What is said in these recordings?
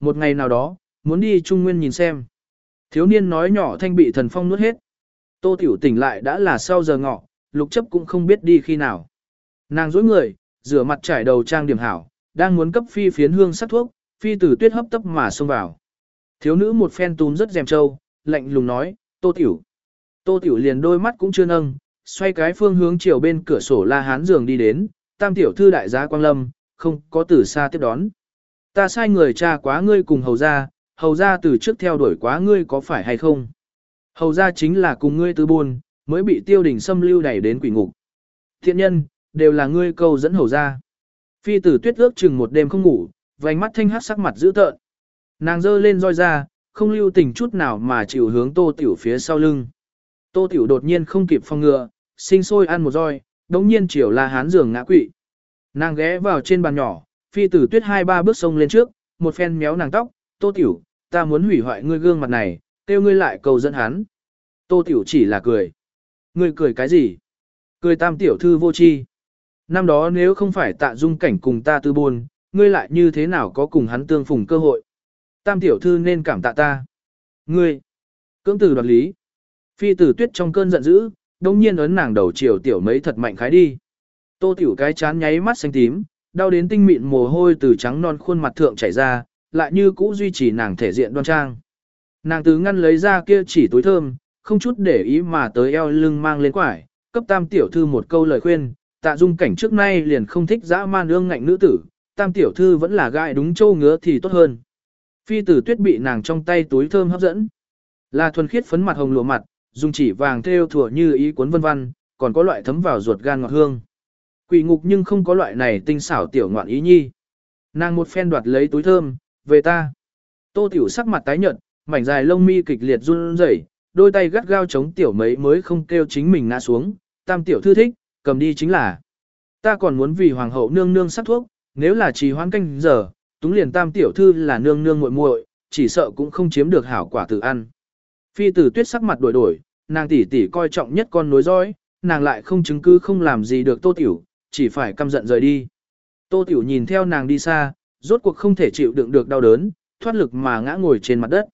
một ngày nào đó, muốn đi Trung Nguyên nhìn xem. Thiếu niên nói nhỏ thanh bị thần phong nuốt hết. Tô Tiểu tỉnh lại đã là sau giờ ngọ, lục chấp cũng không biết đi khi nào. Nàng dối người, rửa mặt trải đầu trang điểm hảo, đang muốn cấp phi phiến hương sắc thuốc, phi tử tuyết hấp tấp mà xông vào. Thiếu nữ một phen túm rất dèm trâu, lạnh lùng nói, Tô Tiểu. Tô Tiểu liền đôi mắt cũng chưa nâng, xoay cái phương hướng chiều bên cửa sổ la hán giường đi đến, tam tiểu thư đại gia quang lâm, không có từ xa tiếp đón. Ta sai người cha quá ngươi cùng hầu ra, hầu ra từ trước theo đuổi quá ngươi có phải hay không? Hầu ra chính là cùng ngươi tư buồn, mới bị tiêu đình xâm lưu đẩy đến quỷ ngục. Thiện nhân, đều là ngươi câu dẫn hầu ra. Phi tử tuyết ước chừng một đêm không ngủ, vành mắt thanh hát sắc mặt dữ tợn. Nàng giơ lên roi ra, không lưu tình chút nào mà chịu hướng tô tiểu phía sau lưng. Tô tiểu đột nhiên không kịp phong ngừa, sinh sôi ăn một roi, đống nhiên chiều la hán giường ngã quỵ. Nàng ghé vào trên bàn nhỏ, phi tử tuyết hai ba bước sông lên trước, một phen méo nàng tóc, tô tiểu, ta muốn hủy hoại ngươi gương mặt này, kêu ngươi lại cầu dẫn hắn. Tô tiểu chỉ là cười. Ngươi cười cái gì? Cười tam tiểu thư vô chi. Năm đó nếu không phải tạ dung cảnh cùng ta tư buồn, ngươi lại như thế nào có cùng hắn tương phùng cơ hội? Tam tiểu thư nên cảm tạ ta. Ngươi, cưỡng Tử đoạt lý. Phi tử tuyết trong cơn giận dữ, đông nhiên ấn nàng đầu chiều tiểu mấy thật mạnh khái đi. Tô tiểu cái chán nháy mắt xanh tím, đau đến tinh mịn mồ hôi từ trắng non khuôn mặt thượng chảy ra, lại như cũ duy trì nàng thể diện đoan trang. Nàng từ ngăn lấy ra kia chỉ túi thơm, không chút để ý mà tới eo lưng mang lên quải, cấp tam tiểu thư một câu lời khuyên, tạ dung cảnh trước nay liền không thích dã man ương ngạnh nữ tử, tam tiểu thư vẫn là gai đúng châu ngứa thì tốt hơn. Phi tử tuyết bị nàng trong tay túi thơm hấp dẫn. Là thuần khiết phấn mặt hồng lụa mặt, dùng chỉ vàng thêu thủa như ý cuốn vân vân, còn có loại thấm vào ruột gan ngọt hương. Quỷ ngục nhưng không có loại này tinh xảo tiểu ngoạn ý nhi. Nàng một phen đoạt lấy túi thơm, về ta. Tô tiểu sắc mặt tái nhợt, mảnh dài lông mi kịch liệt run rẩy, đôi tay gắt gao chống tiểu mấy mới không kêu chính mình ngã xuống, tam tiểu thư thích, cầm đi chính là. Ta còn muốn vì hoàng hậu nương nương sắc thuốc, nếu là trì hoãn canh giờ, túng liền tam tiểu thư là nương nương muội muội, chỉ sợ cũng không chiếm được hảo quả tự ăn. Phi tử tuyết sắc mặt đổi đổi, nàng tỷ tỷ coi trọng nhất con nối dõi, nàng lại không chứng cứ không làm gì được tô tiểu, chỉ phải căm giận rời đi. Tô tiểu nhìn theo nàng đi xa, rốt cuộc không thể chịu đựng được đau đớn, thoát lực mà ngã ngồi trên mặt đất.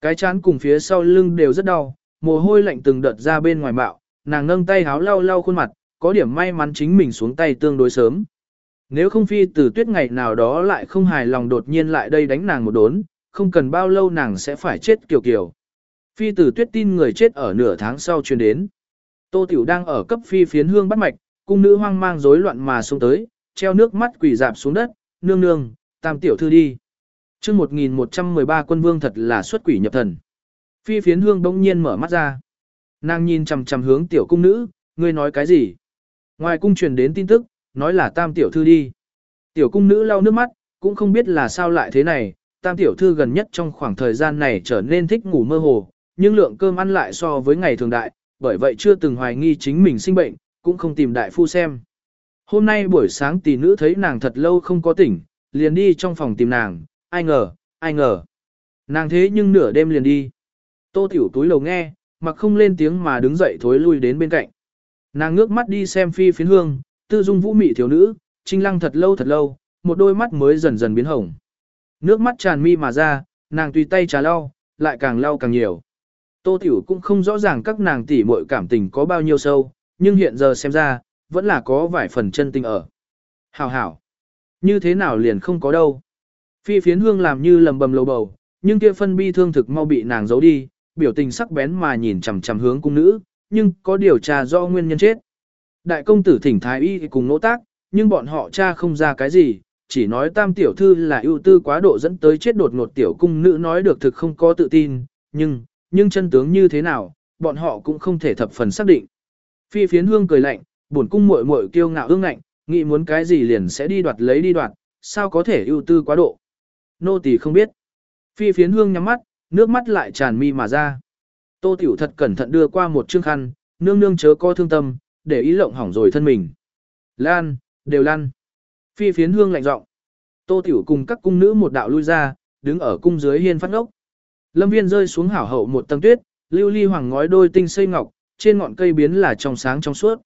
Cái chán cùng phía sau lưng đều rất đau, mồ hôi lạnh từng đợt ra bên ngoài bạo, nàng nâng tay háo lau lau khuôn mặt, có điểm may mắn chính mình xuống tay tương đối sớm. Nếu không phi từ tuyết ngày nào đó lại không hài lòng đột nhiên lại đây đánh nàng một đốn, không cần bao lâu nàng sẽ phải chết kiểu kiểu. Phi tử tuyết tin người chết ở nửa tháng sau truyền đến. Tô Tiểu đang ở cấp phi phiến hương bắt mạch, cung nữ hoang mang rối loạn mà xuống tới, treo nước mắt quỳ dạp xuống đất, nương nương, tam tiểu thư đi. chương 1113 quân vương thật là xuất quỷ nhập thần. Phi phiến hương đông nhiên mở mắt ra. Nàng nhìn chằm chằm hướng tiểu cung nữ, ngươi nói cái gì? Ngoài cung truyền đến tin tức, nói là tam tiểu thư đi. Tiểu cung nữ lau nước mắt, cũng không biết là sao lại thế này, tam tiểu thư gần nhất trong khoảng thời gian này trở nên thích ngủ mơ hồ, nhưng lượng cơm ăn lại so với ngày thường đại, bởi vậy chưa từng hoài nghi chính mình sinh bệnh, cũng không tìm đại phu xem. Hôm nay buổi sáng tỷ nữ thấy nàng thật lâu không có tỉnh, liền đi trong phòng tìm nàng, ai ngờ, ai ngờ. Nàng thế nhưng nửa đêm liền đi. Tô tiểu túi lầu nghe, mặc không lên tiếng mà đứng dậy thối lui đến bên cạnh. Nàng ngước mắt đi xem phi phiến hương, tư dung vũ mị thiếu nữ, trinh lăng thật lâu thật lâu, một đôi mắt mới dần dần biến hồng. Nước mắt tràn mi mà ra, nàng tùy tay trà lau, lại càng lau càng nhiều. Tô Tiểu cũng không rõ ràng các nàng tỷ muội cảm tình có bao nhiêu sâu, nhưng hiện giờ xem ra, vẫn là có vài phần chân tình ở. Hảo hảo. Như thế nào liền không có đâu. Phi phiến hương làm như lầm bầm lầu bầu, nhưng kia phân bi thương thực mau bị nàng giấu đi, biểu tình sắc bén mà nhìn chằm chằm hướng cung nữ, nhưng có điều tra do nguyên nhân chết. Đại công tử thỉnh thái y cùng nỗ tác, nhưng bọn họ tra không ra cái gì, chỉ nói tam tiểu thư là ưu tư quá độ dẫn tới chết đột ngột tiểu cung nữ nói được thực không có tự tin, nhưng, nhưng chân tướng như thế nào, bọn họ cũng không thể thập phần xác định. Phi phiến hương cười lạnh, buồn cung muội muội kiêu ngạo ương ngạnh, nghĩ muốn cái gì liền sẽ đi đoạt lấy đi đoạt, sao có thể ưu tư quá độ. Nô tỳ không biết. Phi phiến hương nhắm mắt, nước mắt lại tràn mi mà ra. Tô tiểu thật cẩn thận đưa qua một chương khăn, nương nương chớ co thương tâm, để ý lộng hỏng rồi thân mình. Lan, đều lan. Phi phiến hương lạnh giọng. Tô tiểu cùng các cung nữ một đạo lui ra, đứng ở cung dưới hiên phát ngốc. Lâm viên rơi xuống hảo hậu một tầng tuyết, lưu ly hoàng ngói đôi tinh xây ngọc, trên ngọn cây biến là trong sáng trong suốt.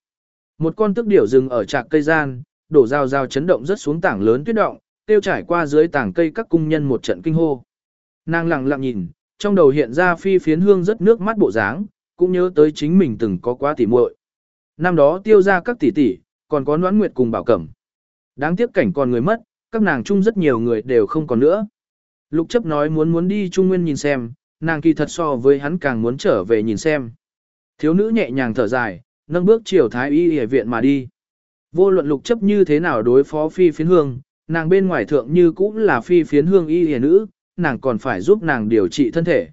Một con tức điểu rừng ở trạc cây gian, đổ rào rào chấn động rất xuống tảng lớn tuyết động, tiêu trải qua dưới tảng cây các cung nhân một trận kinh hô. Nàng lặng lặng nhìn, trong đầu hiện ra phi phiến hương rất nước mắt bộ dáng, cũng nhớ tới chính mình từng có quá tỉ muội. Năm đó tiêu ra các tỷ tỷ, còn có noãn nguyệt cùng bảo cẩm. Đáng tiếc cảnh còn người mất, các nàng chung rất nhiều người đều không còn nữa. Lục chấp nói muốn muốn đi Trung Nguyên nhìn xem, nàng kỳ thật so với hắn càng muốn trở về nhìn xem. Thiếu nữ nhẹ nhàng thở dài, nâng bước chiều thái y y viện mà đi. Vô luận lục chấp như thế nào đối phó phi phiến hương, nàng bên ngoài thượng như cũng là phi phiến hương y y nữ, nàng còn phải giúp nàng điều trị thân thể.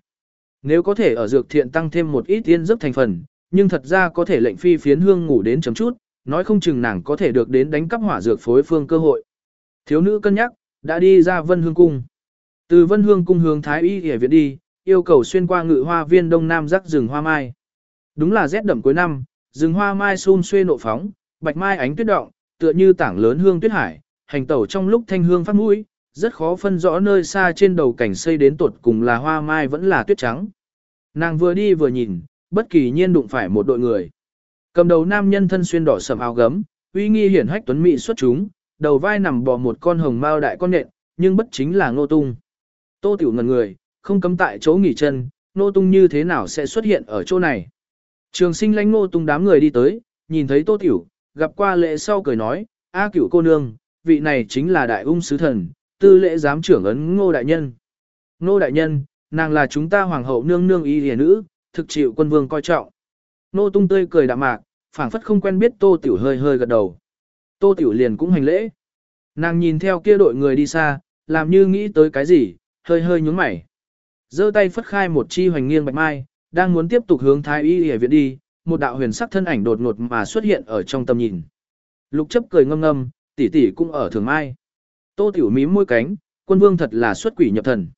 Nếu có thể ở dược thiện tăng thêm một ít tiên giấc thành phần, nhưng thật ra có thể lệnh phi phiến hương ngủ đến chấm chút, nói không chừng nàng có thể được đến đánh cắp hỏa dược phối phương cơ hội. Thiếu nữ cân nhắc, đã đi ra Vân Hương Cung. Từ Vân Hương Cung hướng Thái Y Y viện đi, yêu cầu xuyên qua ngự hoa viên đông nam rắc rừng hoa mai. Đúng là rét đậm cuối năm, rừng hoa mai xum xuê nộ phóng, bạch mai ánh tuyết động, tựa như tảng lớn hương tuyết hải, hành tẩu trong lúc thanh hương phát mũi, rất khó phân rõ nơi xa trên đầu cảnh xây đến tột cùng là hoa mai vẫn là tuyết trắng. Nàng vừa đi vừa nhìn, bất kỳ nhiên đụng phải một đội người. Cầm đầu nam nhân thân xuyên đỏ sầm áo gấm, uy nghi hiển hách tuấn mỹ xuất chúng, đầu vai nằm bò một con hồng mao đại con nện, nhưng bất chính là Ngô Tung. Tô Tiểu ngần người, không cấm tại chỗ nghỉ chân, Ngô Tung như thế nào sẽ xuất hiện ở chỗ này. Trường sinh lãnh Ngô Tung đám người đi tới, nhìn thấy Tô Tiểu, gặp qua lễ sau cười nói, A cửu cô nương, vị này chính là đại ung sứ thần, tư lễ giám trưởng ấn Ngô Đại Nhân. Ngô Đại Nhân, nàng là chúng ta hoàng hậu nương nương y hề nữ, thực chịu quân vương coi trọng. Ngô Tung tươi cười đạm mạc, phảng phất không quen biết Tô Tiểu hơi hơi gật đầu. Tô Tiểu liền cũng hành lễ. Nàng nhìn theo kia đội người đi xa, làm như nghĩ tới cái gì, hơi hơi nhúng mày. giơ tay phất khai một chi hoành nghiêng bạch mai, đang muốn tiếp tục hướng thái y y viện đi, một đạo huyền sắc thân ảnh đột ngột mà xuất hiện ở trong tầm nhìn. Lục chấp cười ngâm ngâm, tỷ tỷ cũng ở thường mai. Tô tiểu mím môi cánh, quân vương thật là xuất quỷ nhập thần.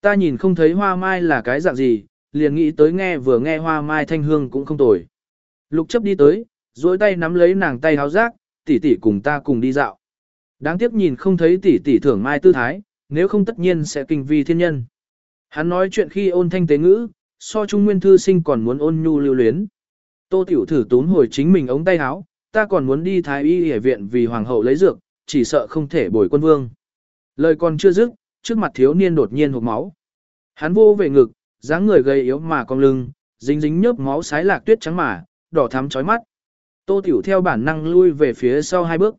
Ta nhìn không thấy hoa mai là cái dạng gì, liền nghĩ tới nghe vừa nghe hoa mai thanh hương cũng không tồi. Lục chấp đi tới, duỗi tay nắm lấy nàng tay háo rác, tỷ tỷ cùng ta cùng đi dạo. Đáng tiếc nhìn không thấy tỷ tỷ thưởng mai tư thái, nếu không tất nhiên sẽ kinh vi thiên nhân. Hắn nói chuyện khi ôn thanh tế ngữ, so trung nguyên thư sinh còn muốn ôn nhu lưu luyến. Tô tiểu thử tún hồi chính mình ống tay áo, ta còn muốn đi thái y y viện vì hoàng hậu lấy dược, chỉ sợ không thể bồi quân vương. Lời còn chưa dứt, trước mặt thiếu niên đột nhiên hộp máu. Hắn vô về ngực, dáng người gầy yếu mà cong lưng, dính dính nhớp máu sái lạc tuyết trắng mà, đỏ thắm chói mắt. Tô Tiểu theo bản năng lui về phía sau hai bước.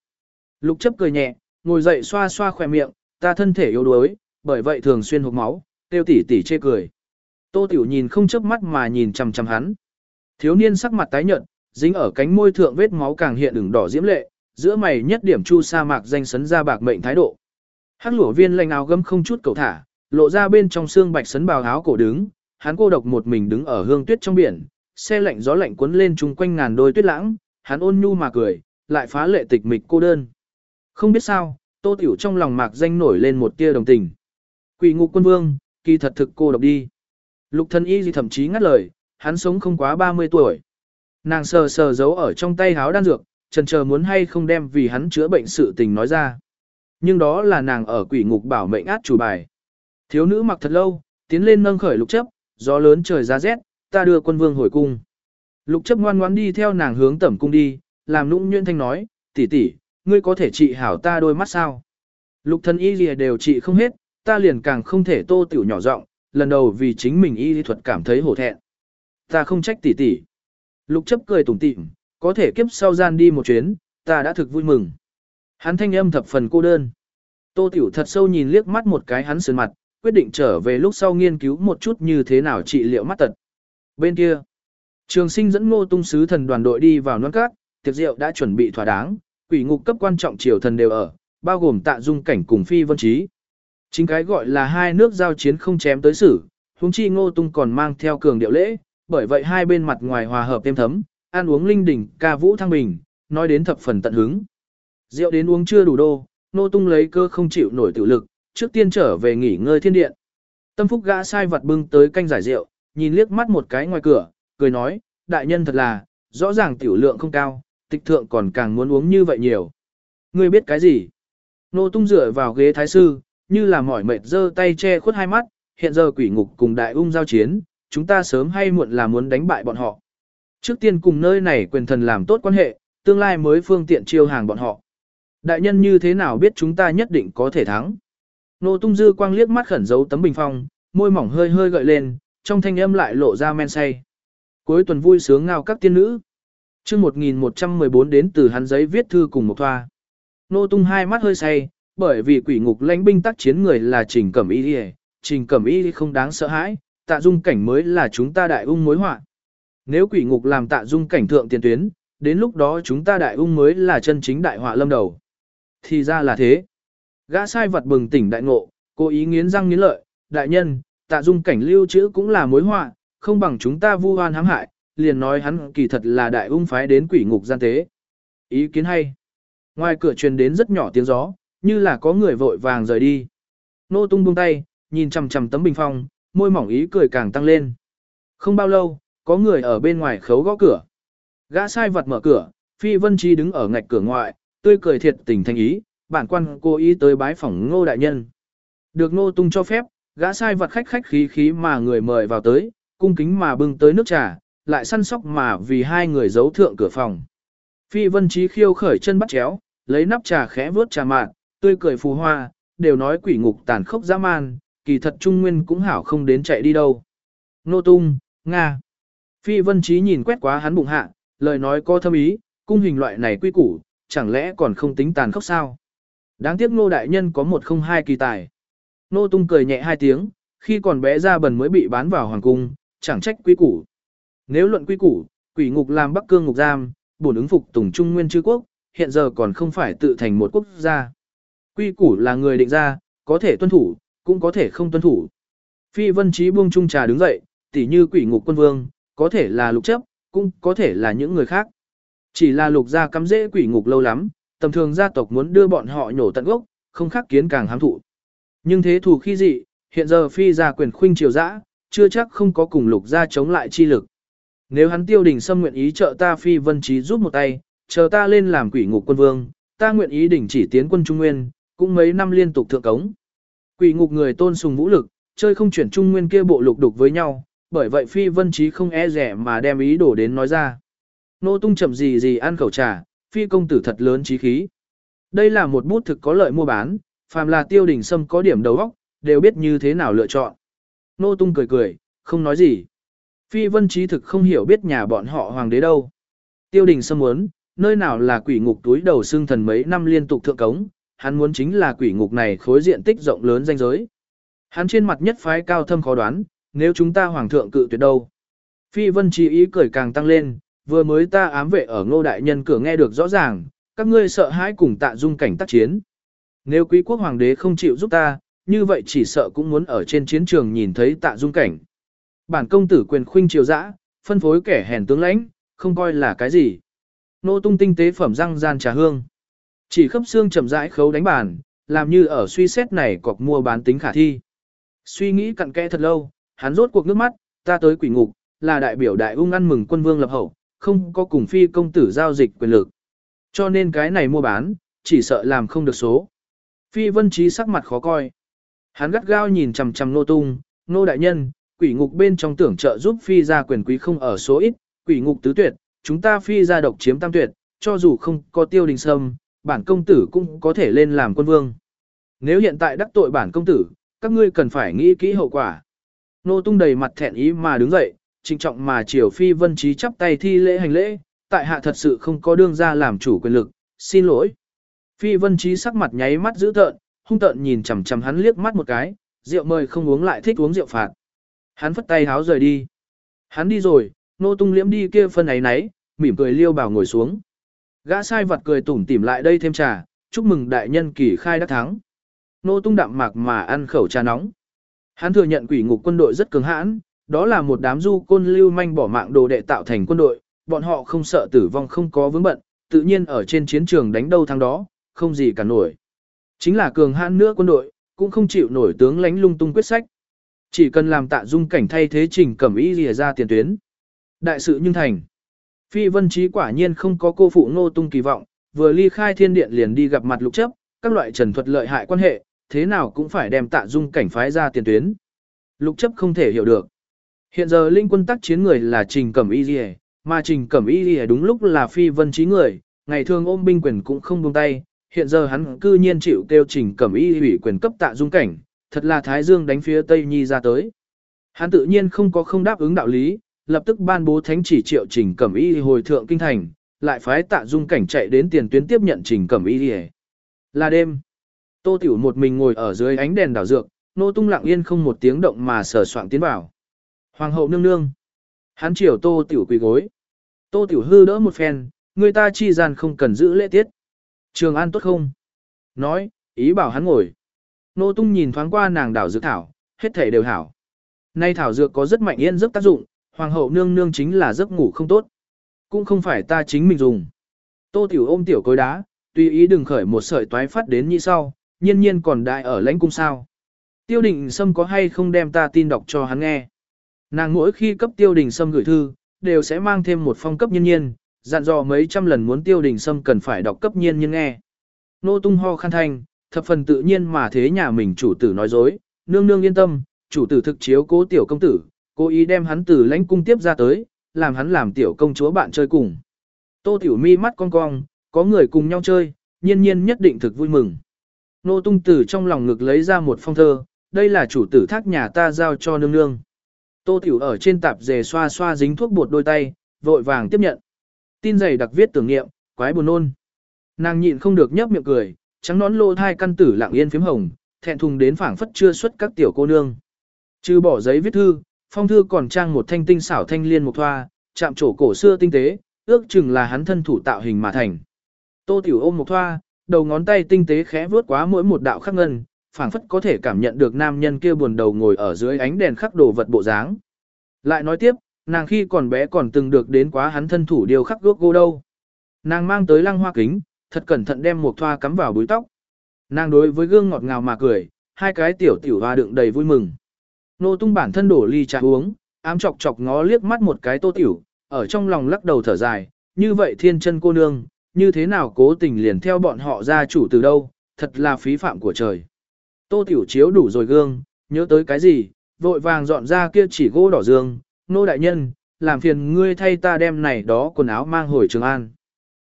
Lục chấp cười nhẹ, ngồi dậy xoa xoa khỏe miệng, ta thân thể yếu đuối, bởi vậy thường xuyên hộp máu, tiêu tỷ tỷ chê cười. Tô Tiểu nhìn không chớp mắt mà nhìn chằm chằm hắn. Thiếu niên sắc mặt tái nhợt, dính ở cánh môi thượng vết máu càng hiện ửng đỏ diễm lệ, giữa mày nhất điểm chu sa mạc danh sấn ra bạc mệnh thái độ. Hắc Lửa viên lành áo gấm không chút cầu thả, lộ ra bên trong xương bạch sấn bào áo cổ đứng, hắn cô độc một mình đứng ở hương tuyết trong biển, xe lạnh gió lạnh cuốn lên chung quanh ngàn đôi tuyết lãng, hắn ôn nhu mà cười, lại phá lệ tịch mịch cô đơn. Không biết sao, Tô Tiểu trong lòng mạc danh nổi lên một tia đồng tình. Quỷ ngục quân vương, kỳ thật thực cô độc đi. Lục thân y gì thậm chí ngắt lời, hắn sống không quá 30 tuổi. Nàng sờ sờ giấu ở trong tay háo đan dược, trần chờ muốn hay không đem vì hắn chữa bệnh sự tình nói ra. Nhưng đó là nàng ở quỷ ngục bảo mệnh át chủ bài. Thiếu nữ mặc thật lâu, tiến lên nâng khởi lục chấp, gió lớn trời ra rét, ta đưa quân vương hồi cung. Lục chấp ngoan ngoãn đi theo nàng hướng tẩm cung đi, làm nũng nhuyễn thanh nói, tỷ tỷ, ngươi có thể trị hảo ta đôi mắt sao? Lục thân y lìa đều trị không hết, ta liền càng không thể tô tiểu nhỏ giọng, lần đầu vì chính mình y lý thuật cảm thấy hổ thẹn. Ta không trách tỷ tỷ. Lục chấp cười tủm tỉm, có thể kiếp sau gian đi một chuyến, ta đã thực vui mừng. Hắn thanh âm thập phần cô đơn. Tô tiểu thật sâu nhìn liếc mắt một cái hắn sườn mặt, quyết định trở về lúc sau nghiên cứu một chút như thế nào trị liệu mắt tật. Bên kia, trường sinh dẫn ngô tung sứ thần đoàn đội đi vào non cát, tiệc rượu đã chuẩn bị thỏa đáng, quỷ ngục cấp quan trọng triều thần đều ở, bao gồm tạ dung cảnh cùng phi vân trí. Chính cái gọi là hai nước giao chiến không chém tới xử, huống chi ngô tung còn mang theo cường điệu lễ, bởi vậy hai bên mặt ngoài hòa hợp thêm thấm, ăn uống linh đỉnh, ca vũ thăng bình, nói đến thập phần tận hứng. Rượu đến uống chưa đủ đô, ngô tung lấy cơ không chịu nổi tự lực, trước tiên trở về nghỉ ngơi thiên điện. Tâm phúc gã sai vật bưng tới canh giải rượu, nhìn liếc mắt một cái ngoài cửa, cười nói, đại nhân thật là, rõ ràng tiểu lượng không cao, tịch thượng còn càng muốn uống như vậy nhiều. Ngươi biết cái gì? Nô tung dựa vào ghế thái sư, như là mỏi mệt giơ tay che khuất hai mắt, hiện giờ quỷ ngục cùng đại ung giao chiến, chúng ta sớm hay muộn là muốn đánh bại bọn họ. Trước tiên cùng nơi này quyền thần làm tốt quan hệ, tương lai mới phương tiện chiêu hàng bọn họ. Đại nhân như thế nào biết chúng ta nhất định có thể thắng? Nô tung dư quang liếc mắt khẩn giấu tấm bình phong, môi mỏng hơi hơi gợi lên, trong thanh âm lại lộ ra men say. Cuối tuần vui sướng ngao các tiên nữ. chương 1114 đến từ hắn giấy viết thư cùng một thoa. Nô tung hai mắt hơi say, bởi vì quỷ ngục lãnh binh tác chiến người là trình cẩm y trình cẩm y không đáng sợ hãi, tạ dung cảnh mới là chúng ta đại ung mối họa. Nếu quỷ ngục làm tạ dung cảnh thượng tiền tuyến, đến lúc đó chúng ta đại ung mới là chân chính đại họa lâm đầu. Thì ra là thế. Gã sai vật bừng tỉnh đại ngộ, cố ý nghiến răng nghiến lợi, đại nhân, tạ dung cảnh lưu trữ cũng là mối họa, không bằng chúng ta vu oan hãm hại, liền nói hắn kỳ thật là đại ung phái đến quỷ ngục gian tế. Ý kiến hay. Ngoài cửa truyền đến rất nhỏ tiếng gió, như là có người vội vàng rời đi. Nô tung buông tay, nhìn chằm chằm tấm bình phong, môi mỏng ý cười càng tăng lên. Không bao lâu, có người ở bên ngoài khấu gõ cửa. Gã sai vật mở cửa, Phi Vân Chi đứng ở ngạch cửa ngoại, tươi cười thiệt tình thành ý, bản quan cố ý tới bái phỏng ngô đại nhân. Được nô tung cho phép, gã sai vật khách khách khí khí mà người mời vào tới, cung kính mà bưng tới nước trà, lại săn sóc mà vì hai người giấu thượng cửa phòng. Phi Vân Chí khiêu khởi chân bắt chéo, lấy nắp trà khẽ vướt trà mạn, tươi cười phù hoa, đều nói quỷ ngục tàn khốc dã man, kỳ thật trung nguyên cũng hảo không đến chạy đi đâu. Nô tung, Nga. Phi Vân Chí nhìn quét quá hắn bụng hạ, lời nói có thâm ý, cung hình loại này quy củ, chẳng lẽ còn không tính tàn khốc sao? Đáng tiếc nô đại nhân có một không hai kỳ tài. Nô tung cười nhẹ hai tiếng, khi còn bé ra bần mới bị bán vào hoàng cung, chẳng trách quy củ. Nếu luận quy củ, quỷ ngục làm Bắc Cương ngục giam, bổn ứng phục tùng trung nguyên chư quốc, hiện giờ còn không phải tự thành một quốc gia. Quy củ là người định ra, có thể tuân thủ, cũng có thể không tuân thủ. Phi Vân Chí buông chung trà đứng dậy, tỉ như quỷ ngục quân vương, có thể là lục chấp, cũng có thể là những người khác. Chỉ là lục gia cắm dễ quỷ ngục lâu lắm, tầm thường gia tộc muốn đưa bọn họ nhổ tận gốc, không khác kiến càng hám thụ. Nhưng thế thủ khi dị, hiện giờ phi gia quyền khuynh triều dã, chưa chắc không có cùng lục gia chống lại chi lực. Nếu hắn tiêu đình xâm nguyện ý trợ ta phi vân trí giúp một tay, chờ ta lên làm quỷ ngục quân vương, ta nguyện ý đình chỉ tiến quân Trung Nguyên, cũng mấy năm liên tục thượng cống. Quỷ ngục người tôn sùng vũ lực, chơi không chuyển Trung Nguyên kia bộ lục đục với nhau, bởi vậy phi vân trí không e rẻ mà đem ý đổ đến nói ra. Nô tung chậm gì gì ăn khẩu trà, phi công tử thật lớn trí khí. Đây là một bút thực có lợi mua bán, phàm là tiêu đình sâm có điểm đầu óc, đều biết như thế nào lựa chọn. Nô tung cười cười, không nói gì. Phi vân trí thực không hiểu biết nhà bọn họ hoàng đế đâu. Tiêu đình sâm muốn, nơi nào là quỷ ngục túi đầu xương thần mấy năm liên tục thượng cống, hắn muốn chính là quỷ ngục này khối diện tích rộng lớn danh giới. Hắn trên mặt nhất phái cao thâm khó đoán, nếu chúng ta hoàng thượng cự tuyệt đâu. Phi vân chỉ ý cười càng tăng lên, vừa mới ta ám vệ ở ngô đại nhân cửa nghe được rõ ràng, các ngươi sợ hãi cùng tạ dung cảnh tác chiến. Nếu quý quốc hoàng đế không chịu giúp ta, như vậy chỉ sợ cũng muốn ở trên chiến trường nhìn thấy tạ dung cảnh. Bản công tử quyền khuynh triều dã, phân phối kẻ hèn tướng lãnh, không coi là cái gì. Nô tung tinh tế phẩm răng gian trà hương. Chỉ khớp xương chậm rãi khấu đánh bàn, làm như ở suy xét này cọc mua bán tính khả thi. Suy nghĩ cặn kẽ thật lâu, hắn rốt cuộc nước mắt, ta tới quỷ ngục, là đại biểu đại ung ăn mừng quân vương lập hậu, không có cùng phi công tử giao dịch quyền lực. Cho nên cái này mua bán, chỉ sợ làm không được số. Phi vân trí sắc mặt khó coi. Hắn gắt gao nhìn chằm chằm nô tung, nô đại nhân, quỷ ngục bên trong tưởng trợ giúp phi ra quyền quý không ở số ít, quỷ ngục tứ tuyệt, chúng ta phi ra độc chiếm tam tuyệt, cho dù không có tiêu đình sâm, bản công tử cũng có thể lên làm quân vương. Nếu hiện tại đắc tội bản công tử, các ngươi cần phải nghĩ kỹ hậu quả. Nô tung đầy mặt thẹn ý mà đứng dậy, trịnh trọng mà triều phi vân trí chắp tay thi lễ hành lễ, tại hạ thật sự không có đương ra làm chủ quyền lực, xin lỗi. Phi vân trí sắc mặt nháy mắt dữ tợn, hung tợn nhìn chằm chằm hắn liếc mắt một cái, rượu mời không uống lại thích uống rượu phạt. Hắn phất tay háo rời đi. Hắn đi rồi, nô tung liễm đi kia phân ấy nấy, mỉm cười liêu bảo ngồi xuống. Gã sai vật cười tủm tỉm lại đây thêm trà, chúc mừng đại nhân kỳ khai đắc thắng. Nô tung đạm mạc mà ăn khẩu trà nóng. Hắn thừa nhận quỷ ngục quân đội rất cứng hãn, đó là một đám du côn lưu manh bỏ mạng đồ đệ tạo thành quân đội, bọn họ không sợ tử vong không có vướng bận, tự nhiên ở trên chiến trường đánh đâu thắng đó, không gì cả nổi. Chính là cường hãn nữa quân đội, cũng không chịu nổi tướng lánh lung tung quyết sách. Chỉ cần làm tạ dung cảnh thay thế trình cẩm ý lìa ra tiền tuyến. Đại sự nhưng thành. Phi vân trí quả nhiên không có cô phụ ngô tung kỳ vọng, vừa ly khai thiên điện liền đi gặp mặt lục chấp, các loại trần thuật lợi hại quan hệ, thế nào cũng phải đem tạ dung cảnh phái ra tiền tuyến. Lục chấp không thể hiểu được. Hiện giờ linh quân tác chiến người là trình cẩm y gì mà trình cẩm y gì đúng lúc là phi vân trí người, ngày thường ôm binh quyền cũng không buông tay, Hiện giờ hắn cư nhiên chịu kêu trình cẩm y hủy quyền cấp tạ dung cảnh, thật là Thái Dương đánh phía Tây Nhi ra tới. Hắn tự nhiên không có không đáp ứng đạo lý, lập tức ban bố thánh chỉ triệu trình cẩm y hồi thượng kinh thành, lại phái tạ dung cảnh chạy đến tiền tuyến tiếp nhận trình cẩm y đi Là đêm, tô tiểu một mình ngồi ở dưới ánh đèn đảo dược, nô tung lặng yên không một tiếng động mà sờ soạn tiến vào. Hoàng hậu nương nương. Hắn chiều tô tiểu quỳ gối. Tô tiểu hư đỡ một phen, người ta chi gian không cần giữ lễ tiết. Trường an tốt không? Nói, ý bảo hắn ngồi. Nô tung nhìn thoáng qua nàng đảo dược thảo, hết thể đều hảo. Nay thảo dược có rất mạnh yên giấc tác dụng, hoàng hậu nương nương chính là giấc ngủ không tốt. Cũng không phải ta chính mình dùng. Tô tiểu ôm tiểu cối đá, tùy ý đừng khởi một sợi toái phát đến như sau, nhiên nhiên còn đại ở lãnh cung sao. Tiêu đình Sâm có hay không đem ta tin đọc cho hắn nghe. Nàng mỗi khi cấp tiêu đình Sâm gửi thư, đều sẽ mang thêm một phong cấp nhiên nhiên, dặn dò mấy trăm lần muốn tiêu đình Sâm cần phải đọc cấp nhiên nhiên nghe. Nô tung ho khăn thanh, thập phần tự nhiên mà thế nhà mình chủ tử nói dối, nương nương yên tâm, chủ tử thực chiếu cố tiểu công tử, cố ý đem hắn từ lãnh cung tiếp ra tới, làm hắn làm tiểu công chúa bạn chơi cùng. Tô tiểu mi mắt cong cong, có người cùng nhau chơi, nhiên nhiên nhất định thực vui mừng. Nô tung tử trong lòng ngực lấy ra một phong thơ, đây là chủ tử thác nhà ta giao cho nương nương. Tô tiểu ở trên tạp dề xoa xoa dính thuốc bột đôi tay, vội vàng tiếp nhận. Tin giày đặc viết tưởng niệm, quái buồn nôn. Nàng nhịn không được nhấp miệng cười, trắng nón lô thai căn tử lặng yên phím hồng, thẹn thùng đến phảng phất chưa xuất các tiểu cô nương. Trừ bỏ giấy viết thư, phong thư còn trang một thanh tinh xảo thanh liên một thoa, chạm trổ cổ xưa tinh tế, ước chừng là hắn thân thủ tạo hình mà thành. Tô tiểu ôm một thoa, đầu ngón tay tinh tế khẽ vuốt quá mỗi một đạo khắc ngân, phảng phất có thể cảm nhận được nam nhân kia buồn đầu ngồi ở dưới ánh đèn khắc đồ vật bộ dáng. Lại nói tiếp, nàng khi còn bé còn từng được đến quá hắn thân thủ điều khắc gốc gô đâu. Nàng mang tới lăng hoa kính, thật cẩn thận đem một thoa cắm vào búi tóc. Nàng đối với gương ngọt ngào mà cười, hai cái tiểu tiểu hoa đựng đầy vui mừng. Nô tung bản thân đổ ly trà uống, ám chọc chọc ngó liếc mắt một cái tô tiểu, ở trong lòng lắc đầu thở dài, như vậy thiên chân cô nương, như thế nào cố tình liền theo bọn họ ra chủ từ đâu, thật là phí phạm của trời. Tô tiểu chiếu đủ rồi gương, nhớ tới cái gì, vội vàng dọn ra kia chỉ gỗ đỏ dương, nô đại nhân, làm phiền ngươi thay ta đem này đó quần áo mang hồi Trường An.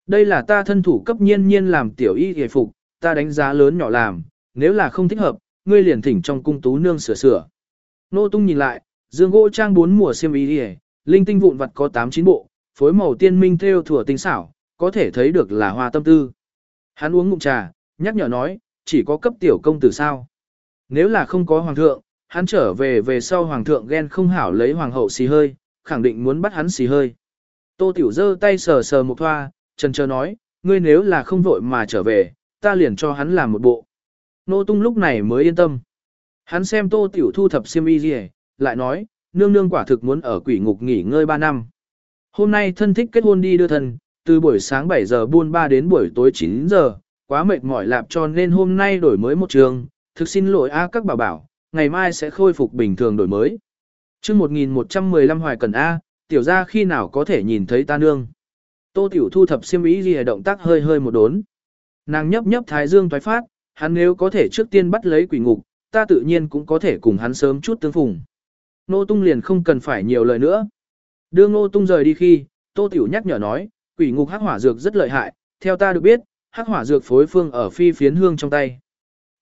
Đây là ta thân thủ cấp nhiên nhiên làm tiểu y hề phục, ta đánh giá lớn nhỏ làm, nếu là không thích hợp, ngươi liền thỉnh trong cung tú nương sửa sửa. Nô tung nhìn lại, dương gỗ trang bốn mùa xiêm y đi linh tinh vụn vật có 8-9 bộ, phối màu tiên minh theo thủa tinh xảo, có thể thấy được là hoa tâm tư. Hắn uống ngụm trà, nhắc nhở nói, chỉ có cấp tiểu công tử sao. Nếu là không có hoàng thượng, hắn trở về về sau hoàng thượng ghen không hảo lấy hoàng hậu xì hơi, khẳng định muốn bắt hắn xì hơi. Tô tiểu giơ tay sờ sờ một thoa, trần chờ nói, ngươi nếu là không vội mà trở về, ta liền cho hắn làm một bộ. Nô tung lúc này mới yên tâm. Hắn xem tô tiểu thu thập siêm y gì, lại nói, nương nương quả thực muốn ở quỷ ngục nghỉ ngơi 3 năm. Hôm nay thân thích kết hôn đi đưa thân, từ buổi sáng 7 giờ buôn ba đến buổi tối 9 giờ, quá mệt mỏi lạp cho nên hôm nay đổi mới một trường, thực xin lỗi a các bảo bảo, ngày mai sẽ khôi phục bình thường đổi mới. chương 1115 hoài cần A, tiểu ra khi nào có thể nhìn thấy ta nương. Tô tiểu thu thập siêm ý gì động tác hơi hơi một đốn. Nàng nhấp nhấp thái dương thoái phát, hắn nếu có thể trước tiên bắt lấy quỷ ngục, ta tự nhiên cũng có thể cùng hắn sớm chút tương phùng. Nô tung liền không cần phải nhiều lời nữa. Đưa nô tung rời đi khi, tô tiểu nhắc nhở nói, quỷ ngục hắc hỏa dược rất lợi hại, theo ta được biết, hắc hỏa dược phối phương ở phi phiến hương trong tay.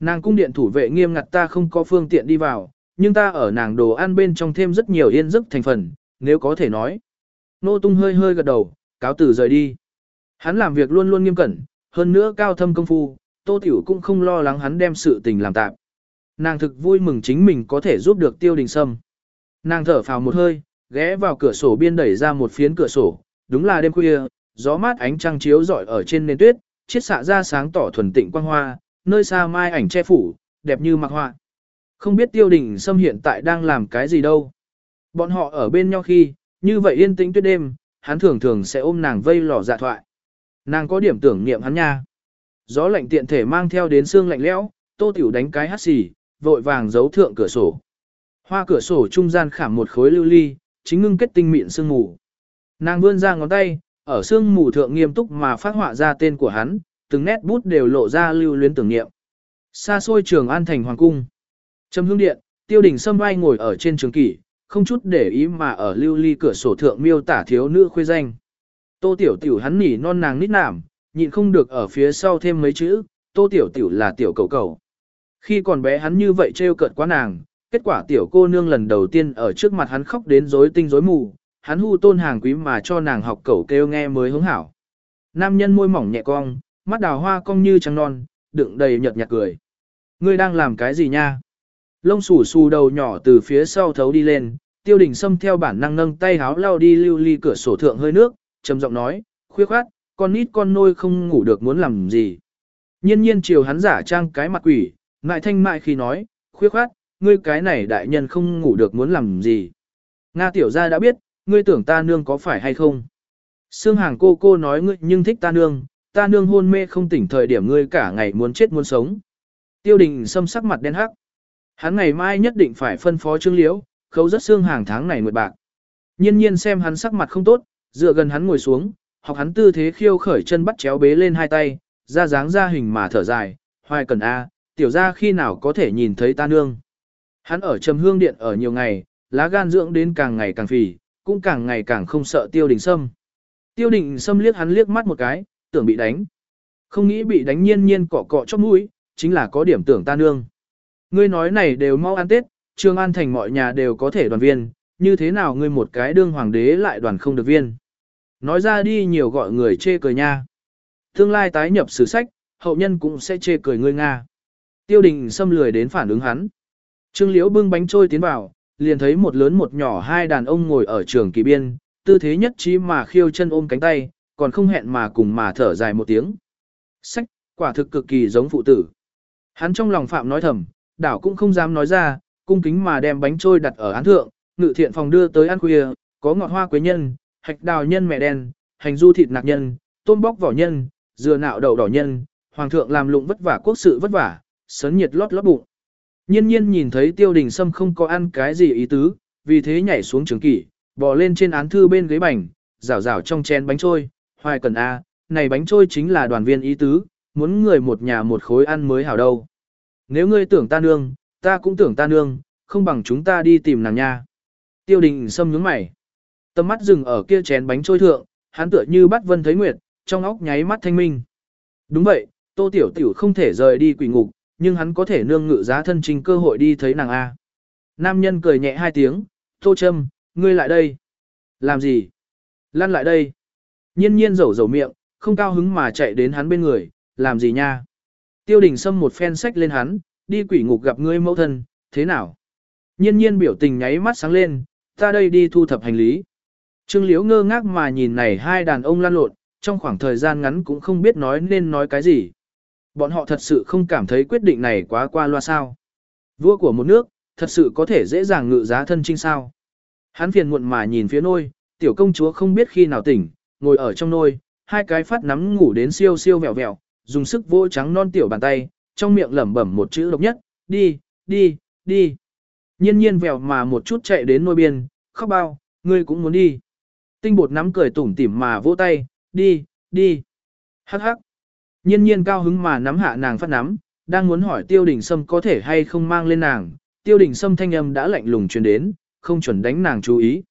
Nàng cung điện thủ vệ nghiêm ngặt ta không có phương tiện đi vào, nhưng ta ở nàng đồ ăn bên trong thêm rất nhiều yên giấc thành phần, nếu có thể nói. Nô tung hơi hơi gật đầu, cáo tử rời đi. Hắn làm việc luôn luôn nghiêm cẩn, hơn nữa cao thâm công phu, tô tiểu cũng không lo lắng hắn đem sự tình làm tạm. Nàng thực vui mừng chính mình có thể giúp được tiêu đình sâm. Nàng thở phào một hơi, ghé vào cửa sổ biên đẩy ra một phiến cửa sổ, đúng là đêm khuya, gió mát ánh trăng chiếu rọi ở trên nền tuyết, chiết xạ ra sáng tỏ thuần tịnh quang hoa, nơi xa mai ảnh che phủ, đẹp như mặc họa. Không biết tiêu đình Sâm hiện tại đang làm cái gì đâu. Bọn họ ở bên nhau khi, như vậy yên tĩnh tuyết đêm, hắn thường thường sẽ ôm nàng vây lò dạ thoại. Nàng có điểm tưởng niệm hắn nha. Gió lạnh tiện thể mang theo đến xương lạnh lẽo, tô tiểu đánh cái hát xì, vội vàng giấu thượng cửa sổ. Hoa cửa sổ trung gian khảm một khối lưu ly, chính ngưng kết tinh mịn sương mù. Nàng vươn ra ngón tay, ở sương mù thượng nghiêm túc mà phát họa ra tên của hắn, từng nét bút đều lộ ra lưu luyến tưởng niệm. Xa xôi trường an thành hoàng cung. Trầm hương điện, tiêu đình sâm vai ngồi ở trên trường kỷ, không chút để ý mà ở lưu ly cửa sổ thượng miêu tả thiếu nữ khuê danh. Tô tiểu tiểu hắn nỉ non nàng nít nảm, nhịn không được ở phía sau thêm mấy chữ, tô tiểu tiểu là tiểu cầu cầu. Khi còn bé hắn như vậy trêu cợt quá nàng, kết quả tiểu cô nương lần đầu tiên ở trước mặt hắn khóc đến rối tinh rối mù, hắn hu tôn hàng quý mà cho nàng học cẩu kêu nghe mới hứng hảo. Nam nhân môi mỏng nhẹ cong, mắt đào hoa cong như trắng non, đựng đầy nhợt nhạt cười. Ngươi đang làm cái gì nha? Lông xù xù đầu nhỏ từ phía sau thấu đi lên, tiêu đình xâm theo bản năng nâng tay háo lao đi lưu ly cửa sổ thượng hơi nước, trầm giọng nói, khuya khoát, con nít con nôi không ngủ được muốn làm gì. Nhiên nhiên chiều hắn giả trang cái mặt quỷ, ngại thanh mại khi nói, khuya khoát, ngươi cái này đại nhân không ngủ được muốn làm gì. Nga tiểu gia đã biết, ngươi tưởng ta nương có phải hay không. Sương hàng cô cô nói ngươi nhưng thích ta nương, ta nương hôn mê không tỉnh thời điểm ngươi cả ngày muốn chết muốn sống. Tiêu đình xâm sắc mặt đen hắc. Hắn ngày mai nhất định phải phân phó trương liễu, khấu rất xương hàng tháng này nguyệt bạc. Nhiên nhiên xem hắn sắc mặt không tốt, dựa gần hắn ngồi xuống, học hắn tư thế khiêu khởi chân bắt chéo bế lên hai tay, ra dáng ra hình mà thở dài, hoài cần a, tiểu ra khi nào có thể nhìn thấy ta nương. Hắn ở trầm hương điện ở nhiều ngày, lá gan dưỡng đến càng ngày càng phì, cũng càng ngày càng không sợ tiêu đình sâm. Tiêu đình sâm liếc hắn liếc mắt một cái, tưởng bị đánh. Không nghĩ bị đánh nhiên nhiên cọ cọ chóp mũi, chính là có điểm tưởng ta nương. Ngươi nói này đều mau ăn Tết, trường An thành mọi nhà đều có thể đoàn viên, như thế nào ngươi một cái đương hoàng đế lại đoàn không được viên. Nói ra đi nhiều gọi người chê cười nha. Tương lai tái nhập sử sách, hậu nhân cũng sẽ chê cười ngươi Nga. Tiêu đình xâm lười đến phản ứng hắn. Trương Liễu bưng bánh trôi tiến vào, liền thấy một lớn một nhỏ hai đàn ông ngồi ở trường kỳ biên, tư thế nhất trí mà khiêu chân ôm cánh tay, còn không hẹn mà cùng mà thở dài một tiếng. Sách, quả thực cực kỳ giống phụ tử. Hắn trong lòng phạm nói thầm, đảo cũng không dám nói ra, cung kính mà đem bánh trôi đặt ở án thượng, ngự thiện phòng đưa tới ăn khuya, có ngọt hoa quế nhân, hạch đào nhân mẹ đen, hành du thịt nạc nhân, tôm bóc vỏ nhân, dừa nạo đậu đỏ nhân, hoàng thượng làm lụng vất vả quốc sự vất vả, sớn nhiệt lót lót bụng. Nhiên nhiên nhìn thấy tiêu đình sâm không có ăn cái gì ý tứ, vì thế nhảy xuống trường kỷ, bò lên trên án thư bên ghế bành, rảo rảo trong chén bánh trôi, hoài cần a, này bánh trôi chính là đoàn viên ý tứ, muốn người một nhà một khối ăn mới hảo đâu. Nếu ngươi tưởng ta nương, ta cũng tưởng ta nương, không bằng chúng ta đi tìm nàng nha. Tiêu đình sâm nhướng mày. Tầm mắt dừng ở kia chén bánh trôi thượng, hắn tựa như bắt vân thấy nguyệt, trong óc nháy mắt thanh minh. Đúng vậy, tô tiểu tiểu không thể rời đi quỷ ngục, nhưng hắn có thể nương ngự giá thân trình cơ hội đi thấy nàng A. Nam nhân cười nhẹ hai tiếng, tô trâm ngươi lại đây. Làm gì? Lăn lại đây. Nhiên nhiên rầu rầu miệng, không cao hứng mà chạy đến hắn bên người, làm gì nha? Tiêu đình xâm một phen sách lên hắn, đi quỷ ngục gặp ngươi mẫu thân, thế nào? Nhiên nhiên biểu tình nháy mắt sáng lên, ta đây đi thu thập hành lý. Trương Liễu ngơ ngác mà nhìn này hai đàn ông lan lộn, trong khoảng thời gian ngắn cũng không biết nói nên nói cái gì. Bọn họ thật sự không cảm thấy quyết định này quá qua loa sao. Vua của một nước, thật sự có thể dễ dàng ngự giá thân trinh sao. Hắn phiền muộn mà nhìn phía nôi, tiểu công chúa không biết khi nào tỉnh, ngồi ở trong nôi, hai cái phát nắm ngủ đến siêu siêu vẹo vẹo, dùng sức vỗ trắng non tiểu bàn tay, trong miệng lẩm bẩm một chữ độc nhất, đi, đi, đi. Nhiên nhiên vẹo mà một chút chạy đến nôi biên, khóc bao, ngươi cũng muốn đi. Tinh bột nắm cười tủm tỉm mà vỗ tay, đi, đi. Hắc hắc. Nhiên nhiên cao hứng mà nắm hạ nàng phát nắm, đang muốn hỏi tiêu đình sâm có thể hay không mang lên nàng, tiêu đình sâm thanh âm đã lạnh lùng truyền đến, không chuẩn đánh nàng chú ý.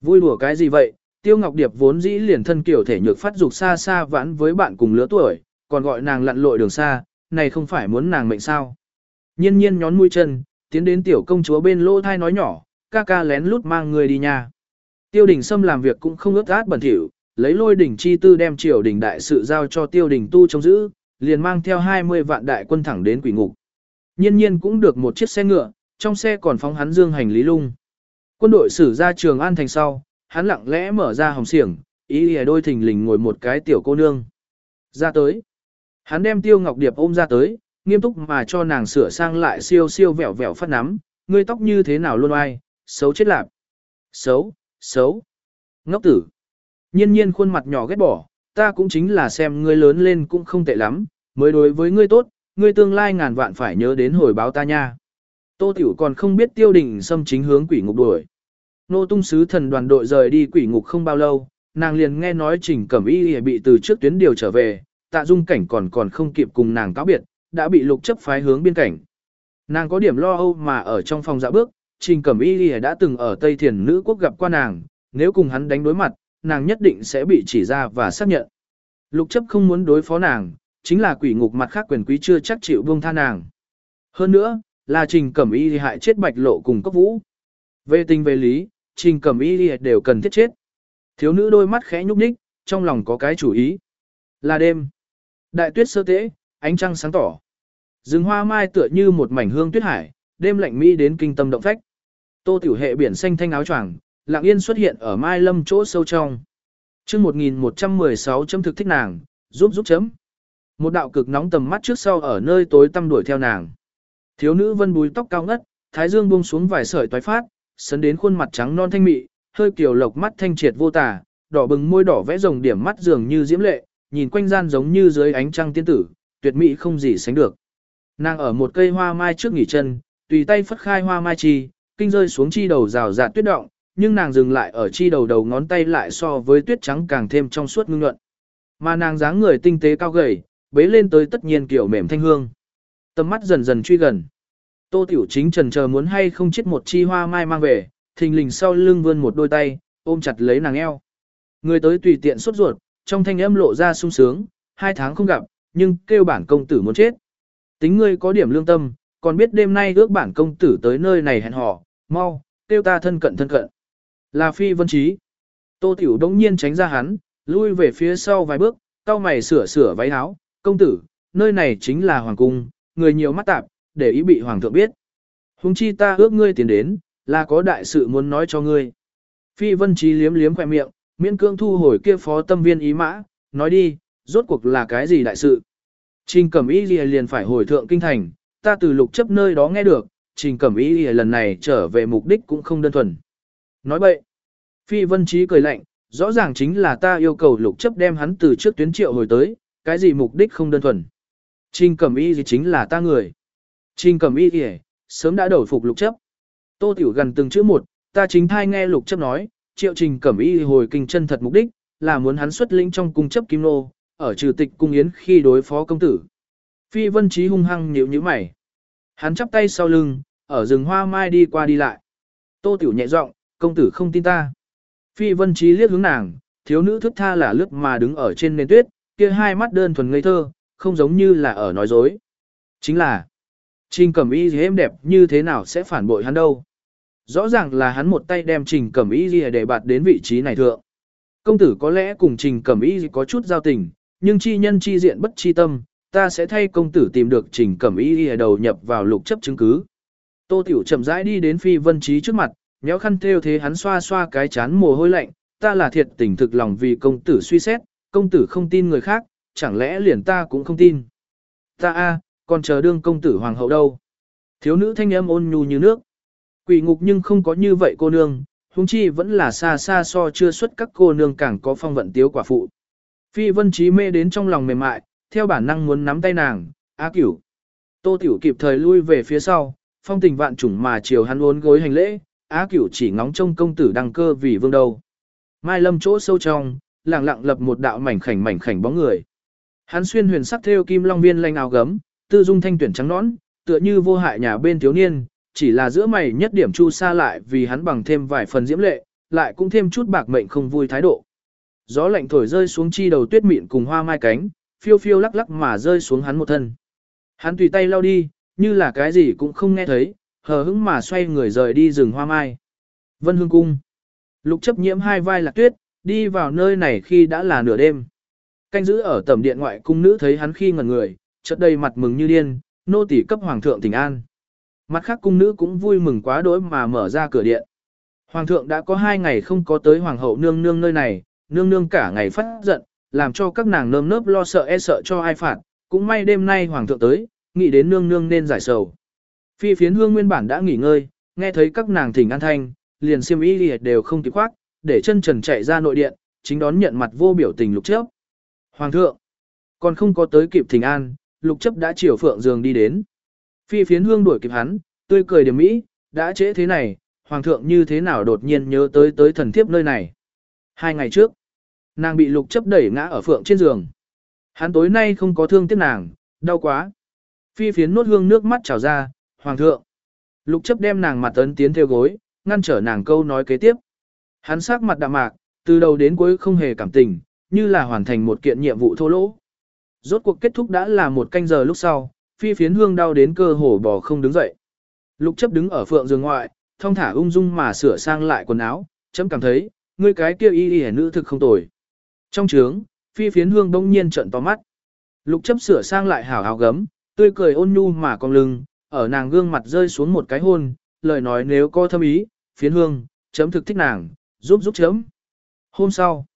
Vui đùa cái gì vậy, tiêu ngọc điệp vốn dĩ liền thân kiểu thể nhược phát dục xa xa vãn với bạn cùng lứa tuổi, còn gọi nàng lặn lội đường xa, này không phải muốn nàng mệnh sao. Nhiên nhiên nhón mũi chân, tiến đến tiểu công chúa bên lô thai nói nhỏ, ca ca lén lút mang người đi nha. Tiêu đình Sâm làm việc cũng không ướt át bẩn thỉu, lấy lôi đỉnh chi tư đem triều đình đại sự giao cho tiêu đình tu trông giữ, liền mang theo 20 vạn đại quân thẳng đến quỷ ngục. Nhiên nhiên cũng được một chiếc xe ngựa, trong xe còn phóng hắn dương hành lý lung. Quân đội xử ra trường an thành sau, hắn lặng lẽ mở ra hồng xiển, ý ý đôi thình lình ngồi một cái tiểu cô nương. Ra tới. Hắn đem tiêu ngọc điệp ôm ra tới, nghiêm túc mà cho nàng sửa sang lại siêu siêu vẹo vẹo phát nắm, ngươi tóc như thế nào luôn ai, xấu chết lạp. Xấu, xấu. Ngốc tử. Nhiên nhiên khuôn mặt nhỏ ghét bỏ, ta cũng chính là xem ngươi lớn lên cũng không tệ lắm, mới đối với ngươi tốt, ngươi tương lai ngàn vạn phải nhớ đến hồi báo ta nha. Tô Tiểu còn không biết tiêu đình xâm chính hướng quỷ ngục đuổi. Nô tung sứ thần đoàn đội rời đi quỷ ngục không bao lâu, nàng liền nghe nói trình cẩm y bị từ trước tuyến điều trở về, tạ dung cảnh còn còn không kịp cùng nàng cáo biệt, đã bị lục chấp phái hướng biên cảnh. Nàng có điểm lo âu mà ở trong phòng dạ bước, trình cẩm y đã từng ở Tây Thiền nữ quốc gặp qua nàng, nếu cùng hắn đánh đối mặt, nàng nhất định sẽ bị chỉ ra và xác nhận. Lục chấp không muốn đối phó nàng, chính là quỷ ngục mặt khác quyền quý chưa chắc chịu buông tha nàng. Hơn nữa, là trình cẩm y thì hại chết bạch lộ cùng cốc vũ. Về tình về lý, trình cẩm y đều cần thiết chết. Thiếu nữ đôi mắt khẽ nhúc nhích, trong lòng có cái chủ ý. Là đêm. Đại tuyết sơ tế, ánh trăng sáng tỏ. Rừng hoa mai tựa như một mảnh hương tuyết hải, đêm lạnh mỹ đến kinh tâm động phách. Tô tiểu hệ biển xanh thanh áo choàng, lặng yên xuất hiện ở mai lâm chỗ sâu trong. chương 1116 chấm thực thích nàng, giúp giúp chấm. Một đạo cực nóng tầm mắt trước sau ở nơi tối tăm đuổi theo nàng. Thiếu nữ vân búi tóc cao ngất, thái dương buông xuống vài sợi toái phát, sấn đến khuôn mặt trắng non thanh mị, hơi kiều lộc mắt thanh triệt vô tà, đỏ bừng môi đỏ vẽ rồng điểm mắt dường như diễm lệ, nhìn quanh gian giống như dưới ánh trăng tiên tử, tuyệt mỹ không gì sánh được. Nàng ở một cây hoa mai trước nghỉ chân, tùy tay phất khai hoa mai chi, kinh rơi xuống chi đầu rào rạt tuyết động, nhưng nàng dừng lại ở chi đầu đầu ngón tay lại so với tuyết trắng càng thêm trong suốt ngưng nhuận. Mà nàng dáng người tinh tế cao gầy, bế lên tới tất nhiên kiểu mềm thanh hương. Tầm mắt dần dần truy gần. Tô Tiểu Chính trần chờ muốn hay không chết một chi hoa mai mang về, thình lình sau lưng vươn một đôi tay, ôm chặt lấy nàng eo. Người tới tùy tiện sốt ruột, trong thanh âm lộ ra sung sướng, hai tháng không gặp, nhưng kêu bản công tử muốn chết. Tính ngươi có điểm lương tâm, còn biết đêm nay ước bản công tử tới nơi này hẹn hò, mau, kêu ta thân cận thân cận. Là phi vân trí. Tô Tiểu đống nhiên tránh ra hắn, lui về phía sau vài bước, cao mày sửa sửa váy áo, công tử, nơi này chính là hoàng cung, người nhiều mắt tạp, để ý bị hoàng thượng biết. Hùng chi ta ước ngươi tiến đến, là có đại sự muốn nói cho ngươi. Phi vân trí liếm liếm khỏe miệng, miễn cương thu hồi kia phó tâm viên ý mã, nói đi, rốt cuộc là cái gì đại sự. Trình cẩm ý liền, liền phải hồi thượng kinh thành, ta từ lục chấp nơi đó nghe được, trình cẩm ý lần này trở về mục đích cũng không đơn thuần. Nói vậy. Phi vân trí cười lạnh, rõ ràng chính là ta yêu cầu lục chấp đem hắn từ trước tuyến triệu hồi tới, cái gì mục đích không đơn thuần. Trình cẩm y gì chính là ta người. Trình cẩm y gì, sớm đã đổi phục lục chấp. Tô Tiểu gần từng chữ một, ta chính thai nghe lục chấp nói, triệu trình cẩm y hồi kinh chân thật mục đích, là muốn hắn xuất lĩnh trong cung chấp kim nô, ở trừ tịch cung yến khi đối phó công tử. Phi vân trí hung hăng nhíu nhíu mày. Hắn chắp tay sau lưng, ở rừng hoa mai đi qua đi lại. Tô Tiểu nhẹ giọng, công tử không tin ta. Phi vân trí liếc hướng nàng, thiếu nữ thức tha là lướt mà đứng ở trên nền tuyết, kia hai mắt đơn thuần ngây thơ, không giống như là ở nói dối. Chính là, trình cẩm y gì em đẹp như thế nào sẽ phản bội hắn đâu. Rõ ràng là hắn một tay đem trình cẩm y gì để bạt đến vị trí này thượng. Công tử có lẽ cùng trình cẩm y có chút giao tình, nhưng chi nhân chi diện bất chi tâm, ta sẽ thay công tử tìm được trình cẩm y gì đầu nhập vào lục chấp chứng cứ. Tô Tiểu chậm rãi đi đến phi vân trí trước mặt, nhéo khăn theo thế hắn xoa xoa cái chán mồ hôi lạnh, ta là thiệt tình thực lòng vì công tử suy xét, công tử không tin người khác, chẳng lẽ liền ta cũng không tin. Ta a, còn chờ đương công tử hoàng hậu đâu. Thiếu nữ thanh âm ôn nhu như nước. Quỷ ngục nhưng không có như vậy cô nương, huống chi vẫn là xa xa so chưa xuất các cô nương càng có phong vận tiếu quả phụ. Phi vân trí mê đến trong lòng mềm mại, theo bản năng muốn nắm tay nàng, á cửu. Tô tiểu kịp thời lui về phía sau, phong tình vạn trùng mà chiều hắn uốn gối hành lễ, Á Cửu chỉ ngóng trông công tử đăng cơ vì vương đâu. Mai Lâm chỗ sâu trong, lặng lặng lập một đạo mảnh khảnh mảnh khảnh bóng người. Hắn xuyên huyền sắc theo kim long viên lanh áo gấm, tư dung thanh tuyển trắng nõn, tựa như vô hại nhà bên thiếu niên, chỉ là giữa mày nhất điểm chu sa lại vì hắn bằng thêm vài phần diễm lệ, lại cũng thêm chút bạc mệnh không vui thái độ. Gió lạnh thổi rơi xuống chi đầu tuyết mịn cùng hoa mai cánh, phiêu phiêu lắc lắc mà rơi xuống hắn một thân. Hắn tùy tay lau đi, như là cái gì cũng không nghe thấy, hờ hững mà xoay người rời đi rừng hoa mai. Vân Hương Cung. Lục chấp nhiễm hai vai lạc tuyết, đi vào nơi này khi đã là nửa đêm. Canh giữ ở tầm điện ngoại cung nữ thấy hắn khi ngẩn người, chợt đầy mặt mừng như điên, nô tỳ cấp hoàng thượng tình an. Mặt khác cung nữ cũng vui mừng quá đỗi mà mở ra cửa điện. Hoàng thượng đã có hai ngày không có tới hoàng hậu nương nương nơi này, nương nương cả ngày phát giận, làm cho các nàng nơm nớp lo sợ e sợ cho ai phạt, cũng may đêm nay hoàng thượng tới, nghĩ đến nương nương nên giải sầu. Phi phiến hương nguyên bản đã nghỉ ngơi, nghe thấy các nàng thỉnh an thanh, liền xiêm y liệt đều không kịp khoác, để chân trần chạy ra nội điện, chính đón nhận mặt vô biểu tình lục chấp. Hoàng thượng, còn không có tới kịp thỉnh an, lục chấp đã chiều phượng giường đi đến. Phi phiến hương đuổi kịp hắn, tươi cười điểm mỹ, đã trễ thế này, hoàng thượng như thế nào đột nhiên nhớ tới tới thần thiếp nơi này. Hai ngày trước, nàng bị lục chấp đẩy ngã ở phượng trên giường. Hắn tối nay không có thương tiếc nàng, đau quá. Phi phiến nốt hương nước mắt trào ra, Hoàng thượng, lục chấp đem nàng mặt ấn tiến theo gối, ngăn trở nàng câu nói kế tiếp. Hắn sắc mặt đạm mạc, từ đầu đến cuối không hề cảm tình, như là hoàn thành một kiện nhiệm vụ thô lỗ. Rốt cuộc kết thúc đã là một canh giờ lúc sau, phi phiến hương đau đến cơ hồ bò không đứng dậy. Lục chấp đứng ở phượng giường ngoại, thong thả ung dung mà sửa sang lại quần áo, chấm cảm thấy, ngươi cái kia y y nữ thực không tồi. Trong trướng, phi phiến hương đông nhiên trận to mắt. Lục chấp sửa sang lại hảo hảo gấm, tươi cười ôn nhu mà cong lưng, ở nàng gương mặt rơi xuống một cái hôn, lời nói nếu có thâm ý, phiến hương, chấm thực thích nàng, giúp giúp chấm. Hôm sau,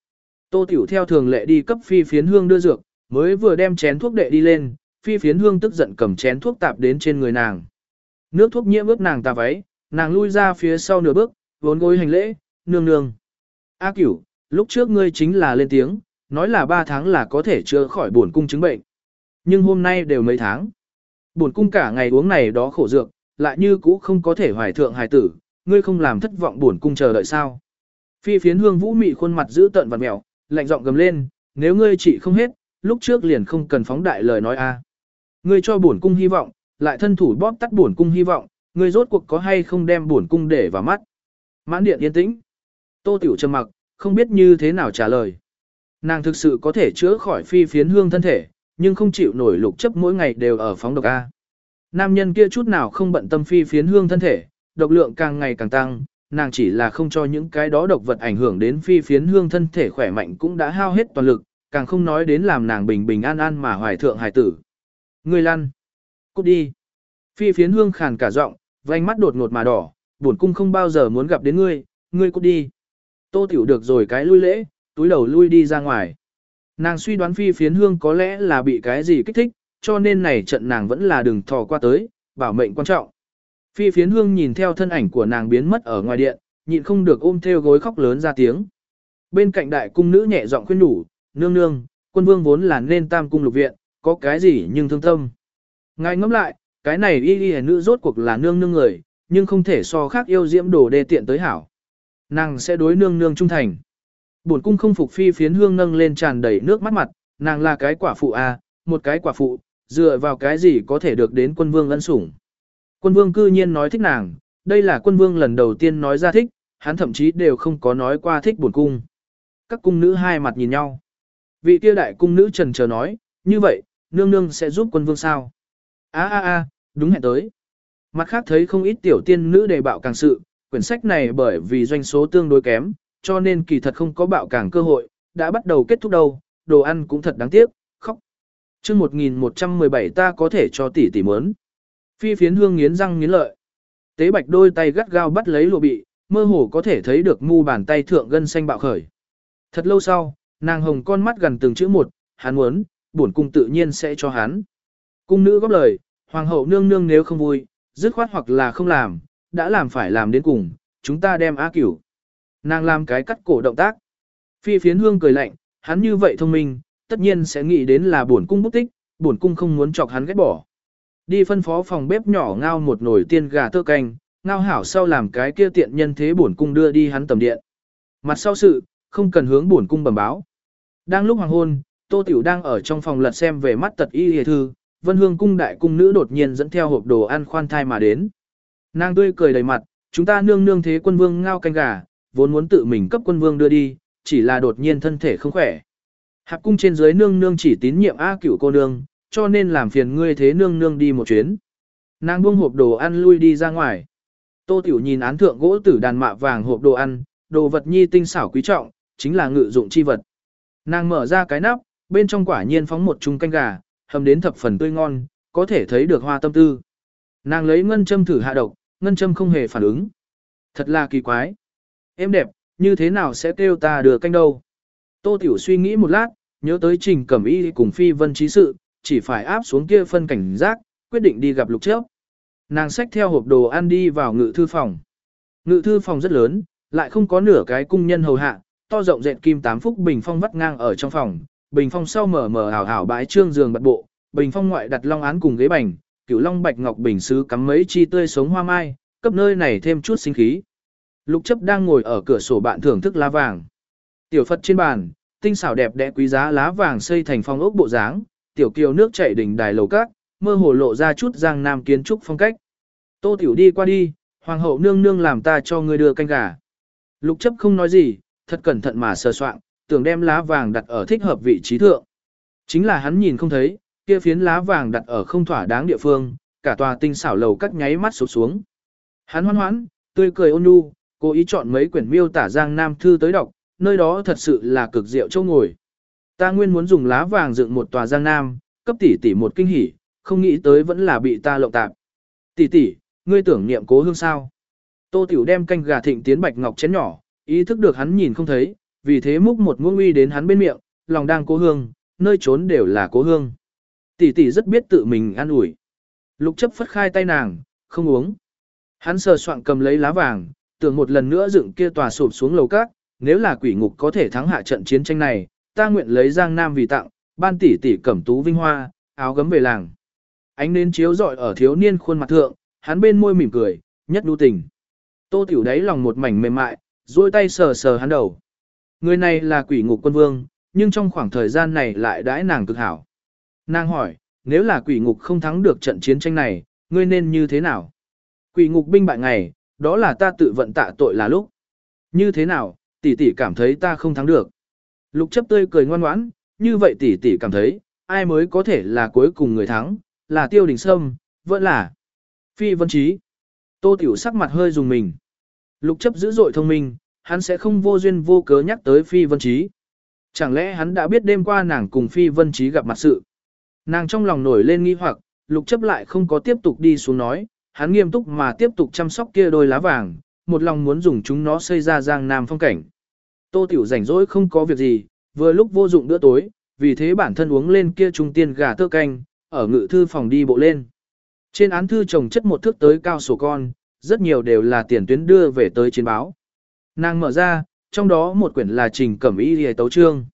tô tiểu theo thường lệ đi cấp phi phiến hương đưa dược, mới vừa đem chén thuốc đệ đi lên, phi phiến hương tức giận cầm chén thuốc tạp đến trên người nàng. Nước thuốc nhiễm ướt nàng tà váy, nàng lui ra phía sau nửa bước, vốn gối hành lễ, nương nương. A cửu, lúc trước ngươi chính là lên tiếng, nói là ba tháng là có thể chữa khỏi buồn cung chứng bệnh. Nhưng hôm nay đều mấy tháng. Buồn cung cả ngày uống này đó khổ dược, lại như cũ không có thể hoài thượng hài tử, ngươi không làm thất vọng buồn cung chờ đợi sao. Phi phiến hương vũ mị khuôn mặt giữ tận và mèo, lạnh giọng gầm lên, nếu ngươi chỉ không hết, lúc trước liền không cần phóng đại lời nói a. Ngươi cho buồn cung hy vọng, lại thân thủ bóp tắt buồn cung hy vọng, ngươi rốt cuộc có hay không đem buồn cung để vào mắt. Mãn điện yên tĩnh. Tô Tiểu trầm mặc, không biết như thế nào trả lời. Nàng thực sự có thể chữa khỏi phi phiến hương thân thể, nhưng không chịu nổi lục chấp mỗi ngày đều ở phóng độc A. Nam nhân kia chút nào không bận tâm phi phiến hương thân thể, độc lượng càng ngày càng tăng, nàng chỉ là không cho những cái đó độc vật ảnh hưởng đến phi phiến hương thân thể khỏe mạnh cũng đã hao hết toàn lực, càng không nói đến làm nàng bình bình an an mà hoài thượng hài tử. Người lăn. Cút đi. Phi phiến hương khàn cả giọng, vành mắt đột ngột mà đỏ, buồn cung không bao giờ muốn gặp đến ngươi, ngươi cút đi. Tô tiểu được rồi cái lui lễ, túi đầu lui đi ra ngoài. Nàng suy đoán phi phiến hương có lẽ là bị cái gì kích thích, cho nên này trận nàng vẫn là đừng thò qua tới, bảo mệnh quan trọng. Phi phiến hương nhìn theo thân ảnh của nàng biến mất ở ngoài điện, nhịn không được ôm theo gối khóc lớn ra tiếng. Bên cạnh đại cung nữ nhẹ giọng khuyên đủ, nương nương, quân vương vốn là nên tam cung lục viện, có cái gì nhưng thương tâm. Ngài ngẫm lại, cái này y y nữ rốt cuộc là nương nương người, nhưng không thể so khác yêu diễm đồ đê tiện tới hảo. Nàng sẽ đối nương nương trung thành. Bổn cung không phục phi phiến hương nâng lên tràn đầy nước mắt mặt, nàng là cái quả phụ à, một cái quả phụ, dựa vào cái gì có thể được đến quân vương ân sủng. Quân vương cư nhiên nói thích nàng, đây là quân vương lần đầu tiên nói ra thích, hắn thậm chí đều không có nói qua thích bổn cung. Các cung nữ hai mặt nhìn nhau. Vị kia đại cung nữ trần chờ nói, như vậy, nương nương sẽ giúp quân vương sao? A a a, đúng hẹn tới. Mặt khác thấy không ít tiểu tiên nữ đề bạo càng sự, quyển sách này bởi vì doanh số tương đối kém, cho nên kỳ thật không có bạo càng cơ hội, đã bắt đầu kết thúc đâu, đồ ăn cũng thật đáng tiếc, khóc. chương 1117 ta có thể cho tỷ tỷ muốn. Phi phiến hương nghiến răng nghiến lợi. Tế bạch đôi tay gắt gao bắt lấy lụa bị, mơ hồ có thể thấy được mu bàn tay thượng gân xanh bạo khởi. Thật lâu sau, nàng hồng con mắt gần từng chữ một, hắn muốn, bổn cung tự nhiên sẽ cho hắn. Cung nữ góp lời, hoàng hậu nương nương nếu không vui, dứt khoát hoặc là không làm, đã làm phải làm đến cùng, chúng ta đem á cửu. Nàng làm cái cắt cổ động tác. Phi phiến hương cười lạnh, hắn như vậy thông minh, tất nhiên sẽ nghĩ đến là bổn cung bút tích, bổn cung không muốn chọc hắn ghét bỏ. Đi phân phó phòng bếp nhỏ ngao một nồi tiên gà tơ canh, ngao hảo sau làm cái kia tiện nhân thế bổn cung đưa đi hắn tầm điện. Mặt sau sự, không cần hướng bổn cung bẩm báo. Đang lúc hoàng hôn, Tô Tiểu đang ở trong phòng lật xem về mắt tật y hề thư, Vân Hương cung đại cung nữ đột nhiên dẫn theo hộp đồ ăn khoan thai mà đến. Nàng tươi cười đầy mặt, chúng ta nương nương thế quân vương ngao canh gà, vốn muốn tự mình cấp quân vương đưa đi, chỉ là đột nhiên thân thể không khỏe. Hạp cung trên dưới nương nương chỉ tín nhiệm A cửu cô nương, cho nên làm phiền ngươi thế nương nương đi một chuyến. Nàng buông hộp đồ ăn lui đi ra ngoài. Tô Tiểu nhìn án thượng gỗ tử đàn mạ vàng hộp đồ ăn, đồ vật nhi tinh xảo quý trọng, chính là ngự dụng chi vật. Nàng mở ra cái nắp, bên trong quả nhiên phóng một chung canh gà, hầm đến thập phần tươi ngon, có thể thấy được hoa tâm tư. Nàng lấy ngân châm thử hạ độc, ngân châm không hề phản ứng. Thật là kỳ quái. Em đẹp, như thế nào sẽ kêu ta đưa canh đâu? Tô Tiểu suy nghĩ một lát, nhớ tới trình cẩm y cùng phi vân trí sự, chỉ phải áp xuống kia phân cảnh giác, quyết định đi gặp lục trước. Nàng xách theo hộp đồ ăn đi vào ngự thư phòng. Ngự thư phòng rất lớn, lại không có nửa cái cung nhân hầu hạ, to rộng dẹn kim tám phúc bình phong vắt ngang ở trong phòng, bình phong sau mở mở hảo hảo bãi trương giường bật bộ, bình phong ngoại đặt long án cùng ghế bành, cửu long bạch ngọc bình sứ cắm mấy chi tươi sống hoa mai, cấp nơi này thêm chút sinh khí. Lục chấp đang ngồi ở cửa sổ bạn thưởng thức lá vàng. Tiểu Phật trên bàn, tinh xảo đẹp đẽ quý giá lá vàng xây thành phong ốc bộ dáng, tiểu kiều nước chảy đỉnh đài lầu cát, mơ hồ lộ ra chút giang nam kiến trúc phong cách. Tô tiểu đi qua đi, hoàng hậu nương nương làm ta cho ngươi đưa canh gà. Lục chấp không nói gì, thật cẩn thận mà sờ soạn, tưởng đem lá vàng đặt ở thích hợp vị trí thượng. Chính là hắn nhìn không thấy, kia phiến lá vàng đặt ở không thỏa đáng địa phương, cả tòa tinh xảo lầu các nháy mắt sụp xuống. Hắn hoan hoãn, tươi cười ôn nhu, cố ý chọn mấy quyển miêu tả Giang Nam thư tới đọc, nơi đó thật sự là cực diệu châu ngồi. Ta nguyên muốn dùng lá vàng dựng một tòa Giang Nam, cấp tỷ tỷ một kinh hỉ, không nghĩ tới vẫn là bị ta lộng tạp. Tỷ tỷ, ngươi tưởng niệm cố hương sao? Tô Tiểu đem canh gà thịnh tiến bạch ngọc chén nhỏ, ý thức được hắn nhìn không thấy, vì thế múc một muỗng uy đến hắn bên miệng, lòng đang cố hương, nơi trốn đều là cố hương. Tỷ tỷ rất biết tự mình ăn ủi. Lục chấp phất khai tay nàng, không uống. Hắn sờ soạn cầm lấy lá vàng, tưởng một lần nữa dựng kia tòa sụp xuống lầu cát, nếu là quỷ ngục có thể thắng hạ trận chiến tranh này, ta nguyện lấy Giang Nam vì tặng, ban tỷ tỷ cẩm tú vinh hoa, áo gấm về làng. Ánh nến chiếu rọi ở thiếu niên khuôn mặt thượng, hắn bên môi mỉm cười, nhất đu tình. Tô tiểu đáy lòng một mảnh mềm mại, duỗi tay sờ sờ hắn đầu. Người này là quỷ ngục quân vương, nhưng trong khoảng thời gian này lại đãi nàng cực hảo. Nàng hỏi, nếu là quỷ ngục không thắng được trận chiến tranh này, ngươi nên như thế nào? Quỷ ngục binh bại ngày, đó là ta tự vận tạ tội là lúc. Như thế nào, tỷ tỷ cảm thấy ta không thắng được. Lục chấp tươi cười ngoan ngoãn, như vậy tỷ tỷ cảm thấy, ai mới có thể là cuối cùng người thắng, là tiêu đình sâm, vẫn là phi vân trí. Tô tiểu sắc mặt hơi dùng mình. Lục chấp dữ dội thông minh, hắn sẽ không vô duyên vô cớ nhắc tới phi vân trí. Chẳng lẽ hắn đã biết đêm qua nàng cùng phi vân trí gặp mặt sự. Nàng trong lòng nổi lên nghi hoặc, lục chấp lại không có tiếp tục đi xuống nói, hắn nghiêm túc mà tiếp tục chăm sóc kia đôi lá vàng, một lòng muốn dùng chúng nó xây ra giang nam phong cảnh. Tô Tiểu rảnh rỗi không có việc gì, vừa lúc vô dụng bữa tối, vì thế bản thân uống lên kia trung tiên gà tơ canh, ở ngự thư phòng đi bộ lên. Trên án thư trồng chất một thước tới cao sổ con, rất nhiều đều là tiền tuyến đưa về tới chiến báo. Nàng mở ra, trong đó một quyển là trình cẩm y hề tấu trương.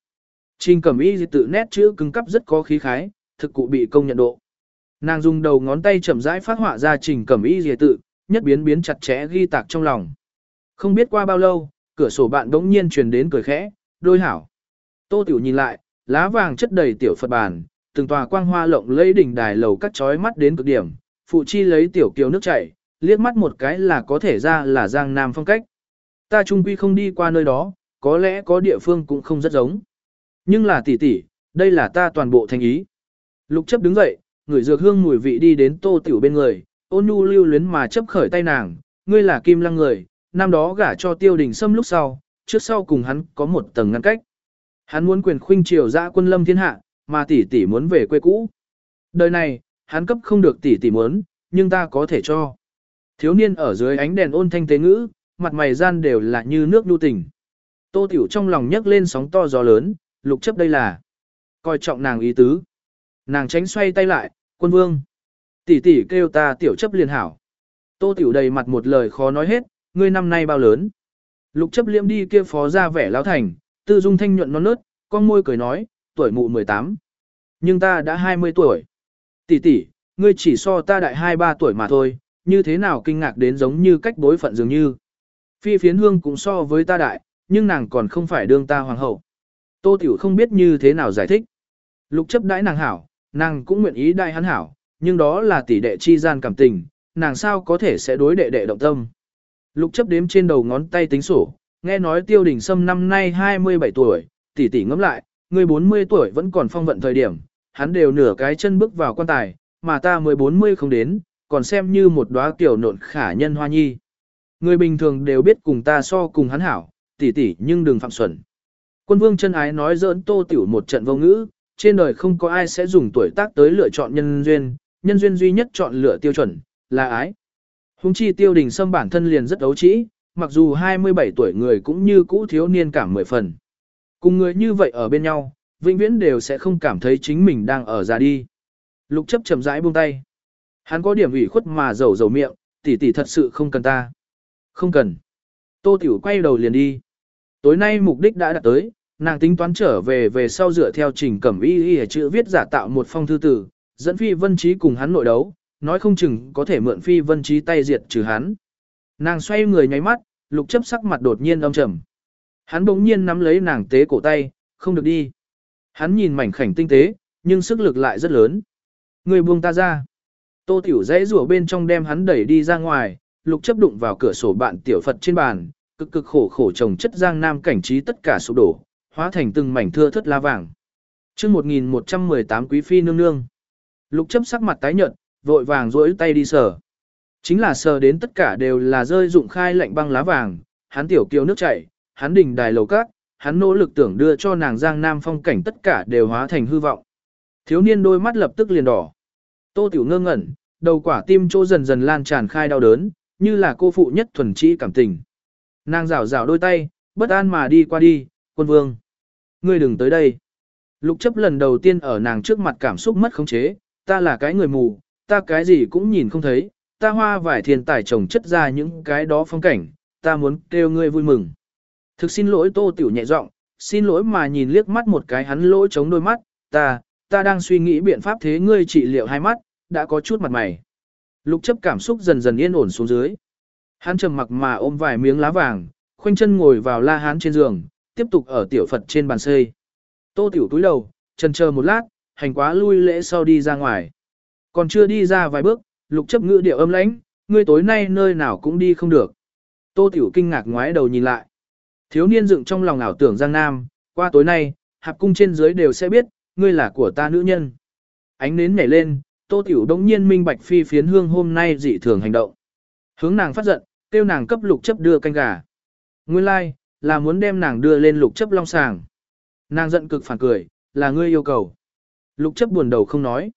Trình cẩm y tự nét chữ cứng cắp rất có khí khái, thực cụ bị công nhận độ. Nàng dùng đầu ngón tay chậm rãi phát họa ra trình cẩm y dìa tự, nhất biến biến chặt chẽ ghi tạc trong lòng. Không biết qua bao lâu, cửa sổ bạn đống nhiên truyền đến cười khẽ, đôi hảo. Tô Tiểu nhìn lại, lá vàng chất đầy tiểu Phật bàn, từng tòa quang hoa lộng lẫy đỉnh đài lầu cắt chói mắt đến cực điểm, phụ chi lấy tiểu kiều nước chảy, liếc mắt một cái là có thể ra là Giang Nam phong cách. Ta trung quy không đi qua nơi đó, có lẽ có địa phương cũng không rất giống. Nhưng là tỷ tỷ, đây là ta toàn bộ thành ý. Lục chấp đứng dậy, người dược hương mùi vị đi đến tô tiểu bên người, ôn nhu lưu luyến mà chấp khởi tay nàng, ngươi là kim lăng người, năm đó gả cho tiêu đình xâm lúc sau, trước sau cùng hắn có một tầng ngăn cách. Hắn muốn quyền khuynh triều dã quân lâm thiên hạ, mà tỷ tỷ muốn về quê cũ. Đời này, hắn cấp không được tỷ tỷ muốn, nhưng ta có thể cho. Thiếu niên ở dưới ánh đèn ôn thanh tế ngữ, mặt mày gian đều là như nước nhu tình. Tô tiểu trong lòng nhấc lên sóng to gió lớn, lục chấp đây là. Coi trọng nàng ý tứ. Nàng tránh xoay tay lại, quân vương. Tỷ tỷ kêu ta tiểu chấp liền hảo. Tô tiểu đầy mặt một lời khó nói hết, ngươi năm nay bao lớn. Lục chấp liễm đi kia phó ra vẻ lão thành, tư dung thanh nhuận non nớt, con môi cười nói, tuổi mụ 18. Nhưng ta đã 20 tuổi. Tỷ tỷ, ngươi chỉ so ta đại 2-3 tuổi mà thôi, như thế nào kinh ngạc đến giống như cách bối phận dường như. Phi phiến hương cũng so với ta đại, nhưng nàng còn không phải đương ta hoàng hậu. Tô Tiểu không biết như thế nào giải thích. Lục chấp đãi nàng hảo, nàng cũng nguyện ý đại hắn hảo, nhưng đó là tỷ đệ chi gian cảm tình, nàng sao có thể sẽ đối đệ đệ động tâm. Lục chấp đếm trên đầu ngón tay tính sổ, nghe nói tiêu đình sâm năm nay 27 tuổi, tỷ tỷ ngẫm lại, người 40 tuổi vẫn còn phong vận thời điểm, hắn đều nửa cái chân bước vào quan tài, mà ta mới 40 không đến, còn xem như một đóa tiểu nộn khả nhân hoa nhi. Người bình thường đều biết cùng ta so cùng hắn hảo, tỷ tỷ nhưng đừng phạm xuẩn. Quân vương chân ái nói giỡn tô tiểu một trận vô ngữ, trên đời không có ai sẽ dùng tuổi tác tới lựa chọn nhân duyên, nhân duyên duy nhất chọn lựa tiêu chuẩn, là ái. Hùng chi tiêu đình sâm bản thân liền rất ấu trĩ, mặc dù 27 tuổi người cũng như cũ thiếu niên cảm mười phần. Cùng người như vậy ở bên nhau, vĩnh viễn đều sẽ không cảm thấy chính mình đang ở già đi. Lục chấp chậm rãi buông tay. Hắn có điểm ủy khuất mà dầu dầu miệng, tỷ tỷ thật sự không cần ta. Không cần. Tô Tiểu quay đầu liền đi. Tối nay mục đích đã đạt tới, nàng tính toán trở về về sau dựa theo trình cẩm y y chữ viết giả tạo một phong thư tử, dẫn phi vân trí cùng hắn nội đấu, nói không chừng có thể mượn phi vân trí tay diệt trừ hắn. Nàng xoay người nháy mắt, lục chấp sắc mặt đột nhiên âm trầm. Hắn bỗng nhiên nắm lấy nàng tế cổ tay, không được đi. Hắn nhìn mảnh khảnh tinh tế, nhưng sức lực lại rất lớn. Người buông ta ra. Tô tiểu dãy rủa bên trong đem hắn đẩy đi ra ngoài, lục chấp đụng vào cửa sổ bạn tiểu Phật trên bàn, cực cực khổ khổ trồng chất giang nam cảnh trí tất cả sụp đổ, hóa thành từng mảnh thưa thất la vàng. chương 1118 quý phi nương nương. Lục chấp sắc mặt tái nhợt, vội vàng rỗi tay đi sờ. Chính là sờ đến tất cả đều là rơi dụng khai lạnh băng lá vàng, hắn tiểu kiều nước chảy, hắn đỉnh đài lầu cát, hắn nỗ lực tưởng đưa cho nàng giang nam phong cảnh tất cả đều hóa thành hư vọng. Thiếu niên đôi mắt lập tức liền đỏ. Tô tiểu ngơ ngẩn, đầu quả tim chỗ dần dần lan tràn khai đau đớn, như là cô phụ nhất thuần trí cảm tình. Nàng rảo rảo đôi tay, bất an mà đi qua đi, quân vương. Ngươi đừng tới đây. Lục chấp lần đầu tiên ở nàng trước mặt cảm xúc mất khống chế, ta là cái người mù, ta cái gì cũng nhìn không thấy, ta hoa vải thiên tài trồng chất ra những cái đó phong cảnh, ta muốn kêu ngươi vui mừng. Thực xin lỗi tô tiểu nhẹ giọng, xin lỗi mà nhìn liếc mắt một cái hắn lỗi chống đôi mắt, ta, ta đang suy nghĩ biện pháp thế ngươi trị liệu hai mắt, đã có chút mặt mày. Lục chấp cảm xúc dần dần yên ổn xuống dưới. Hắn trầm mặc mà ôm vài miếng lá vàng, khoanh chân ngồi vào la hán trên giường, tiếp tục ở tiểu Phật trên bàn xây. Tô tiểu túi đầu, chân chờ một lát, hành quá lui lễ sau đi ra ngoài. Còn chưa đi ra vài bước, lục chấp ngữ điệu âm lãnh, ngươi tối nay nơi nào cũng đi không được. Tô tiểu kinh ngạc ngoái đầu nhìn lại. Thiếu niên dựng trong lòng ảo tưởng Giang Nam, qua tối nay, hạp cung trên dưới đều sẽ biết, ngươi là của ta nữ nhân. Ánh nến nhảy lên, tô tiểu đống nhiên minh bạch phi phiến hương hôm nay dị thường hành động. Hướng nàng phát giận, tiêu nàng cấp lục chấp đưa canh gà. Nguyên lai, like, là muốn đem nàng đưa lên lục chấp long sàng. Nàng giận cực phản cười, là ngươi yêu cầu. Lục chấp buồn đầu không nói.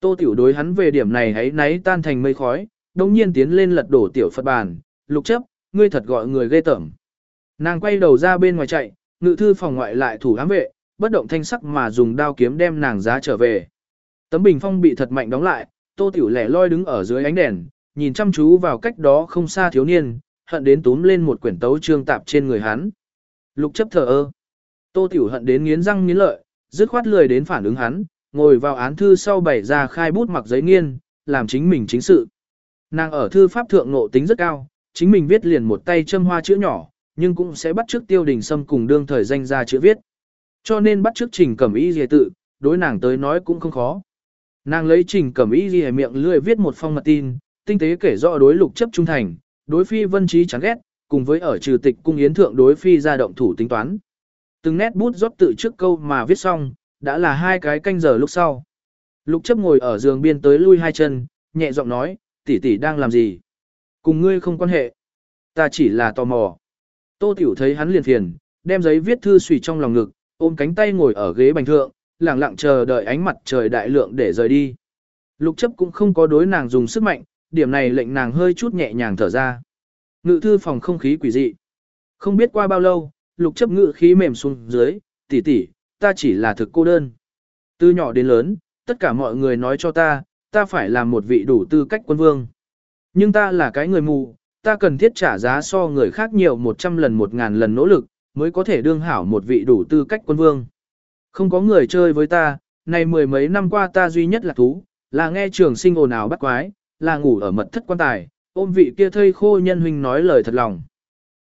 Tô tiểu đối hắn về điểm này hãy náy tan thành mây khói, đồng nhiên tiến lên lật đổ tiểu Phật bàn. Lục chấp, ngươi thật gọi người ghê tởm. Nàng quay đầu ra bên ngoài chạy, ngự thư phòng ngoại lại thủ ám vệ, bất động thanh sắc mà dùng đao kiếm đem nàng giá trở về. Tấm bình phong bị thật mạnh đóng lại, tô tiểu lẻ loi đứng ở dưới ánh đèn, nhìn chăm chú vào cách đó không xa thiếu niên, hận đến túm lên một quyển tấu trương tạp trên người hắn. Lục chấp thờ ơ. Tô tiểu hận đến nghiến răng nghiến lợi, dứt khoát lười đến phản ứng hắn, ngồi vào án thư sau bảy ra khai bút mặc giấy nghiên, làm chính mình chính sự. Nàng ở thư pháp thượng nộ tính rất cao, chính mình viết liền một tay châm hoa chữ nhỏ, nhưng cũng sẽ bắt trước tiêu đình xâm cùng đương thời danh ra chữ viết. Cho nên bắt trước trình cẩm y dề tự, đối nàng tới nói cũng không khó. Nàng lấy trình cẩm y dề miệng lười viết một phong mật tin, tinh tế kể rõ đối lục chấp trung thành, đối phi vân trí chán ghét, cùng với ở trừ tịch cung yến thượng đối phi ra động thủ tính toán. Từng nét bút rót tự trước câu mà viết xong, đã là hai cái canh giờ lúc sau. Lục chấp ngồi ở giường biên tới lui hai chân, nhẹ giọng nói, tỷ tỷ đang làm gì? Cùng ngươi không quan hệ. Ta chỉ là tò mò. Tô Tiểu thấy hắn liền phiền, đem giấy viết thư xùy trong lòng ngực, ôm cánh tay ngồi ở ghế bành thượng, lặng lặng chờ đợi ánh mặt trời đại lượng để rời đi. Lục chấp cũng không có đối nàng dùng sức mạnh, điểm này lệnh nàng hơi chút nhẹ nhàng thở ra. Ngự thư phòng không khí quỷ dị. Không biết qua bao lâu, lục chấp ngự khí mềm xuống dưới, tỷ tỷ, ta chỉ là thực cô đơn. Từ nhỏ đến lớn, tất cả mọi người nói cho ta, ta phải làm một vị đủ tư cách quân vương. Nhưng ta là cái người mù, ta cần thiết trả giá so người khác nhiều 100 lần 1000 lần nỗ lực, mới có thể đương hảo một vị đủ tư cách quân vương. Không có người chơi với ta, này mười mấy năm qua ta duy nhất là thú, là nghe trường sinh ồn ào bắt quái, là ngủ ở mật thất quan tài, ôm vị kia thây khô nhân huynh nói lời thật lòng.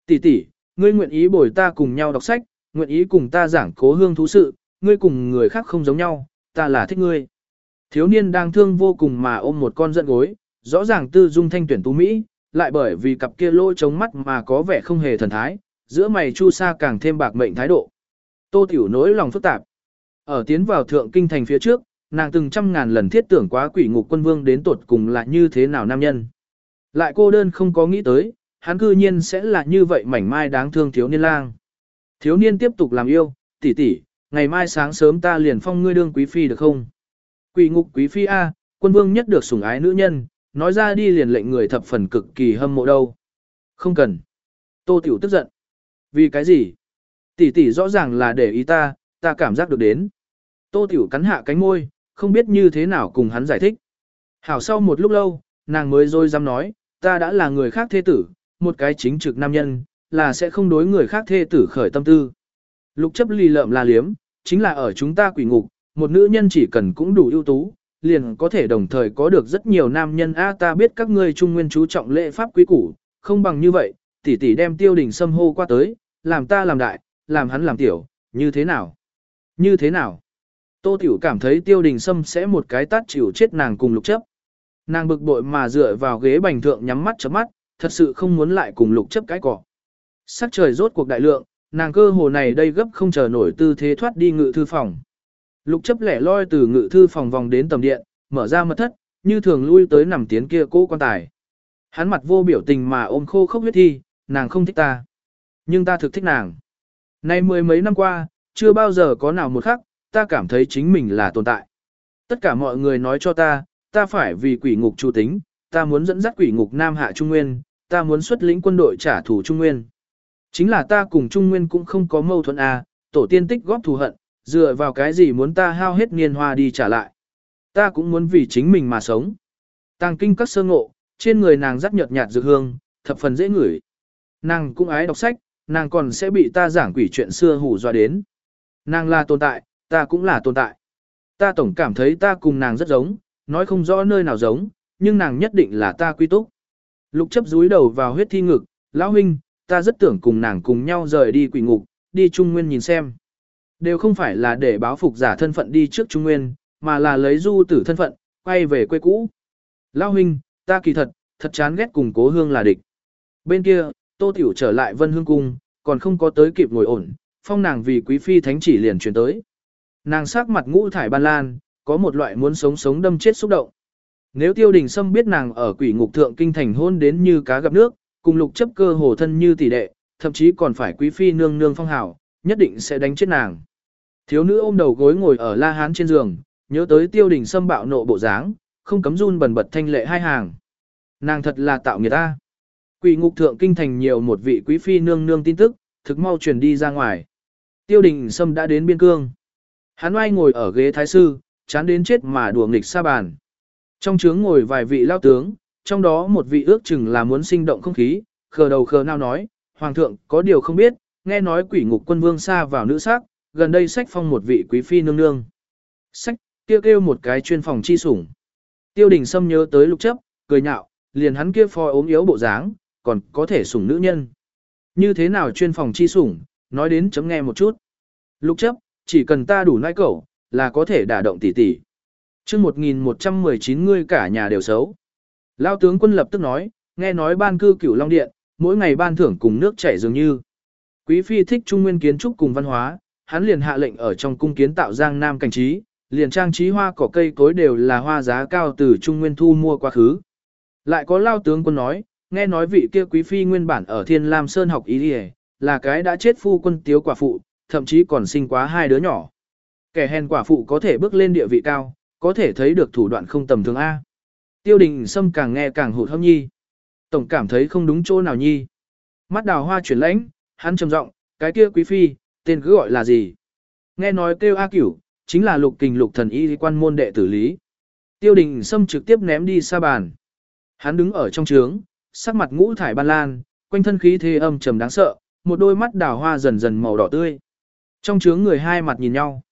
Tỷ tỷ, ngươi nguyện ý bồi ta cùng nhau đọc sách, nguyện ý cùng ta giảng cố hương thú sự, ngươi cùng người khác không giống nhau, ta là thích ngươi. Thiếu niên đang thương vô cùng mà ôm một con giận gối, rõ ràng tư dung thanh tuyển tú Mỹ, lại bởi vì cặp kia lỗ trống mắt mà có vẻ không hề thần thái, giữa mày chu sa càng thêm bạc mệnh thái độ. Tô Tiểu nỗi lòng phức tạp. Ở tiến vào thượng kinh thành phía trước, nàng từng trăm ngàn lần thiết tưởng quá quỷ ngục quân vương đến tột cùng là như thế nào nam nhân. Lại cô đơn không có nghĩ tới, hắn cư nhiên sẽ là như vậy mảnh mai đáng thương thiếu niên lang. Thiếu niên tiếp tục làm yêu, tỷ tỷ, ngày mai sáng sớm ta liền phong ngươi đương quý phi được không? Quỷ ngục quý phi A, quân vương nhất được sủng ái nữ nhân, nói ra đi liền lệnh người thập phần cực kỳ hâm mộ đâu. Không cần. Tô Tiểu tức giận. Vì cái gì? Tỷ tỷ rõ ràng là để ý ta, ta cảm giác được đến. Tô Tiểu cắn hạ cánh môi, không biết như thế nào cùng hắn giải thích. Hảo sau một lúc lâu, nàng mới rồi dám nói, ta đã là người khác thê tử, một cái chính trực nam nhân, là sẽ không đối người khác thê tử khởi tâm tư. Lục chấp lì lợm la liếm, chính là ở chúng ta quỷ ngục, một nữ nhân chỉ cần cũng đủ ưu tú, liền có thể đồng thời có được rất nhiều nam nhân a ta biết các ngươi trung nguyên chú trọng lễ pháp quý củ, không bằng như vậy, tỷ tỷ đem tiêu đình xâm hô qua tới, làm ta làm đại, làm hắn làm tiểu, như thế nào? Như thế nào? Tô tiểu cảm thấy tiêu đình Sâm sẽ một cái tát chịu chết nàng cùng lục chấp. Nàng bực bội mà dựa vào ghế bành thượng nhắm mắt chớp mắt, thật sự không muốn lại cùng lục chấp cái cỏ. Sắc trời rốt cuộc đại lượng, nàng cơ hồ này đây gấp không chờ nổi tư thế thoát đi ngự thư phòng. Lục chấp lẻ loi từ ngự thư phòng vòng đến tầm điện, mở ra mật thất, như thường lui tới nằm tiến kia cố quan tài. Hắn mặt vô biểu tình mà ôm khô khốc huyết thi, nàng không thích ta. Nhưng ta thực thích nàng. Nay mười mấy năm qua, chưa bao giờ có nào một khắc, ta cảm thấy chính mình là tồn tại. Tất cả mọi người nói cho ta, ta phải vì quỷ ngục chủ tính, ta muốn dẫn dắt quỷ ngục Nam Hạ Trung Nguyên, ta muốn xuất lĩnh quân đội trả thù Trung Nguyên. Chính là ta cùng Trung Nguyên cũng không có mâu thuẫn à, tổ tiên tích góp thù hận, dựa vào cái gì muốn ta hao hết niên hoa đi trả lại. Ta cũng muốn vì chính mình mà sống. Tàng kinh các sơ ngộ, trên người nàng rắc nhợt nhạt dược hương, thập phần dễ ngửi. Nàng cũng ái đọc sách, nàng còn sẽ bị ta giảng quỷ chuyện xưa hù dọa đến. Nàng là tồn tại, ta cũng là tồn tại. Ta tổng cảm thấy ta cùng nàng rất giống, nói không rõ nơi nào giống, nhưng nàng nhất định là ta quy túc. Lục chấp rúi đầu vào huyết thi ngực, lão huynh, ta rất tưởng cùng nàng cùng nhau rời đi quỷ ngục, đi Trung Nguyên nhìn xem. Đều không phải là để báo phục giả thân phận đi trước Trung Nguyên, mà là lấy du tử thân phận, quay về quê cũ. Lão huynh, ta kỳ thật, thật chán ghét cùng cố hương là địch. Bên kia, tô tiểu trở lại vân hương cung, còn không có tới kịp ngồi ổn, phong nàng vì quý phi thánh chỉ liền truyền tới. Nàng sắc mặt ngũ thải ban lan, có một loại muốn sống sống đâm chết xúc động. Nếu tiêu đình sâm biết nàng ở quỷ ngục thượng kinh thành hôn đến như cá gặp nước, cùng lục chấp cơ hồ thân như tỷ đệ, thậm chí còn phải quý phi nương nương phong hào, nhất định sẽ đánh chết nàng. Thiếu nữ ôm đầu gối ngồi ở la hán trên giường, nhớ tới tiêu đình sâm bạo nộ bộ dáng, không cấm run bần bật thanh lệ hai hàng. Nàng thật là tạo người ta. Quỷ ngục thượng kinh thành nhiều một vị quý phi nương nương tin tức, thực mau truyền đi ra ngoài. Tiêu đình sâm đã đến biên cương. Hắn oai ngồi ở ghế thái sư, chán đến chết mà đùa nghịch xa bàn. Trong trướng ngồi vài vị lao tướng, trong đó một vị ước chừng là muốn sinh động không khí, khờ đầu khờ nào nói, Hoàng thượng có điều không biết, nghe nói quỷ ngục quân vương xa vào nữ sắc, gần đây sách phong một vị quý phi nương nương. Sách, kêu kêu một cái chuyên phòng chi sủng. Tiêu đình Sâm nhớ tới lục chấp, cười nhạo, liền hắn kia phò ốm yếu bộ dáng, còn có thể sủng nữ nhân. Như thế nào chuyên phòng chi sủng, nói đến chấm nghe một chút. Lục chấp, chỉ cần ta đủ nãi cẩu, là có thể đả động tỷ tỷ. chương 1119 ngươi cả nhà đều xấu. Lao tướng quân lập tức nói, nghe nói ban cư cửu Long Điện, mỗi ngày ban thưởng cùng nước chảy dường như. Quý phi thích trung nguyên kiến trúc cùng văn hóa, hắn liền hạ lệnh ở trong cung kiến tạo giang nam cảnh trí, liền trang trí hoa cỏ cây cối đều là hoa giá cao từ trung nguyên thu mua quá khứ. Lại có lao tướng quân nói, nghe nói vị kia quý phi nguyên bản ở thiên lam sơn học ý đi là cái đã chết phu quân tiếu quả phụ, thậm chí còn sinh quá hai đứa nhỏ. Kẻ hèn quả phụ có thể bước lên địa vị cao, có thể thấy được thủ đoạn không tầm thường A. Tiêu đình Sâm càng nghe càng hụt hâm nhi. Tổng cảm thấy không đúng chỗ nào nhi. Mắt đào hoa chuyển lãnh, hắn trầm giọng, cái kia quý phi, tên cứ gọi là gì? Nghe nói kêu A cửu, chính là lục kình lục thần y quan môn đệ tử lý. Tiêu đình Sâm trực tiếp ném đi xa bàn. Hắn đứng ở trong trướng, sắc mặt ngũ thải ban lan, quanh thân khí thế âm trầm đáng sợ, một đôi mắt đào hoa dần dần màu đỏ tươi. Trong trướng người hai mặt nhìn nhau.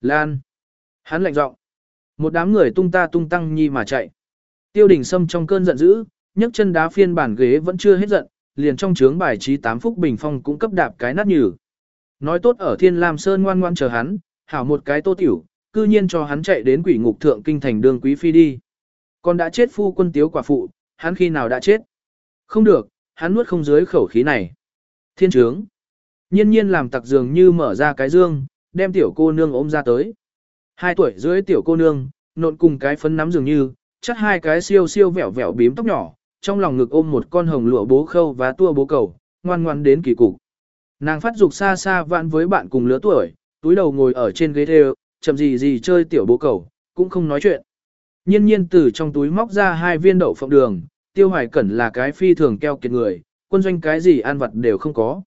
Lan. Hắn lạnh giọng. Một đám người tung ta tung tăng nhi mà chạy. Tiêu đình Sâm trong cơn giận dữ, nhấc chân đá phiên bản ghế vẫn chưa hết giận, liền trong trướng bài trí tám phúc bình phong cũng cấp đạp cái nát nhừ. Nói tốt ở Thiên Lam Sơn ngoan ngoan chờ hắn, hảo một cái tô tiểu, cư nhiên cho hắn chạy đến quỷ ngục thượng kinh thành đường quý phi đi. Còn đã chết phu quân tiếu quả phụ, hắn khi nào đã chết? Không được, hắn nuốt không dưới khẩu khí này. Thiên trướng. Nhiên nhiên làm tặc dường như mở ra cái dương, đem tiểu cô nương ôm ra tới. Hai tuổi dưới tiểu cô nương, nộn cùng cái phấn nắm dường như, chắc hai cái siêu siêu vẻo vẻo bím tóc nhỏ, trong lòng ngực ôm một con hồng lụa bố khâu và tua bố cầu, ngoan ngoan đến kỳ cục. Nàng phát dục xa xa vạn với bạn cùng lứa tuổi, túi đầu ngồi ở trên ghế thêu, chậm gì gì chơi tiểu bố cầu, cũng không nói chuyện. Nhiên nhiên từ trong túi móc ra hai viên đậu phộng đường, tiêu hoài cẩn là cái phi thường keo kiệt người, quân doanh cái gì ăn vật đều không có.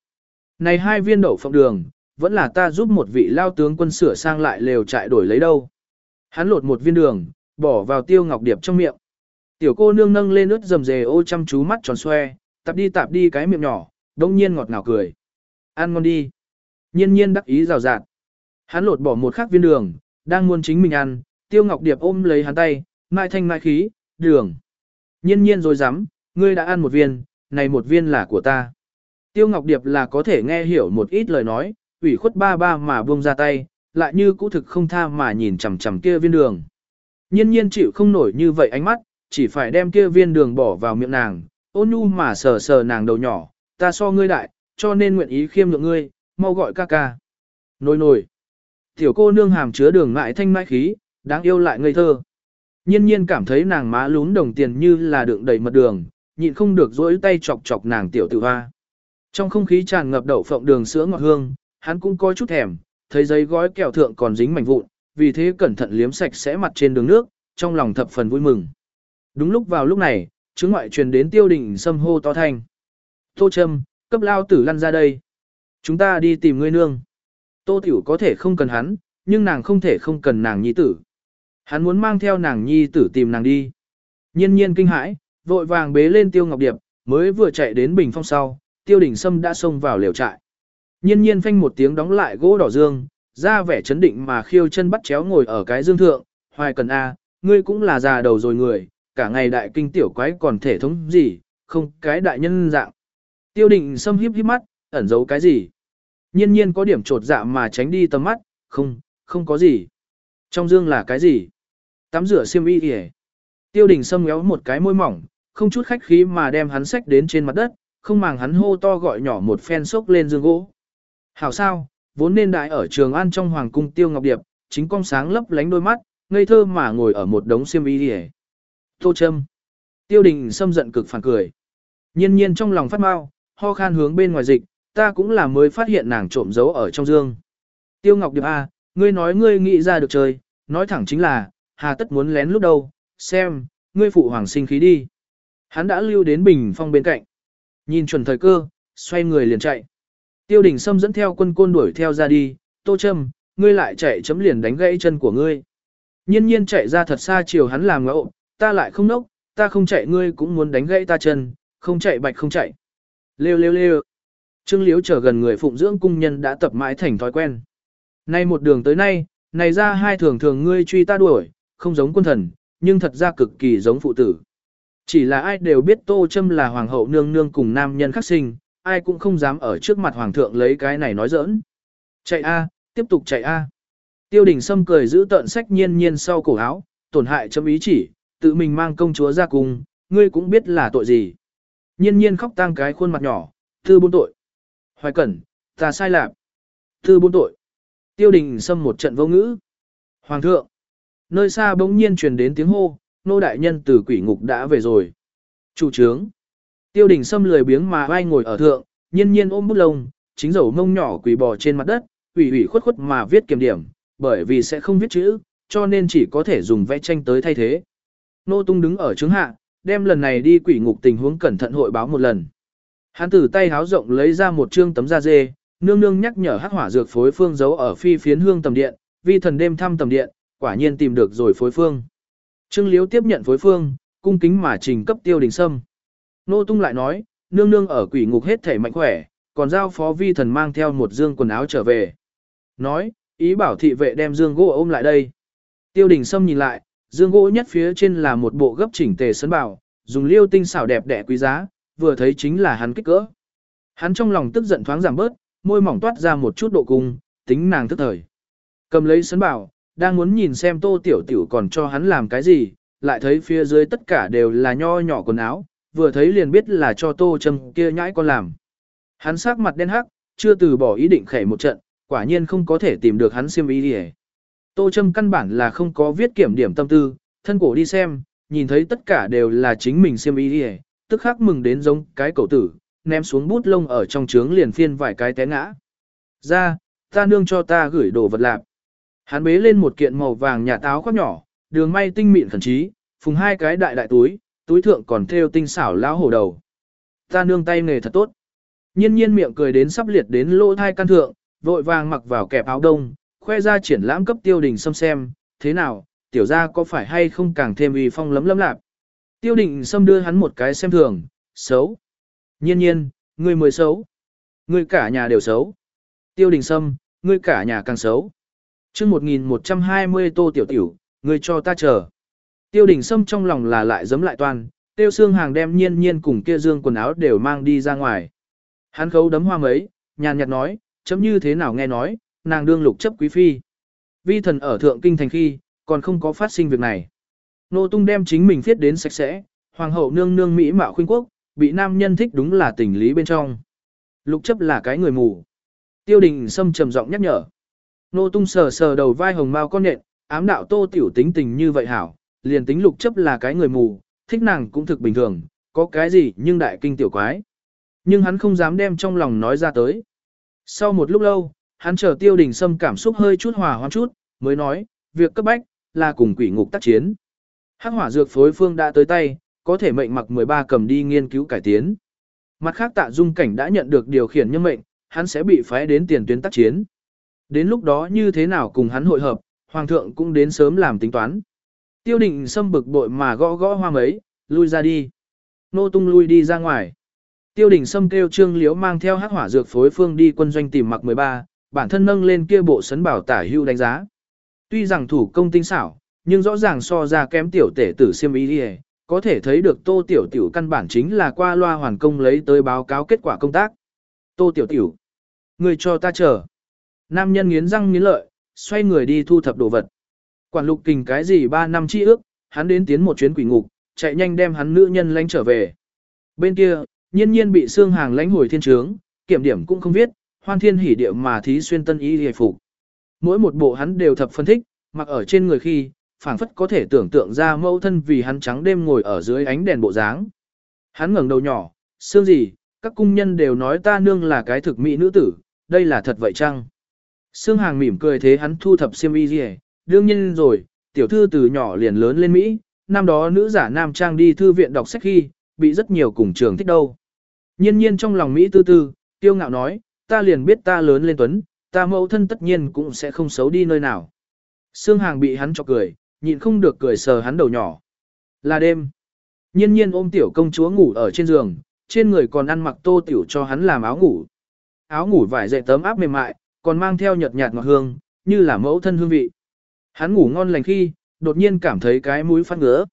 Này hai viên đậu phộng đường, vẫn là ta giúp một vị lao tướng quân sửa sang lại lều trại đổi lấy đâu. Hắn lột một viên đường, bỏ vào tiêu ngọc điệp trong miệng. Tiểu cô nương nâng lên ướt dầm dề ô chăm chú mắt tròn xoe, tạp đi tạp đi cái miệng nhỏ, đông nhiên ngọt ngào cười. Ăn ngon đi. Nhiên nhiên đắc ý rào rạt. Hắn lột bỏ một khắc viên đường, đang muốn chính mình ăn, tiêu ngọc điệp ôm lấy hắn tay, mai thanh mai khí, đường. Nhiên nhiên rồi dám, ngươi đã ăn một viên, này một viên là của ta. Tiêu ngọc điệp là có thể nghe hiểu một ít lời nói, ủy khuất ba ba mà buông ra tay, lại như cũ thực không tha mà nhìn chằm chằm kia viên đường. Nhiên nhiên chịu không nổi như vậy ánh mắt, chỉ phải đem kia viên đường bỏ vào miệng nàng, ôn nhu mà sờ sờ nàng đầu nhỏ, ta so ngươi đại, cho nên nguyện ý khiêm nhượng ngươi, mau gọi ca ca. Nồi nồi. Tiểu cô nương hàm chứa đường mại thanh mãi khí, đáng yêu lại ngây thơ. Nhiên nhiên cảm thấy nàng má lún đồng tiền như là đựng đầy mật đường, nhịn không được dỗi tay chọc chọc nàng tiểu tử hoa. Trong không khí tràn ngập đậu phộng đường sữa ngọt hương, hắn cũng coi chút thèm, thấy giấy gói kẹo thượng còn dính mảnh vụn, vì thế cẩn thận liếm sạch sẽ mặt trên đường nước, trong lòng thập phần vui mừng. Đúng lúc vào lúc này, chứng ngoại truyền đến tiêu đình xâm hô to thanh. Tô Trâm, cấp lao tử lăn ra đây. Chúng ta đi tìm ngươi nương. Tô tiểu có thể không cần hắn, nhưng nàng không thể không cần nàng nhi tử. Hắn muốn mang theo nàng nhi tử tìm nàng đi. Nhiên nhiên kinh hãi, vội vàng bế lên tiêu ngọc điệp, mới vừa chạy đến bình phong sau, tiêu đình sâm đã xông vào liều trại. Nhiên nhiên phanh một tiếng đóng lại gỗ đỏ dương, ra vẻ chấn định mà khiêu chân bắt chéo ngồi ở cái dương thượng, hoài cần A, ngươi cũng là già đầu rồi người, cả ngày đại kinh tiểu quái còn thể thống gì, không cái đại nhân dạng. Tiêu định sâm hiếp hiếp mắt, ẩn giấu cái gì. Nhiên nhiên có điểm trột dạ mà tránh đi tầm mắt, không, không có gì. Trong dương là cái gì? Tắm rửa xiêm y kìa. Tiêu đình sâm ngéo một cái môi mỏng, không chút khách khí mà đem hắn sách đến trên mặt đất, không màng hắn hô to gọi nhỏ một phen sốc lên dương gỗ. Hảo sao, vốn nên đại ở trường an trong hoàng cung tiêu ngọc điệp, chính con sáng lấp lánh đôi mắt, ngây thơ mà ngồi ở một đống xiêm y đi Tô châm. Tiêu đình xâm giận cực phản cười. Nhiên nhiên trong lòng phát mau, ho khan hướng bên ngoài dịch, ta cũng là mới phát hiện nàng trộm giấu ở trong dương. Tiêu Ngọc Điệp A, à, ngươi nói ngươi nghĩ ra được chơi, nói thẳng chính là, hà tất muốn lén lúc đâu, xem, ngươi phụ hoàng sinh khí đi. Hắn đã lưu đến bình phong bên cạnh. Nhìn chuẩn thời cơ, xoay người liền chạy. Tiêu đình Sâm dẫn theo quân côn đuổi theo ra đi, tô châm, ngươi lại chạy chấm liền đánh gãy chân của ngươi. Nhiên nhiên chạy ra thật xa chiều hắn làm ngẫu, ta lại không nốc, ta không chạy ngươi cũng muốn đánh gãy ta chân, không chạy bạch không chạy. Lêu lêu lêu. Trương Liếu trở gần người phụng dưỡng cung nhân đã tập mãi thành thói quen. Nay một đường tới nay, này ra hai thường thường ngươi truy ta đuổi, không giống quân thần, nhưng thật ra cực kỳ giống phụ tử. Chỉ là ai đều biết Tô châm là hoàng hậu nương nương cùng nam nhân khắc sinh, ai cũng không dám ở trước mặt hoàng thượng lấy cái này nói giỡn. Chạy a, tiếp tục chạy a. Tiêu đình Sâm cười giữ tợn sách nhiên nhiên sau cổ áo, tổn hại chấm ý chỉ, tự mình mang công chúa ra cùng, ngươi cũng biết là tội gì. Nhiên nhiên khóc tang cái khuôn mặt nhỏ, thư bốn tội. Hoài cẩn, ta sai lạc. Thư bốn tội. Tiêu đình sâm một trận vô ngữ. Hoàng thượng. Nơi xa bỗng nhiên truyền đến tiếng hô, nô đại nhân từ quỷ ngục đã về rồi. Chủ trướng. Tiêu đình xâm lười biếng mà vai ngồi ở thượng, nhiên nhiên ôm bút lông, chính dầu mông nhỏ quỷ bò trên mặt đất, ủy ủy khuất khuất mà viết kiểm điểm, bởi vì sẽ không viết chữ, cho nên chỉ có thể dùng vẽ tranh tới thay thế. Nô tung đứng ở trướng hạ, đem lần này đi quỷ ngục tình huống cẩn thận hội báo một lần. Hắn từ tay háo rộng lấy ra một trương tấm da dê, nương nương nhắc nhở hắc hỏa dược phối phương giấu ở phi phiến hương tầm điện, vi thần đêm thăm tầm điện, quả nhiên tìm được rồi phối phương. Trương Liếu tiếp nhận phối phương, cung kính mà trình cấp tiêu đình sâm. Nô tung lại nói, nương nương ở quỷ ngục hết thể mạnh khỏe, còn giao phó vi thần mang theo một dương quần áo trở về. Nói, ý bảo thị vệ đem dương gỗ ôm lại đây. Tiêu đình sâm nhìn lại, dương gỗ nhất phía trên là một bộ gấp chỉnh tề sấn bảo, dùng liêu tinh xảo đẹp đẽ quý giá, vừa thấy chính là hắn kích cỡ. Hắn trong lòng tức giận thoáng giảm bớt, môi mỏng toát ra một chút độ cung, tính nàng tức thời. Cầm lấy sấn bảo, đang muốn nhìn xem tô tiểu tiểu còn cho hắn làm cái gì, lại thấy phía dưới tất cả đều là nho nhỏ quần áo, vừa thấy liền biết là cho tô châm kia nhãi con làm. Hắn sắc mặt đen hắc, chưa từ bỏ ý định khẩy một trận, quả nhiên không có thể tìm được hắn xiêm ý đi Tô châm căn bản là không có viết kiểm điểm tâm tư, thân cổ đi xem, nhìn thấy tất cả đều là chính mình xiêm ý đi tức khắc mừng đến giống cái cậu tử, ném xuống bút lông ở trong trướng liền phiên vài cái té ngã. Ra, ta nương cho ta gửi đồ vật lạp. Hắn bế lên một kiện màu vàng nhà táo khoác nhỏ, đường may tinh mịn khẩn trí, phùng hai cái đại đại túi, túi thượng còn thêu tinh xảo lão hổ đầu. Ta nương tay nghề thật tốt. Nhiên nhiên miệng cười đến sắp liệt đến lỗ thai căn thượng, vội vàng mặc vào kẹp áo đông, khoe ra triển lãm cấp tiêu đình xâm xem, thế nào, tiểu ra có phải hay không càng thêm uy phong lấm lấm lạp. Tiêu đình xâm đưa hắn một cái xem thường, xấu. Nhiên nhiên, ngươi mới xấu. Ngươi cả nhà đều xấu. Tiêu đình sâm, ngươi cả nhà càng xấu chương 1120 tô tiểu tiểu, người cho ta chờ. Tiêu đình sâm trong lòng là lại giấm lại toàn, tiêu xương hàng đem nhiên nhiên cùng kia dương quần áo đều mang đi ra ngoài. Hắn khấu đấm hoa mấy, nhàn nhạt nói, chấm như thế nào nghe nói, nàng đương lục chấp quý phi. Vi thần ở thượng kinh thành khi, còn không có phát sinh việc này. Nô tung đem chính mình viết đến sạch sẽ, hoàng hậu nương nương Mỹ mạo khuyên quốc, bị nam nhân thích đúng là tình lý bên trong. Lục chấp là cái người mù. Tiêu đình Sâm trầm giọng nhắc nhở. Nô tung sờ sờ đầu vai hồng mao con nện, ám đạo tô tiểu tính tình như vậy hảo, liền tính lục chấp là cái người mù, thích nàng cũng thực bình thường, có cái gì nhưng đại kinh tiểu quái. Nhưng hắn không dám đem trong lòng nói ra tới. Sau một lúc lâu, hắn chờ tiêu đình sâm cảm xúc hơi chút hòa hoãn chút, mới nói, việc cấp bách, là cùng quỷ ngục tác chiến. Hắc hỏa dược phối phương đã tới tay, có thể mệnh mặc 13 cầm đi nghiên cứu cải tiến. Mặt khác tạ dung cảnh đã nhận được điều khiển nhân mệnh, hắn sẽ bị phái đến tiền tuyến tác chiến. Đến lúc đó như thế nào cùng hắn hội hợp, hoàng thượng cũng đến sớm làm tính toán. Tiêu định xâm bực bội mà gõ gõ hoa mấy, lui ra đi. Nô tung lui đi ra ngoài. Tiêu đình Sâm kêu trương liễu mang theo hắc hỏa dược phối phương đi quân doanh tìm mặc 13, bản thân nâng lên kia bộ sấn bảo tả hưu đánh giá. Tuy rằng thủ công tinh xảo, nhưng rõ ràng so ra kém tiểu tể tử siêm ý đi có thể thấy được tô tiểu tiểu căn bản chính là qua loa hoàn công lấy tới báo cáo kết quả công tác. Tô tiểu tiểu, người cho ta chờ. Nam nhân nghiến răng nghiến lợi, xoay người đi thu thập đồ vật. Quản lục kình cái gì ba năm chi ước, hắn đến tiến một chuyến quỷ ngục, chạy nhanh đem hắn nữ nhân lánh trở về. Bên kia, nhiên nhiên bị xương hàng lánh hồi thiên trướng, kiểm điểm cũng không viết, hoan thiên hỉ địa mà thí xuyên tân y hề phục. Mỗi một bộ hắn đều thập phân thích, mặc ở trên người khi, phảng phất có thể tưởng tượng ra mẫu thân vì hắn trắng đêm ngồi ở dưới ánh đèn bộ dáng. Hắn ngẩng đầu nhỏ, xương gì, các cung nhân đều nói ta nương là cái thực mỹ nữ tử, đây là thật vậy chăng? Sương hàng mỉm cười thế hắn thu thập xiêm y gì, đương nhiên rồi, tiểu thư từ nhỏ liền lớn lên Mỹ, năm đó nữ giả nam trang đi thư viện đọc sách khi, bị rất nhiều cùng trường thích đâu. Nhiên nhiên trong lòng Mỹ tư tư, tiêu ngạo nói, ta liền biết ta lớn lên tuấn, ta mẫu thân tất nhiên cũng sẽ không xấu đi nơi nào. Sương hàng bị hắn chọc cười, nhịn không được cười sờ hắn đầu nhỏ. Là đêm. Nhiên nhiên ôm tiểu công chúa ngủ ở trên giường, trên người còn ăn mặc tô tiểu cho hắn làm áo ngủ. Áo ngủ vải dậy tấm áp mềm mại, còn mang theo nhợt nhạt ngọt hương, như là mẫu thân hương vị. Hắn ngủ ngon lành khi, đột nhiên cảm thấy cái mũi phát ngứa.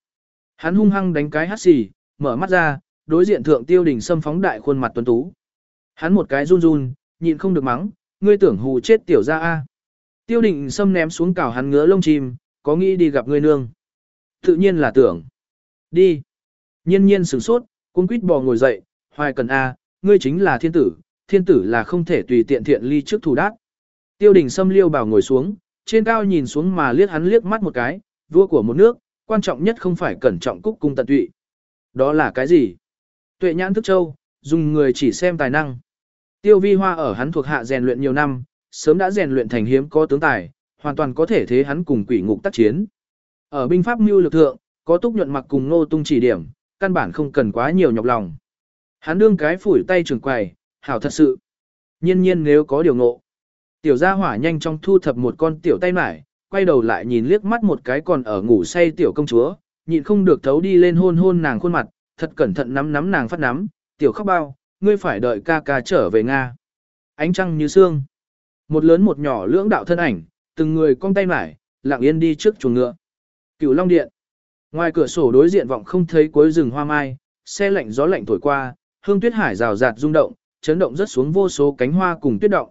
Hắn hung hăng đánh cái hắt xì, mở mắt ra, đối diện thượng tiêu đình xâm phóng đại khuôn mặt tuấn tú. Hắn một cái run run, nhịn không được mắng, ngươi tưởng hù chết tiểu ra a. Tiêu đình xâm ném xuống cào hắn ngứa lông chim, có nghĩ đi gặp ngươi nương. Tự nhiên là tưởng. Đi. Nhiên nhiên sửng sốt, cung quýt bò ngồi dậy, hoài cần a, ngươi chính là thiên tử, thiên tử là không thể tùy tiện thiện ly trước thủ đát. Tiêu đình xâm liêu bảo ngồi xuống, trên cao nhìn xuống mà liếc hắn liếc mắt một cái, vua của một nước, quan trọng nhất không phải cẩn trọng cúc cung tận tụy. Đó là cái gì? Tuệ nhãn thức châu, dùng người chỉ xem tài năng. Tiêu vi hoa ở hắn thuộc hạ rèn luyện nhiều năm, sớm đã rèn luyện thành hiếm có tướng tài, hoàn toàn có thể thế hắn cùng quỷ ngục tác chiến. Ở binh pháp mưu lực thượng, có túc nhuận mặc cùng nô tung chỉ điểm, căn bản không cần quá nhiều nhọc lòng. Hắn đương cái phủi tay trường quầy, hảo thật sự. Nhiên nhiên nếu có điều ngộ. Tiểu gia hỏa nhanh chóng thu thập một con tiểu tay mải, quay đầu lại nhìn liếc mắt một cái còn ở ngủ say tiểu công chúa, nhịn không được thấu đi lên hôn hôn nàng khuôn mặt, thật cẩn thận nắm nắm nàng phát nắm, tiểu khóc bao, ngươi phải đợi ca ca trở về Nga. Ánh trăng như sương. Một lớn một nhỏ lưỡng đạo thân ảnh, từng người cong tay mải, lặng yên đi trước chuồng ngựa. Cửu Long Điện. Ngoài cửa sổ đối diện vọng không thấy cuối rừng hoa mai, xe lạnh gió lạnh thổi qua, hương tuyết hải rào rạt rung động, chấn động rất xuống vô số cánh hoa cùng tuyết động.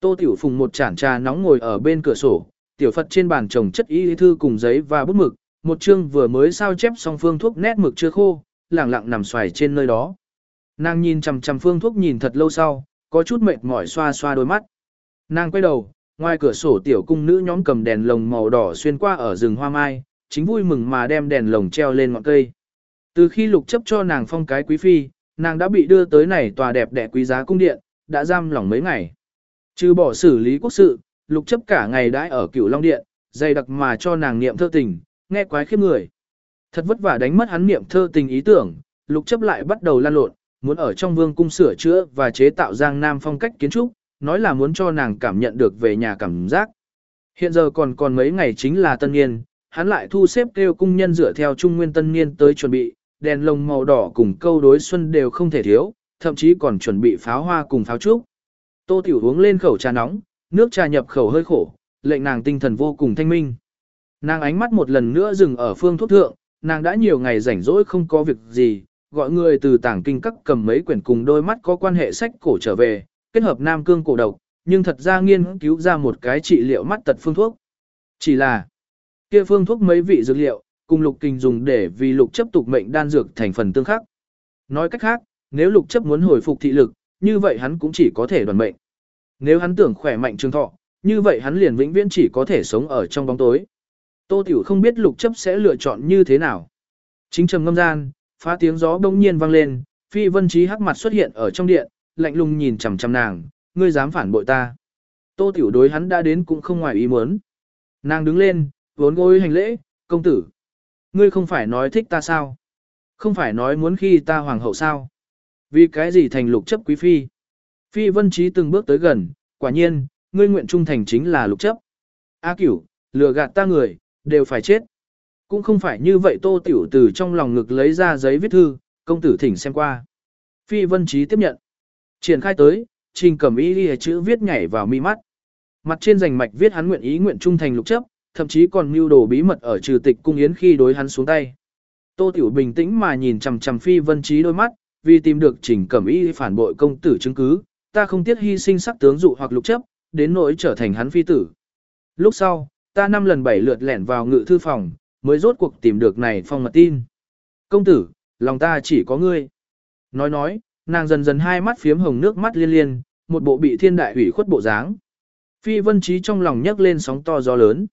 Tô Tiểu Phùng một chản trà nóng ngồi ở bên cửa sổ, tiểu Phật trên bàn trồng chất y thư cùng giấy và bút mực, một chương vừa mới sao chép xong phương thuốc nét mực chưa khô, lẳng lặng nằm xoài trên nơi đó. Nàng nhìn chằm chằm phương thuốc nhìn thật lâu sau, có chút mệt mỏi xoa xoa đôi mắt. Nàng quay đầu, ngoài cửa sổ tiểu cung nữ nhóm cầm đèn lồng màu đỏ xuyên qua ở rừng hoa mai, chính vui mừng mà đem đèn lồng treo lên ngọn cây. Từ khi lục chấp cho nàng phong cái quý phi, nàng đã bị đưa tới này tòa đẹp đẽ quý giá cung điện, đã giam lỏng mấy ngày. Trừ bỏ xử lý quốc sự, lục chấp cả ngày đãi ở cửu long điện, dày đặc mà cho nàng niệm thơ tình, nghe quái khiếp người. Thật vất vả đánh mất hắn niệm thơ tình ý tưởng, lục chấp lại bắt đầu lan lộn, muốn ở trong vương cung sửa chữa và chế tạo giang nam phong cách kiến trúc, nói là muốn cho nàng cảm nhận được về nhà cảm giác. Hiện giờ còn còn mấy ngày chính là tân niên, hắn lại thu xếp kêu cung nhân dựa theo trung nguyên tân niên tới chuẩn bị, đèn lồng màu đỏ cùng câu đối xuân đều không thể thiếu, thậm chí còn chuẩn bị pháo hoa cùng pháo trúc. Tô Tiểu uống lên khẩu trà nóng, nước trà nhập khẩu hơi khổ, lệnh nàng tinh thần vô cùng thanh minh. Nàng ánh mắt một lần nữa dừng ở phương thuốc thượng, nàng đã nhiều ngày rảnh rỗi không có việc gì, gọi người từ tảng kinh các cầm mấy quyển cùng đôi mắt có quan hệ sách cổ trở về, kết hợp nam cương cổ độc, nhưng thật ra nghiên cứu ra một cái trị liệu mắt tật phương thuốc. Chỉ là, kia phương thuốc mấy vị dược liệu, cùng lục kinh dùng để vì lục chấp tục mệnh đan dược thành phần tương khắc. Nói cách khác, nếu lục chấp muốn hồi phục thị lực, như vậy hắn cũng chỉ có thể đoàn mệnh. Nếu hắn tưởng khỏe mạnh trường thọ, như vậy hắn liền vĩnh viễn chỉ có thể sống ở trong bóng tối. Tô Tiểu không biết lục chấp sẽ lựa chọn như thế nào. Chính trầm ngâm gian, phá tiếng gió đông nhiên vang lên, phi vân trí hắc mặt xuất hiện ở trong điện, lạnh lùng nhìn chằm chằm nàng, ngươi dám phản bội ta. Tô Tiểu đối hắn đã đến cũng không ngoài ý muốn. Nàng đứng lên, vốn gối hành lễ, công tử. Ngươi không phải nói thích ta sao? Không phải nói muốn khi ta hoàng hậu sao? Vì cái gì thành lục chấp quý phi? Phi vân trí từng bước tới gần, quả nhiên, ngươi nguyện trung thành chính là lục chấp. A cửu, lừa gạt ta người, đều phải chết. Cũng không phải như vậy tô tiểu từ trong lòng ngực lấy ra giấy viết thư, công tử thỉnh xem qua. Phi vân trí tiếp nhận. Triển khai tới, trình cẩm ý đi chữ viết nhảy vào mi mắt. Mặt trên rành mạch viết hắn nguyện ý nguyện trung thành lục chấp, thậm chí còn mưu đồ bí mật ở trừ tịch cung yến khi đối hắn xuống tay. Tô Tiểu bình tĩnh mà nhìn chằm chằm Phi Vân Trí đôi mắt, vì tìm được Trình Cẩm Y phản bội công tử chứng cứ, ta không tiếc hy sinh sắc tướng dụ hoặc lục chấp, đến nỗi trở thành hắn phi tử. Lúc sau, ta năm lần bảy lượt lẻn vào ngự thư phòng, mới rốt cuộc tìm được này phong mật tin. Công tử, lòng ta chỉ có ngươi. Nói nói, nàng dần dần hai mắt phiếm hồng nước mắt liên liên, một bộ bị thiên đại hủy khuất bộ dáng. Phi vân trí trong lòng nhấc lên sóng to gió lớn.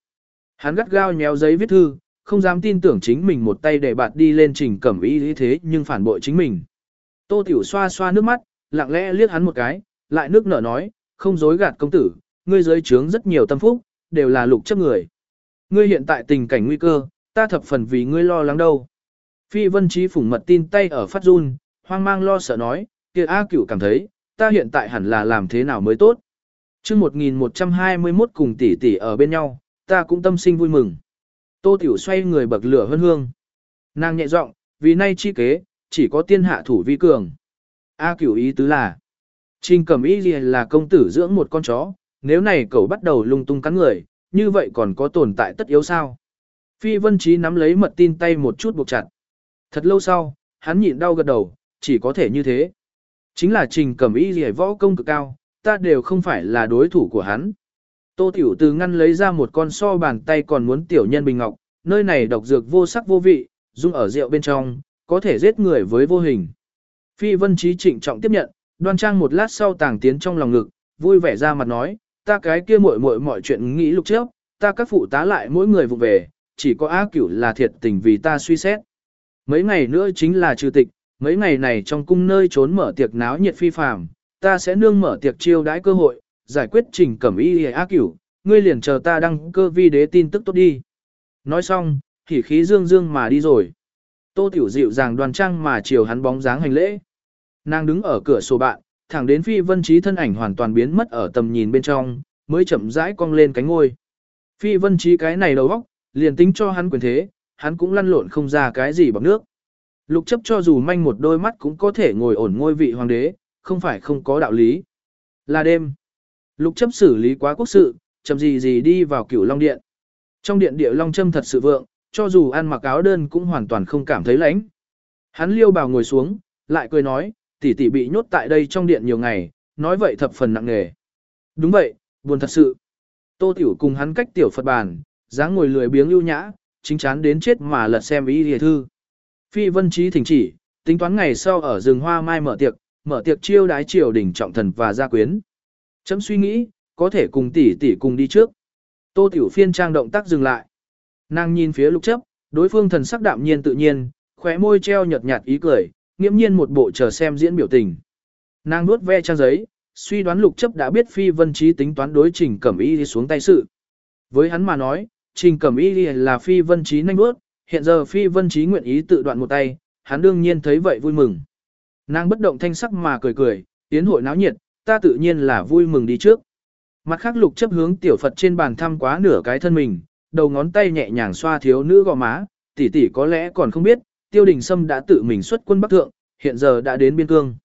Hắn gắt gao nhéo giấy viết thư, không dám tin tưởng chính mình một tay để bạt đi lên trình cẩm ý như thế nhưng phản bội chính mình. Tô tiểu xoa xoa nước mắt, lặng lẽ liếc hắn một cái, lại nước nở nói, không dối gạt công tử, ngươi giới trướng rất nhiều tâm phúc, đều là lục chấp người. Ngươi hiện tại tình cảnh nguy cơ, ta thập phần vì ngươi lo lắng đâu. Phi vân trí phủng mật tin tay ở phát run, hoang mang lo sợ nói, kia A cửu cảm thấy, ta hiện tại hẳn là làm thế nào mới tốt. chương 1121 cùng tỷ tỷ ở bên nhau, ta cũng tâm sinh vui mừng. Tô tiểu xoay người bậc lửa hân hương. Nàng nhẹ giọng, vì nay chi kế, chỉ có tiên hạ thủ vi cường. A cửu ý tứ là, Trình cẩm ý gì là công tử dưỡng một con chó, nếu này cậu bắt đầu lung tung cắn người, như vậy còn có tồn tại tất yếu sao? Phi vân trí nắm lấy mật tin tay một chút buộc chặt. Thật lâu sau, hắn nhịn đau gật đầu, chỉ có thể như thế. Chính là trình cẩm ý gì võ công cực cao, ta đều không phải là đối thủ của hắn. Tô tiểu từ ngăn lấy ra một con so bàn tay còn muốn tiểu nhân bình ngọc, nơi này độc dược vô sắc vô vị, dung ở rượu bên trong, có thể giết người với vô hình. Phi vân trí trịnh trọng tiếp nhận, Đoan trang một lát sau tàng tiến trong lòng ngực, vui vẻ ra mặt nói, ta cái kia muội muội mọi chuyện nghĩ lúc trước, ta các phụ tá lại mỗi người vụ về, chỉ có ác cửu là thiệt tình vì ta suy xét. Mấy ngày nữa chính là trừ tịch, mấy ngày này trong cung nơi trốn mở tiệc náo nhiệt phi phàm, ta sẽ nương mở tiệc chiêu đãi cơ hội, giải quyết trình cẩm y ác cửu, ngươi liền chờ ta đăng cơ vi đế tin tức tốt đi. Nói xong, thì khí dương dương mà đi rồi. Tô Tiểu dịu dàng đoàn trang mà chiều hắn bóng dáng hành lễ. Nàng đứng ở cửa sổ bạn, thẳng đến phi vân trí thân ảnh hoàn toàn biến mất ở tầm nhìn bên trong, mới chậm rãi cong lên cánh ngôi. Phi vân trí cái này đầu óc, liền tính cho hắn quyền thế, hắn cũng lăn lộn không ra cái gì bằng nước. Lục chấp cho dù manh một đôi mắt cũng có thể ngồi ổn ngôi vị hoàng đế, không phải không có đạo lý. Là đêm. Lục chấp xử lý quá quốc sự, chậm gì gì đi vào cửu long điện. Trong điện địa long châm thật sự vượng, cho dù ăn mặc áo đơn cũng hoàn toàn không cảm thấy lạnh. Hắn liêu bào ngồi xuống, lại cười nói, tỷ tỷ bị nhốt tại đây trong điện nhiều ngày, nói vậy thập phần nặng nề. Đúng vậy, buồn thật sự. Tô Tiểu cùng hắn cách tiểu Phật bàn, dáng ngồi lười biếng ưu nhã, chính chán đến chết mà lật xem ý hề thư. Phi vân trí thỉnh chỉ, tính toán ngày sau ở rừng hoa mai mở tiệc, mở tiệc chiêu đái triều đỉnh trọng thần và gia quyến. Chấm suy nghĩ, có thể cùng tỷ tỷ cùng đi trước. Tô Tiểu phiên trang động tác dừng lại. Nàng nhìn phía lục chấp, đối phương thần sắc đạm nhiên tự nhiên, khóe môi treo nhợt nhạt ý cười, nghiễm nhiên một bộ chờ xem diễn biểu tình. Nàng nuốt ve trang giấy, suy đoán lục chấp đã biết phi vân trí tính toán đối trình cẩm y đi xuống tay sự. Với hắn mà nói, trình cẩm y là phi vân trí nhanh bước, hiện giờ phi vân trí nguyện ý tự đoạn một tay, hắn đương nhiên thấy vậy vui mừng. Nàng bất động thanh sắc mà cười cười, tiến hội náo nhiệt, ta tự nhiên là vui mừng đi trước. Mặt khác lục chấp hướng tiểu Phật trên bàn thăm quá nửa cái thân mình, đầu ngón tay nhẹ nhàng xoa thiếu nữ gò má, tỷ tỷ có lẽ còn không biết, tiêu đình sâm đã tự mình xuất quân Bắc Thượng, hiện giờ đã đến biên cương.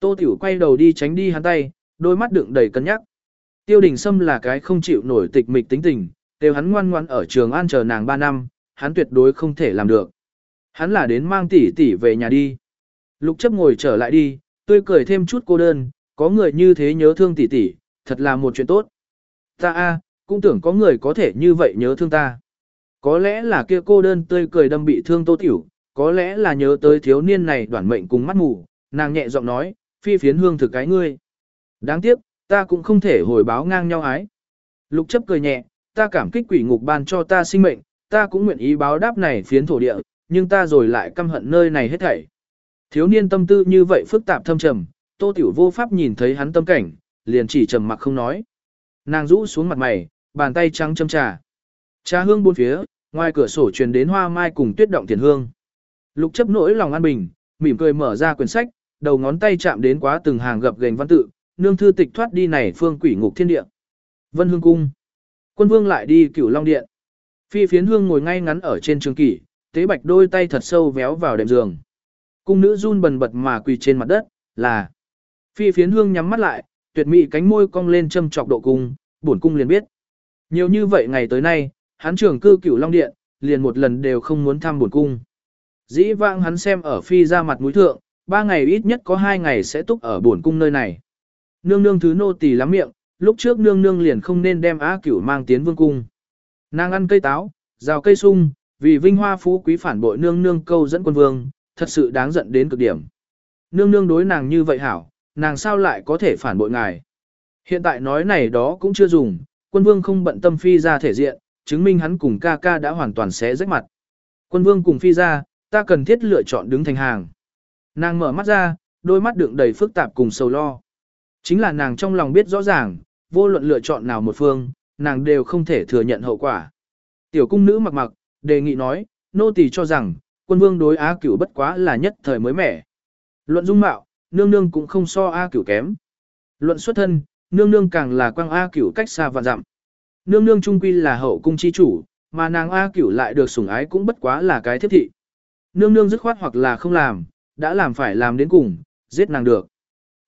Tô Tiểu quay đầu đi tránh đi hắn tay, đôi mắt đựng đầy cân nhắc. Tiêu đình sâm là cái không chịu nổi tịch mịch tính tình, đều hắn ngoan ngoan ở trường an chờ nàng 3 năm, hắn tuyệt đối không thể làm được. Hắn là đến mang tỷ tỷ về nhà đi. Lục chấp ngồi trở lại đi, tươi cười thêm chút cô đơn, có người như thế nhớ thương tỷ tỷ, thật là một chuyện tốt. Ta a, cũng tưởng có người có thể như vậy nhớ thương ta. Có lẽ là kia cô đơn tươi cười đâm bị thương tô tiểu, có lẽ là nhớ tới thiếu niên này đoản mệnh cùng mắt mù, nàng nhẹ giọng nói, phi phiến hương thực cái ngươi. Đáng tiếc, ta cũng không thể hồi báo ngang nhau ái. Lục chấp cười nhẹ, ta cảm kích quỷ ngục ban cho ta sinh mệnh, ta cũng nguyện ý báo đáp này phiến thổ địa, nhưng ta rồi lại căm hận nơi này hết thảy. Thiếu niên tâm tư như vậy phức tạp thâm trầm, tô tiểu vô pháp nhìn thấy hắn tâm cảnh, liền chỉ trầm mặc không nói. Nàng rũ xuống mặt mày, bàn tay trắng châm trà. Trà hương buôn phía, ngoài cửa sổ truyền đến hoa mai cùng tuyết động tiền hương. Lục chấp nỗi lòng an bình, mỉm cười mở ra quyển sách, đầu ngón tay chạm đến quá từng hàng gập gềnh văn tự, nương thư tịch thoát đi này phương quỷ ngục thiên địa. Vân Hương Cung. Quân vương lại đi cửu long điện. Phi phiến hương ngồi ngay ngắn ở trên trường kỷ, tế bạch đôi tay thật sâu véo vào đệm giường. Cung nữ run bần bật mà quỳ trên mặt đất, là. Phi phiến hương nhắm mắt lại, tuyệt mỹ cánh môi cong lên châm trọc độ cung, bổn cung liền biết. Nhiều như vậy ngày tới nay, hắn trưởng cư cửu long điện, liền một lần đều không muốn thăm bổn cung. Dĩ vãng hắn xem ở phi ra mặt mũi thượng, ba ngày ít nhất có hai ngày sẽ túc ở bổn cung nơi này. Nương nương thứ nô tỳ lắm miệng, lúc trước nương nương liền không nên đem á cửu mang tiến vương cung. Nàng ăn cây táo, rào cây sung, vì vinh hoa phú quý phản bội nương nương câu dẫn quân vương, thật sự đáng giận đến cực điểm. Nương nương đối nàng như vậy hảo, nàng sao lại có thể phản bội ngài. Hiện tại nói này đó cũng chưa dùng, quân vương không bận tâm phi ra thể diện, chứng minh hắn cùng ca ca đã hoàn toàn xé rách mặt. Quân vương cùng phi ra, ta cần thiết lựa chọn đứng thành hàng. Nàng mở mắt ra, đôi mắt đựng đầy phức tạp cùng sầu lo. Chính là nàng trong lòng biết rõ ràng, vô luận lựa chọn nào một phương, nàng đều không thể thừa nhận hậu quả. Tiểu cung nữ mặc mặc, đề nghị nói, nô tỳ cho rằng, quân vương đối á cửu bất quá là nhất thời mới mẻ. Luận dung mạo, nương nương cũng không so a cửu kém. Luận xuất thân, nương nương càng là quang a cửu cách xa và dặm. Nương nương trung quy là hậu cung chi chủ, mà nàng a cửu lại được sủng ái cũng bất quá là cái thiết thị. Nương nương dứt khoát hoặc là không làm, đã làm phải làm đến cùng, giết nàng được.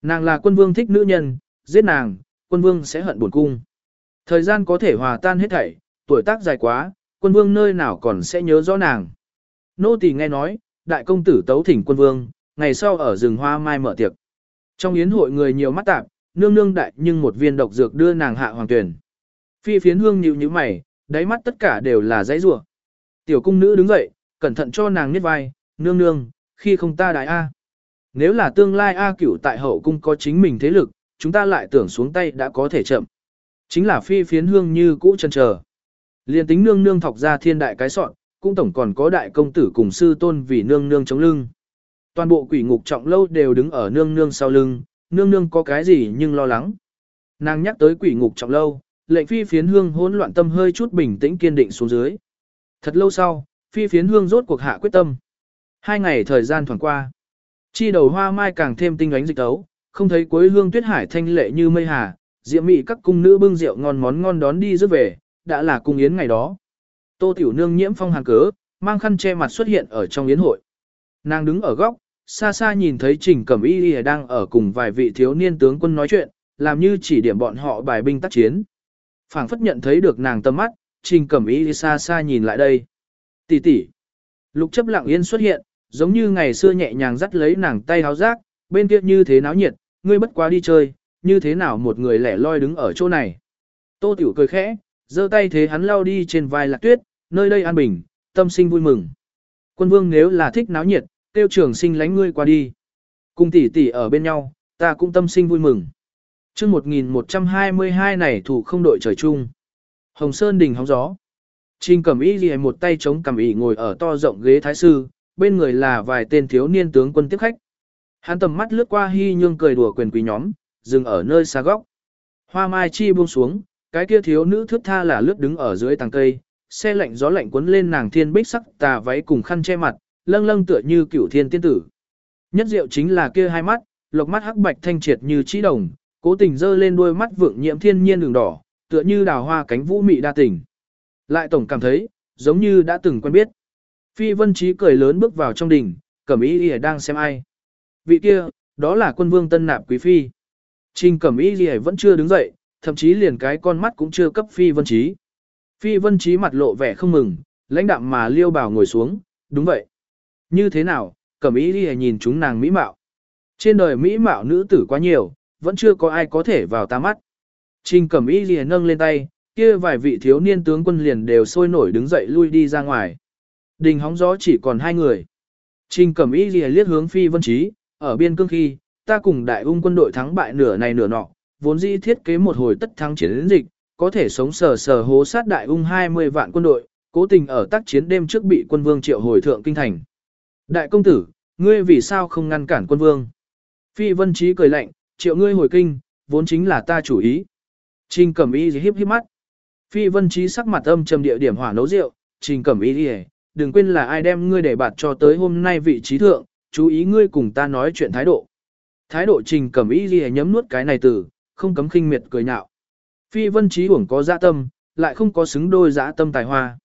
Nàng là quân vương thích nữ nhân, giết nàng, quân vương sẽ hận buồn cung. Thời gian có thể hòa tan hết thảy, tuổi tác dài quá, quân vương nơi nào còn sẽ nhớ rõ nàng. Nô tỳ nghe nói, đại công tử tấu thỉnh quân vương, ngày sau ở rừng hoa mai mở tiệc. Trong yến hội người nhiều mắt tạp, nương nương đại nhưng một viên độc dược đưa nàng hạ hoàng tuyển. Phi phiến hương nhíu như mày, đáy mắt tất cả đều là dãy rủa. Tiểu cung nữ đứng dậy, cẩn thận cho nàng niết vai, nương nương, khi không ta đại A. Nếu là tương lai A cửu tại hậu cung có chính mình thế lực, chúng ta lại tưởng xuống tay đã có thể chậm. Chính là phi phiến hương như cũ chân chờ. Liên tính nương nương thọc ra thiên đại cái soạn, cũng tổng còn có đại công tử cùng sư tôn vì nương nương chống lưng. Toàn bộ quỷ ngục trọng lâu đều đứng ở nương nương sau lưng, nương nương có cái gì nhưng lo lắng. Nàng nhắc tới quỷ ngục trọng lâu, lệnh phi phiến hương hỗn loạn tâm hơi chút bình tĩnh kiên định xuống dưới. Thật lâu sau, phi phiến hương rốt cuộc hạ quyết tâm. Hai ngày thời gian thoảng qua. Chi đầu hoa mai càng thêm tinh ánh dịch tấu, không thấy cuối hương tuyết hải thanh lệ như mây hà, diệm mị các cung nữ bưng rượu ngon món ngon đón đi rước về, đã là cung yến ngày đó. Tô tiểu nương nhiễm phong hàn cớ, mang khăn che mặt xuất hiện ở trong yến hội. Nàng đứng ở góc, xa xa nhìn thấy Trình Cẩm Y Y đang ở cùng vài vị thiếu niên tướng quân nói chuyện, làm như chỉ điểm bọn họ bài binh tác chiến. Phảng phất nhận thấy được nàng tâm mắt, Trình Cẩm Y xa xa nhìn lại đây. Tỷ tỷ. Lục chấp lặng yên xuất hiện, giống như ngày xưa nhẹ nhàng dắt lấy nàng tay háo rác, bên kia như thế náo nhiệt, ngươi bất quá đi chơi, như thế nào một người lẻ loi đứng ở chỗ này. Tô Tiểu cười khẽ, giơ tay thế hắn lao đi trên vai lạc tuyết, nơi đây an bình, tâm sinh vui mừng. Quân vương nếu là thích náo nhiệt, tiêu trường sinh lánh ngươi qua đi. Cùng tỷ tỷ ở bên nhau, ta cũng tâm sinh vui mừng. chương 1122 này thủ không đội trời chung. Hồng Sơn đình hóng gió. Trình cầm y ghi một tay chống cầm y ngồi ở to rộng ghế thái sư, bên người là vài tên thiếu niên tướng quân tiếp khách. Hắn tầm mắt lướt qua hy nhương cười đùa quyền quý nhóm, dừng ở nơi xa góc. Hoa mai chi buông xuống, cái kia thiếu nữ thước tha là lướt đứng ở dưới tàng cây, xe lạnh gió lạnh cuốn lên nàng thiên bích sắc tà váy cùng khăn che mặt, lâng lâng tựa như cửu thiên tiên tử. Nhất diệu chính là kia hai mắt, lộc mắt hắc bạch thanh triệt như trí đồng, cố tình dơ lên đôi mắt vượng nhiễm thiên nhiên đường đỏ, tựa như đào hoa cánh vũ mị đa tình. Lại tổng cảm thấy, giống như đã từng quen biết. Phi vân trí cười lớn bước vào trong đình, cẩm ý y đang xem ai. Vị kia, đó là quân vương tân nạp quý phi. Trình cẩm ý y vẫn chưa đứng dậy, thậm chí liền cái con mắt cũng chưa cấp phi vân trí. Phi vân trí mặt lộ vẻ không mừng, lãnh đạm mà liêu bảo ngồi xuống, đúng vậy. Như thế nào, cẩm ý đi nhìn chúng nàng mỹ mạo. Trên đời mỹ mạo nữ tử quá nhiều, vẫn chưa có ai có thể vào ta mắt. Trình cẩm ý đi nâng lên tay, kia vài vị thiếu niên tướng quân liền đều sôi nổi đứng dậy lui đi ra ngoài. Đình hóng gió chỉ còn hai người. Trình cẩm ý đi liếc hướng phi vân trí, ở biên cương khi, ta cùng đại ung quân đội thắng bại nửa này nửa nọ, vốn dĩ thiết kế một hồi tất thắng chiến dịch, có thể sống sờ sờ hố sát đại ung 20 vạn quân đội, cố tình ở tác chiến đêm trước bị quân vương triệu hồi thượng kinh thành. Đại công tử, ngươi vì sao không ngăn cản quân vương? Phi vân trí cười lạnh, triệu ngươi hồi kinh, vốn chính là ta chủ ý. Trình cẩm y hiếp hiếp mắt. Phi vân trí sắc mặt âm trầm địa điểm hỏa nấu rượu, trình cẩm y đi đừng quên là ai đem ngươi để bạt cho tới hôm nay vị trí thượng, chú ý ngươi cùng ta nói chuyện thái độ. Thái độ trình cẩm y đi nhấm nuốt cái này từ, không cấm khinh miệt cười nhạo. Phi vân trí uổng có dạ tâm, lại không có xứng đôi dạ tâm tài hoa.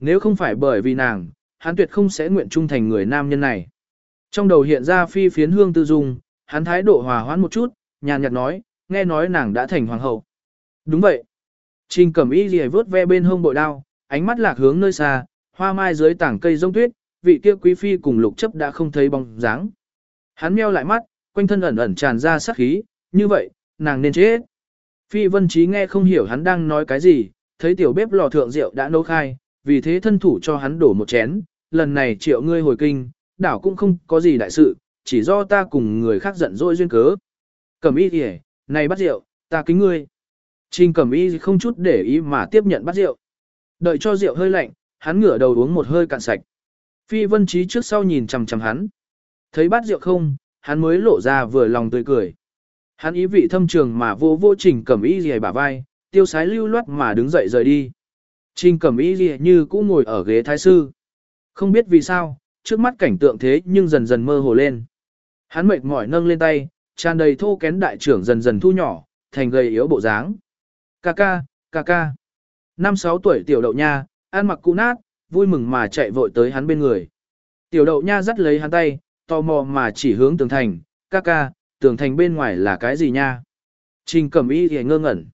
Nếu không phải bởi vì nàng, hắn tuyệt không sẽ nguyện trung thành người nam nhân này. Trong đầu hiện ra phi phiến hương tư dung, hắn thái độ hòa hoãn một chút, nhàn nhạt nói, nghe nói nàng đã thành hoàng hậu. Đúng vậy. Trình cẩm y gì vớt ve bên hông bội đao, ánh mắt lạc hướng nơi xa, hoa mai dưới tảng cây rông tuyết, vị kia quý phi cùng lục chấp đã không thấy bóng dáng. Hắn meo lại mắt, quanh thân ẩn ẩn tràn ra sát khí, như vậy, nàng nên chết. Phi vân trí nghe không hiểu hắn đang nói cái gì, thấy tiểu bếp lò thượng rượu đã nấu khai, vì thế thân thủ cho hắn đổ một chén, lần này triệu ngươi hồi kinh, đảo cũng không có gì đại sự, chỉ do ta cùng người khác giận dỗi duyên cớ. Cẩm y kìa, này bắt rượu, ta kính ngươi. Trình cẩm y không chút để ý mà tiếp nhận bắt rượu. Đợi cho rượu hơi lạnh, hắn ngửa đầu uống một hơi cạn sạch. Phi vân trí trước sau nhìn chằm chằm hắn. Thấy bát rượu không, hắn mới lộ ra vừa lòng tươi cười. Hắn ý vị thâm trường mà vô vô trình cẩm y gì bả vai, tiêu sái lưu loát mà đứng dậy rời đi. Trình cẩm y gì như cũ ngồi ở ghế thái sư. Không biết vì sao, trước mắt cảnh tượng thế nhưng dần dần mơ hồ lên. Hắn mệt mỏi nâng lên tay, tràn đầy thô kén đại trưởng dần dần thu nhỏ, thành gầy yếu bộ dáng. Ca ca, ca ca. Năm sáu tuổi tiểu đậu nha, ăn mặc cũ nát, vui mừng mà chạy vội tới hắn bên người. Tiểu đậu nha dắt lấy hắn tay, tò mò mà chỉ hướng tường thành, ca ca, tường thành bên ngoài là cái gì nha? Trình cẩm y thì ngơ ngẩn.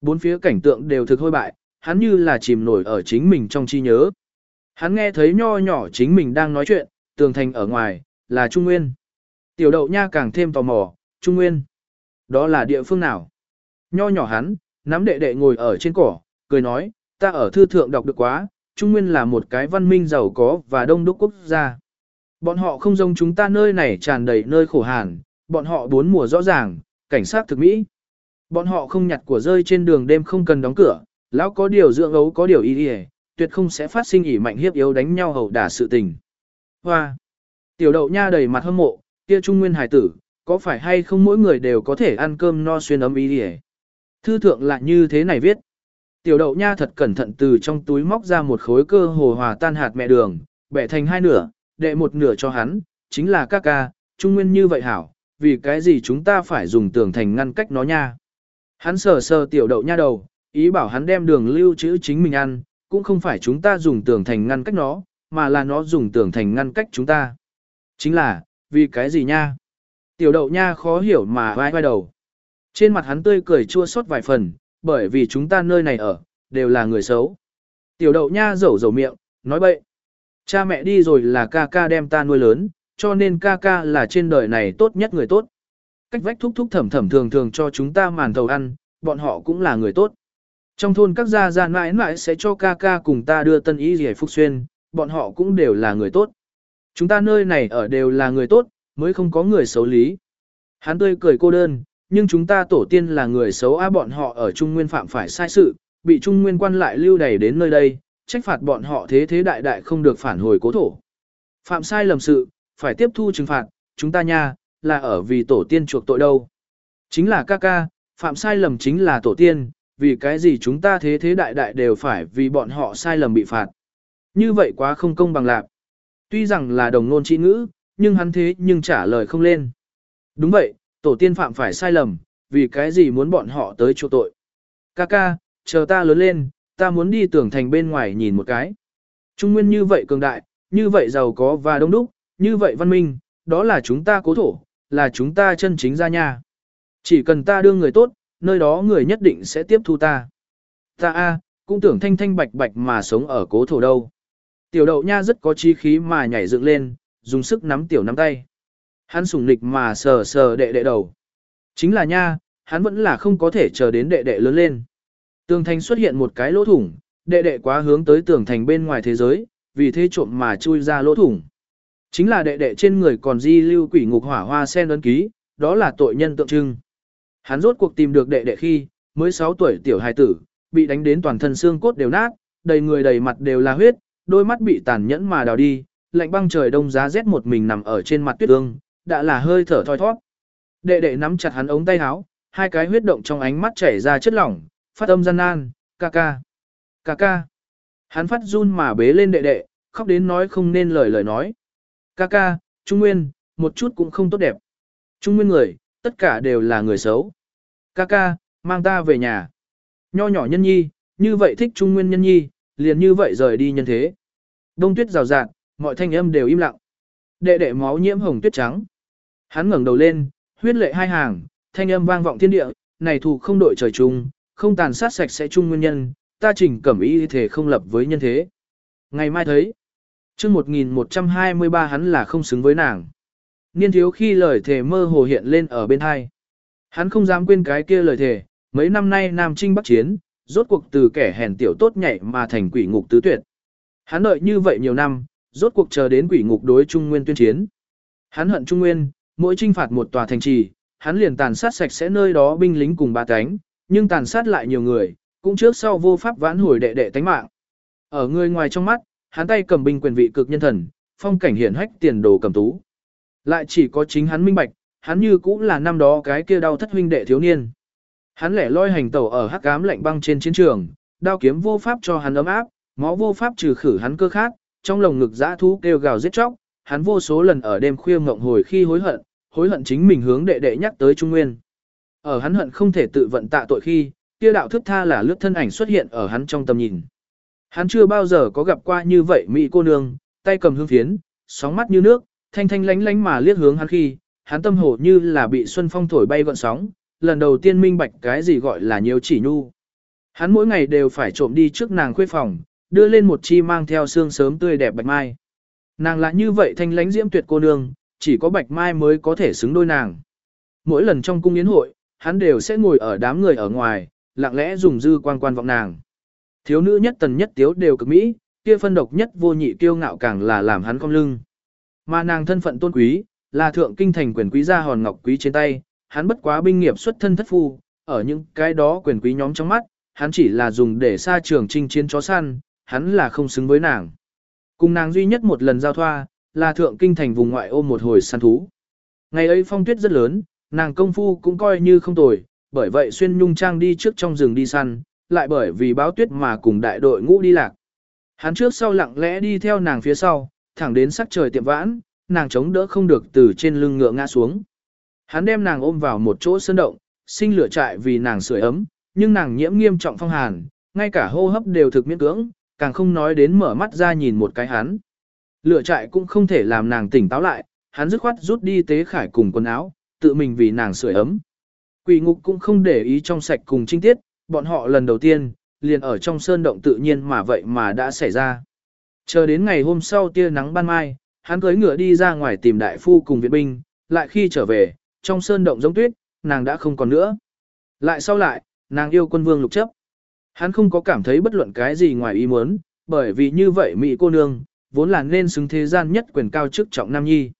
Bốn phía cảnh tượng đều thực hôi bại, hắn như là chìm nổi ở chính mình trong chi nhớ. Hắn nghe thấy nho nhỏ chính mình đang nói chuyện, tường thành ở ngoài, là Trung Nguyên. Tiểu đậu nha càng thêm tò mò, Trung Nguyên. Đó là địa phương nào? Nho nhỏ hắn, nắm đệ đệ ngồi ở trên cỏ, cười nói, ta ở thư thượng đọc được quá, Trung Nguyên là một cái văn minh giàu có và đông đúc quốc gia. Bọn họ không giống chúng ta nơi này tràn đầy nơi khổ hàn, bọn họ bốn mùa rõ ràng, cảnh sát thực mỹ. Bọn họ không nhặt của rơi trên đường đêm không cần đóng cửa, lão có điều dưỡng ấu có điều y tuyệt không sẽ phát sinh ỉ mạnh hiếp yếu đánh nhau hầu đả sự tình. Hoa! Tiểu đậu nha đầy mặt hâm mộ, kia trung nguyên hải tử, có phải hay không mỗi người đều có thể ăn cơm no xuyên ấm ý đi Thư thượng lại như thế này viết. Tiểu đậu nha thật cẩn thận từ trong túi móc ra một khối cơ hồ hòa tan hạt mẹ đường, bẻ thành hai nửa, đệ một nửa cho hắn, chính là ca ca, trung nguyên như vậy hảo, vì cái gì chúng ta phải dùng tường thành ngăn cách nó nha. Hắn sờ sờ tiểu đậu nha đầu, ý bảo hắn đem đường lưu trữ chính mình ăn, cũng không phải chúng ta dùng tường thành ngăn cách nó, mà là nó dùng tường thành ngăn cách chúng ta. Chính là, vì cái gì nha? Tiểu đậu nha khó hiểu mà vai vai đầu. Trên mặt hắn tươi cười chua xót vài phần, bởi vì chúng ta nơi này ở, đều là người xấu. Tiểu đậu nha rầu rầu miệng, nói bậy. Cha mẹ đi rồi là ca ca đem ta nuôi lớn, cho nên ca ca là trên đời này tốt nhất người tốt. Cách vách thúc thúc thẩm thẩm thường thường cho chúng ta màn thầu ăn, bọn họ cũng là người tốt. Trong thôn các gia gia mãi mãi sẽ cho ca ca cùng ta đưa tân y gì phúc xuyên, bọn họ cũng đều là người tốt. Chúng ta nơi này ở đều là người tốt, mới không có người xấu lý. Hắn tươi cười cô đơn, nhưng chúng ta tổ tiên là người xấu á bọn họ ở Trung Nguyên phạm phải sai sự, bị Trung Nguyên quan lại lưu đày đến nơi đây, trách phạt bọn họ thế thế đại đại không được phản hồi cố thổ. Phạm sai lầm sự, phải tiếp thu trừng phạt, chúng ta nha, là ở vì tổ tiên chuộc tội đâu. Chính là ca ca, phạm sai lầm chính là tổ tiên, vì cái gì chúng ta thế thế đại đại đều phải vì bọn họ sai lầm bị phạt. Như vậy quá không công bằng lạc. Tuy rằng là đồng ngôn trị ngữ, nhưng hắn thế nhưng trả lời không lên. Đúng vậy, tổ tiên phạm phải sai lầm, vì cái gì muốn bọn họ tới chỗ tội. Ca ca, chờ ta lớn lên, ta muốn đi tưởng thành bên ngoài nhìn một cái. Trung nguyên như vậy cường đại, như vậy giàu có và đông đúc, như vậy văn minh, đó là chúng ta cố thổ, là chúng ta chân chính ra nhà. Chỉ cần ta đưa người tốt, nơi đó người nhất định sẽ tiếp thu ta. Ta a, cũng tưởng thanh thanh bạch bạch mà sống ở cố thổ đâu. Tiểu đậu nha rất có chi khí mà nhảy dựng lên, dùng sức nắm tiểu nắm tay. Hắn sùng nịch mà sờ sờ đệ đệ đầu. Chính là nha, hắn vẫn là không có thể chờ đến đệ đệ lớn lên. Tường thành xuất hiện một cái lỗ thủng, đệ đệ quá hướng tới tường thành bên ngoài thế giới, vì thế trộm mà chui ra lỗ thủng. Chính là đệ đệ trên người còn di lưu quỷ ngục hỏa hoa sen ấn ký, đó là tội nhân tượng trưng. Hắn rốt cuộc tìm được đệ đệ khi, mới 6 tuổi tiểu hài tử, bị đánh đến toàn thân xương cốt đều nát, đầy người đầy mặt đều là huyết, đôi mắt bị tàn nhẫn mà đào đi, lạnh băng trời đông giá rét một mình nằm ở trên mặt tuyết ương, đã là hơi thở thoi thoát. Đệ đệ nắm chặt hắn ống tay áo, hai cái huyết động trong ánh mắt chảy ra chất lỏng, phát âm gian nan, ca ca, ca ca. Hắn phát run mà bế lên đệ đệ, khóc đến nói không nên lời lời nói. Ca ca, Trung Nguyên, một chút cũng không tốt đẹp. Trung Nguyên người, tất cả đều là người xấu. Ca ca, mang ta về nhà. Nho nhỏ nhân nhi, như vậy thích Trung Nguyên nhân nhi, liền như vậy rời đi nhân thế. Đông tuyết rào rạt, mọi thanh âm đều im lặng. Đệ đệ máu nhiễm hồng tuyết trắng. Hắn ngẩng đầu lên, huyết lệ hai hàng, thanh âm vang vọng thiên địa, này thù không đội trời chung, không tàn sát sạch sẽ chung nguyên nhân, ta chỉnh cẩm ý thể không lập với nhân thế. Ngày mai thấy, chương 1123 hắn là không xứng với nàng. Niên thiếu khi lời thề mơ hồ hiện lên ở bên hai. Hắn không dám quên cái kia lời thề, mấy năm nay Nam Trinh Bắc Chiến, rốt cuộc từ kẻ hèn tiểu tốt nhảy mà thành quỷ ngục tứ tuyệt. Hắn đợi như vậy nhiều năm, rốt cuộc chờ đến quỷ ngục đối Trung Nguyên tuyên chiến. Hắn hận Trung Nguyên, mỗi trinh phạt một tòa thành trì, hắn liền tàn sát sạch sẽ nơi đó binh lính cùng ba cánh, nhưng tàn sát lại nhiều người, cũng trước sau vô pháp vãn hồi đệ đệ tánh mạng. Ở người ngoài trong mắt, hắn tay cầm binh quyền vị cực nhân thần, phong cảnh hiển hách tiền đồ cầm tú. Lại chỉ có chính hắn minh bạch, hắn như cũng là năm đó cái kia đau thất huynh đệ thiếu niên. Hắn lẻ loi hành tẩu ở hắc ám lạnh băng trên chiến trường, đao kiếm vô pháp cho hắn ấm áp, máu vô pháp trừ khử hắn cơ khát, trong lồng ngực dã thú kêu gào giết chóc, hắn vô số lần ở đêm khuya ngộng hồi khi hối hận, hối hận chính mình hướng đệ đệ nhắc tới Trung Nguyên. Ở hắn hận không thể tự vận tạ tội khi, kia đạo thức tha là lướt thân ảnh xuất hiện ở hắn trong tầm nhìn. Hắn chưa bao giờ có gặp qua như vậy mỹ cô nương, tay cầm hương phiến, sóng mắt như nước, thanh thanh lánh lánh mà liếc hướng hắn khi, hắn tâm hồ như là bị xuân phong thổi bay gọn sóng, lần đầu tiên minh bạch cái gì gọi là nhiều chỉ nhu. Hắn mỗi ngày đều phải trộm đi trước nàng khuê phòng, đưa lên một chi mang theo xương sớm tươi đẹp bạch mai. Nàng là như vậy thanh lánh diễm tuyệt cô nương, chỉ có bạch mai mới có thể xứng đôi nàng. Mỗi lần trong cung yến hội, hắn đều sẽ ngồi ở đám người ở ngoài, lặng lẽ dùng dư quan quan vọng nàng. Thiếu nữ nhất tần nhất tiếu đều cực mỹ, kia phân độc nhất vô nhị kiêu ngạo càng là làm hắn cong lưng. Mà nàng thân phận tôn quý, là thượng kinh thành quyền quý gia hòn ngọc quý trên tay, hắn bất quá binh nghiệp xuất thân thất phu, ở những cái đó quyền quý nhóm trong mắt, hắn chỉ là dùng để xa trường trinh chiến chó săn, hắn là không xứng với nàng. Cùng nàng duy nhất một lần giao thoa, là thượng kinh thành vùng ngoại ô một hồi săn thú. Ngày ấy phong tuyết rất lớn, nàng công phu cũng coi như không tồi, bởi vậy xuyên nhung trang đi trước trong rừng đi săn, lại bởi vì báo tuyết mà cùng đại đội ngũ đi lạc. Hắn trước sau lặng lẽ đi theo nàng phía sau, thẳng đến sắc trời tiệm vãn, nàng chống đỡ không được từ trên lưng ngựa ngã xuống. Hắn đem nàng ôm vào một chỗ sơn động, sinh lửa trại vì nàng sưởi ấm, nhưng nàng nhiễm nghiêm trọng phong hàn, ngay cả hô hấp đều thực miễn cưỡng, càng không nói đến mở mắt ra nhìn một cái hắn. Lửa trại cũng không thể làm nàng tỉnh táo lại, hắn dứt khoát rút đi tế khải cùng quần áo, tự mình vì nàng sưởi ấm. Quỷ ngục cũng không để ý trong sạch cùng trinh tiết, bọn họ lần đầu tiên, liền ở trong sơn động tự nhiên mà vậy mà đã xảy ra. Chờ đến ngày hôm sau tia nắng ban mai, hắn cưới ngựa đi ra ngoài tìm đại phu cùng viện binh, lại khi trở về, trong sơn động giống tuyết, nàng đã không còn nữa. Lại sau lại, nàng yêu quân vương lục chấp. Hắn không có cảm thấy bất luận cái gì ngoài ý muốn, bởi vì như vậy mỹ cô nương, vốn là nên xứng thế gian nhất quyền cao chức trọng nam nhi.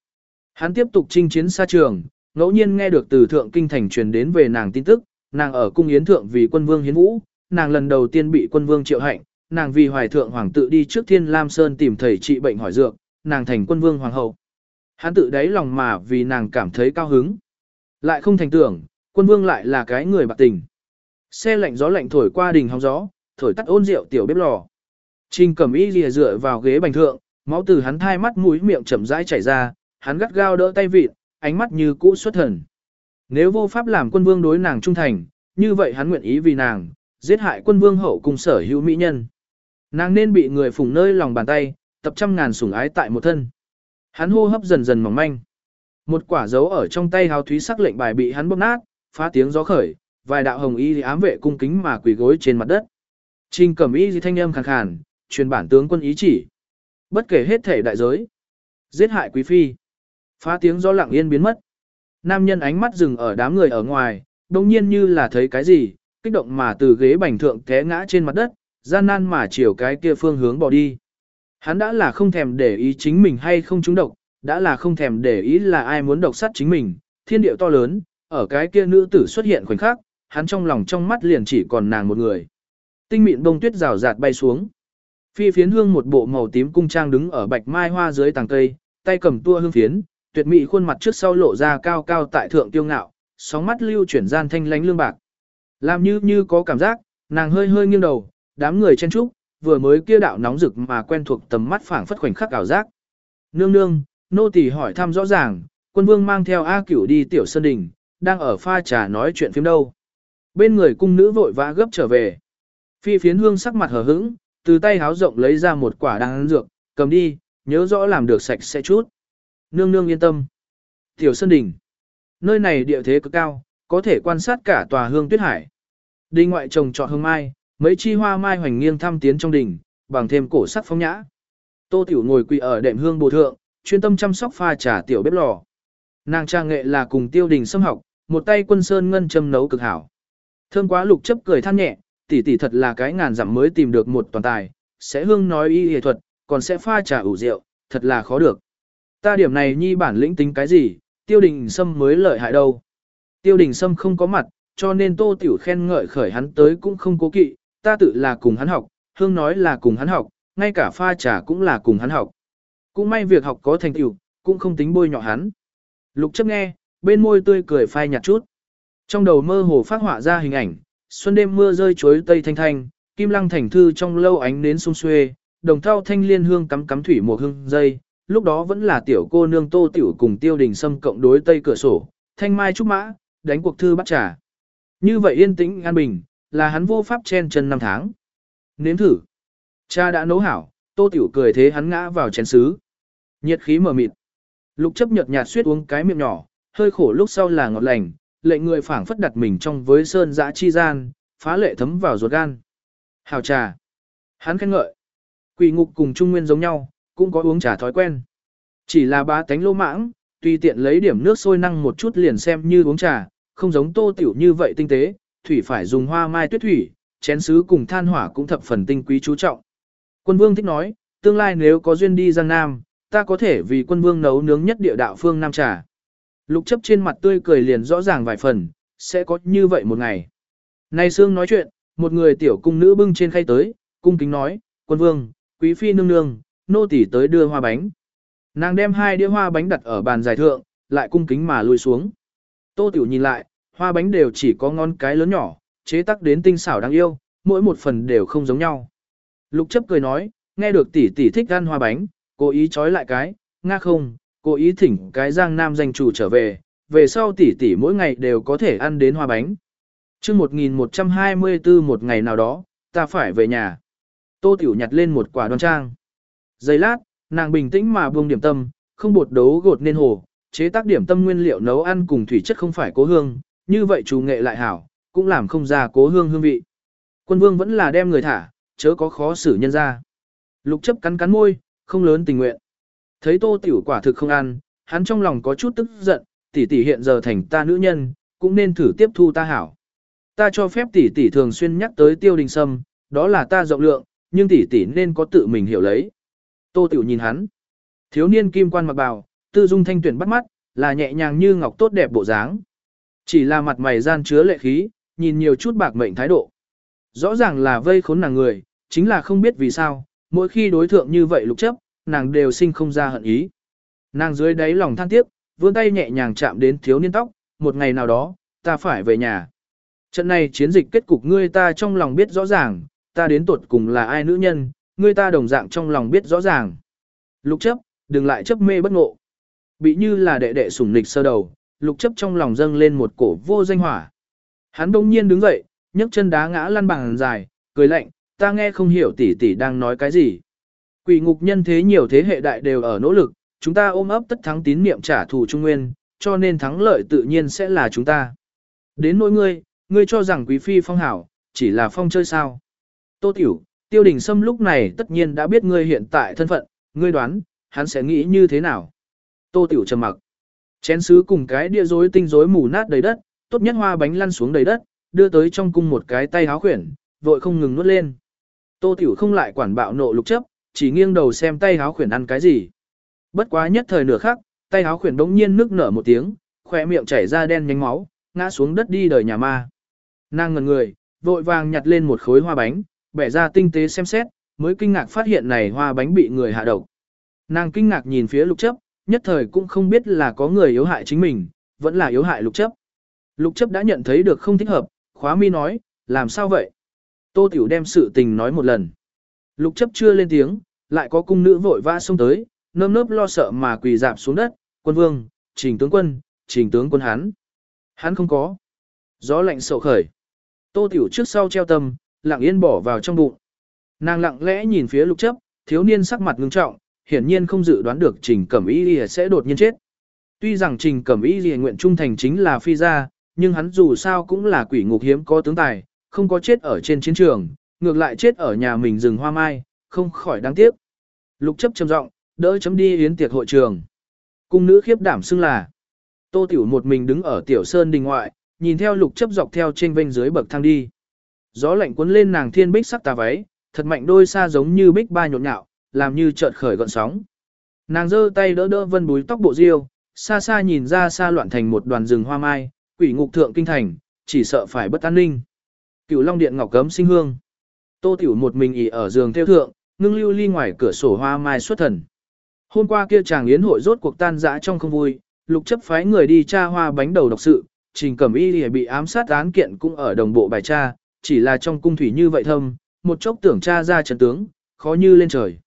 Hắn tiếp tục chinh chiến xa trường, ngẫu nhiên nghe được từ thượng kinh thành truyền đến về nàng tin tức, nàng ở cung yến thượng vì quân vương hiến vũ, nàng lần đầu tiên bị quân vương triệu hạnh, nàng vì hoài thượng hoàng tự đi trước thiên lam sơn tìm thầy trị bệnh hỏi dược, nàng thành quân vương hoàng hậu. Hắn tự đáy lòng mà vì nàng cảm thấy cao hứng. Lại không thành tưởng, quân vương lại là cái người bạc tình. Xe lạnh gió lạnh thổi qua đỉnh hóng gió, thổi tắt ôn rượu tiểu bếp lò. Trình cẩm y lìa dựa vào ghế bành thượng, máu từ hắn thai mắt mũi miệng chậm rãi chảy ra, hắn gắt gao đỡ tay vịt, ánh mắt như cũ xuất thần. Nếu vô pháp làm quân vương đối nàng trung thành, như vậy hắn nguyện ý vì nàng, giết hại quân vương hậu cùng sở hữu mỹ nhân. Nàng nên bị người phụng nơi lòng bàn tay, tập trăm ngàn sủng ái tại một thân. Hắn hô hấp dần dần mỏng manh. Một quả dấu ở trong tay hào thúy sắc lệnh bài bị hắn bóp nát, phá tiếng gió khởi, vài đạo hồng y ám vệ cung kính mà quỳ gối trên mặt đất. Trình cẩm y thanh âm khàn khàn, truyền bản tướng quân ý chỉ. Bất kể hết thể đại giới. Giết hại quý phi. Phá tiếng gió lặng yên biến mất. Nam nhân ánh mắt dừng ở đám người ở ngoài, đồng nhiên như là thấy cái gì, kích động mà từ ghế bành thượng té ngã trên mặt đất, gian nan mà chiều cái kia phương hướng bỏ đi. Hắn đã là không thèm để ý chính mình hay không trúng độc, đã là không thèm để ý là ai muốn độc sát chính mình, thiên điệu to lớn, ở cái kia nữ tử xuất hiện khoảnh khắc, hắn trong lòng trong mắt liền chỉ còn nàng một người. tinh mịn bông tuyết rào rạt bay xuống. Phi phiến hương một bộ màu tím cung trang đứng ở bạch mai hoa dưới tàng cây, tay cầm tua hương phiến, tuyệt mỹ khuôn mặt trước sau lộ ra cao cao tại thượng tiêu ngạo, sóng mắt lưu chuyển gian thanh lánh lương bạc. Làm như như có cảm giác, nàng hơi hơi nghiêng đầu, đám người chen trúc, vừa mới kia đạo nóng rực mà quen thuộc tầm mắt phảng phất khoảnh khắc ảo giác. Nương nương, nô tỳ hỏi thăm rõ ràng, quân vương mang theo A cửu đi tiểu sơn đình, đang ở pha trà nói chuyện phim đâu. Bên người cung nữ vội vã gấp trở về. Phi phiến hương sắc mặt hờ hững, từ tay háo rộng lấy ra một quả đan dược, cầm đi, nhớ rõ làm được sạch sẽ chút. Nương nương yên tâm. Tiểu Sơn Đình. Nơi này địa thế cực cao, có thể quan sát cả tòa hương tuyết hải. đi ngoại trồng trọt hương mai, mấy chi hoa mai hoành nghiêng thăm tiến trong đình, bằng thêm cổ sắc phong nhã. Tô Tiểu ngồi quỳ ở đệm hương bồ thượng, chuyên tâm chăm sóc pha trà tiểu bếp lò. Nàng trang nghệ là cùng tiêu đình xâm học, một tay quân sơn ngân châm nấu cực hảo. Thơm quá lục chấp cười than nhẹ, tỷ tỷ thật là cái ngàn dặm mới tìm được một toàn tài, sẽ hương nói y y thuật, còn sẽ pha trà ủ rượu, thật là khó được. Ta điểm này nhi bản lĩnh tính cái gì, tiêu đình sâm mới lợi hại đâu. Tiêu đình sâm không có mặt, cho nên tô tiểu khen ngợi khởi hắn tới cũng không cố kỵ, ta tự là cùng hắn học, hương nói là cùng hắn học, ngay cả pha trà cũng là cùng hắn học. Cũng may việc học có thành tựu, cũng không tính bôi nhọ hắn. Lục chấp nghe, bên môi tươi cười phai nhạt chút. Trong đầu mơ hồ phát họa ra hình ảnh, xuân đêm mưa rơi chuối tây thanh thanh, kim lăng thành thư trong lâu ánh nến sung xuê, đồng thau thanh liên hương cắm cắm thủy một hương dây, lúc đó vẫn là tiểu cô nương tô tiểu cùng tiêu đình xâm cộng đối tây cửa sổ, thanh mai trúc mã, đánh cuộc thư bắt trà. Như vậy yên tĩnh an bình, là hắn vô pháp chen chân năm tháng. Nếm thử. Cha đã nấu hảo, tô tiểu cười thế hắn ngã vào chén sứ. Nhiệt khí mở mịt. Lục chấp nhợt nhạt suýt uống cái miệng nhỏ, hơi khổ lúc sau là ngọt lành, lệnh người phảng phất đặt mình trong với sơn dã chi gian, phá lệ thấm vào ruột gan. Hào trà. Hắn khen ngợi. Quỷ ngục cùng Trung Nguyên giống nhau, cũng có uống trà thói quen. Chỉ là ba tánh lô mãng, tùy tiện lấy điểm nước sôi năng một chút liền xem như uống trà, không giống tô tiểu như vậy tinh tế, thủy phải dùng hoa mai tuyết thủy, chén sứ cùng than hỏa cũng thập phần tinh quý chú trọng. Quân vương thích nói, tương lai nếu có duyên đi Giang Nam, ta có thể vì quân vương nấu nướng nhất địa đạo phương Nam trà. Lục chấp trên mặt tươi cười liền rõ ràng vài phần, sẽ có như vậy một ngày. Nay Sương nói chuyện, một người tiểu cung nữ bưng trên khay tới, cung kính nói, quân vương, quý phi nương nương, nô tỳ tới đưa hoa bánh. Nàng đem hai đĩa hoa bánh đặt ở bàn giải thượng, lại cung kính mà lùi xuống. Tô tiểu nhìn lại, hoa bánh đều chỉ có ngon cái lớn nhỏ, chế tác đến tinh xảo đáng yêu, mỗi một phần đều không giống nhau. Lục chấp cười nói, nghe được tỷ tỷ thích ăn hoa bánh, cố ý trói lại cái, nga không, cố ý thỉnh cái giang nam danh chủ trở về, về sau tỷ tỷ mỗi ngày đều có thể ăn đến hoa bánh. chương 1124 một ngày nào đó, ta phải về nhà. Tô Tiểu nhặt lên một quả đoan trang. Giây lát, nàng bình tĩnh mà buông điểm tâm, không bột đấu gột nên hồ, chế tác điểm tâm nguyên liệu nấu ăn cùng thủy chất không phải cố hương, như vậy chủ nghệ lại hảo, cũng làm không ra cố hương hương vị. Quân vương vẫn là đem người thả, chớ có khó xử nhân ra. Lục chấp cắn cắn môi, không lớn tình nguyện. Thấy tô tiểu quả thực không ăn, hắn trong lòng có chút tức giận, tỷ tỷ hiện giờ thành ta nữ nhân, cũng nên thử tiếp thu ta hảo. Ta cho phép tỷ tỷ thường xuyên nhắc tới tiêu đình sâm, đó là ta rộng lượng, nhưng tỷ tỷ nên có tự mình hiểu lấy. Tô tiểu nhìn hắn. Thiếu niên kim quan mặc bào, tư dung thanh tuyển bắt mắt, là nhẹ nhàng như ngọc tốt đẹp bộ dáng. Chỉ là mặt mày gian chứa lệ khí, nhìn nhiều chút bạc mệnh thái độ. Rõ ràng là vây khốn nàng người, chính là không biết vì sao, mỗi khi đối thượng như vậy lục chấp, nàng đều sinh không ra hận ý. Nàng dưới đáy lòng than tiếc, vươn tay nhẹ nhàng chạm đến thiếu niên tóc, một ngày nào đó, ta phải về nhà. Trận này chiến dịch kết cục ngươi ta trong lòng biết rõ ràng, ta đến tuột cùng là ai nữ nhân, ngươi ta đồng dạng trong lòng biết rõ ràng. Lục chấp, đừng lại chấp mê bất ngộ. Bị như là đệ đệ sủng nịch sơ đầu, lục chấp trong lòng dâng lên một cổ vô danh hỏa. Hắn đông nhiên đứng dậy, nhấc chân đá ngã lăn bằng dài, cười lạnh, ta nghe không hiểu tỷ tỷ đang nói cái gì. Quỷ ngục nhân thế nhiều thế hệ đại đều ở nỗ lực, chúng ta ôm ấp tất thắng tín niệm trả thù Trung Nguyên, cho nên thắng lợi tự nhiên sẽ là chúng ta. Đến nỗi ngươi, ngươi cho rằng quý phi phong hảo, chỉ là phong chơi sao. Tô Tiểu, Tiêu Đình Sâm lúc này tất nhiên đã biết ngươi hiện tại thân phận, ngươi đoán, hắn sẽ nghĩ như thế nào. Tô Tiểu trầm mặc. Chén sứ cùng cái đĩa rối tinh rối mù nát đầy đất, tốt nhất hoa bánh lăn xuống đầy đất, đưa tới trong cung một cái tay háo khuyển, vội không ngừng nuốt lên. Tô Tiểu không lại quản bạo nộ lục chấp, chỉ nghiêng đầu xem tay háo khuyển ăn cái gì. Bất quá nhất thời nửa khắc, tay háo khuyển đống nhiên nước nở một tiếng, khỏe miệng chảy ra đen nhánh máu, ngã xuống đất đi đời nhà ma. Nàng ngần người, vội vàng nhặt lên một khối hoa bánh, bẻ ra tinh tế xem xét, mới kinh ngạc phát hiện này hoa bánh bị người hạ độc. Nàng kinh ngạc nhìn phía lục chấp, nhất thời cũng không biết là có người yếu hại chính mình, vẫn là yếu hại lục chấp. Lục chấp đã nhận thấy được không thích hợp, khóa mi nói, làm sao vậy? Tô Tiểu đem sự tình nói một lần. Lục chấp chưa lên tiếng, lại có cung nữ vội vã xông tới, nơm nớp lo sợ mà quỳ dạp xuống đất, quân vương, trình tướng quân, trình tướng quân hắn. Hắn không có. Gió lạnh sầu khởi. Tô Tiểu trước sau treo tâm, lặng yên bỏ vào trong bụng. Nàng lặng lẽ nhìn phía lục chấp, thiếu niên sắc mặt ngưng trọng, hiển nhiên không dự đoán được trình cẩm y lìa sẽ đột nhiên chết. Tuy rằng trình cẩm y lìa nguyện trung thành chính là phi gia, nhưng hắn dù sao cũng là quỷ ngục hiếm có tướng tài, không có chết ở trên chiến trường, ngược lại chết ở nhà mình rừng hoa mai, không khỏi đáng tiếc. Lục chấp trầm giọng, đỡ chấm đi yến tiệc hội trường. Cung nữ khiếp đảm xưng là. Tô Tiểu một mình đứng ở tiểu sơn đình ngoại, nhìn theo lục chấp dọc theo trên vênh dưới bậc thang đi. Gió lạnh cuốn lên nàng thiên bích sắc tà váy, thật mạnh đôi xa giống như bích ba nhộn nhạo, làm như chợt khởi gọn sóng. Nàng giơ tay đỡ đỡ vân búi tóc bộ diêu, xa xa nhìn ra xa loạn thành một đoàn rừng hoa mai, quỷ ngục thượng kinh thành, chỉ sợ phải bất an ninh. Cửu Long Điện ngọc cấm sinh hương. Tô Tiểu một mình ỉ ở giường theo thượng, ngưng lưu ly ngoài cửa sổ hoa mai xuất thần. Hôm qua kia chàng yến hội rốt cuộc tan dã trong không vui, lục chấp phái người đi tra hoa bánh đầu độc sự, trình cẩm y bị ám sát án kiện cũng ở đồng bộ bài tra, chỉ là trong cung thủy như vậy thâm, một chốc tưởng tra ra trận tướng, khó như lên trời.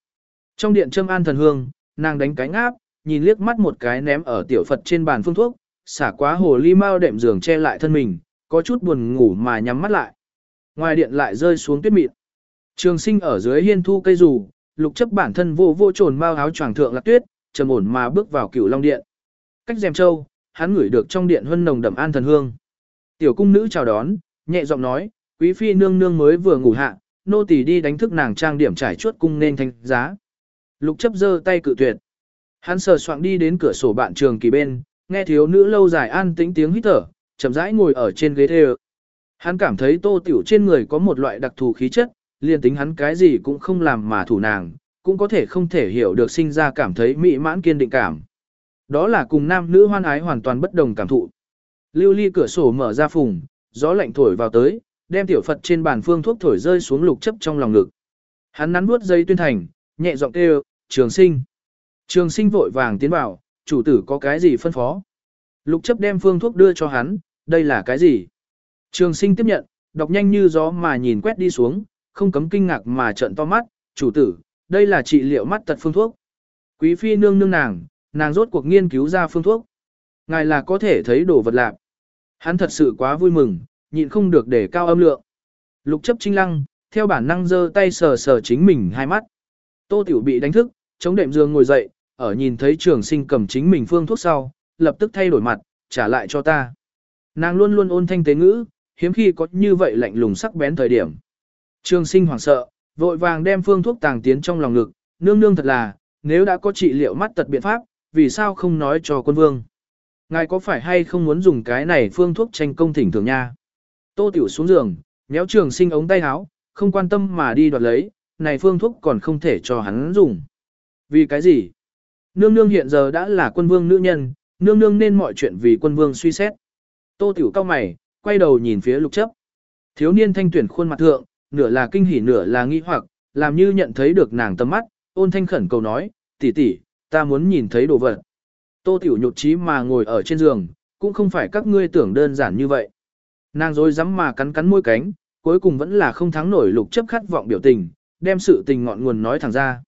Trong điện châm an thần hương, nàng đánh cánh áp, nhìn liếc mắt một cái ném ở tiểu Phật trên bàn phương thuốc, xả quá hồ ly mau đệm giường che lại thân mình, có chút buồn ngủ mà nhắm mắt lại. Ngoài điện lại rơi xuống tuyết mịn. Trường sinh ở dưới hiên thu cây rủ, lục chấp bản thân vô vô trồn mau áo choàng thượng lạc tuyết, trầm ổn mà bước vào cửu long điện. Cách dèm châu, hắn ngửi được trong điện hân nồng đậm an thần hương. Tiểu cung nữ chào đón, nhẹ giọng nói, quý phi nương nương mới vừa ngủ hạ, nô tỳ đi đánh thức nàng trang điểm trải chuốt cung nên thanh giá. Lục chấp giơ tay cự tuyệt. Hắn sờ soạng đi đến cửa sổ bạn trường kỳ bên, nghe thiếu nữ lâu dài an tĩnh tiếng hít thở, chậm rãi ngồi ở trên ghế thê Hắn cảm thấy tô tiểu trên người có một loại đặc thù khí chất, liền tính hắn cái gì cũng không làm mà thủ nàng, cũng có thể không thể hiểu được sinh ra cảm thấy mỹ mãn kiên định cảm. Đó là cùng nam nữ hoan ái hoàn toàn bất đồng cảm thụ. Lưu ly cửa sổ mở ra phùng, gió lạnh thổi vào tới, đem tiểu Phật trên bàn phương thuốc thổi rơi xuống lục chấp trong lòng ngực. Hắn nắn nuốt dây tuyên thành, nhẹ giọng kêu, trường sinh. Trường sinh vội vàng tiến vào, chủ tử có cái gì phân phó. Lục chấp đem phương thuốc đưa cho hắn, đây là cái gì? Trường sinh tiếp nhận, đọc nhanh như gió mà nhìn quét đi xuống, không cấm kinh ngạc mà trợn to mắt, chủ tử, đây là trị liệu mắt tật phương thuốc. Quý phi nương nương nàng, nàng rốt cuộc nghiên cứu ra phương thuốc. Ngài là có thể thấy đồ vật lạc. Hắn thật sự quá vui mừng, nhịn không được để cao âm lượng. Lục chấp trinh lăng, theo bản năng giơ tay sờ sờ chính mình hai mắt. Tô Tiểu bị đánh thức, chống đệm giường ngồi dậy, ở nhìn thấy trường sinh cầm chính mình phương thuốc sau, lập tức thay đổi mặt, trả lại cho ta. Nàng luôn luôn ôn thanh tế ngữ, hiếm khi có như vậy lạnh lùng sắc bén thời điểm. Trường sinh hoảng sợ, vội vàng đem phương thuốc tàng tiến trong lòng ngực, nương nương thật là, nếu đã có trị liệu mắt tật biện pháp, vì sao không nói cho quân vương? Ngài có phải hay không muốn dùng cái này phương thuốc tranh công thỉnh thường nha? Tô Tiểu xuống giường, méo trường sinh ống tay áo, không quan tâm mà đi đoạt lấy, này phương thuốc còn không thể cho hắn dùng. Vì cái gì? Nương nương hiện giờ đã là quân vương nữ nhân, nương nương nên mọi chuyện vì quân vương suy xét. Tô Tiểu cao mày, quay đầu nhìn phía lục chấp. Thiếu niên thanh tuyển khuôn mặt thượng, nửa là kinh hỉ nửa là nghi hoặc, làm như nhận thấy được nàng tâm mắt, ôn thanh khẩn cầu nói, tỷ tỷ, ta muốn nhìn thấy đồ vật. Tô Tiểu nhột trí mà ngồi ở trên giường, cũng không phải các ngươi tưởng đơn giản như vậy. Nàng rồi dám mà cắn cắn môi cánh, cuối cùng vẫn là không thắng nổi lục chấp khát vọng biểu tình, đem sự tình ngọn nguồn nói thẳng ra.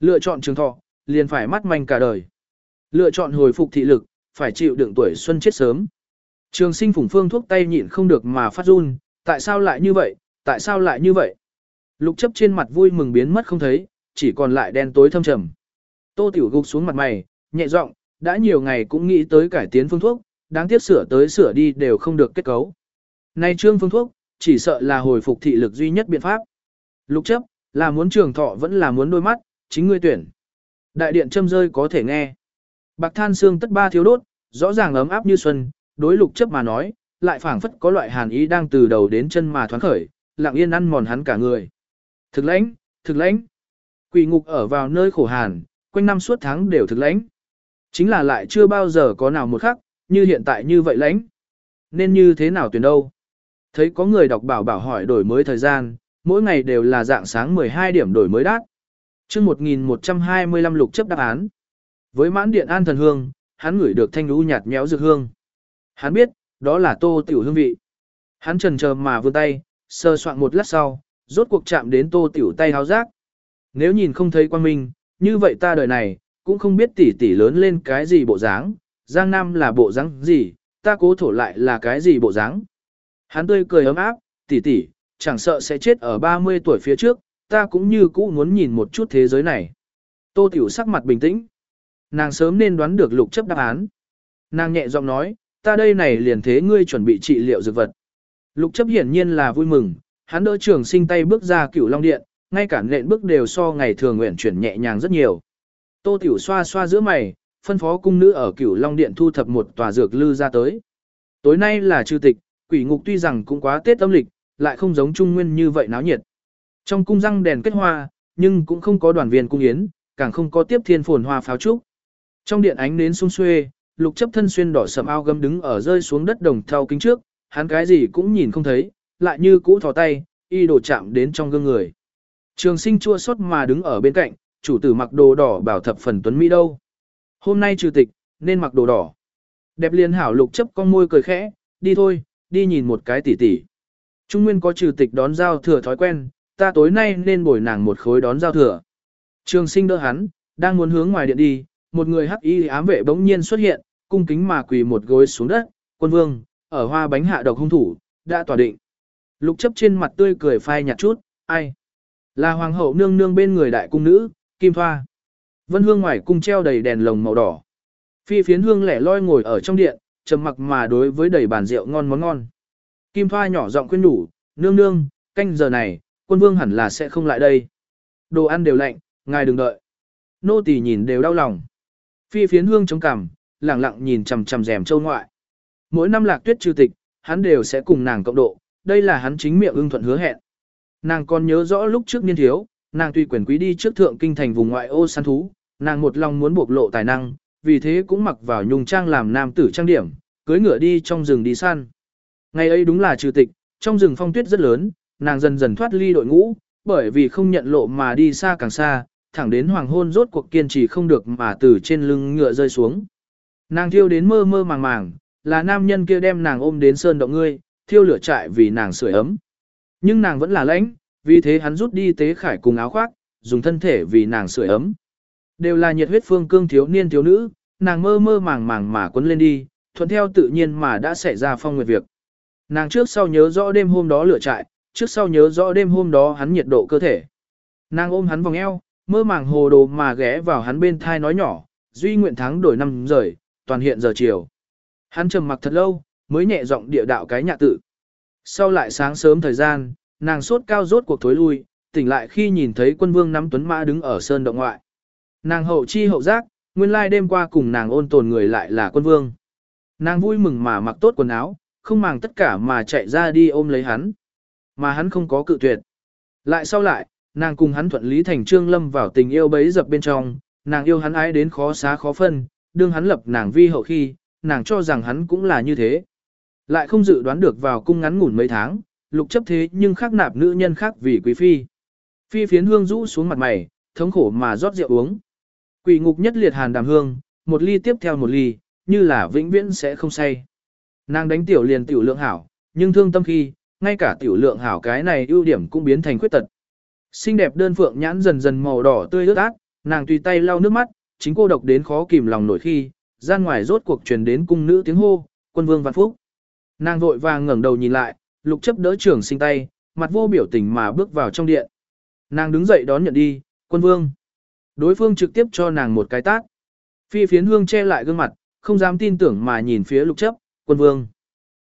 Lựa chọn trường thọ, liền phải mắt manh cả đời. Lựa chọn hồi phục thị lực, phải chịu đựng tuổi xuân chết sớm. Trường sinh phủng phương thuốc tay nhịn không được mà phát run, tại sao lại như vậy, tại sao lại như vậy? Lục chấp trên mặt vui mừng biến mất không thấy, chỉ còn lại đen tối thâm trầm. Tô tiểu gục xuống mặt mày, nhẹ giọng, đã nhiều ngày cũng nghĩ tới cải tiến phương thuốc, đáng tiếc sửa tới sửa đi đều không được kết cấu. Nay trương phương thuốc, chỉ sợ là hồi phục thị lực duy nhất biện pháp. Lục chấp, là muốn trường thọ vẫn là muốn đôi mắt, chính ngươi tuyển. Đại điện châm rơi có thể nghe. Bạc than xương tất ba thiếu đốt, rõ ràng ấm áp như xuân, đối lục chấp mà nói, lại phảng phất có loại hàn ý đang từ đầu đến chân mà thoáng khởi, lặng yên ăn mòn hắn cả người. Thực lãnh, thực lãnh. Quỷ ngục ở vào nơi khổ hàn, quanh năm suốt tháng đều thực lãnh. Chính là lại chưa bao giờ có nào một khắc, như hiện tại như vậy lãnh. Nên như thế nào tuyển đâu? Thấy có người đọc bảo bảo hỏi đổi mới thời gian, mỗi ngày đều là dạng sáng 12 điểm đổi mới đát. chương 1125 lục chấp đáp án. Với mãn điện an thần hương, hắn ngửi được thanh lũ nhạt méo dược hương. Hắn biết, đó là tô tiểu hương vị. Hắn trần chờ mà vươn tay, sơ soạn một lát sau, rốt cuộc chạm đến tô tiểu tay háo giác. Nếu nhìn không thấy quan minh, như vậy ta đời này, cũng không biết tỷ tỷ lớn lên cái gì bộ dáng, Giang Nam là bộ dáng gì, ta cố thổ lại là cái gì bộ dáng. Hắn tươi cười ấm áp, tỷ tỷ, chẳng sợ sẽ chết ở 30 tuổi phía trước, ta cũng như cũ muốn nhìn một chút thế giới này. Tô Tiểu sắc mặt bình tĩnh. Nàng sớm nên đoán được lục chấp đáp án. Nàng nhẹ giọng nói, ta đây này liền thế ngươi chuẩn bị trị liệu dược vật. Lục chấp hiển nhiên là vui mừng, hắn đỡ trường sinh tay bước ra cửu long điện, ngay cả nện bước đều so ngày thường nguyện chuyển nhẹ nhàng rất nhiều. Tô Tiểu xoa xoa giữa mày, phân phó cung nữ ở cửu long điện thu thập một tòa dược lư ra tới. Tối nay là trừ tịch, quỷ ngục tuy rằng cũng quá tết âm lịch, lại không giống trung nguyên như vậy náo nhiệt. Trong cung răng đèn kết hoa, nhưng cũng không có đoàn viên cung yến, càng không có tiếp thiên phồn hoa pháo trúc. Trong điện ánh nến sung xuê, lục chấp thân xuyên đỏ sầm ao gấm đứng ở rơi xuống đất đồng thau kính trước, hắn cái gì cũng nhìn không thấy, lại như cũ thò tay, y đổ chạm đến trong gương người. Trường sinh chua xót mà đứng ở bên cạnh, chủ tử mặc đồ đỏ bảo thập phần tuấn mỹ đâu. Hôm nay trừ tịch, nên mặc đồ đỏ. Đẹp liền hảo lục chấp con môi cười khẽ, đi thôi, đi nhìn một cái tỉ tỉ. Trung Nguyên có trừ tịch đón giao thừa thói quen, ta tối nay nên bồi nàng một khối đón giao thừa. Trường sinh đỡ hắn, đang muốn hướng ngoài điện đi, một người hắc y ám vệ bỗng nhiên xuất hiện, cung kính mà quỳ một gối xuống đất, quân vương, ở hoa bánh hạ độc hung thủ, đã tỏa định. Lục chấp trên mặt tươi cười phai nhạt chút, ai? Là hoàng hậu nương nương bên người đại cung nữ, Kim Thoa. Vân hương ngoài cung treo đầy đèn lồng màu đỏ. Phi phiến hương lẻ loi ngồi ở trong điện, trầm mặc mà đối với đầy bàn rượu ngon món ngon. Kim Thoa nhỏ giọng khuyên nhủ, nương nương, canh giờ này, quân vương hẳn là sẽ không lại đây. Đồ ăn đều lạnh, ngài đừng đợi. Nô tỳ nhìn đều đau lòng. Phi phiến hương chống cằm, lặng lặng nhìn chằm chằm rèm châu ngoại. Mỗi năm lạc tuyết trừ tịch, hắn đều sẽ cùng nàng cộng độ, đây là hắn chính miệng ưng thuận hứa hẹn. Nàng còn nhớ rõ lúc trước niên thiếu, nàng tuy quyền quý đi trước thượng kinh thành vùng ngoại ô săn thú, nàng một lòng muốn bộc lộ tài năng, vì thế cũng mặc vào nhung trang làm nam tử trang điểm, cưới ngựa đi trong rừng đi săn. Ngày ấy đúng là trừ tịch, trong rừng phong tuyết rất lớn, nàng dần dần thoát ly đội ngũ, bởi vì không nhận lộ mà đi xa càng xa, thẳng đến hoàng hôn rốt cuộc kiên trì không được mà từ trên lưng ngựa rơi xuống. Nàng thiêu đến mơ mơ màng màng, là nam nhân kia đem nàng ôm đến sơn động ngươi, thiêu lửa trại vì nàng sưởi ấm. Nhưng nàng vẫn là lãnh, vì thế hắn rút đi tế khải cùng áo khoác, dùng thân thể vì nàng sưởi ấm. Đều là nhiệt huyết phương cương thiếu niên thiếu nữ, nàng mơ mơ màng màng mà quấn lên đi, thuận theo tự nhiên mà đã xảy ra phong nguyệt việc. Nàng trước sau nhớ rõ đêm hôm đó lửa trại, trước sau nhớ rõ đêm hôm đó hắn nhiệt độ cơ thể. Nàng ôm hắn vòng eo, mơ màng hồ đồ mà ghé vào hắn bên thai nói nhỏ, duy nguyện thắng đổi năm rời, toàn hiện giờ chiều. Hắn trầm mặc thật lâu, mới nhẹ giọng địa đạo cái nhạ tự. Sau lại sáng sớm thời gian, nàng sốt cao rốt cuộc thối lui, tỉnh lại khi nhìn thấy quân vương nắm tuấn mã đứng ở sơn động ngoại. Nàng hậu chi hậu giác, nguyên lai đêm qua cùng nàng ôn tồn người lại là quân vương. Nàng vui mừng mà mặc tốt quần áo, không màng tất cả mà chạy ra đi ôm lấy hắn. Mà hắn không có cự tuyệt. Lại sau lại, nàng cùng hắn thuận lý thành trương lâm vào tình yêu bấy dập bên trong, nàng yêu hắn ái đến khó xá khó phân, đương hắn lập nàng vi hậu khi, nàng cho rằng hắn cũng là như thế. Lại không dự đoán được vào cung ngắn ngủn mấy tháng, lục chấp thế nhưng khác nạp nữ nhân khác vì quý phi. Phi phiến hương rũ xuống mặt mày, thống khổ mà rót rượu uống. Quỷ ngục nhất liệt hàn đàm hương, một ly tiếp theo một ly, như là vĩnh viễn sẽ không say. Nàng đánh tiểu liền tiểu lượng hảo, nhưng thương tâm khi, ngay cả tiểu lượng hảo cái này ưu điểm cũng biến thành khuyết tật. Xinh đẹp đơn phượng nhãn dần dần màu đỏ tươi ướt át, nàng tùy tay lau nước mắt, chính cô độc đến khó kìm lòng nổi khi, gian ngoài rốt cuộc truyền đến cung nữ tiếng hô, quân vương văn phúc. Nàng vội vàng ngẩng đầu nhìn lại, lục chấp đỡ trưởng sinh tay, mặt vô biểu tình mà bước vào trong điện. Nàng đứng dậy đón nhận đi, quân vương. Đối phương trực tiếp cho nàng một cái tát. Phi phiến hương che lại gương mặt, không dám tin tưởng mà nhìn phía lục chấp, quân vương.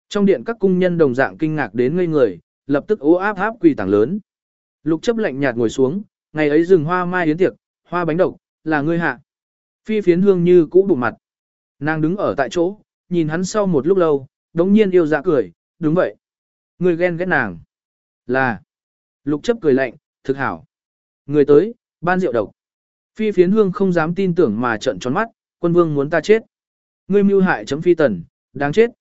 Trong điện các cung nhân đồng dạng kinh ngạc đến ngây người, lập tức ố áp áp quỳ tảng lớn. Lục chấp lạnh nhạt ngồi xuống, ngày ấy rừng hoa mai yến tiệc, hoa bánh độc, là ngươi hạ. Phi phiến hương như cũ đủ mặt. Nàng đứng ở tại chỗ, nhìn hắn sau một lúc lâu, đống nhiên yêu dạ cười, đúng vậy. Người ghen ghét nàng. Là. Lục chấp cười lạnh, thực hảo. Người tới, ban rượu độc. Phi phiến hương không dám tin tưởng mà trận tròn mắt, quân vương muốn ta chết. Ngươi mưu hại chấm phi tần, đáng chết.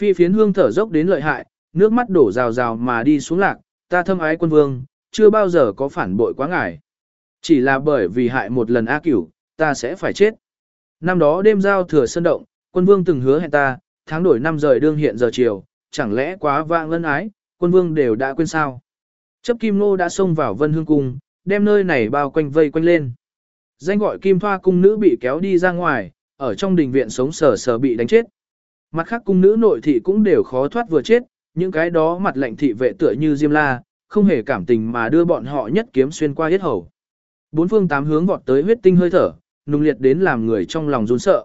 Phi phiến hương thở dốc đến lợi hại, nước mắt đổ rào rào mà đi xuống lạc, ta thâm ái quân vương, chưa bao giờ có phản bội quá ngài. Chỉ là bởi vì hại một lần A cửu, ta sẽ phải chết. Năm đó đêm giao thừa sơn động, quân vương từng hứa hẹn ta, tháng đổi năm rời đương hiện giờ chiều, chẳng lẽ quá vãng ân ái, quân vương đều đã quên sao. Chấp kim nô đã xông vào vân hương cung, đem nơi này bao quanh vây quanh lên. Danh gọi kim thoa cung nữ bị kéo đi ra ngoài, ở trong đình viện sống sờ sờ bị đánh chết. Mặt khác cung nữ nội thị cũng đều khó thoát vừa chết, những cái đó mặt lệnh thị vệ tựa như Diêm La, không hề cảm tình mà đưa bọn họ nhất kiếm xuyên qua hết hầu. Bốn phương tám hướng vọt tới huyết tinh hơi thở, nung liệt đến làm người trong lòng run sợ.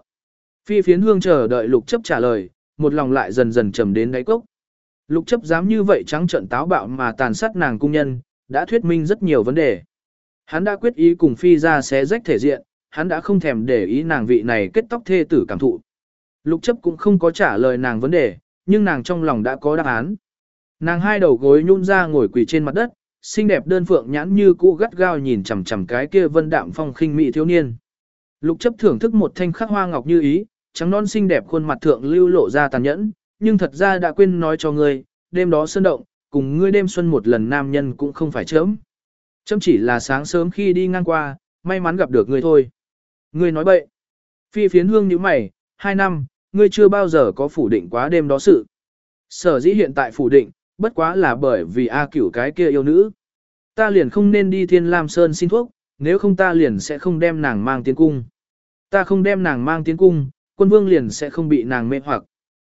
Phi phiến hương chờ đợi lục chấp trả lời, một lòng lại dần dần trầm đến đáy cốc. Lục chấp dám như vậy trắng trận táo bạo mà tàn sát nàng cung nhân, đã thuyết minh rất nhiều vấn đề. Hắn đã quyết ý cùng phi ra xé rách thể diện, hắn đã không thèm để ý nàng vị này kết tóc thê tử cảm thụ. Lục chấp cũng không có trả lời nàng vấn đề, nhưng nàng trong lòng đã có đáp án. Nàng hai đầu gối nhún ra ngồi quỳ trên mặt đất, xinh đẹp đơn phượng nhãn như cũ gắt gao nhìn chằm chằm cái kia vân đạm phong khinh mỹ thiếu niên. Lục chấp thưởng thức một thanh khắc hoa ngọc như ý, trắng non xinh đẹp khuôn mặt thượng lưu lộ ra tàn nhẫn, nhưng thật ra đã quên nói cho ngươi, đêm đó sơn động, cùng ngươi đêm xuân một lần nam nhân cũng không phải chớm. Chấm chỉ là sáng sớm khi đi ngang qua, may mắn gặp được ngươi thôi. Ngươi nói bậy. Phi phiến hương như mày, hai năm, ngươi chưa bao giờ có phủ định quá đêm đó sự. Sở dĩ hiện tại phủ định, bất quá là bởi vì A cửu cái kia yêu nữ. Ta liền không nên đi thiên lam sơn xin thuốc, nếu không ta liền sẽ không đem nàng mang tiến cung. Ta không đem nàng mang tiến cung, quân vương liền sẽ không bị nàng mê hoặc.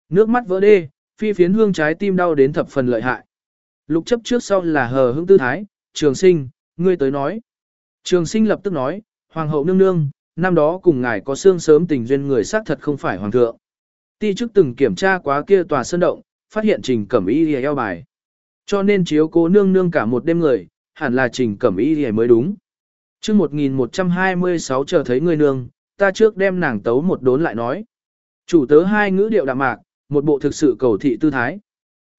Nước mắt vỡ đê, phi phiến hương trái tim đau đến thập phần lợi hại. Lục chấp trước sau là hờ hững tư thái, trường sinh, ngươi tới nói. Trường sinh lập tức nói, hoàng hậu nương nương, năm đó cùng ngài có xương sớm tình duyên người xác thật không phải hoàng thượng. Ti chức từng kiểm tra quá kia tòa sơn động, phát hiện trình cẩm y lìa eo bài. Cho nên chiếu cố nương nương cả một đêm người, hẳn là trình cẩm y lìa mới đúng. chương 1126 chờ thấy người nương, ta trước đem nàng tấu một đốn lại nói. Chủ tớ hai ngữ điệu đạm mạc, một bộ thực sự cầu thị tư thái.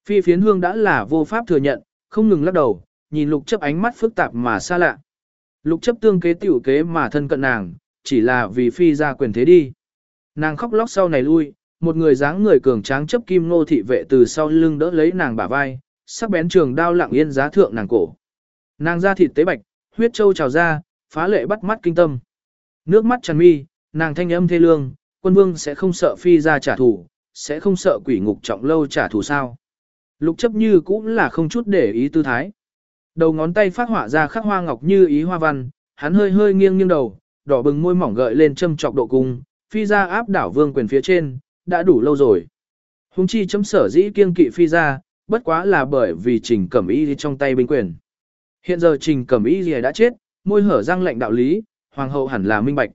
Phi phiến hương đã là vô pháp thừa nhận, không ngừng lắc đầu, nhìn lục chấp ánh mắt phức tạp mà xa lạ. Lục chấp tương kế tiểu kế mà thân cận nàng, chỉ là vì phi ra quyền thế đi. Nàng khóc lóc sau này lui, một người dáng người cường tráng chấp kim nô thị vệ từ sau lưng đỡ lấy nàng bả vai, sắc bén trường đao lặng yên giá thượng nàng cổ. Nàng da thịt tế bạch, huyết châu trào ra, phá lệ bắt mắt kinh tâm. Nước mắt tràn mi, nàng thanh âm thê lương, quân vương sẽ không sợ phi ra trả thù, sẽ không sợ quỷ ngục trọng lâu trả thù sao. Lục chấp như cũng là không chút để ý tư thái. Đầu ngón tay phát họa ra khắc hoa ngọc như ý hoa văn, hắn hơi hơi nghiêng nghiêng đầu, đỏ bừng môi mỏng gợi lên châm trọc độ cung, phi ra áp đảo vương quyền phía trên, đã đủ lâu rồi. Hùng chi chấm sở dĩ kiêng kỵ phi ra, bất quá là bởi vì trình cẩm y trong tay binh quyền. Hiện giờ trình cẩm y đã chết, môi hở răng lệnh đạo lý, hoàng hậu hẳn là minh bạch.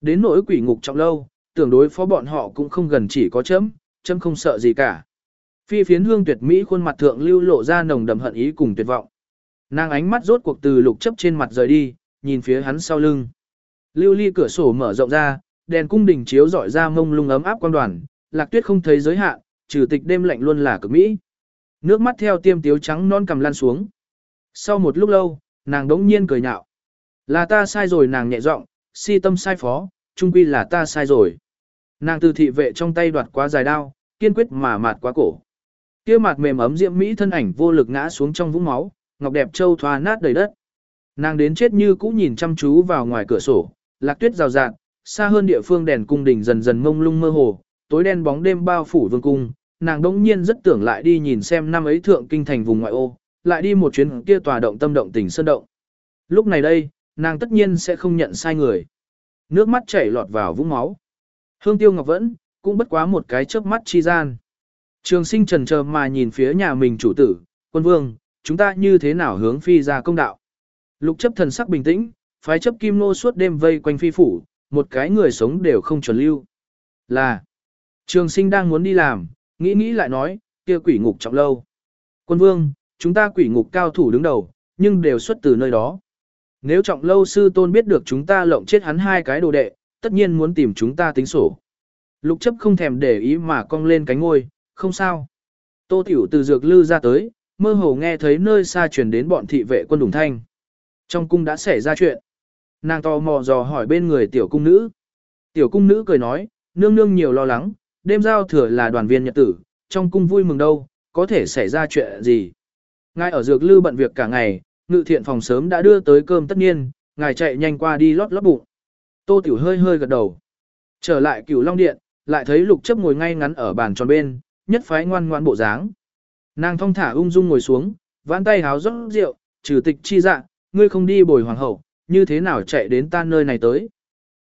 Đến nỗi quỷ ngục trọng lâu, tưởng đối phó bọn họ cũng không gần chỉ có chấm, chấm không sợ gì cả. Phi phiến hương tuyệt mỹ khuôn mặt thượng lưu lộ ra nồng đậm hận ý cùng tuyệt vọng. Nàng ánh mắt rốt cuộc từ lục chấp trên mặt rời đi, nhìn phía hắn sau lưng. Lưu ly cửa sổ mở rộng ra, đèn cung đình chiếu rọi ra mông lung ấm áp quan đoàn, lạc tuyết không thấy giới hạn, trừ tịch đêm lạnh luôn là cực mỹ. Nước mắt theo tiêm tiếu trắng non cầm lan xuống. Sau một lúc lâu, nàng đống nhiên cười nhạo. Là ta sai rồi nàng nhẹ giọng, si tâm sai phó, trung quy là ta sai rồi. Nàng từ thị vệ trong tay đoạt quá dài đao, kiên quyết mà mạt quá cổ. Kia mặt mềm ấm diễm mỹ thân ảnh vô lực ngã xuống trong vũng máu, ngọc đẹp châu thoa nát đầy đất. Nàng đến chết như cũ nhìn chăm chú vào ngoài cửa sổ, lạc tuyết rào rạt, xa hơn địa phương đèn cung đình dần dần mông lung mơ hồ, tối đen bóng đêm bao phủ vương cung, nàng đống nhiên rất tưởng lại đi nhìn xem năm ấy thượng kinh thành vùng ngoại ô, lại đi một chuyến kia tòa động tâm động tỉnh sơn động. Lúc này đây, nàng tất nhiên sẽ không nhận sai người. Nước mắt chảy lọt vào vũng máu. Hương tiêu ngọc vẫn, cũng bất quá một cái chớp mắt chi gian. Trường sinh trần chờ mà nhìn phía nhà mình chủ tử, quân vương, chúng ta như thế nào hướng phi ra công đạo. Lục chấp thần sắc bình tĩnh, phái chấp kim nô suốt đêm vây quanh phi phủ, một cái người sống đều không chuẩn lưu. Là, trường sinh đang muốn đi làm, nghĩ nghĩ lại nói, kia quỷ ngục trọng lâu. Quân vương, chúng ta quỷ ngục cao thủ đứng đầu, nhưng đều xuất từ nơi đó. Nếu trọng lâu sư tôn biết được chúng ta lộng chết hắn hai cái đồ đệ, tất nhiên muốn tìm chúng ta tính sổ. Lục chấp không thèm để ý mà cong lên cánh ngôi, không sao. Tô tiểu từ dược lư ra tới, mơ hồ nghe thấy nơi xa truyền đến bọn thị vệ quân đủng thanh. Trong cung đã xảy ra chuyện. Nàng to mò dò hỏi bên người tiểu cung nữ. Tiểu cung nữ cười nói, nương nương nhiều lo lắng, đêm giao thừa là đoàn viên nhật tử, trong cung vui mừng đâu, có thể xảy ra chuyện gì. Ngài ở dược lư bận việc cả ngày, ngự thiện phòng sớm đã đưa tới cơm tất nhiên, ngài chạy nhanh qua đi lót lót bụng. Tô Tiểu hơi hơi gật đầu. Trở lại cửu long điện, lại thấy lục chấp ngồi ngay ngắn ở bàn tròn bên, nhất phái ngoan ngoan bộ dáng. Nàng thong thả ung dung ngồi xuống, vãn tay háo rót rượu, trừ tịch chi dạ, ngươi không đi bồi hoàng hậu, như thế nào chạy đến ta nơi này tới.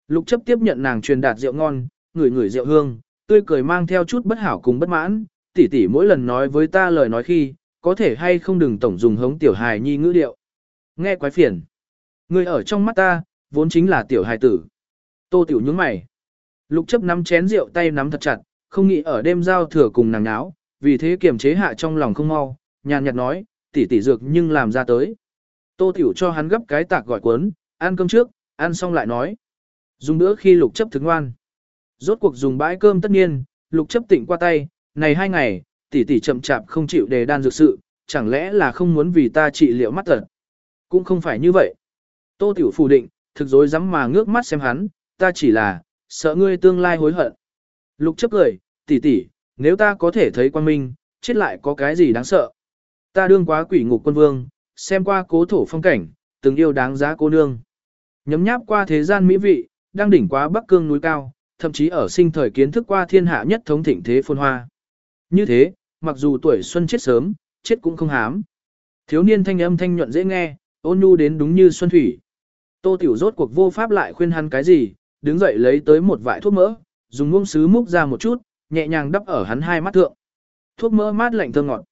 Lục chấp tiếp nhận nàng truyền đạt rượu ngon, ngửi ngửi rượu hương, tươi cười mang theo chút bất hảo cùng bất mãn, tỷ tỷ mỗi lần nói với ta lời nói khi, có thể hay không đừng tổng dùng hống tiểu hài nhi ngữ điệu. Nghe quái phiền. người ở trong mắt ta, vốn chính là tiểu hài tử. Tô tiểu nhướng mày. Lục chấp nắm chén rượu tay nắm thật chặt, không nghĩ ở đêm giao thừa cùng nàng náo, vì thế kiềm chế hạ trong lòng không mau, nhàn nhạt nói, tỷ tỷ dược nhưng làm ra tới. Tô tiểu cho hắn gấp cái tạc gọi cuốn, ăn cơm trước, ăn xong lại nói. Dùng bữa khi lục chấp thức ngoan. Rốt cuộc dùng bãi cơm tất nhiên, lục chấp tỉnh qua tay, này hai ngày, tỷ tỷ chậm chạp không chịu đề đan dược sự, chẳng lẽ là không muốn vì ta trị liệu mắt tật. Cũng không phải như vậy. Tô tiểu phủ định, thực dối dám mà ngước mắt xem hắn, ta chỉ là, sợ ngươi tương lai hối hận. Lục chấp cười, tỷ tỷ, nếu ta có thể thấy quan minh, chết lại có cái gì đáng sợ. Ta đương quá quỷ ngục quân vương, xem qua cố thổ phong cảnh, từng yêu đáng giá cô nương. Nhấm nháp qua thế gian mỹ vị, đang đỉnh quá bắc cương núi cao, thậm chí ở sinh thời kiến thức qua thiên hạ nhất thống thịnh thế phồn hoa. Như thế, mặc dù tuổi xuân chết sớm, chết cũng không hám. Thiếu niên thanh âm thanh nhuận dễ nghe, ôn nhu đến đúng như xuân thủy. Tô Tiểu rốt cuộc vô pháp lại khuyên hắn cái gì, đứng dậy lấy tới một vại thuốc mỡ, dùng muông sứ múc ra một chút, nhẹ nhàng đắp ở hắn hai mắt thượng. Thuốc mỡ mát lạnh thơm ngọt.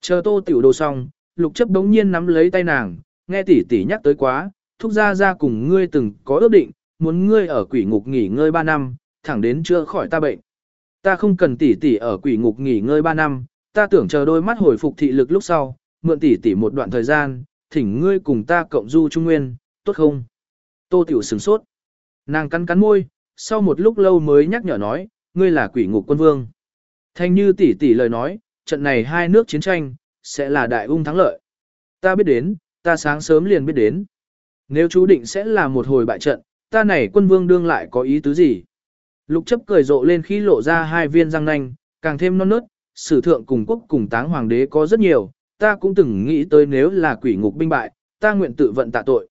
Chờ Tô Tiểu đồ xong, Lục Chấp đống nhiên nắm lấy tay nàng, nghe tỷ tỷ nhắc tới quá, thúc ra ra cùng ngươi từng có ước định, muốn ngươi ở quỷ ngục nghỉ ngơi 3 năm, thẳng đến chưa khỏi ta bệnh. Ta không cần tỷ tỷ ở quỷ ngục nghỉ ngơi 3 năm, ta tưởng chờ đôi mắt hồi phục thị lực lúc sau, mượn tỷ tỷ một đoạn thời gian, thỉnh ngươi cùng ta cộng du trung nguyên, tốt không? Tô Tiểu sửng sốt. Nàng cắn cắn môi, sau một lúc lâu mới nhắc nhở nói, ngươi là quỷ ngục quân vương. Thanh như tỷ tỷ lời nói, trận này hai nước chiến tranh, sẽ là đại ung thắng lợi. Ta biết đến, ta sáng sớm liền biết đến. Nếu chú định sẽ là một hồi bại trận, ta này quân vương đương lại có ý tứ gì? Lục chấp cười rộ lên khi lộ ra hai viên răng nanh, càng thêm non nớt, sử thượng cùng quốc cùng táng hoàng đế có rất nhiều, ta cũng từng nghĩ tới nếu là quỷ ngục binh bại, ta nguyện tự vận tạ tội.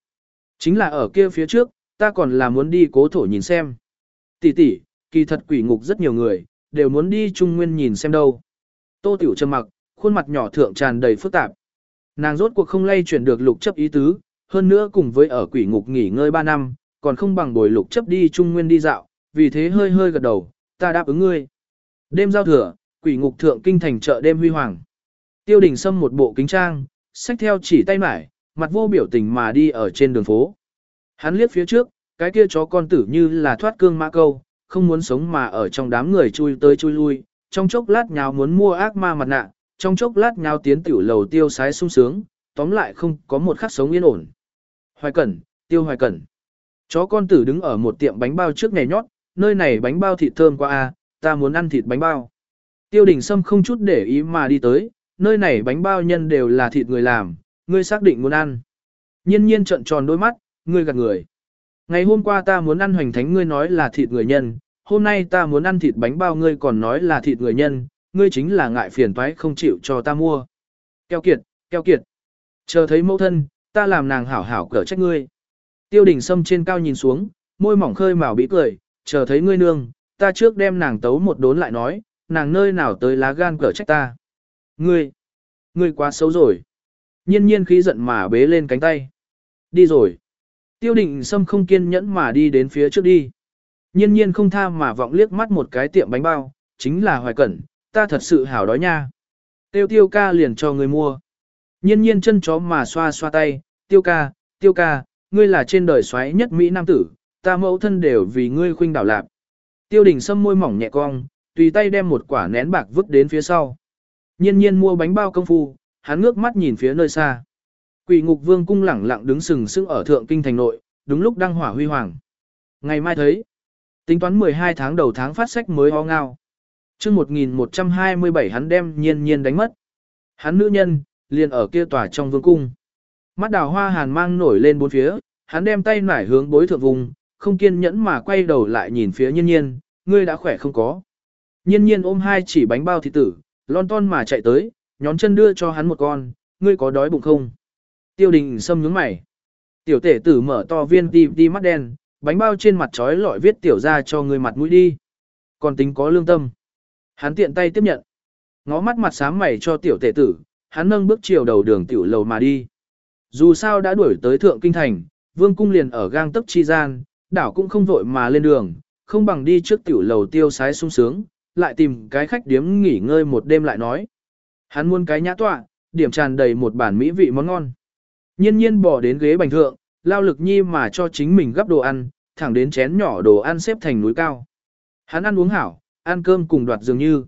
Chính là ở kia phía trước, ta còn là muốn đi cố thổ nhìn xem. Tỷ tỷ, kỳ thật quỷ ngục rất nhiều người, đều muốn đi trung nguyên nhìn xem đâu. Tô tiểu trầm mặc, khuôn mặt nhỏ thượng tràn đầy phức tạp. Nàng rốt cuộc không lay chuyển được lục chấp ý tứ, hơn nữa cùng với ở quỷ ngục nghỉ ngơi 3 năm, còn không bằng bồi lục chấp đi trung nguyên đi dạo, vì thế hơi hơi gật đầu, ta đáp ứng ngươi. Đêm giao thừa, quỷ ngục thượng kinh thành chợ đêm huy hoàng. Tiêu đình xâm một bộ kính trang, xách theo chỉ tay mải, mặt vô biểu tình mà đi ở trên đường phố. Hắn liếc phía trước, cái kia chó con tử như là thoát cương mã câu, không muốn sống mà ở trong đám người chui tới chui lui, trong chốc lát nhào muốn mua ác ma mặt nạ, trong chốc lát nhào tiến tiểu lầu tiêu sái sung sướng, tóm lại không có một khắc sống yên ổn. Hoài Cẩn, Tiêu Hoài Cẩn. Chó con tử đứng ở một tiệm bánh bao trước ngày nhót, nơi này bánh bao thịt thơm quá a, ta muốn ăn thịt bánh bao. Tiêu đình Sâm không chút để ý mà đi tới, nơi này bánh bao nhân đều là thịt người làm, ngươi xác định muốn ăn. Nhiên nhiên trợn tròn đôi mắt, ngươi gạt người. Ngày hôm qua ta muốn ăn hoành thánh ngươi nói là thịt người nhân, hôm nay ta muốn ăn thịt bánh bao ngươi còn nói là thịt người nhân, ngươi chính là ngại phiền toái không chịu cho ta mua. Keo kiệt, keo kiệt. Chờ thấy mẫu thân, ta làm nàng hảo hảo cỡ trách ngươi. Tiêu đình sâm trên cao nhìn xuống, môi mỏng khơi màu bị cười, chờ thấy ngươi nương, ta trước đem nàng tấu một đốn lại nói, nàng nơi nào tới lá gan cỡ trách ta. Ngươi, ngươi quá xấu rồi. Nhiên nhiên khí giận mà bế lên cánh tay. Đi rồi. Tiêu Đình sâm không kiên nhẫn mà đi đến phía trước đi. Nhiên nhiên không tha mà vọng liếc mắt một cái tiệm bánh bao, chính là hoài cẩn, ta thật sự hảo đói nha. Tiêu tiêu ca liền cho người mua. Nhiên nhiên chân chó mà xoa xoa tay, tiêu ca, tiêu ca, ngươi là trên đời xoáy nhất Mỹ Nam tử, ta mẫu thân đều vì ngươi khuynh đảo lạp. Tiêu đình sâm môi mỏng nhẹ cong, tùy tay đem một quả nén bạc vứt đến phía sau. Nhiên nhiên mua bánh bao công phu, hắn ngước mắt nhìn phía nơi xa. Quỷ ngục vương cung lẳng lặng đứng sừng sững ở thượng kinh thành nội, đúng lúc đăng hỏa huy hoàng. Ngày mai thấy, tính toán 12 tháng đầu tháng phát sách mới ho ngao chương 1127 hắn đem nhiên nhiên đánh mất. Hắn nữ nhân, liền ở kia tòa trong vương cung. Mắt đào hoa hàn mang nổi lên bốn phía, hắn đem tay nải hướng bối thượng vùng, không kiên nhẫn mà quay đầu lại nhìn phía nhiên nhiên, ngươi đã khỏe không có. Nhiên nhiên ôm hai chỉ bánh bao thịt tử, lon ton mà chạy tới, nhón chân đưa cho hắn một con, ngươi có đói bụng không? Tiêu đình xâm nhướng mày. Tiểu tể tử mở to viên đi đi mắt đen, bánh bao trên mặt trói lọi viết tiểu ra cho ngươi mặt mũi đi. Còn tính có lương tâm. Hắn tiện tay tiếp nhận. Ngó mắt mặt sáng mày cho tiểu tể tử, hắn nâng bước chiều đầu đường tiểu lầu mà đi. Dù sao đã đuổi tới thượng kinh thành, vương cung liền ở gang tấc chi gian, đảo cũng không vội mà lên đường, không bằng đi trước tiểu lầu tiêu sái sung sướng, lại tìm cái khách điếm nghỉ ngơi một đêm lại nói. Hắn muốn cái nhã tọa, điểm tràn đầy một bản mỹ vị món ngon. Nhiên nhiên bỏ đến ghế bành thượng, lao lực nhi mà cho chính mình gấp đồ ăn, thẳng đến chén nhỏ đồ ăn xếp thành núi cao. Hắn ăn uống hảo, ăn cơm cùng đoạt dường như.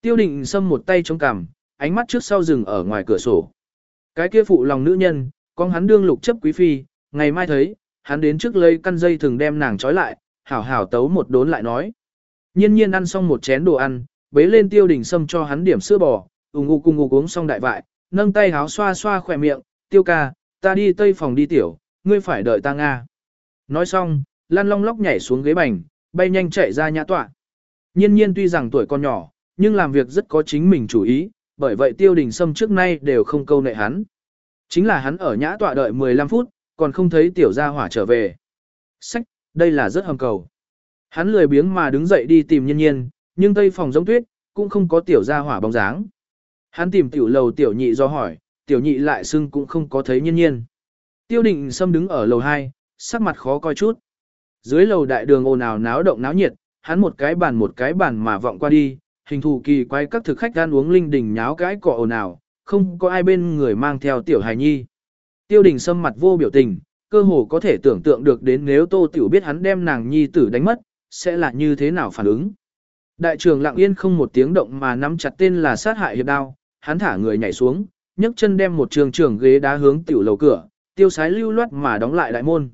Tiêu định xâm một tay chống cằm, ánh mắt trước sau rừng ở ngoài cửa sổ. Cái kia phụ lòng nữ nhân, con hắn đương lục chấp quý phi, ngày mai thấy, hắn đến trước lấy căn dây thường đem nàng trói lại, hảo hảo tấu một đốn lại nói. Nhiên nhiên ăn xong một chén đồ ăn, bế lên tiêu đình sâm cho hắn điểm sữa bò, ung ngu cùng ngu uống xong đại vại, nâng tay háo xoa xoa khỏe miệng, tiêu ca, ta đi tây phòng đi tiểu, ngươi phải đợi ta Nga. Nói xong, lăn long lóc nhảy xuống ghế bành, bay nhanh chạy ra nhà tọa. Nhiên nhiên tuy rằng tuổi còn nhỏ, nhưng làm việc rất có chính mình chủ ý, bởi vậy tiêu đình sâm trước nay đều không câu nệ hắn. Chính là hắn ở nhã tọa đợi 15 phút, còn không thấy tiểu gia hỏa trở về. Sách, đây là rất hầm cầu. Hắn lười biếng mà đứng dậy đi tìm nhiên nhiên, nhưng tây phòng giống tuyết, cũng không có tiểu gia hỏa bóng dáng. Hắn tìm tiểu lầu tiểu nhị do hỏi, tiểu nhị lại xưng cũng không có thấy nhiên nhiên. Tiêu định Sâm đứng ở lầu 2, sắc mặt khó coi chút. Dưới lầu đại đường ồn ào náo động náo nhiệt, hắn một cái bàn một cái bàn mà vọng qua đi, hình thù kỳ quái các thực khách ăn uống linh đình nháo cái cọ ồn ào, không có ai bên người mang theo tiểu hài nhi. Tiêu đình Sâm mặt vô biểu tình, cơ hồ có thể tưởng tượng được đến nếu tô tiểu biết hắn đem nàng nhi tử đánh mất, sẽ là như thế nào phản ứng. Đại trưởng lặng yên không một tiếng động mà nắm chặt tên là sát hại hiệp đao, hắn thả người nhảy xuống, nhấc chân đem một trường trưởng ghế đá hướng tiểu lầu cửa, tiêu sái lưu loát mà đóng lại đại môn.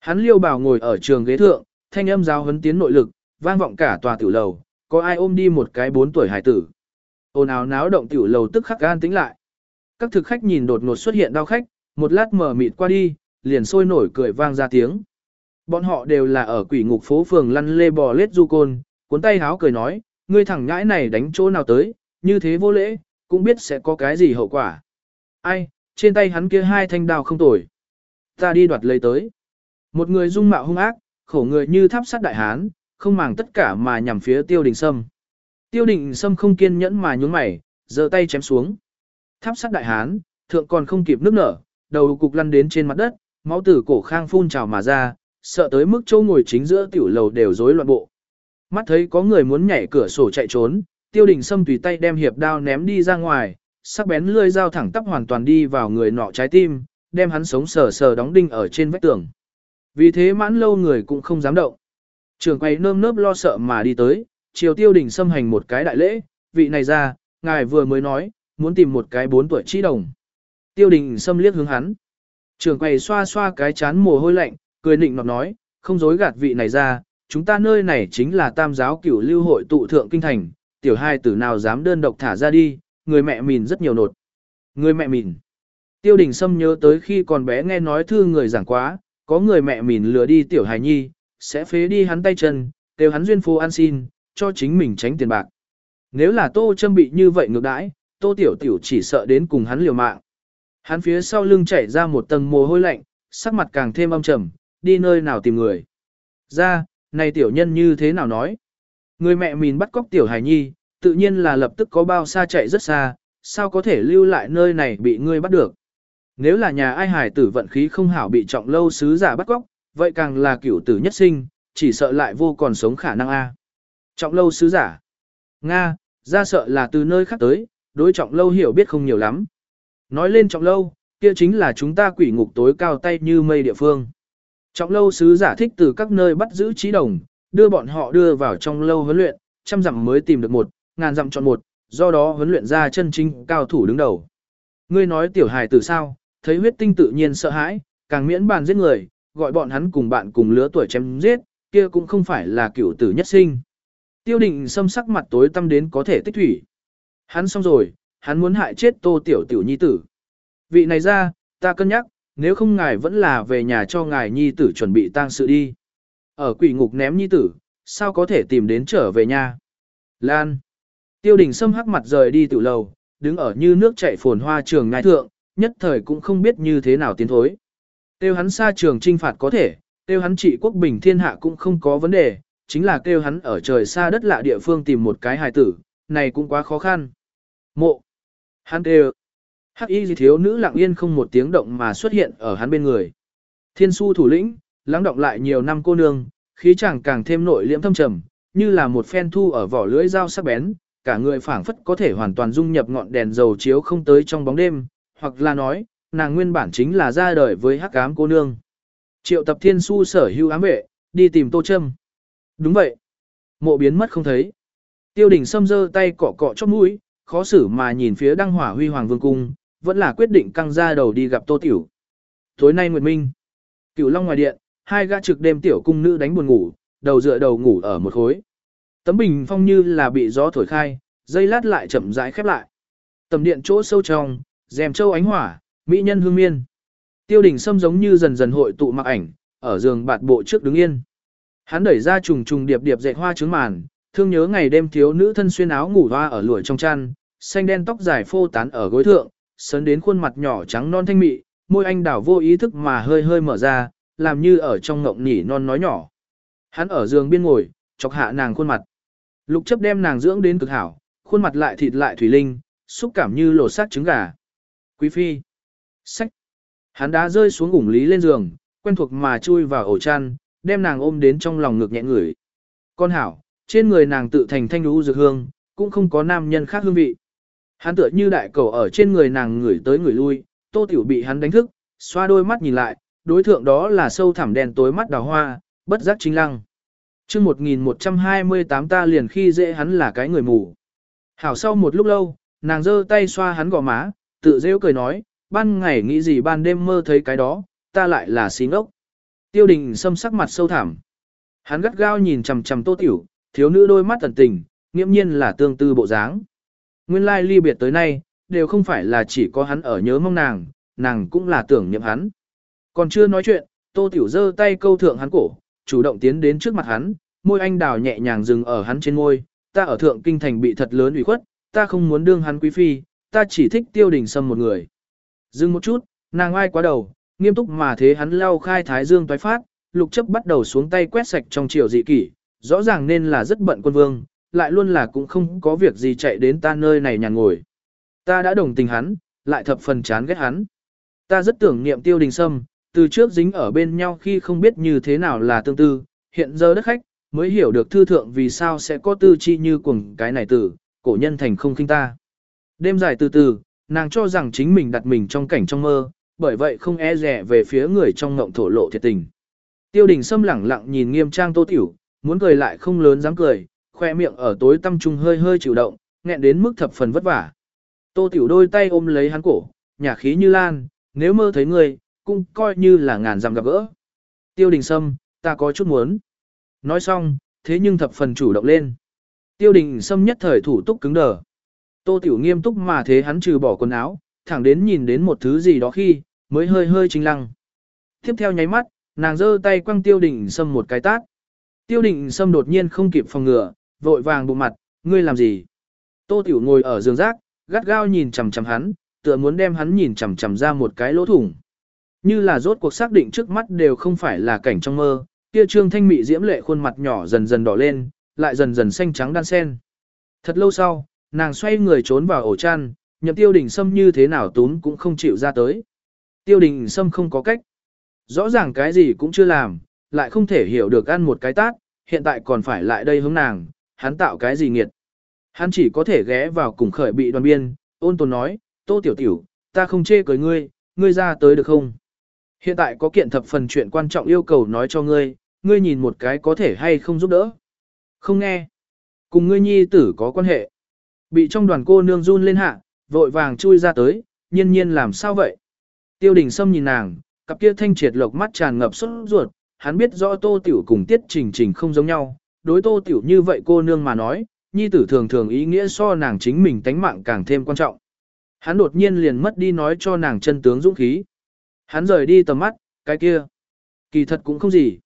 Hắn liêu bảo ngồi ở trường ghế thượng, thanh âm giáo huấn tiến nội lực, vang vọng cả tòa tiểu lầu, có ai ôm đi một cái bốn tuổi hải tử. Ồn ào náo động tiểu lầu tức khắc gan tính lại. Các thực khách nhìn đột ngột xuất hiện đau khách, một lát mở mịt qua đi, liền sôi nổi cười vang ra tiếng. Bọn họ đều là ở quỷ ngục phố phường lăn lê bò lết du côn, cuốn tay háo cười nói, ngươi thẳng nhãi này đánh chỗ nào tới, như thế vô lễ, cũng biết sẽ có cái gì hậu quả. Ai, trên tay hắn kia hai thanh đao không tồi. Ta đi đoạt lấy tới. Một người dung mạo hung ác, khổ người như tháp sắt đại hán, không màng tất cả mà nhằm phía tiêu đình sâm. Tiêu đình sâm không kiên nhẫn mà nhún mày, giơ tay chém xuống. Tháp sát đại hán, thượng còn không kịp nước nở, đầu cục lăn đến trên mặt đất, máu tử cổ khang phun trào mà ra, sợ tới mức châu ngồi chính giữa tiểu lầu đều rối loạn bộ. Mắt thấy có người muốn nhảy cửa sổ chạy trốn, tiêu đình sâm tùy tay đem hiệp đao ném đi ra ngoài, sắc bén lưỡi dao thẳng tắp hoàn toàn đi vào người nọ trái tim, đem hắn sống sờ sờ đóng đinh ở trên vách tường. Vì thế mãn lâu người cũng không dám động. Trường quay nơm nớp lo sợ mà đi tới, chiều tiêu đình xâm hành một cái đại lễ, vị này ra, ngài vừa mới nói, muốn tìm một cái bốn tuổi trí đồng. Tiêu đình xâm liếc hướng hắn. Trường quay xoa xoa cái chán mồ hôi lạnh, cười nịnh nọt nói, không dối gạt vị này ra, chúng ta nơi này chính là tam giáo cửu lưu hội tụ thượng kinh thành, tiểu hai tử nào dám đơn độc thả ra đi, người mẹ mìn rất nhiều nột. Người mẹ mìn. Tiêu đình xâm nhớ tới khi còn bé nghe nói thư người giảng quá, có người mẹ mìn lừa đi tiểu hài nhi, sẽ phế đi hắn tay chân, đều hắn duyên phô ăn xin, cho chính mình tránh tiền bạc. Nếu là tô châm bị như vậy ngược đãi, tô tiểu tiểu chỉ sợ đến cùng hắn liều mạng. Hắn phía sau lưng chảy ra một tầng mồ hôi lạnh, sắc mặt càng thêm âm trầm, đi nơi nào tìm người. Ra, này tiểu nhân như thế nào nói? Người mẹ mìn bắt cóc tiểu hài nhi, tự nhiên là lập tức có bao xa chạy rất xa, sao có thể lưu lại nơi này bị ngươi bắt được. Nếu là nhà ai hài tử vận khí không hảo bị trọng lâu sứ giả bắt cóc, vậy càng là cửu tử nhất sinh, chỉ sợ lại vô còn sống khả năng a. Trọng lâu sứ giả. Nga, ra sợ là từ nơi khác tới, đối trọng lâu hiểu biết không nhiều lắm. Nói lên trọng lâu, kia chính là chúng ta quỷ ngục tối cao tay như mây địa phương. Trọng lâu sứ giả thích từ các nơi bắt giữ trí đồng, đưa bọn họ đưa vào trong lâu huấn luyện, trăm dặm mới tìm được một, ngàn dặm chọn một, do đó huấn luyện ra chân chính cao thủ đứng đầu. Ngươi nói tiểu hài tử sao, thấy huyết tinh tự nhiên sợ hãi, càng miễn bàn giết người, gọi bọn hắn cùng bạn cùng lứa tuổi chém giết, kia cũng không phải là cửu tử nhất sinh. Tiêu định xâm sắc mặt tối tâm đến có thể tích thủy. Hắn xong rồi, hắn muốn hại chết tô tiểu tiểu nhi tử. Vị này ra, ta cân nhắc, nếu không ngài vẫn là về nhà cho ngài nhi tử chuẩn bị tang sự đi. Ở quỷ ngục ném nhi tử, sao có thể tìm đến trở về nhà. Lan. Tiêu đình xâm hắc mặt rời đi từ lầu, đứng ở như nước chảy phồn hoa trường ngai thượng, nhất thời cũng không biết như thế nào tiến thối. Tiêu hắn xa trường trinh phạt có thể, tiêu hắn trị quốc bình thiên hạ cũng không có vấn đề, chính là kêu hắn ở trời xa đất lạ địa phương tìm một cái hài tử, này cũng quá khó khăn. Mộ. Hắn kêu. Hắc y thiếu nữ lặng yên không một tiếng động mà xuất hiện ở hắn bên người. Thiên su thủ lĩnh, lắng động lại nhiều năm cô nương, khí chàng càng thêm nội liễm thâm trầm, như là một phen thu ở vỏ lưỡi dao sắc bén, cả người phảng phất có thể hoàn toàn dung nhập ngọn đèn dầu chiếu không tới trong bóng đêm, hoặc là nói, nàng nguyên bản chính là ra đời với hắc ám cô nương. Triệu tập thiên su sở hưu ám vệ, đi tìm tô châm. Đúng vậy. Mộ biến mất không thấy. Tiêu đình xâm giơ tay cọ cọ chóp mũi, khó xử mà nhìn phía đăng hỏa huy hoàng vương cung, vẫn là quyết định căng ra đầu đi gặp tô tiểu. Tối nay Nguyệt Minh. Cửu Long ngoài điện, hai gã trực đêm tiểu cung nữ đánh buồn ngủ, đầu dựa đầu ngủ ở một khối. Tấm bình phong như là bị gió thổi khai, dây lát lại chậm rãi khép lại. Tầm điện chỗ sâu trong, rèm châu ánh hỏa, mỹ nhân hương miên. Tiêu đình sâm giống như dần dần hội tụ mặc ảnh, ở giường bạt bộ trước đứng yên. Hắn đẩy ra trùng trùng điệp điệp dệt hoa trứng màn, thương nhớ ngày đêm thiếu nữ thân xuyên áo ngủ hoa ở lụi trong chăn, xanh đen tóc dài phô tán ở gối thượng, sấn đến khuôn mặt nhỏ trắng non thanh mị, môi anh đảo vô ý thức mà hơi hơi mở ra, làm như ở trong ngộng nỉ non nói nhỏ. Hắn ở giường biên ngồi, chọc hạ nàng khuôn mặt. Lục chấp đem nàng dưỡng đến cực hảo, khuôn mặt lại thịt lại thủy linh, xúc cảm như lột xác trứng gà. Quý phi. Sách. Hắn đã rơi xuống ủng lý lên giường, quen thuộc mà chui vào ổ chăn, đem nàng ôm đến trong lòng ngực nhẹ ngửi. Con hảo, trên người nàng tự thành thanh lũ dược hương, cũng không có nam nhân khác hương vị. Hắn tựa như đại cầu ở trên người nàng ngửi tới ngửi lui, tô tiểu bị hắn đánh thức, xoa đôi mắt nhìn lại, đối thượng đó là sâu thẳm đèn tối mắt đào hoa, bất giác chính lăng. chương 1128 ta liền khi dễ hắn là cái người mù. Hảo sau một lúc lâu, nàng giơ tay xoa hắn gò má, tự rêu cười nói, ban ngày nghĩ gì ban đêm mơ thấy cái đó, ta lại là xí ngốc. Tiêu đình xâm sắc mặt sâu thẳm. Hắn gắt gao nhìn chằm chằm tô tiểu, thiếu nữ đôi mắt tần tình, nghiễm nhiên là tương tư bộ dáng. Nguyên lai ly biệt tới nay, đều không phải là chỉ có hắn ở nhớ mong nàng, nàng cũng là tưởng niệm hắn. Còn chưa nói chuyện, tô tiểu giơ tay câu thượng hắn cổ, chủ động tiến đến trước mặt hắn, môi anh đào nhẹ nhàng dừng ở hắn trên môi, ta ở thượng kinh thành bị thật lớn ủy khuất, ta không muốn đương hắn quý phi, ta chỉ thích tiêu đình sâm một người. Dừng một chút, nàng ai quá đầu, nghiêm túc mà thế hắn lau khai thái dương toái phát, lục chấp bắt đầu xuống tay quét sạch trong triều dị kỷ, rõ ràng nên là rất bận quân vương, lại luôn là cũng không có việc gì chạy đến ta nơi này nhàn ngồi. Ta đã đồng tình hắn, lại thập phần chán ghét hắn. Ta rất tưởng niệm tiêu đình sâm, từ trước dính ở bên nhau khi không biết như thế nào là tương tư, hiện giờ đất khách, mới hiểu được thư thượng vì sao sẽ có tư chi như cùng cái này tử, cổ nhân thành không khinh ta. Đêm dài từ từ, nàng cho rằng chính mình đặt mình trong cảnh trong mơ, bởi vậy không e rẻ về phía người trong ngộng thổ lộ thiệt tình. Tiêu đình Sâm lẳng lặng nhìn nghiêm trang tô tiểu, muốn cười lại không lớn dám cười, khoe miệng ở tối tâm trung hơi hơi chịu động, nghẹn đến mức thập phần vất vả. Tô tiểu đôi tay ôm lấy hắn cổ, nhả khí như lan, nếu mơ thấy người, cũng coi như là ngàn dặm gặp gỡ. Tiêu đình Sâm, ta có chút muốn. Nói xong, thế nhưng thập phần chủ động lên. Tiêu đình Sâm nhất thời thủ túc cứng đờ. Tô tiểu nghiêm túc mà thế hắn trừ bỏ quần áo, thẳng đến nhìn đến một thứ gì đó khi, mới hơi hơi chính lăng. Tiếp theo nháy mắt, nàng giơ tay quăng tiêu đình sâm một cái tát. Tiêu đình sâm đột nhiên không kịp phòng ngừa, vội vàng bụng mặt, ngươi làm gì? Tô tiểu ngồi ở giường rác, gắt gao nhìn chằm chằm hắn, tựa muốn đem hắn nhìn chằm chằm ra một cái lỗ thủng. Như là rốt cuộc xác định trước mắt đều không phải là cảnh trong mơ, kia trương thanh mị diễm lệ khuôn mặt nhỏ dần dần đỏ lên, lại dần dần xanh trắng đan sen. Thật lâu sau, nàng xoay người trốn vào ổ chăn, nhậm tiêu đình sâm như thế nào tún cũng không chịu ra tới. Tiêu đình sâm không có cách. Rõ ràng cái gì cũng chưa làm, lại không thể hiểu được ăn một cái tát, hiện tại còn phải lại đây hướng nàng, hắn tạo cái gì nghiệt. Hắn chỉ có thể ghé vào cùng khởi bị đoàn biên, ôn tồn nói, tô tiểu tiểu, ta không chê cười ngươi, ngươi ra tới được không? Hiện tại có kiện thập phần chuyện quan trọng yêu cầu nói cho ngươi, ngươi nhìn một cái có thể hay không giúp đỡ. Không nghe. Cùng ngươi nhi tử có quan hệ. Bị trong đoàn cô nương run lên hạ, vội vàng chui ra tới, nhiên nhiên làm sao vậy? Tiêu đình Sâm nhìn nàng, cặp kia thanh triệt lộc mắt tràn ngập xuất ruột, hắn biết rõ tô tiểu cùng tiết trình trình không giống nhau, đối tô tiểu như vậy cô nương mà nói, nhi tử thường thường ý nghĩa so nàng chính mình tánh mạng càng thêm quan trọng. Hắn đột nhiên liền mất đi nói cho nàng chân tướng dũng khí. Hắn rời đi tầm mắt, cái kia. Kỳ thật cũng không gì.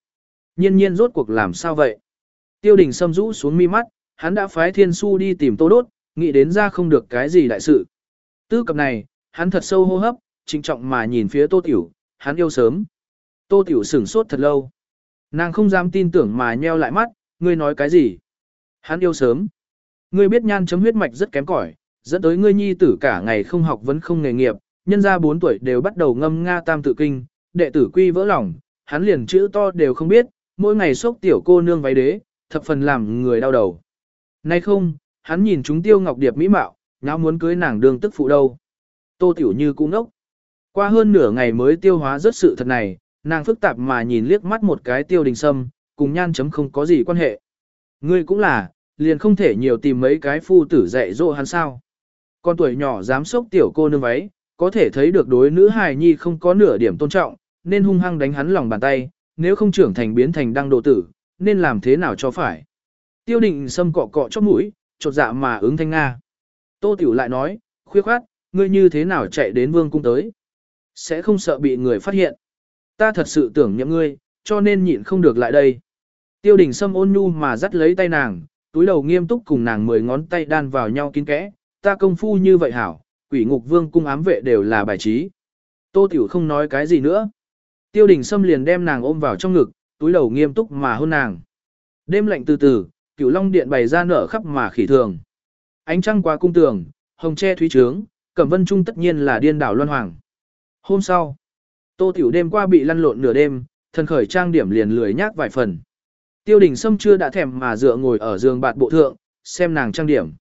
Nhiên nhiên rốt cuộc làm sao vậy? Tiêu đình Sâm rũ xuống mi mắt, hắn đã phái thiên su đi tìm tô đốt, nghĩ đến ra không được cái gì đại sự. Tư cập này, hắn thật sâu hô hấp, trinh trọng mà nhìn phía tô tiểu, hắn yêu sớm. Tô tiểu sửng sốt thật lâu. Nàng không dám tin tưởng mà nheo lại mắt, ngươi nói cái gì? Hắn yêu sớm. Ngươi biết nhan chấm huyết mạch rất kém cỏi, dẫn tới ngươi nhi tử cả ngày không học vẫn không nghề nghiệp, nhân ra 4 tuổi đều bắt đầu ngâm nga tam tự kinh, đệ tử quy vỡ lòng, hắn liền chữ to đều không biết, mỗi ngày xốc tiểu cô nương váy đế, thập phần làm người đau đầu. Nay không, hắn nhìn chúng tiêu ngọc điệp mỹ mạo, nháo muốn cưới nàng đương tức phụ đâu. Tô tiểu như cũng ngốc. Qua hơn nửa ngày mới tiêu hóa rất sự thật này, nàng phức tạp mà nhìn liếc mắt một cái tiêu đình sâm, cùng nhan chấm không có gì quan hệ. Ngươi cũng là, liền không thể nhiều tìm mấy cái phu tử dạy dỗ hắn sao. Con tuổi nhỏ dám sốc tiểu cô nương váy, có thể thấy được đối nữ hài nhi không có nửa điểm tôn trọng, nên hung hăng đánh hắn lòng bàn tay, nếu không trưởng thành biến thành đăng độ tử, nên làm thế nào cho phải. Tiêu định sâm cọ cọ chóp mũi, chột dạ mà ứng thanh Nga. Tô Tiểu lại nói, khuya khoát, ngươi như thế nào chạy đến vương cung tới. Sẽ không sợ bị người phát hiện. Ta thật sự tưởng nhậm ngươi, cho nên nhịn không được lại đây. Tiêu đình sâm ôn nhu mà dắt lấy tay nàng, túi đầu nghiêm túc cùng nàng mười ngón tay đan vào nhau kín kẽ, ta công phu như vậy hảo, quỷ ngục vương cung ám vệ đều là bài trí. Tô Tiểu không nói cái gì nữa. Tiêu đình Sâm liền đem nàng ôm vào trong ngực, túi đầu nghiêm túc mà hôn nàng. Đêm lạnh từ từ, cửu long điện bày ra nở khắp mà khỉ thường. Ánh trăng qua cung tường, hồng tre thúy trướng, cẩm vân trung tất nhiên là điên đảo loan hoàng. Hôm sau, tô tiểu đêm qua bị lăn lộn nửa đêm, thân khởi trang điểm liền lười nhác vài phần. Tiêu đình Sâm chưa đã thèm mà dựa ngồi ở giường bạt bộ thượng, xem nàng trang điểm.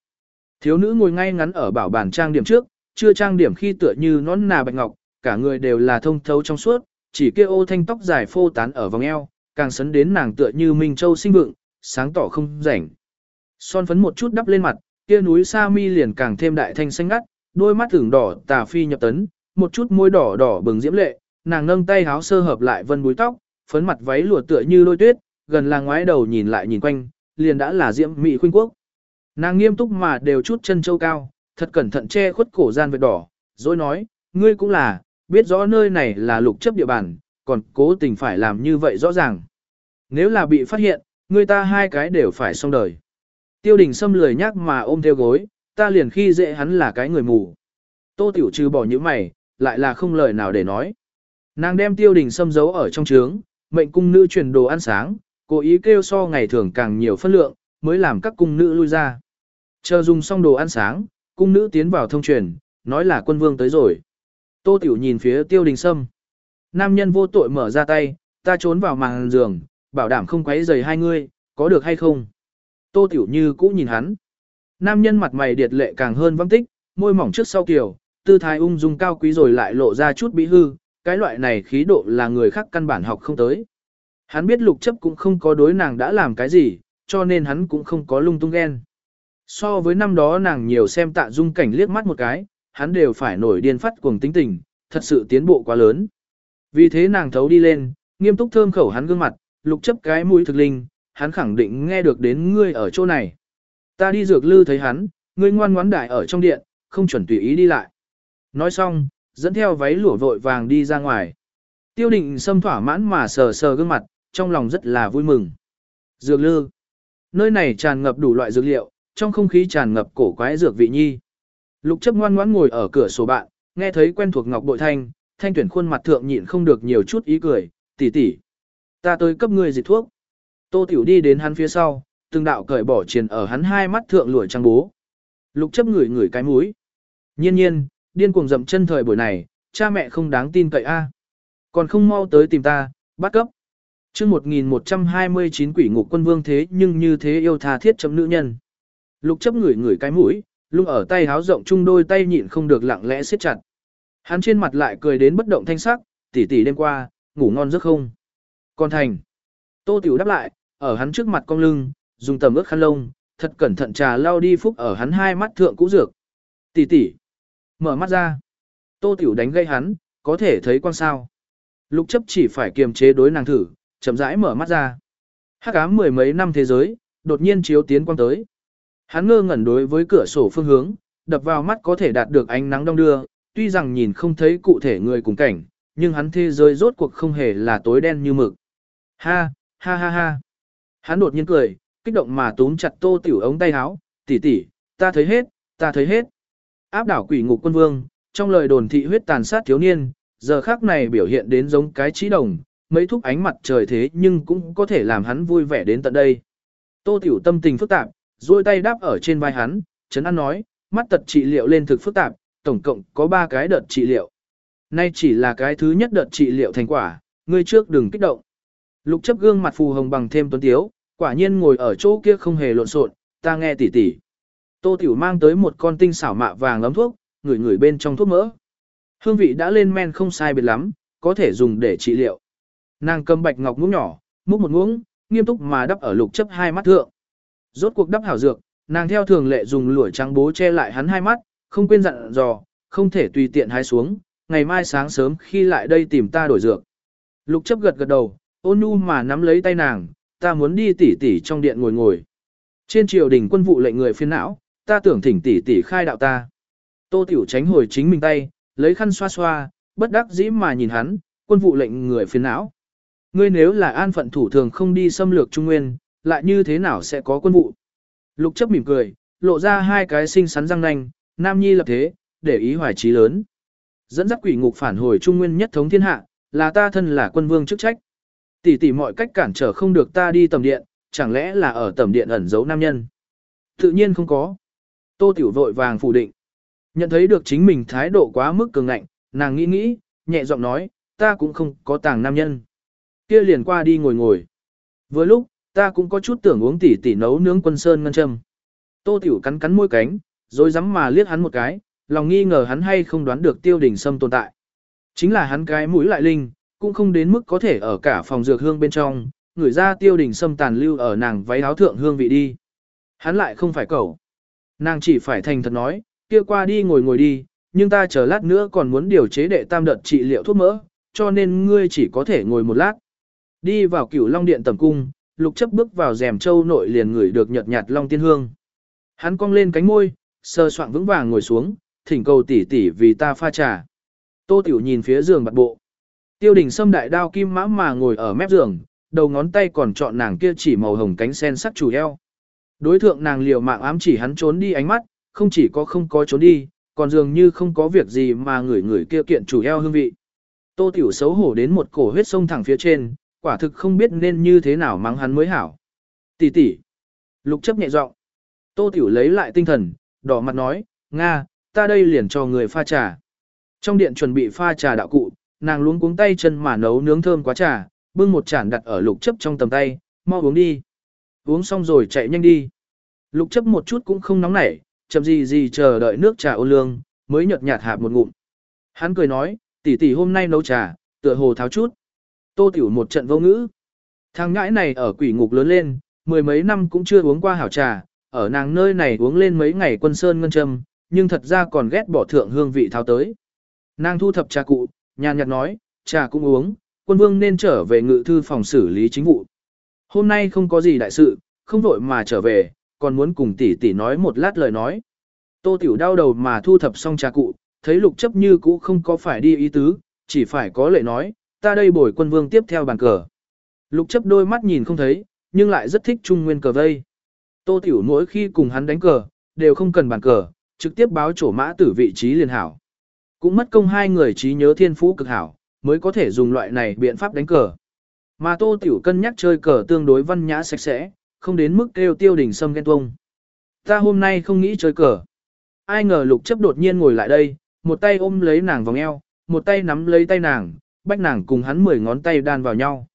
Thiếu nữ ngồi ngay ngắn ở bảo bàn trang điểm trước, chưa trang điểm khi tựa như nón nà bạch ngọc, cả người đều là thông thấu trong suốt, chỉ kia ô thanh tóc dài phô tán ở vòng eo, càng sấn đến nàng tựa như Minh Châu sinh vượng, sáng tỏ không rảnh. Son phấn một chút đắp lên mặt, kia núi sa mi liền càng thêm đại thanh xanh ngắt, đôi mắt tưởng đỏ tà phi nhập tấn, một chút môi đỏ đỏ bừng diễm lệ, nàng nâng tay háo sơ hợp lại vân búi tóc, phấn mặt váy lụa tựa như lôi tuyết, gần là ngoái đầu nhìn lại nhìn quanh, liền đã là diễm mỹ khuynh quốc. Nàng nghiêm túc mà đều chút chân châu cao, thật cẩn thận che khuất cổ gian vệt đỏ, rồi nói, ngươi cũng là, biết rõ nơi này là lục chấp địa bàn, còn cố tình phải làm như vậy rõ ràng. Nếu là bị phát hiện, người ta hai cái đều phải xong đời. Tiêu đình xâm lười nhắc mà ôm theo gối, ta liền khi dễ hắn là cái người mù. Tô tiểu trừ bỏ những mày, lại là không lời nào để nói. Nàng đem tiêu đình xâm giấu ở trong trướng, mệnh cung nữ truyền đồ ăn sáng, cố ý kêu so ngày thường càng nhiều phân lượng, mới làm các cung nữ lui ra. Chờ dùng xong đồ ăn sáng, cung nữ tiến vào thông truyền, nói là quân vương tới rồi. Tô Tiểu nhìn phía tiêu đình sâm. Nam nhân vô tội mở ra tay, ta trốn vào màn giường, bảo đảm không quấy rầy hai ngươi, có được hay không? Tô Tiểu như cũ nhìn hắn. Nam nhân mặt mày điệt lệ càng hơn văng tích, môi mỏng trước sau kiểu, tư thái ung dung cao quý rồi lại lộ ra chút bị hư, cái loại này khí độ là người khác căn bản học không tới. Hắn biết lục chấp cũng không có đối nàng đã làm cái gì, cho nên hắn cũng không có lung tung ghen. So với năm đó nàng nhiều xem tạ dung cảnh liếc mắt một cái, hắn đều phải nổi điên phát cuồng tính tình, thật sự tiến bộ quá lớn. Vì thế nàng thấu đi lên, nghiêm túc thơm khẩu hắn gương mặt, lục chấp cái mũi thực linh, hắn khẳng định nghe được đến ngươi ở chỗ này. Ta đi dược lư thấy hắn, ngươi ngoan ngoãn đại ở trong điện, không chuẩn tùy ý đi lại. Nói xong, dẫn theo váy lụa vội vàng đi ra ngoài. Tiêu định xâm thỏa mãn mà sờ sờ gương mặt, trong lòng rất là vui mừng. Dược lư. Nơi này tràn ngập đủ loại dược liệu, trong không khí tràn ngập cổ quái dược vị nhi. Lục chấp ngoan ngoãn ngồi ở cửa sổ bạn, nghe thấy quen thuộc ngọc bội thanh, thanh tuyển khuôn mặt thượng nhịn không được nhiều chút ý cười, tỷ tỷ, ta tới cấp ngươi dịch thuốc. Tô tiểu đi đến hắn phía sau, từng đạo cởi bỏ triền ở hắn hai mắt thượng lụi trang bố. Lục chấp ngửi ngửi cái mũi. Nhiên nhiên, điên cuồng dậm chân thời buổi này, cha mẹ không đáng tin cậy a. Còn không mau tới tìm ta, bắt cấp. Trước 1129 quỷ ngục quân vương thế nhưng như thế yêu tha thiết chấm nữ nhân. Lục chấp ngửi ngửi cái mũi, lúc ở tay háo rộng chung đôi tay nhịn không được lặng lẽ siết chặt. Hắn trên mặt lại cười đến bất động thanh sắc, tỷ tỷ đêm qua, ngủ ngon giấc không? Còn thành. Tô Tiểu đáp lại, ở hắn trước mặt cong lưng, dùng tầm ướt khăn lông, thật cẩn thận trà lau đi phúc ở hắn hai mắt thượng cũ dược. Tỷ tỷ. Mở mắt ra. Tô Tiểu đánh gây hắn, có thể thấy quan sao. Lục chấp chỉ phải kiềm chế đối nàng thử, chậm rãi mở mắt ra. Hắc ám mười mấy năm thế giới, đột nhiên chiếu tiến quang tới. Hắn ngơ ngẩn đối với cửa sổ phương hướng, đập vào mắt có thể đạt được ánh nắng đông đưa, tuy rằng nhìn không thấy cụ thể người cùng cảnh, nhưng hắn thế giới rốt cuộc không hề là tối đen như mực. Ha, ha ha ha. Hắn đột nhiên cười, kích động mà túm chặt tô tiểu ống tay áo, tỷ tỷ, ta thấy hết, ta thấy hết. áp đảo quỷ ngục quân vương, trong lời đồn thị huyết tàn sát thiếu niên, giờ khác này biểu hiện đến giống cái trí đồng, mấy thúc ánh mặt trời thế nhưng cũng có thể làm hắn vui vẻ đến tận đây. Tô Tiểu tâm tình phức tạp, duỗi tay đáp ở trên vai hắn, Trấn An nói, mắt tật trị liệu lên thực phức tạp, tổng cộng có 3 cái đợt trị liệu. Nay chỉ là cái thứ nhất đợt trị liệu thành quả, ngươi trước đừng kích động. Lục chấp gương mặt phù hồng bằng thêm tuấn tiếu, quả nhiên ngồi ở chỗ kia không hề lộn xộn, ta nghe tỉ tỉ. Tô Tiểu mang tới một con tinh xảo mạ vàng ấm thuốc, ngửi ngửi bên trong thuốc mỡ. Hương vị đã lên men không sai biệt lắm, có thể dùng để trị liệu. Nàng cầm bạch ngọc muỗng nhỏ, múc một muỗng, nghiêm túc mà đắp ở lục chấp hai mắt thượng. Rốt cuộc đắp hảo dược, nàng theo thường lệ dùng lũa trắng bố che lại hắn hai mắt, không quên dặn dò, không thể tùy tiện hái xuống, ngày mai sáng sớm khi lại đây tìm ta đổi dược. Lục chấp gật gật đầu, ôn nhu mà nắm lấy tay nàng, ta muốn đi tỉ tỉ trong điện ngồi ngồi. Trên triều đình quân vụ lệnh người phiên não, ta tưởng thỉnh tỉ tỉ khai đạo ta. Tô Tiểu tránh hồi chính mình tay, lấy khăn xoa xoa, bất đắc dĩ mà nhìn hắn, quân vụ lệnh người phiền não. Ngươi nếu là an phận thủ thường không đi xâm lược Trung Nguyên, lại như thế nào sẽ có quân vụ? Lục chấp mỉm cười, lộ ra hai cái xinh xắn răng nanh, nam nhi lập thế, để ý hoài trí lớn. Dẫn dắt quỷ ngục phản hồi Trung Nguyên nhất thống thiên hạ, là ta thân là quân vương chức trách. Tỷ tỷ mọi cách cản trở không được ta đi tầm điện, chẳng lẽ là ở tầm điện ẩn giấu nam nhân? Tự nhiên không có. Tô Tiểu vội vàng phủ định. Nhận thấy được chính mình thái độ quá mức cường ngạnh, nàng nghĩ nghĩ, nhẹ giọng nói, ta cũng không có tàng nam nhân. Kia liền qua đi ngồi ngồi. Vừa lúc, ta cũng có chút tưởng uống tỷ tỷ nấu nướng quân sơn ngân châm. Tô Tiểu cắn cắn môi cánh, rồi dám mà liếc hắn một cái, lòng nghi ngờ hắn hay không đoán được tiêu đỉnh sâm tồn tại. Chính là hắn cái mũi lại linh, cũng không đến mức có thể ở cả phòng dược hương bên trong, người ra tiêu đình sâm tàn lưu ở nàng váy áo thượng hương vị đi. Hắn lại không phải cậu. Nàng chỉ phải thành thật nói, kia qua đi ngồi ngồi đi, nhưng ta chờ lát nữa còn muốn điều chế đệ tam đợt trị liệu thuốc mỡ, cho nên ngươi chỉ có thể ngồi một lát. Đi vào cửu long điện tầm cung, lục chấp bước vào rèm châu nội liền ngửi được nhợt nhạt long tiên hương. Hắn cong lên cánh môi, sơ soạn vững vàng ngồi xuống, thỉnh cầu tỷ tỷ vì ta pha trà. Tô tiểu nhìn phía giường bạc bộ. Tiêu đình sâm đại đao kim mã mà ngồi ở mép giường, đầu ngón tay còn chọn nàng kia chỉ màu hồng cánh sen sắc chủ eo. Đối thượng nàng liều mạng ám chỉ hắn trốn đi ánh mắt, không chỉ có không có trốn đi, còn dường như không có việc gì mà người người kia kiện chủ eo hương vị. Tô Tiểu xấu hổ đến một cổ huyết sông thẳng phía trên, quả thực không biết nên như thế nào mắng hắn mới hảo. Tỷ tỷ. Lục chấp nhẹ giọng. Tô Tiểu lấy lại tinh thần, đỏ mặt nói, Nga, ta đây liền cho người pha trà. Trong điện chuẩn bị pha trà đạo cụ, nàng luống cuống tay chân mà nấu nướng thơm quá trà, bưng một chản đặt ở lục chấp trong tầm tay, mau uống đi. Uống xong rồi chạy nhanh đi. Lục chấp một chút cũng không nóng nảy, chậm gì gì chờ đợi nước trà ô lương, mới nhợt nhạt hạp một ngụm. Hắn cười nói, tỷ tỷ hôm nay nấu trà, tựa hồ tháo chút. Tô tiểu một trận vô ngữ. Thằng ngãi này ở quỷ ngục lớn lên, mười mấy năm cũng chưa uống qua hảo trà, ở nàng nơi này uống lên mấy ngày quân sơn ngân châm, nhưng thật ra còn ghét bỏ thượng hương vị tháo tới. Nàng thu thập trà cụ, nhàn nhạt nói, trà cũng uống, quân vương nên trở về ngự thư phòng xử lý chính vụ. Hôm nay không có gì đại sự, không vội mà trở về, còn muốn cùng tỷ tỷ nói một lát lời nói. Tô Tiểu đau đầu mà thu thập xong trà cụ, thấy lục chấp như cũ không có phải đi ý tứ, chỉ phải có lệ nói, ta đây bồi quân vương tiếp theo bàn cờ. Lục chấp đôi mắt nhìn không thấy, nhưng lại rất thích trung nguyên cờ vây. Tô Tiểu mỗi khi cùng hắn đánh cờ, đều không cần bàn cờ, trực tiếp báo chỗ mã tử vị trí liền hảo. Cũng mất công hai người trí nhớ thiên phú cực hảo, mới có thể dùng loại này biện pháp đánh cờ. Mà Tô Tiểu cân nhắc chơi cờ tương đối văn nhã sạch sẽ, không đến mức kêu tiêu đình sâm ghen tuông. Ta hôm nay không nghĩ chơi cờ. Ai ngờ lục chấp đột nhiên ngồi lại đây, một tay ôm lấy nàng vòng eo, một tay nắm lấy tay nàng, bách nàng cùng hắn mười ngón tay đan vào nhau.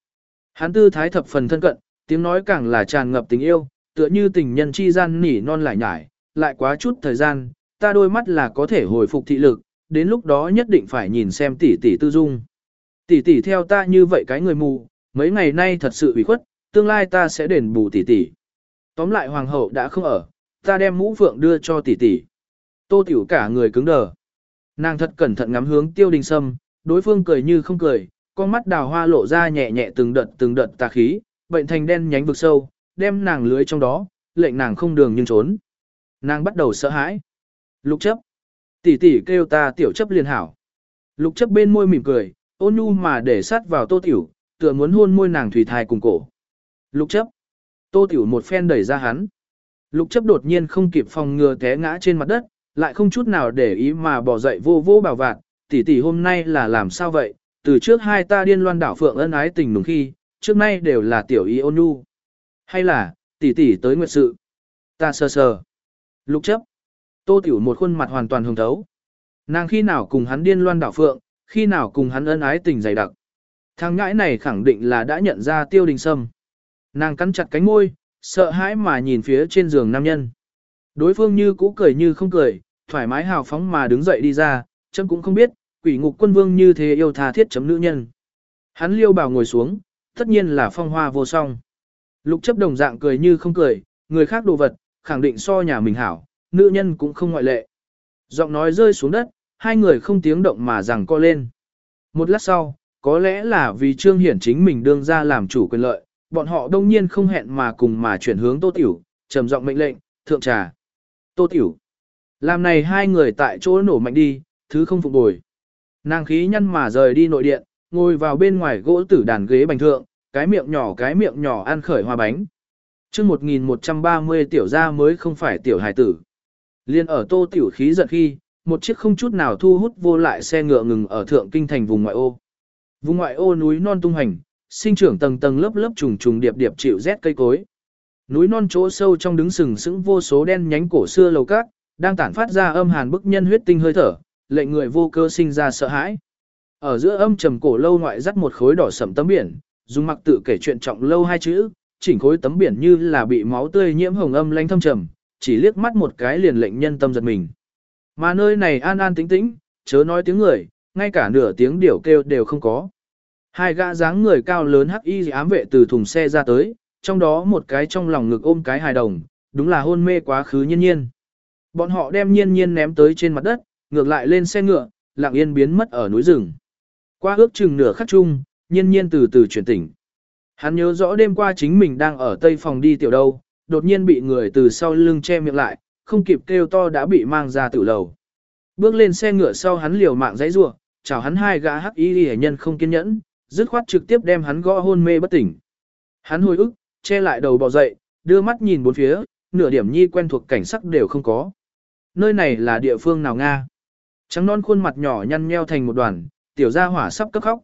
Hắn tư thái thập phần thân cận, tiếng nói càng là tràn ngập tình yêu, tựa như tình nhân chi gian nỉ non lại nhải, lại quá chút thời gian, ta đôi mắt là có thể hồi phục thị lực, đến lúc đó nhất định phải nhìn xem tỷ tỷ tư dung. Tỷ tỷ theo ta như vậy cái người mù, mấy ngày nay thật sự ủy khuất, tương lai ta sẽ đền bù tỷ tỷ. Tóm lại hoàng hậu đã không ở, ta đem mũ phượng đưa cho tỷ tỷ. Tô tiểu cả người cứng đờ. Nàng thật cẩn thận ngắm hướng tiêu đình sâm, đối phương cười như không cười, con mắt đào hoa lộ ra nhẹ nhẹ từng đợt từng đợt tà khí, bệnh thành đen nhánh vực sâu, đem nàng lưới trong đó, lệnh nàng không đường nhưng trốn. Nàng bắt đầu sợ hãi. Lục chấp. Tỷ tỷ kêu ta tiểu chấp liền hảo. Lục chấp bên môi mỉm cười, ôn nhu mà để sát vào tô tiểu, tựa muốn hôn môi nàng thủy thai cùng cổ. Lục chấp. Tô Tiểu một phen đẩy ra hắn. Lục chấp đột nhiên không kịp phòng ngừa té ngã trên mặt đất, lại không chút nào để ý mà bỏ dậy vô vô bảo vạn, tỷ tỷ hôm nay là làm sao vậy, từ trước hai ta điên loan đảo phượng ân ái tình nùng khi, trước nay đều là tiểu y ôn nhu. Hay là, tỷ tỷ tới nguyệt sự. Ta sơ sờ. Lục chấp. Tô tiểu một khuôn mặt hoàn toàn hồng thấu. Nàng khi nào cùng hắn điên loan đảo phượng, khi nào cùng hắn ân ái tình dày đặc. Thằng ngãi này khẳng định là đã nhận ra tiêu đình sâm. Nàng cắn chặt cánh môi, sợ hãi mà nhìn phía trên giường nam nhân. Đối phương như cũ cười như không cười, thoải mái hào phóng mà đứng dậy đi ra, chấm cũng không biết, quỷ ngục quân vương như thế yêu tha thiết chấm nữ nhân. Hắn liêu bảo ngồi xuống, tất nhiên là phong hoa vô song. Lục chấp đồng dạng cười như không cười, người khác đồ vật, khẳng định so nhà mình hảo, nữ nhân cũng không ngoại lệ. Giọng nói rơi xuống đất, hai người không tiếng động mà rằng co lên. Một lát sau, có lẽ là vì Trương Hiển chính mình đương ra làm chủ quyền lợi, bọn họ đông nhiên không hẹn mà cùng mà chuyển hướng Tô Tiểu, trầm giọng mệnh lệnh, thượng trà. Tô Tiểu. Làm này hai người tại chỗ nổ mạnh đi, thứ không phục bồi. Nàng khí nhăn mà rời đi nội điện, ngồi vào bên ngoài gỗ tử đàn ghế bành thượng, cái miệng nhỏ cái miệng nhỏ ăn khởi hoa bánh. chương 1130 tiểu gia mới không phải tiểu hài tử. Liên ở tô tiểu khí giận khi, một chiếc không chút nào thu hút vô lại xe ngựa ngừng ở thượng kinh thành vùng ngoại ô. Vùng ngoại ô núi non tung hành, sinh trưởng tầng tầng lớp lớp trùng trùng điệp điệp chịu rét cây cối. Núi non chỗ sâu trong đứng sừng sững vô số đen nhánh cổ xưa lầu cát, đang tản phát ra âm hàn bức nhân huyết tinh hơi thở, lệnh người vô cơ sinh ra sợ hãi. Ở giữa âm trầm cổ lâu ngoại dắt một khối đỏ sẫm tấm biển, dùng mặc tự kể chuyện trọng lâu hai chữ, chỉnh khối tấm biển như là bị máu tươi nhiễm hồng âm lanh thâm trầm, chỉ liếc mắt một cái liền lệnh nhân tâm giật mình. Mà nơi này an an tĩnh tĩnh, chớ nói tiếng người, ngay cả nửa tiếng điểu kêu đều không có. Hai gã dáng người cao lớn hắc y ám vệ từ thùng xe ra tới, trong đó một cái trong lòng ngực ôm cái hài đồng, đúng là hôn mê quá khứ nhiên nhiên. Bọn họ đem nhiên nhiên ném tới trên mặt đất, ngược lại lên xe ngựa, lặng yên biến mất ở núi rừng. Qua ước chừng nửa khắc chung, nhiên nhiên từ từ chuyển tỉnh. Hắn nhớ rõ đêm qua chính mình đang ở tây phòng đi tiểu đâu, đột nhiên bị người từ sau lưng che miệng lại, không kịp kêu to đã bị mang ra tử lầu. Bước lên xe ngựa sau hắn liều mạng giấy rủa, chào hắn hai gã hắc y hệ nhân không kiên nhẫn, dứt khoát trực tiếp đem hắn gõ hôn mê bất tỉnh. Hắn hồi ức, che lại đầu bò dậy, đưa mắt nhìn bốn phía, nửa điểm nhi quen thuộc cảnh sắc đều không có. Nơi này là địa phương nào Nga? Trắng non khuôn mặt nhỏ nhăn nheo thành một đoàn, tiểu gia hỏa sắp cấp khóc.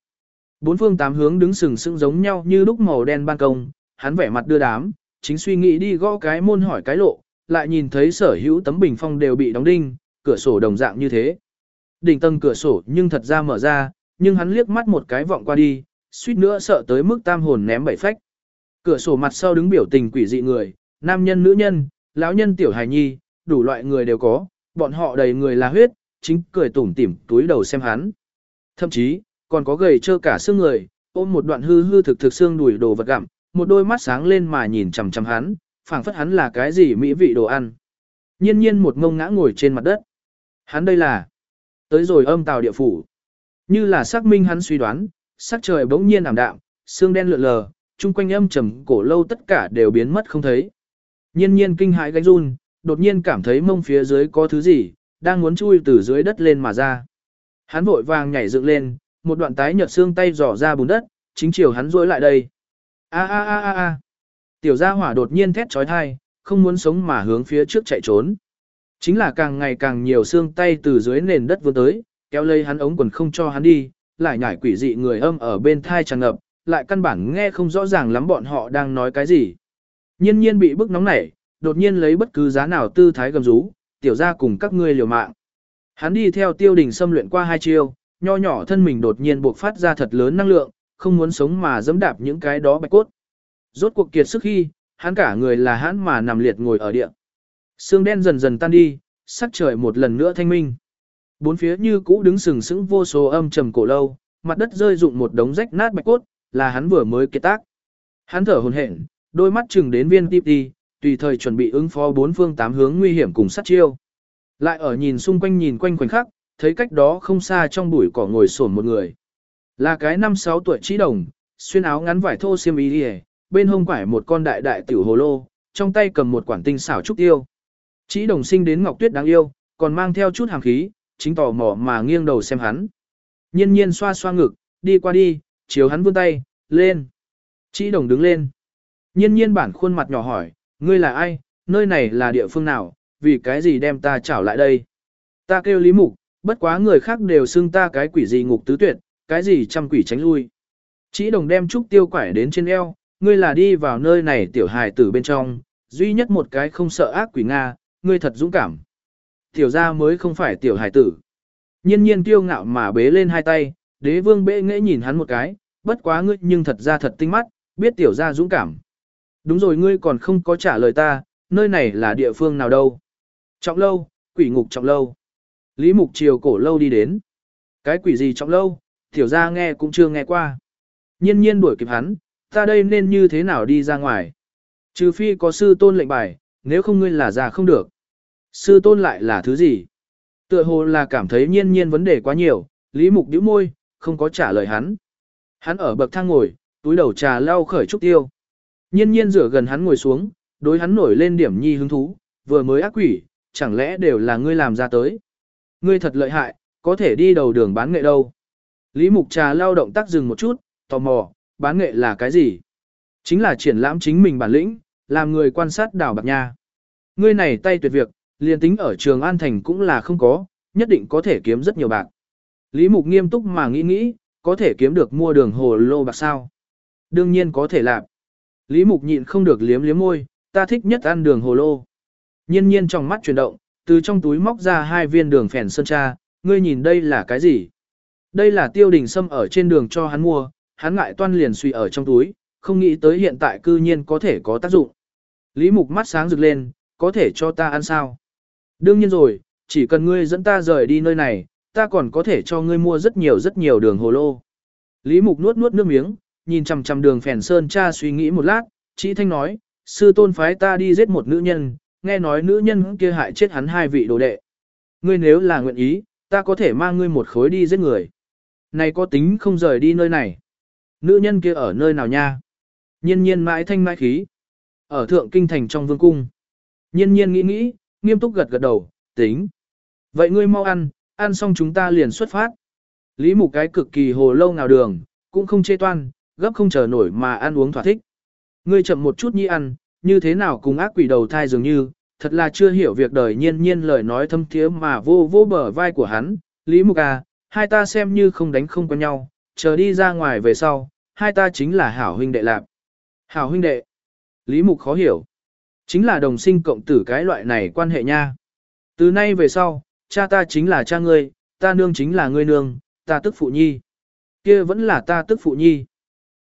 Bốn phương tám hướng đứng sừng sững giống nhau như lúc màu đen ban công, hắn vẻ mặt đưa đám, chính suy nghĩ đi gõ cái môn hỏi cái lộ, lại nhìn thấy sở hữu tấm bình phong đều bị đóng đinh, cửa sổ đồng dạng như thế. Đỉnh tầng cửa sổ nhưng thật ra mở ra, nhưng hắn liếc mắt một cái vọng qua đi, suýt nữa sợ tới mức tam hồn ném bảy phách. Cửa sổ mặt sau đứng biểu tình quỷ dị người, nam nhân nữ nhân, lão nhân tiểu hài nhi, đủ loại người đều có, bọn họ đầy người là huyết, chính cười tủm tỉm túi đầu xem hắn. Thậm chí, còn có gầy trơ cả xương người, ôm một đoạn hư hư thực thực xương đùi đồ vật gặm, một đôi mắt sáng lên mà nhìn chằm chằm hắn, phảng phất hắn là cái gì mỹ vị đồ ăn. Nhiên nhiên một ngông ngã ngồi trên mặt đất. Hắn đây là tới rồi âm tào địa phủ. Như là xác minh hắn suy đoán, sắc trời bỗng nhiên ảm đạm, xương đen lượn lờ, chung quanh âm trầm cổ lâu tất cả đều biến mất không thấy. Nhiên nhiên kinh hãi gánh run, đột nhiên cảm thấy mông phía dưới có thứ gì, đang muốn chui từ dưới đất lên mà ra. Hắn vội vàng nhảy dựng lên, một đoạn tái nhợt xương tay dò ra bùn đất, chính chiều hắn rối lại đây. A a a a a. Tiểu gia hỏa đột nhiên thét chói tai, không muốn sống mà hướng phía trước chạy trốn. Chính là càng ngày càng nhiều xương tay từ dưới nền đất vươn tới, kéo lấy hắn ống quần không cho hắn đi, lại nhảy quỷ dị người âm ở bên thai tràn ngập, lại căn bản nghe không rõ ràng lắm bọn họ đang nói cái gì. Nhiên nhiên bị bức nóng nảy, đột nhiên lấy bất cứ giá nào tư thái gầm rú, tiểu ra cùng các ngươi liều mạng. Hắn đi theo tiêu đình xâm luyện qua hai chiêu, nho nhỏ thân mình đột nhiên buộc phát ra thật lớn năng lượng, không muốn sống mà dẫm đạp những cái đó bạch cốt. Rốt cuộc kiệt sức khi, hắn cả người là hắn mà nằm liệt ngồi ở địa. Sương đen dần dần tan đi, sắc trời một lần nữa thanh minh. Bốn phía như cũ đứng sừng sững vô số âm trầm cổ lâu, mặt đất rơi rụng một đống rách nát bạch cốt, là hắn vừa mới kết tác. Hắn thở hổn hển, đôi mắt chừng đến viên tiếp đi, tùy thời chuẩn bị ứng phó bốn phương tám hướng nguy hiểm cùng sát chiêu. Lại ở nhìn xung quanh nhìn quanh khoảnh khắc, thấy cách đó không xa trong bụi cỏ ngồi xổm một người. Là cái năm sáu tuổi trí đồng, xuyên áo ngắn vải thô xiêm y đi bên hông quải một con đại đại tiểu hồ lô, trong tay cầm một quản tinh xảo trúc tiêu. Trí đồng sinh đến Ngọc Tuyết đáng yêu, còn mang theo chút hàng khí, chính tò mò mà nghiêng đầu xem hắn. Nhiên nhiên xoa xoa ngực, đi qua đi, chiếu hắn vươn tay, lên. Trí đồng đứng lên. Nhiên nhiên bản khuôn mặt nhỏ hỏi, ngươi là ai, nơi này là địa phương nào, vì cái gì đem ta trảo lại đây. Ta kêu Lý Mục, bất quá người khác đều xưng ta cái quỷ gì ngục tứ tuyệt, cái gì trăm quỷ tránh lui. Chỉ đồng đem trúc tiêu quải đến trên eo, ngươi là đi vào nơi này tiểu hài tử bên trong, duy nhất một cái không sợ ác quỷ Nga, ngươi thật dũng cảm. Tiểu ra mới không phải tiểu hài tử. Nhiên nhiên tiêu ngạo mà bế lên hai tay, đế vương bệ nghệ nhìn hắn một cái, bất quá ngươi nhưng thật ra thật tinh mắt, biết tiểu ra dũng cảm. Đúng rồi ngươi còn không có trả lời ta, nơi này là địa phương nào đâu. Trọng lâu, quỷ ngục trọng lâu. Lý Mục Triều cổ lâu đi đến. Cái quỷ gì trọng lâu, tiểu ra nghe cũng chưa nghe qua. Nhiên nhiên đuổi kịp hắn, ta đây nên như thế nào đi ra ngoài. Trừ phi có sư tôn lệnh bài, nếu không ngươi là già không được. Sư tôn lại là thứ gì? Tựa hồ là cảm thấy nhiên nhiên vấn đề quá nhiều, Lý Mục nhíu môi, không có trả lời hắn. Hắn ở bậc thang ngồi, túi đầu trà lau khởi trúc tiêu. Nhiên nhiên rửa gần hắn ngồi xuống, đối hắn nổi lên điểm nhi hứng thú, vừa mới ác quỷ, chẳng lẽ đều là ngươi làm ra tới. Ngươi thật lợi hại, có thể đi đầu đường bán nghệ đâu. Lý Mục trà lao động tác dừng một chút, tò mò, bán nghệ là cái gì? Chính là triển lãm chính mình bản lĩnh, làm người quan sát đảo bạc nha. Ngươi này tay tuyệt việc, liền tính ở trường An Thành cũng là không có, nhất định có thể kiếm rất nhiều bạc. Lý Mục nghiêm túc mà nghĩ nghĩ, có thể kiếm được mua đường hồ lô bạc sao? Đương nhiên có thể làm. Lý Mục nhịn không được liếm liếm môi, ta thích nhất ăn đường hồ lô. Nhiên nhiên trong mắt chuyển động, từ trong túi móc ra hai viên đường phèn sơn tra, ngươi nhìn đây là cái gì? Đây là tiêu đình sâm ở trên đường cho hắn mua, hắn ngại toan liền suy ở trong túi, không nghĩ tới hiện tại cư nhiên có thể có tác dụng. Lý Mục mắt sáng rực lên, có thể cho ta ăn sao? Đương nhiên rồi, chỉ cần ngươi dẫn ta rời đi nơi này, ta còn có thể cho ngươi mua rất nhiều rất nhiều đường hồ lô. Lý Mục nuốt nuốt nước miếng, nhìn chằm chằm đường phèn sơn cha suy nghĩ một lát, chỉ thanh nói, sư tôn phái ta đi giết một nữ nhân, nghe nói nữ nhân kia hại chết hắn hai vị đồ đệ. Ngươi nếu là nguyện ý, ta có thể mang ngươi một khối đi giết người. Này có tính không rời đi nơi này. Nữ nhân kia ở nơi nào nha? Nhiên nhiên mãi thanh mãi khí. Ở thượng kinh thành trong vương cung. Nhiên nhiên nghĩ nghĩ, nghiêm túc gật gật đầu, tính. Vậy ngươi mau ăn, ăn xong chúng ta liền xuất phát. Lý mục cái cực kỳ hồ lâu nào đường, cũng không chê toan, gấp không chờ nổi mà ăn uống thỏa thích. Ngươi chậm một chút nhi ăn, như thế nào cùng ác quỷ đầu thai dường như, thật là chưa hiểu việc đời nhiên nhiên lời nói thâm thiế mà vô vô bờ vai của hắn. Lý mục à, hai ta xem như không đánh không quen nhau, chờ đi ra ngoài về sau, hai ta chính là hảo huynh đệ lạc. Hảo huynh đệ. Lý mục khó hiểu. Chính là đồng sinh cộng tử cái loại này quan hệ nha. Từ nay về sau, cha ta chính là cha ngươi, ta nương chính là ngươi nương, ta tức phụ nhi. kia vẫn là ta tức phụ nhi.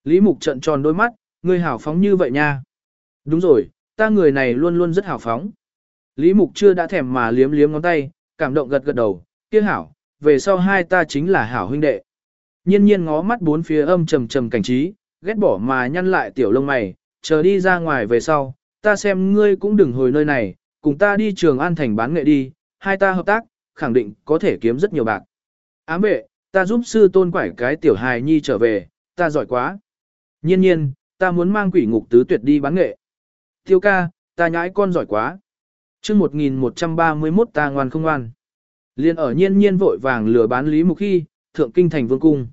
Lý Mục trận tròn đôi mắt, ngươi hảo phóng như vậy nha. Đúng rồi, ta người này luôn luôn rất hảo phóng. Lý Mục chưa đã thèm mà liếm liếm ngón tay, cảm động gật gật đầu, kia hảo, về sau hai ta chính là hảo huynh đệ. Nhiên nhiên ngó mắt bốn phía âm trầm trầm cảnh trí, ghét bỏ mà nhăn lại tiểu lông mày, chờ đi ra ngoài về sau, ta xem ngươi cũng đừng hồi nơi này, cùng ta đi trường an thành bán nghệ đi, hai ta hợp tác, khẳng định có thể kiếm rất nhiều bạc. Ám vệ, ta giúp sư tôn quải cái tiểu hài nhi trở về, ta giỏi quá. Nhiên nhiên, ta muốn mang quỷ ngục tứ tuyệt đi bán nghệ. Tiêu ca, ta nhãi con giỏi quá. chương 1131 ta ngoan không ngoan. Liên ở nhiên nhiên vội vàng lừa bán lý mục khi, thượng kinh thành vương cung.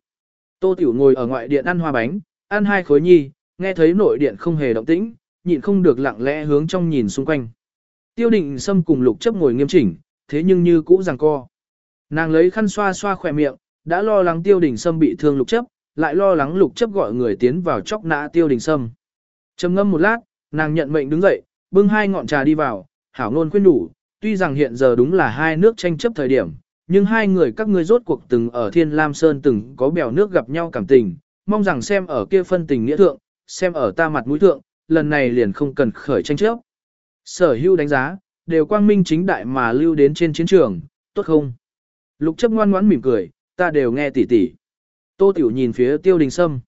Tô Tiểu ngồi ở ngoại điện ăn hoa bánh, ăn hai khối nhi, nghe thấy nội điện không hề động tĩnh, nhịn không được lặng lẽ hướng trong nhìn xung quanh. Tiêu định Sâm cùng lục chấp ngồi nghiêm chỉnh, thế nhưng như cũ rằng co. Nàng lấy khăn xoa xoa khỏe miệng, đã lo lắng tiêu đình Sâm bị thương lục chấp, lại lo lắng lục chấp gọi người tiến vào chóc nã tiêu đình Sâm. trầm ngâm một lát, nàng nhận mệnh đứng dậy, bưng hai ngọn trà đi vào, hảo ngôn khuyên đủ, tuy rằng hiện giờ đúng là hai nước tranh chấp thời điểm, nhưng hai người các ngươi rốt cuộc từng ở Thiên Lam Sơn từng có bèo nước gặp nhau cảm tình, mong rằng xem ở kia phân tình nghĩa thượng, xem ở ta mặt mũi thượng, lần này liền không cần khởi tranh chấp. Sở Hưu đánh giá, đều quang minh chính đại mà lưu đến trên chiến trường, tốt không? Lục chấp ngoan ngoãn mỉm cười, ta đều nghe tỉ tỉ. Tô Tiểu nhìn phía tiêu đình sâm.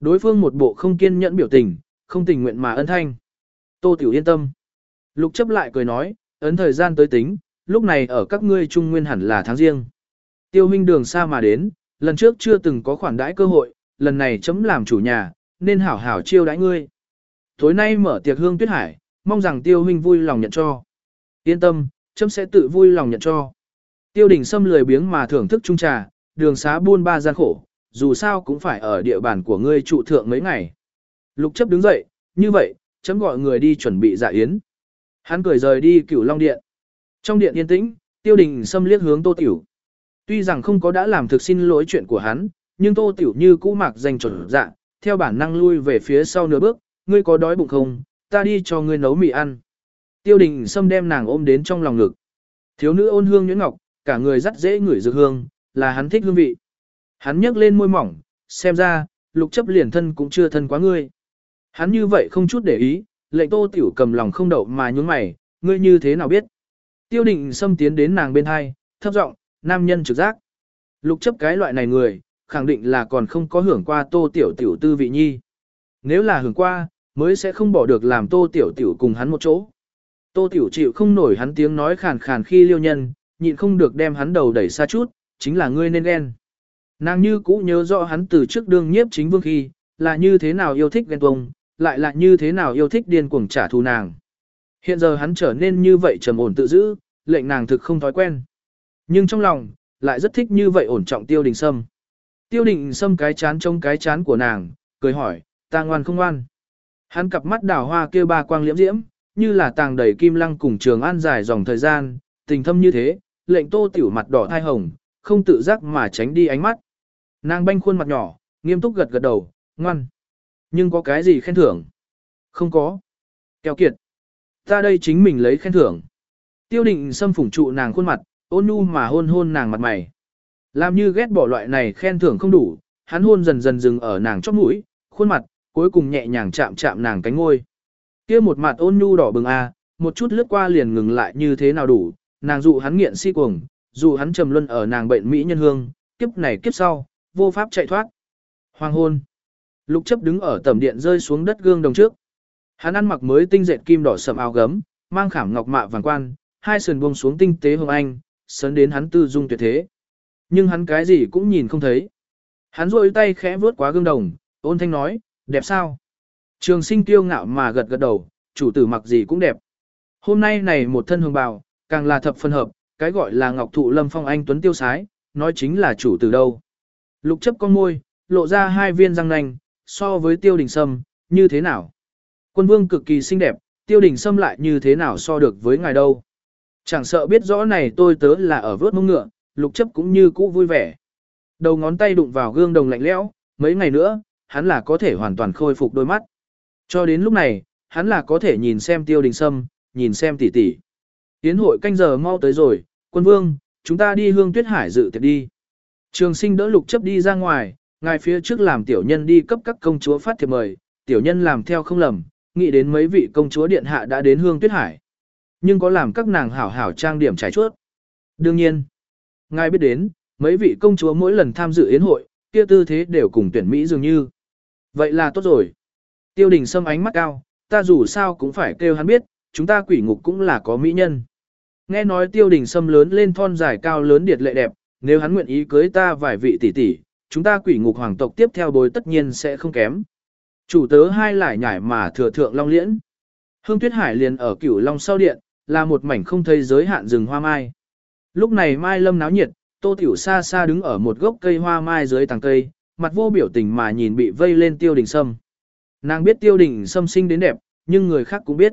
Đối phương một bộ không kiên nhẫn biểu tình, không tình nguyện mà ân thanh. Tô Tiểu yên tâm. Lục chấp lại cười nói, ấn thời gian tới tính, lúc này ở các ngươi trung nguyên hẳn là tháng riêng. Tiêu huynh đường xa mà đến, lần trước chưa từng có khoản đãi cơ hội, lần này chấm làm chủ nhà, nên hảo hảo chiêu đãi ngươi. Tối nay mở tiệc hương tuyết hải, mong rằng tiêu huynh vui lòng nhận cho. Yên tâm, chấm sẽ tự vui lòng nhận cho. Tiêu đình xâm lười biếng mà thưởng thức trung trà, đường xá buôn ba gian khổ, dù sao cũng phải ở địa bàn của ngươi trụ thượng mấy ngày. Lục chấp đứng dậy, như vậy, chấm gọi người đi chuẩn bị dạ yến. Hắn cười rời đi cửu long điện. Trong điện yên tĩnh, Tiêu đình xâm liếc hướng tô tiểu. Tuy rằng không có đã làm thực xin lỗi chuyện của hắn, nhưng tô tiểu như cũ mạc dành chuẩn dạ, theo bản năng lui về phía sau nửa bước, ngươi có đói bụng không, ta đi cho ngươi nấu mì ăn. Tiêu đình xâm đem nàng ôm đến trong lòng ngực. Thiếu nữ ôn hương nhuyễn ngọc, cả người rất dễ ngửi dược hương, là hắn thích hương vị. Hắn nhấc lên môi mỏng, xem ra, lục chấp liền thân cũng chưa thân quá ngươi. Hắn như vậy không chút để ý, lệnh tô tiểu cầm lòng không đậu mà nhún mày, ngươi như thế nào biết. Tiêu định xâm tiến đến nàng bên hai, thấp giọng, nam nhân trực giác. Lục chấp cái loại này người, khẳng định là còn không có hưởng qua tô tiểu tiểu tư vị nhi. Nếu là hưởng qua, mới sẽ không bỏ được làm tô tiểu tiểu cùng hắn một chỗ. Tô tiểu chịu không nổi hắn tiếng nói khàn khàn khi liêu nhân, nhịn không được đem hắn đầu đẩy xa chút, chính là ngươi nên ghen. Nàng như cũ nhớ rõ hắn từ trước đương nhiếp chính vương khi, là như thế nào yêu thích ghen tuông, lại là như thế nào yêu thích điên cuồng trả thù nàng. Hiện giờ hắn trở nên như vậy trầm ổn tự giữ, lệnh nàng thực không thói quen. Nhưng trong lòng, lại rất thích như vậy ổn trọng tiêu đình sâm. Tiêu đình sâm cái chán trong cái chán của nàng, cười hỏi, ta ngoan không ngoan. Hắn cặp mắt đào hoa kia ba quang liễm diễm, như là tàng đầy kim lăng cùng trường an dài dòng thời gian, tình thâm như thế, lệnh tô tiểu mặt đỏ thai hồng, không tự giác mà tránh đi ánh mắt. Nàng banh khuôn mặt nhỏ, nghiêm túc gật gật đầu, ngoan. Nhưng có cái gì khen thưởng? Không có. Kéo kiệt. Ta đây chính mình lấy khen thưởng. Tiêu định xâm phủng trụ nàng khuôn mặt, ôn nhu mà hôn hôn nàng mặt mày. Làm như ghét bỏ loại này khen thưởng không đủ, hắn hôn dần dần dừng ở nàng chóp mũi, khuôn mặt, cuối cùng nhẹ nhàng chạm chạm nàng cánh ngôi. Kia một mặt ôn nhu đỏ bừng a, à, một chút lướt qua liền ngừng lại như thế nào đủ, nàng dụ hắn nghiện si cuồng, dụ hắn trầm luân ở nàng bệnh mỹ nhân hương, kiếp này kiếp sau, vô pháp chạy thoát. Hoàng hôn. Lục chấp đứng ở tầm điện rơi xuống đất gương đồng trước. Hắn ăn mặc mới tinh dệt kim đỏ sầm áo gấm, mang khảm ngọc mạ vàng quan, hai sườn buông xuống tinh tế hồng anh, sấn đến hắn tư dung tuyệt thế. Nhưng hắn cái gì cũng nhìn không thấy. Hắn rôi tay khẽ vuốt quá gương đồng, ôn thanh nói, đẹp sao? Trường sinh tiêu ngạo mà gật gật đầu, chủ tử mặc gì cũng đẹp. Hôm nay này một thân hương bào, càng là thập phân hợp, cái gọi là ngọc thụ lâm phong anh tuấn tiêu sái, nói chính là chủ tử đâu. Lục chấp con môi, lộ ra hai viên răng nanh, so với tiêu đình sâm, như thế nào? Quân vương cực kỳ xinh đẹp, tiêu đình sâm lại như thế nào so được với ngài đâu? Chẳng sợ biết rõ này tôi tớ là ở vớt mông ngựa, lục chấp cũng như cũ vui vẻ. Đầu ngón tay đụng vào gương đồng lạnh lẽo, mấy ngày nữa, hắn là có thể hoàn toàn khôi phục đôi mắt. Cho đến lúc này, hắn là có thể nhìn xem tiêu đình sâm, nhìn xem tỷ tỷ. Tiến hội canh giờ mau tới rồi, quân vương, chúng ta đi hương tuyết hải dự tiệc đi. Trường sinh đỡ lục chấp đi ra ngoài, ngài phía trước làm tiểu nhân đi cấp các công chúa phát thiệp mời, tiểu nhân làm theo không lầm, nghĩ đến mấy vị công chúa điện hạ đã đến hương tuyết hải. Nhưng có làm các nàng hảo hảo trang điểm trải chuốt. Đương nhiên, ngài biết đến, mấy vị công chúa mỗi lần tham dự yến hội, kia tư thế đều cùng tuyển Mỹ dường như. Vậy là tốt rồi. Tiêu đình sâm ánh mắt cao, ta dù sao cũng phải kêu hắn biết, chúng ta quỷ ngục cũng là có mỹ nhân. Nghe nói tiêu đình sâm lớn lên thon dài cao lớn điệt lệ đẹp, nếu hắn nguyện ý cưới ta vài vị tỷ tỷ, chúng ta quỷ ngục hoàng tộc tiếp theo bối tất nhiên sẽ không kém. Chủ tớ hai lại nhảy mà thừa thượng long liễn. Hương Tuyết Hải liền ở cửu long sau điện, là một mảnh không thấy giới hạn rừng hoa mai. Lúc này mai lâm náo nhiệt, tô tiểu xa xa đứng ở một gốc cây hoa mai dưới tàng cây, mặt vô biểu tình mà nhìn bị vây lên tiêu đình sâm. Nàng biết tiêu đình sâm sinh đến đẹp, nhưng người khác cũng biết.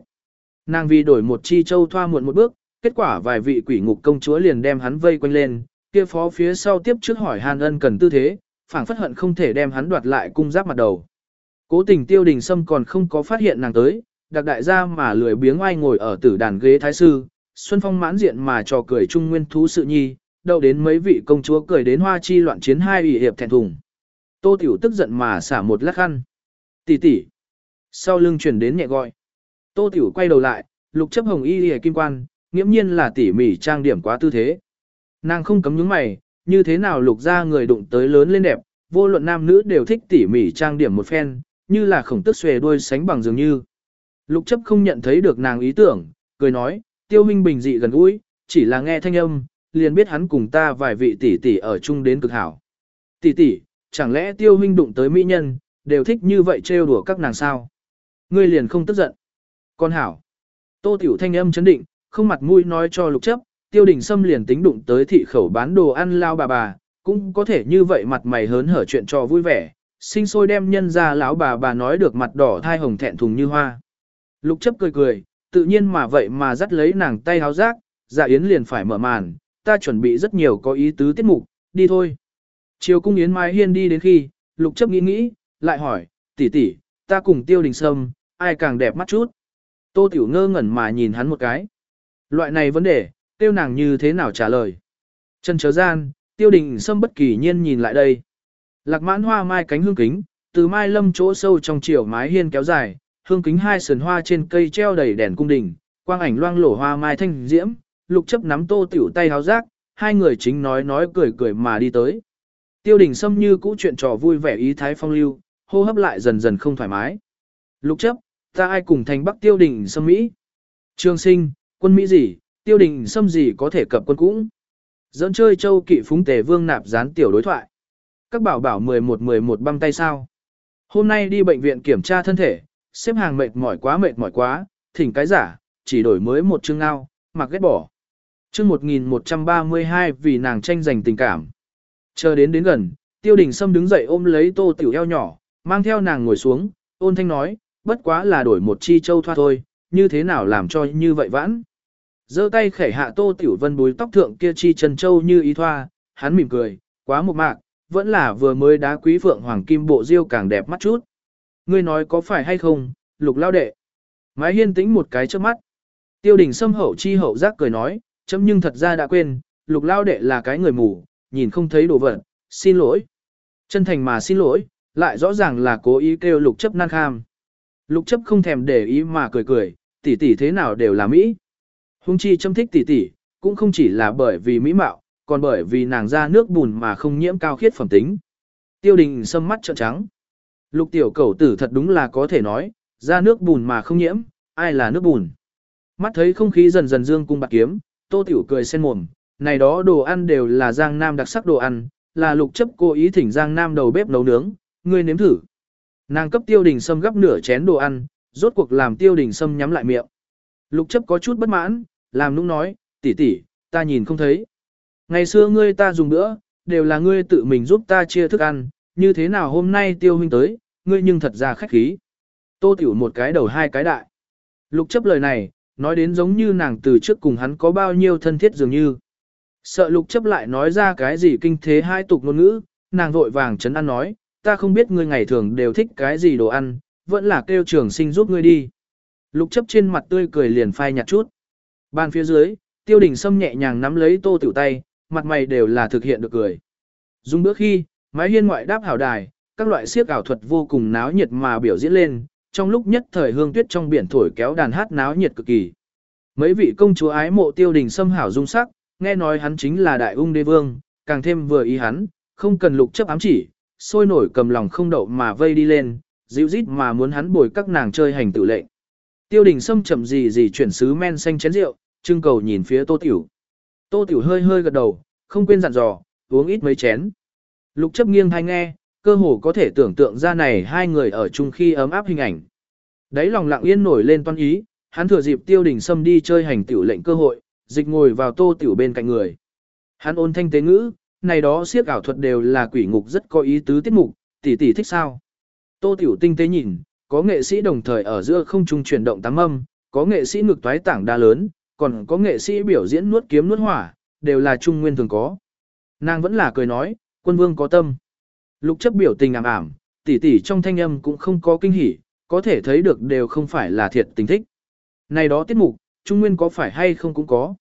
Nàng vì đổi một chi châu thoa muộn một bước, kết quả vài vị quỷ ngục công chúa liền đem hắn vây quanh lên, kia phó phía sau tiếp trước hỏi hàn ân cần tư thế, phảng phất hận không thể đem hắn đoạt lại cung giáp mặt đầu. Cố tình tiêu đình sâm còn không có phát hiện nàng tới, đặc đại gia mà lười biếng oai ngồi ở tử đàn ghế thái sư, Xuân Phong mãn diện mà trò cười trung nguyên thú sự nhi, đậu đến mấy vị công chúa cười đến hoa chi loạn chiến hai ủy hiệp thẹn thùng. Tô Tiểu tức giận mà xả một lắc khăn. Tỷ tỷ. Sau lưng chuyển đến nhẹ gọi. Tô Tiểu quay đầu lại, lục chấp hồng y y kim quan, nghiễm nhiên là tỉ mỉ trang điểm quá tư thế. Nàng không cấm nhướng mày, như thế nào lục ra người đụng tới lớn lên đẹp, vô luận nam nữ đều thích tỉ mỉ trang điểm một phen, như là khổng tức xuề đuôi sánh bằng dường như. Lục chấp không nhận thấy được nàng ý tưởng, cười nói, tiêu minh bình dị gần gũi, chỉ là nghe thanh âm, liền biết hắn cùng ta vài vị tỷ tỷ ở chung đến cực hảo. Tỷ tỷ, chẳng lẽ tiêu minh đụng tới mỹ nhân, đều thích như vậy trêu đùa các nàng sao? Ngươi liền không tức giận. Con hảo. Tô tiểu thanh âm chấn định, không mặt mũi nói cho lục chấp, tiêu đình Sâm liền tính đụng tới thị khẩu bán đồ ăn lao bà bà, cũng có thể như vậy mặt mày hớn hở chuyện cho vui vẻ, sinh sôi đem nhân ra lão bà bà nói được mặt đỏ thai hồng thẹn thùng như hoa. Lục chấp cười cười, tự nhiên mà vậy mà dắt lấy nàng tay háo giác, dạ yến liền phải mở màn, ta chuẩn bị rất nhiều có ý tứ tiết mục, đi thôi. Chiều cung yến mai hiên đi đến khi, lục chấp nghĩ nghĩ, lại hỏi, tỷ tỷ, ta cùng tiêu đình sâm, ai càng đẹp mắt chút. Tô tiểu ngơ ngẩn mà nhìn hắn một cái. Loại này vấn đề, tiêu nàng như thế nào trả lời. Chân chớ gian, tiêu đình sâm bất kỳ nhiên nhìn lại đây. Lạc mãn hoa mai cánh hương kính, từ mai lâm chỗ sâu trong chiều mái hiên kéo dài, hương kính hai sườn hoa trên cây treo đầy đèn cung đình, quang ảnh loang lổ hoa mai thanh diễm, lục chấp nắm tô tiểu tay háo rác, hai người chính nói nói cười cười mà đi tới. Tiêu đình Sâm như cũ chuyện trò vui vẻ ý thái phong lưu, hô hấp lại dần dần không thoải mái. Lục chấp, ta ai cùng thành bắc tiêu đình Sâm Mỹ? Trương sinh, quân Mỹ gì, tiêu đình Sâm gì có thể cập quân cũng? Dẫn chơi châu kỵ phúng tề vương nạp gián tiểu đối thoại. Các bảo bảo 11-11 băng tay sao? Hôm nay đi bệnh viện kiểm tra thân thể, xếp hàng mệt mỏi quá mệt mỏi quá, thỉnh cái giả, chỉ đổi mới một chương ao, mặc ghét bỏ. Chương 1132 vì nàng tranh giành tình cảm. Chờ đến đến gần, tiêu đình sâm đứng dậy ôm lấy tô tiểu eo nhỏ, mang theo nàng ngồi xuống, ôn thanh nói, bất quá là đổi một chi châu thoa thôi, như thế nào làm cho như vậy vãn giơ tay khẩy hạ tô tiểu vân búi tóc thượng kia chi trần châu như ý thoa, hắn mỉm cười, quá một mạc, vẫn là vừa mới đá quý phượng hoàng kim bộ diêu càng đẹp mắt chút. Ngươi nói có phải hay không, lục lao đệ. Mái hiên tĩnh một cái trước mắt. Tiêu đình sâm hậu chi hậu giác cười nói, chấm nhưng thật ra đã quên, lục lao đệ là cái người mù, nhìn không thấy đồ vật, xin lỗi. Chân thành mà xin lỗi, lại rõ ràng là cố ý kêu lục chấp nan kham. Lục chấp không thèm để ý mà cười cười, tỷ tỷ thế nào đều là Mỹ. Hung chi châm thích tỷ tỷ, cũng không chỉ là bởi vì Mỹ mạo, còn bởi vì nàng ra nước bùn mà không nhiễm cao khiết phẩm tính. Tiêu đình sâm mắt trợn trắng. Lục tiểu cẩu tử thật đúng là có thể nói, ra nước bùn mà không nhiễm, ai là nước bùn. Mắt thấy không khí dần dần dương cung bạc kiếm, tô tiểu cười sen mồm, này đó đồ ăn đều là Giang Nam đặc sắc đồ ăn, là lục chấp cố ý thỉnh Giang Nam đầu bếp nấu nướng, ngươi nếm thử. Nàng cấp tiêu đình sâm gấp nửa chén đồ ăn, rốt cuộc làm tiêu đình sâm nhắm lại miệng. Lục chấp có chút bất mãn, làm nũng nói, tỷ tỷ, ta nhìn không thấy. Ngày xưa ngươi ta dùng bữa, đều là ngươi tự mình giúp ta chia thức ăn, như thế nào hôm nay tiêu huynh tới, ngươi nhưng thật ra khách khí. Tô tiểu một cái đầu hai cái đại. Lục chấp lời này, nói đến giống như nàng từ trước cùng hắn có bao nhiêu thân thiết dường như. Sợ lục chấp lại nói ra cái gì kinh thế hai tục ngôn ngữ, nàng vội vàng chấn ăn nói, ta không biết ngươi ngày thường đều thích cái gì đồ ăn, vẫn là kêu trường sinh giúp ngươi đi. Lục chấp trên mặt tươi cười liền phai nhạt chút. Bàn phía dưới, tiêu đình sâm nhẹ nhàng nắm lấy tô tiểu tay, mặt mày đều là thực hiện được cười. Dùng bữa khi, mái hiên ngoại đáp hảo đài, các loại siếc ảo thuật vô cùng náo nhiệt mà biểu diễn lên, trong lúc nhất thời hương tuyết trong biển thổi kéo đàn hát náo nhiệt cực kỳ. Mấy vị công chúa ái mộ tiêu đình sâm hảo dung sắc, nghe nói hắn chính là đại ung đế vương, càng thêm vừa ý hắn, không cần lục chấp ám chỉ, sôi nổi cầm lòng không đậu mà vây đi lên, dịu rít mà muốn hắn bồi các nàng chơi hành tự lệ. Tiêu đình sâm chậm gì gì chuyển sứ men xanh chén rượu, trưng cầu nhìn phía tô tiểu. Tô tiểu hơi hơi gật đầu, không quên dặn dò, uống ít mấy chén. Lục chấp nghiêng hay nghe, cơ hồ có thể tưởng tượng ra này hai người ở chung khi ấm áp hình ảnh. Đấy lòng lặng yên nổi lên toan ý, hắn thừa dịp tiêu đình xâm đi chơi hành tiểu lệnh cơ hội, dịch ngồi vào tô tiểu bên cạnh người. Hắn ôn thanh tế ngữ, này đó siếc ảo thuật đều là quỷ ngục rất có ý tứ tiết mục, tỷ tỷ thích sao. Tô tiểu tinh tế nhìn, có nghệ sĩ đồng thời ở giữa không trung chuyển động tám âm, có nghệ sĩ ngực toái tảng đa lớn, còn có nghệ sĩ biểu diễn nuốt kiếm nuốt hỏa, đều là trung nguyên thường có. Nàng vẫn là cười nói, quân vương có tâm. Lục chấp biểu tình ảm ảm, tỷ tỷ trong thanh âm cũng không có kinh hỉ, có thể thấy được đều không phải là thiệt tình thích. Này đó tiết mục, trung nguyên có phải hay không cũng có.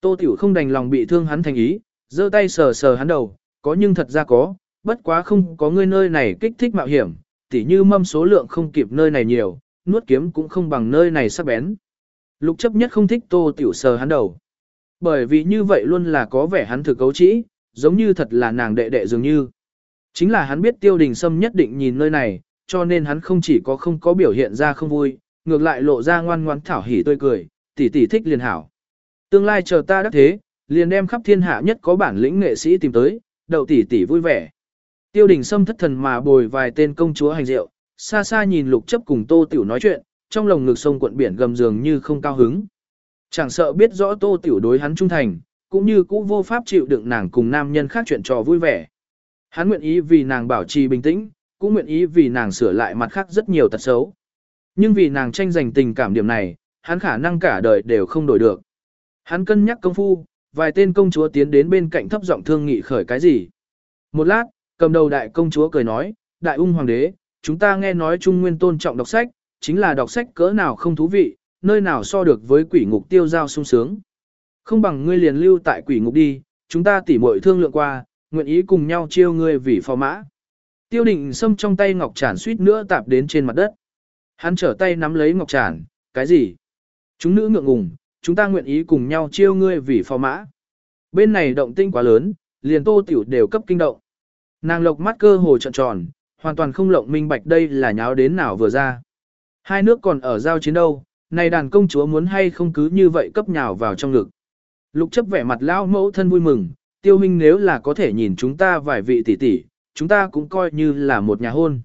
Tô Tiểu không đành lòng bị thương hắn thành ý, giơ tay sờ sờ hắn đầu, có nhưng thật ra có, bất quá không có ngươi nơi này kích thích mạo hiểm, tỉ như mâm số lượng không kịp nơi này nhiều, nuốt kiếm cũng không bằng nơi này sắc bén. Lục chấp nhất không thích Tô Tiểu sờ hắn đầu. Bởi vì như vậy luôn là có vẻ hắn thực cấu trĩ, giống như thật là nàng đệ đệ dường như. Chính là hắn biết tiêu đình sâm nhất định nhìn nơi này, cho nên hắn không chỉ có không có biểu hiện ra không vui, ngược lại lộ ra ngoan ngoãn thảo hỉ tươi cười, tỷ tỷ thích liền hảo. Tương lai chờ ta đắc thế, liền đem khắp thiên hạ nhất có bản lĩnh nghệ sĩ tìm tới, đậu tỷ tỷ vui vẻ. Tiêu đình sâm thất thần mà bồi vài tên công chúa hành rượu, xa xa nhìn lục chấp cùng tô tiểu nói chuyện, trong lồng ngực sông quận biển gầm dường như không cao hứng. Chẳng sợ biết rõ tô tiểu đối hắn trung thành, cũng như cũ vô pháp chịu đựng nàng cùng nam nhân khác chuyện trò vui vẻ. Hắn nguyện ý vì nàng bảo trì bình tĩnh, cũng nguyện ý vì nàng sửa lại mặt khác rất nhiều tật xấu. Nhưng vì nàng tranh giành tình cảm điểm này, hắn khả năng cả đời đều không đổi được. Hắn cân nhắc công phu, vài tên công chúa tiến đến bên cạnh thấp giọng thương nghị khởi cái gì. Một lát, cầm đầu đại công chúa cười nói, đại ung hoàng đế, chúng ta nghe nói Trung Nguyên tôn trọng đọc sách, chính là đọc sách cỡ nào không thú vị, nơi nào so được với quỷ ngục tiêu giao sung sướng. Không bằng ngươi liền lưu tại quỷ ngục đi, chúng ta tỉ muội thương lượng qua, nguyện ý cùng nhau chiêu ngươi vì phò mã. Tiêu định xâm trong tay ngọc tràn suýt nữa tạp đến trên mặt đất. Hắn trở tay nắm lấy ngọc tràn, cái gì? Chúng nữ ngượng ngùng, chúng ta nguyện ý cùng nhau chiêu ngươi vì phò mã. Bên này động tinh quá lớn, liền tô tiểu đều cấp kinh động. Nàng lộc mắt cơ hồ trợn tròn, hoàn toàn không lộng minh bạch đây là nháo đến nào vừa ra. Hai nước còn ở giao chiến đâu, này đàn công chúa muốn hay không cứ như vậy cấp nhào vào trong ngực. Lục chấp vẻ mặt lão mẫu thân vui mừng, tiêu huynh nếu là có thể nhìn chúng ta vài vị tỷ tỷ, chúng ta cũng coi như là một nhà hôn.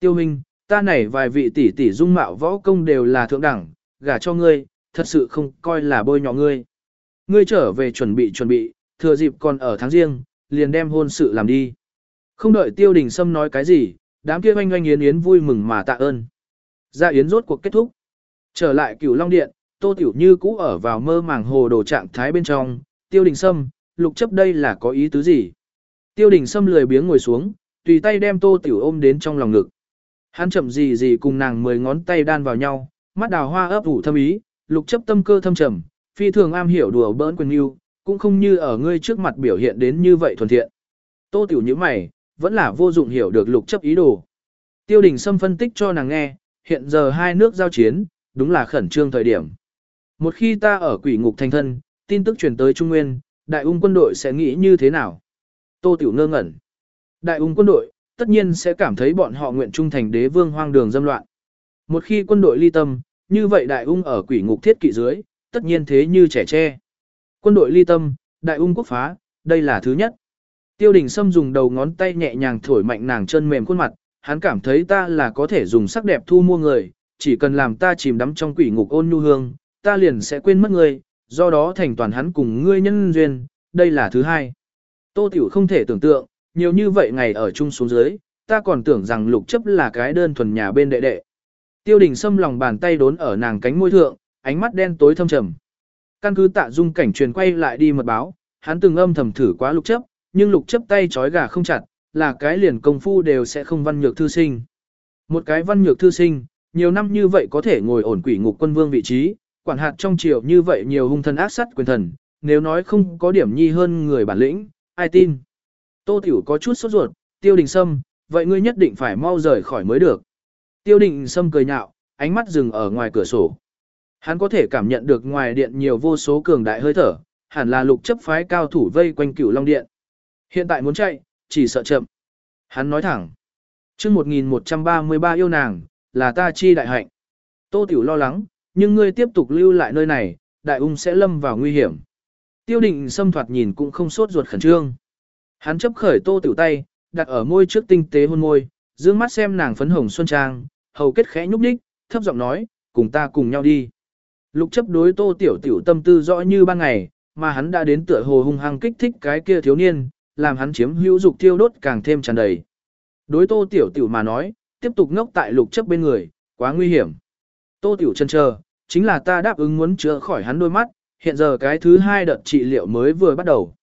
Tiêu huynh, ta này vài vị tỷ tỷ dung mạo võ công đều là thượng đẳng, gả cho ngươi, thật sự không coi là bôi nhọ ngươi. Ngươi trở về chuẩn bị chuẩn bị, thừa dịp còn ở tháng riêng, liền đem hôn sự làm đi. Không đợi tiêu đình sâm nói cái gì, đám kia oanh oanh yến yến vui mừng mà tạ ơn. Dạ yến rốt cuộc kết thúc. Trở lại cửu long điện, tô tiểu như cũ ở vào mơ màng hồ đồ trạng thái bên trong, tiêu đình sâm, lục chấp đây là có ý tứ gì. Tiêu đình sâm lười biếng ngồi xuống, tùy tay đem tô tiểu ôm đến trong lòng ngực. Hắn chậm gì gì cùng nàng mười ngón tay đan vào nhau, mắt đào hoa ấp ủ thâm ý, lục chấp tâm cơ thâm trầm, phi thường am hiểu đùa bỡn quyền yêu, cũng không như ở ngươi trước mặt biểu hiện đến như vậy thuần thiện. Tô tiểu như mày, vẫn là vô dụng hiểu được lục chấp ý đồ. Tiêu đình Sâm phân tích cho nàng nghe, hiện giờ hai nước giao chiến, đúng là khẩn trương thời điểm. Một khi ta ở quỷ ngục thành thân, tin tức truyền tới Trung Nguyên, đại ung quân đội sẽ nghĩ như thế nào? Tô Tiểu ngơ ngẩn. Đại ung quân đội, tất nhiên sẽ cảm thấy bọn họ nguyện trung thành đế vương hoang đường dâm loạn. Một khi quân đội ly tâm, như vậy đại ung ở quỷ ngục thiết kỵ dưới, tất nhiên thế như trẻ tre. Quân đội ly tâm, đại ung quốc phá, đây là thứ nhất. Tiêu đình Sâm dùng đầu ngón tay nhẹ nhàng thổi mạnh nàng chân mềm khuôn mặt, hắn cảm thấy ta là có thể dùng sắc đẹp thu mua người, chỉ cần làm ta chìm đắm trong quỷ ngục ôn nhu hương, ta liền sẽ quên mất ngươi, do đó thành toàn hắn cùng ngươi nhân duyên, đây là thứ hai. Tô Tiểu không thể tưởng tượng, nhiều như vậy ngày ở chung xuống dưới, ta còn tưởng rằng lục chấp là cái đơn thuần nhà bên đệ đệ. Tiêu đình xâm lòng bàn tay đốn ở nàng cánh môi thượng, ánh mắt đen tối thâm trầm. Căn cứ tạ dung cảnh truyền quay lại đi mật báo, hắn từng âm thầm thử quá lục chấp, nhưng lục chấp tay trói gà không chặt, là cái liền công phu đều sẽ không văn nhược thư sinh. Một cái văn nhược thư sinh, nhiều năm như vậy có thể ngồi ổn quỷ ngục quân vương vị trí, quản hạt trong triều như vậy nhiều hung thần ác sát quyền thần, nếu nói không có điểm nhi hơn người bản lĩnh, ai tin. Tô Tiểu có chút sốt ruột, tiêu đình sâm, vậy ngươi nhất định phải mau rời khỏi mới được. Tiêu đình sâm cười nhạo, ánh mắt dừng ở ngoài cửa sổ. Hắn có thể cảm nhận được ngoài điện nhiều vô số cường đại hơi thở, hẳn là lục chấp phái cao thủ vây quanh cửu long điện. Hiện tại muốn chạy, chỉ sợ chậm. Hắn nói thẳng. Trước 1133 yêu nàng, là ta chi đại hạnh. Tô Tiểu lo lắng, nhưng ngươi tiếp tục lưu lại nơi này, đại ung sẽ lâm vào nguy hiểm. Tiêu định xâm thoạt nhìn cũng không sốt ruột khẩn trương. Hắn chấp khởi Tô Tiểu tay, đặt ở môi trước tinh tế hôn môi, dương mắt xem nàng phấn hồng xuân trang, hầu kết khẽ nhúc nhích, thấp giọng nói, cùng ta cùng nhau đi. Lục chấp đối Tô Tiểu Tiểu tâm tư rõ như ban ngày, mà hắn đã đến tựa hồ hung hăng kích thích cái kia thiếu niên, làm hắn chiếm hữu dục tiêu đốt càng thêm tràn đầy. Đối tô tiểu tiểu mà nói, tiếp tục ngốc tại lục chấp bên người, quá nguy hiểm. Tô tiểu chân chờ, chính là ta đáp ứng muốn chữa khỏi hắn đôi mắt, hiện giờ cái thứ hai đợt trị liệu mới vừa bắt đầu.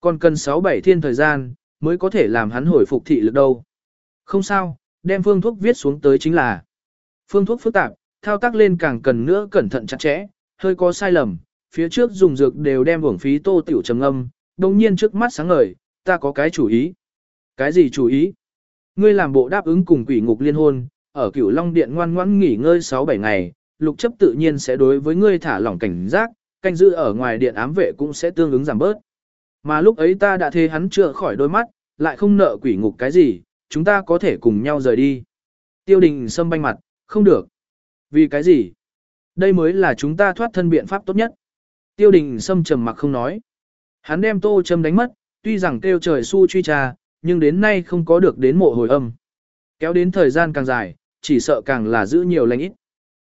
Còn cần 6-7 thiên thời gian, mới có thể làm hắn hồi phục thị lực đâu. Không sao, đem phương thuốc viết xuống tới chính là. Phương thuốc phức tạp, thao tác lên càng cần nữa cẩn thận chặt chẽ, hơi có sai lầm, phía trước dùng dược đều đem uổng phí tô tiểu trầm âm, đồng nhiên trước mắt sáng ngời, ta có cái chủ ý. Cái gì chủ ý? Ngươi làm bộ đáp ứng cùng quỷ ngục liên hôn, ở cửu Long Điện ngoan ngoãn nghỉ ngơi 6-7 ngày, lục chấp tự nhiên sẽ đối với ngươi thả lỏng cảnh giác, canh giữ ở ngoài điện ám vệ cũng sẽ tương ứng giảm bớt. Mà lúc ấy ta đã thê hắn chữa khỏi đôi mắt, lại không nợ quỷ ngục cái gì, chúng ta có thể cùng nhau rời đi. Tiêu đình sâm banh mặt, không được. Vì cái gì? Đây mới là chúng ta thoát thân biện pháp tốt nhất. Tiêu đình sâm trầm mặc không nói. Hắn đem tô châm đánh mất, tuy rằng kêu trời su truy tra, nhưng đến nay không có được đến mộ hồi âm. Kéo đến thời gian càng dài, chỉ sợ càng là giữ nhiều lành ít.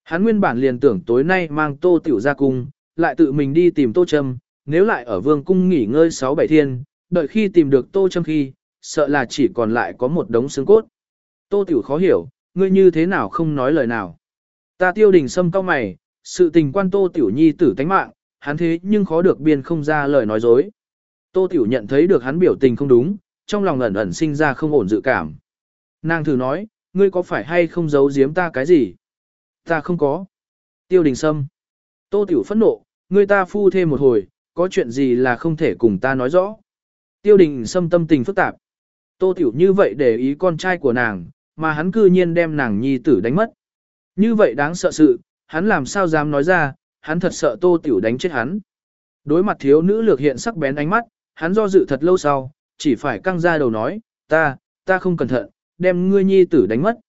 Hắn nguyên bản liền tưởng tối nay mang tô tiểu ra cung, lại tự mình đi tìm tô châm, nếu lại ở vương cung nghỉ ngơi 6-7 thiên, đợi khi tìm được tô châm khi, sợ là chỉ còn lại có một đống xương cốt. Tô tiểu khó hiểu, ngươi như thế nào không nói lời nào. Ta tiêu đình sâm cao mày, sự tình quan tô tiểu nhi tử tánh mạng, hắn thế nhưng khó được biên không ra lời nói dối. Tô Tiểu nhận thấy được hắn biểu tình không đúng, trong lòng ẩn ẩn sinh ra không ổn dự cảm. Nàng thử nói, ngươi có phải hay không giấu giếm ta cái gì? Ta không có. Tiêu đình sâm. Tô Tiểu phẫn nộ, ngươi ta phu thêm một hồi, có chuyện gì là không thể cùng ta nói rõ. Tiêu đình sâm tâm tình phức tạp. Tô Tiểu như vậy để ý con trai của nàng, mà hắn cư nhiên đem nàng nhi tử đánh mất. Như vậy đáng sợ sự, hắn làm sao dám nói ra, hắn thật sợ Tô Tiểu đánh chết hắn. Đối mặt thiếu nữ lược hiện sắc bén ánh mắt, hắn do dự thật lâu sau, chỉ phải căng ra đầu nói, ta, ta không cẩn thận, đem ngươi nhi tử đánh mất.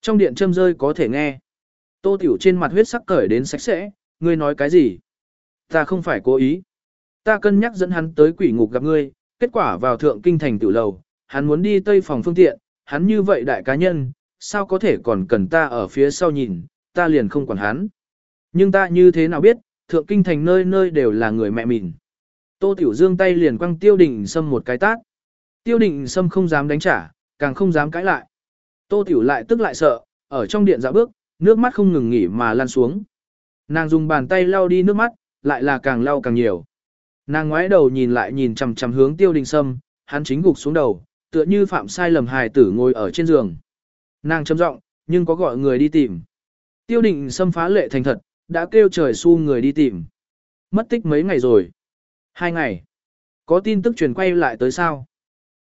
Trong điện châm rơi có thể nghe. Tô Tiểu trên mặt huyết sắc cởi đến sạch sẽ, ngươi nói cái gì? Ta không phải cố ý. Ta cân nhắc dẫn hắn tới quỷ ngục gặp ngươi, kết quả vào thượng kinh thành tiểu lầu, hắn muốn đi tây phòng phương tiện, hắn như vậy đại cá nhân, sao có thể còn cần ta ở phía sau nhìn, ta liền không quản hắn. Nhưng ta như thế nào biết, thượng kinh thành nơi nơi đều là người mẹ mình. Tô Tiểu Dương tay liền quăng Tiêu Đình Sâm một cái tát. Tiêu Đình Sâm không dám đánh trả, càng không dám cãi lại. Tô Tiểu lại tức lại sợ, ở trong điện dạo bước, nước mắt không ngừng nghỉ mà lan xuống. Nàng dùng bàn tay lau đi nước mắt, lại là càng lau càng nhiều. Nàng ngoái đầu nhìn lại nhìn chằm chằm hướng Tiêu Đình Sâm, hắn chính gục xuống đầu, tựa như phạm sai lầm hài tử ngồi ở trên giường. Nàng trầm giọng, nhưng có gọi người đi tìm. Tiêu Đình Sâm phá lệ thành thật, đã kêu trời xu người đi tìm. Mất tích mấy ngày rồi. Hai ngày. Có tin tức truyền quay lại tới sao?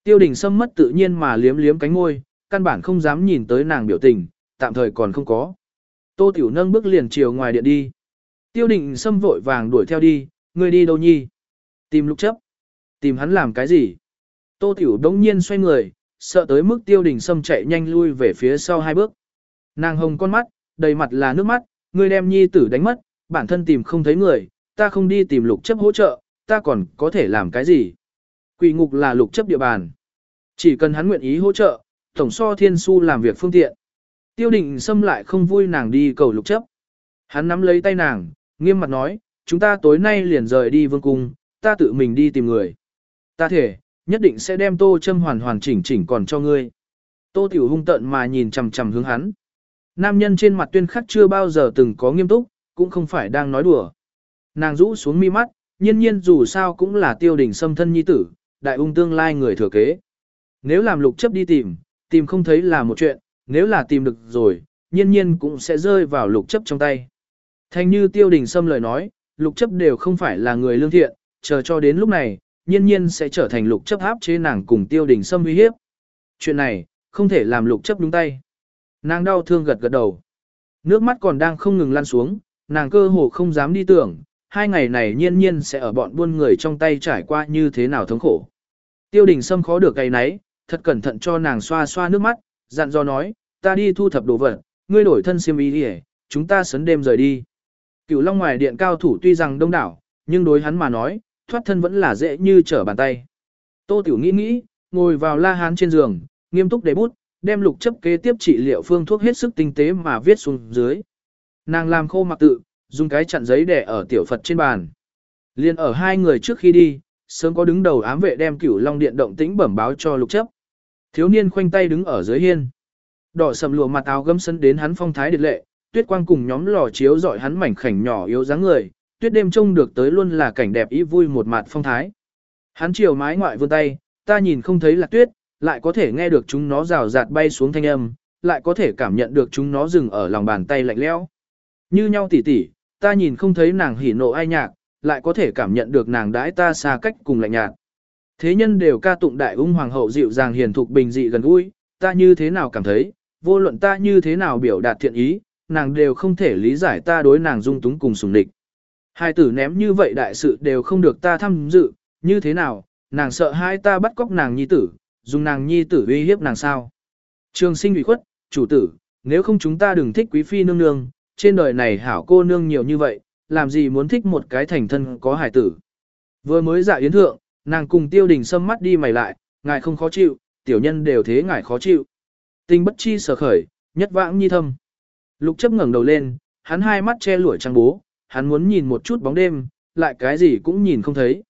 Tiêu đình sâm mất tự nhiên mà liếm liếm cánh môi, căn bản không dám nhìn tới nàng biểu tình, tạm thời còn không có. Tô Tiểu nâng bước liền chiều ngoài điện đi. Tiêu đình sâm vội vàng đuổi theo đi, người đi đâu nhi? Tìm lục chấp. Tìm hắn làm cái gì? Tô Tiểu đống nhiên xoay người, sợ tới mức tiêu đình sâm chạy nhanh lui về phía sau hai bước. Nàng hồng con mắt, đầy mặt là nước mắt, người đem nhi tử đánh mất, bản thân tìm không thấy người, ta không đi tìm lục chấp hỗ trợ, ta còn có thể làm cái gì? Quỷ ngục là lục chấp địa bàn. Chỉ cần hắn nguyện ý hỗ trợ, tổng so thiên su làm việc phương tiện. Tiêu định xâm lại không vui nàng đi cầu lục chấp. Hắn nắm lấy tay nàng, nghiêm mặt nói, chúng ta tối nay liền rời đi vương cung, ta tự mình đi tìm người. Ta thể, nhất định sẽ đem tô châm hoàn hoàn chỉnh chỉnh còn cho ngươi. Tô tiểu hung tận mà nhìn chằm chằm hướng hắn. Nam nhân trên mặt tuyên khắc chưa bao giờ từng có nghiêm túc, cũng không phải đang nói đùa. Nàng rũ xuống mi mắt, nhiên nhiên dù sao cũng là tiêu đình xâm thân nhi tử, đại ung tương lai người thừa kế. Nếu làm lục chấp đi tìm, tìm không thấy là một chuyện, nếu là tìm được rồi, nhiên nhiên cũng sẽ rơi vào lục chấp trong tay. Thanh như tiêu đình xâm lời nói, lục chấp đều không phải là người lương thiện, chờ cho đến lúc này, nhiên nhiên sẽ trở thành lục chấp áp chế nàng cùng tiêu đình xâm uy hiếp. Chuyện này, không thể làm lục chấp đúng tay. Nàng đau thương gật gật đầu. Nước mắt còn đang không ngừng lăn xuống, nàng cơ hồ không dám đi tưởng, hai ngày này nhiên nhiên sẽ ở bọn buôn người trong tay trải qua như thế nào thống khổ. Tiêu đình Sâm khó được cái nấy, thật cẩn thận cho nàng xoa xoa nước mắt, dặn dò nói, ta đi thu thập đồ vật, ngươi đổi thân xiêm y đi chúng ta sấn đêm rời đi. Cửu Long ngoài điện cao thủ tuy rằng đông đảo, nhưng đối hắn mà nói, thoát thân vẫn là dễ như trở bàn tay. Tô Tiểu nghĩ nghĩ, ngồi vào la hán trên giường, nghiêm túc để bút, đem lục chấp kế tiếp trị liệu phương thuốc hết sức tinh tế mà viết xuống dưới. Nàng làm khô mặc tự, dùng cái chặn giấy để ở tiểu Phật trên bàn. Liên ở hai người trước khi đi, sớm có đứng đầu ám vệ đem cửu long điện động tĩnh bẩm báo cho lục chấp. Thiếu niên khoanh tay đứng ở dưới hiên. Đỏ sầm lụa mặt áo gấm sân đến hắn phong thái điệt lệ, tuyết quang cùng nhóm lò chiếu dọi hắn mảnh khảnh nhỏ yếu dáng người, tuyết đêm trông được tới luôn là cảnh đẹp ý vui một mặt phong thái. Hắn chiều mái ngoại vươn tay, ta nhìn không thấy là tuyết, lại có thể nghe được chúng nó rào rạt bay xuống thanh âm, lại có thể cảm nhận được chúng nó dừng ở lòng bàn tay lạnh lẽo. Như nhau tỉ tỉ, ta nhìn không thấy nàng hỉ nộ ai nhạc, lại có thể cảm nhận được nàng đãi ta xa cách cùng lạnh nhạt. Thế nhân đều ca tụng đại ung hoàng hậu dịu dàng hiền thục bình dị gần gũi, ta như thế nào cảm thấy, vô luận ta như thế nào biểu đạt thiện ý, nàng đều không thể lý giải ta đối nàng dung túng cùng sùng địch. Hai tử ném như vậy đại sự đều không được ta tham dự, như thế nào, nàng sợ hai ta bắt cóc nàng nhi tử, dùng nàng nhi tử uy hiếp nàng sao. Trường sinh ủy khuất, chủ tử, nếu không chúng ta đừng thích quý phi nương nương, trên đời này hảo cô nương nhiều như vậy, làm gì muốn thích một cái thành thân có hải tử. Vừa mới dạ yến thượng, nàng cùng tiêu đình sâm mắt đi mày lại, ngài không khó chịu, tiểu nhân đều thế ngài khó chịu. Tình bất chi sở khởi, nhất vãng nhi thâm. Lục chấp ngẩng đầu lên, hắn hai mắt che lụa trăng bố, hắn muốn nhìn một chút bóng đêm, lại cái gì cũng nhìn không thấy.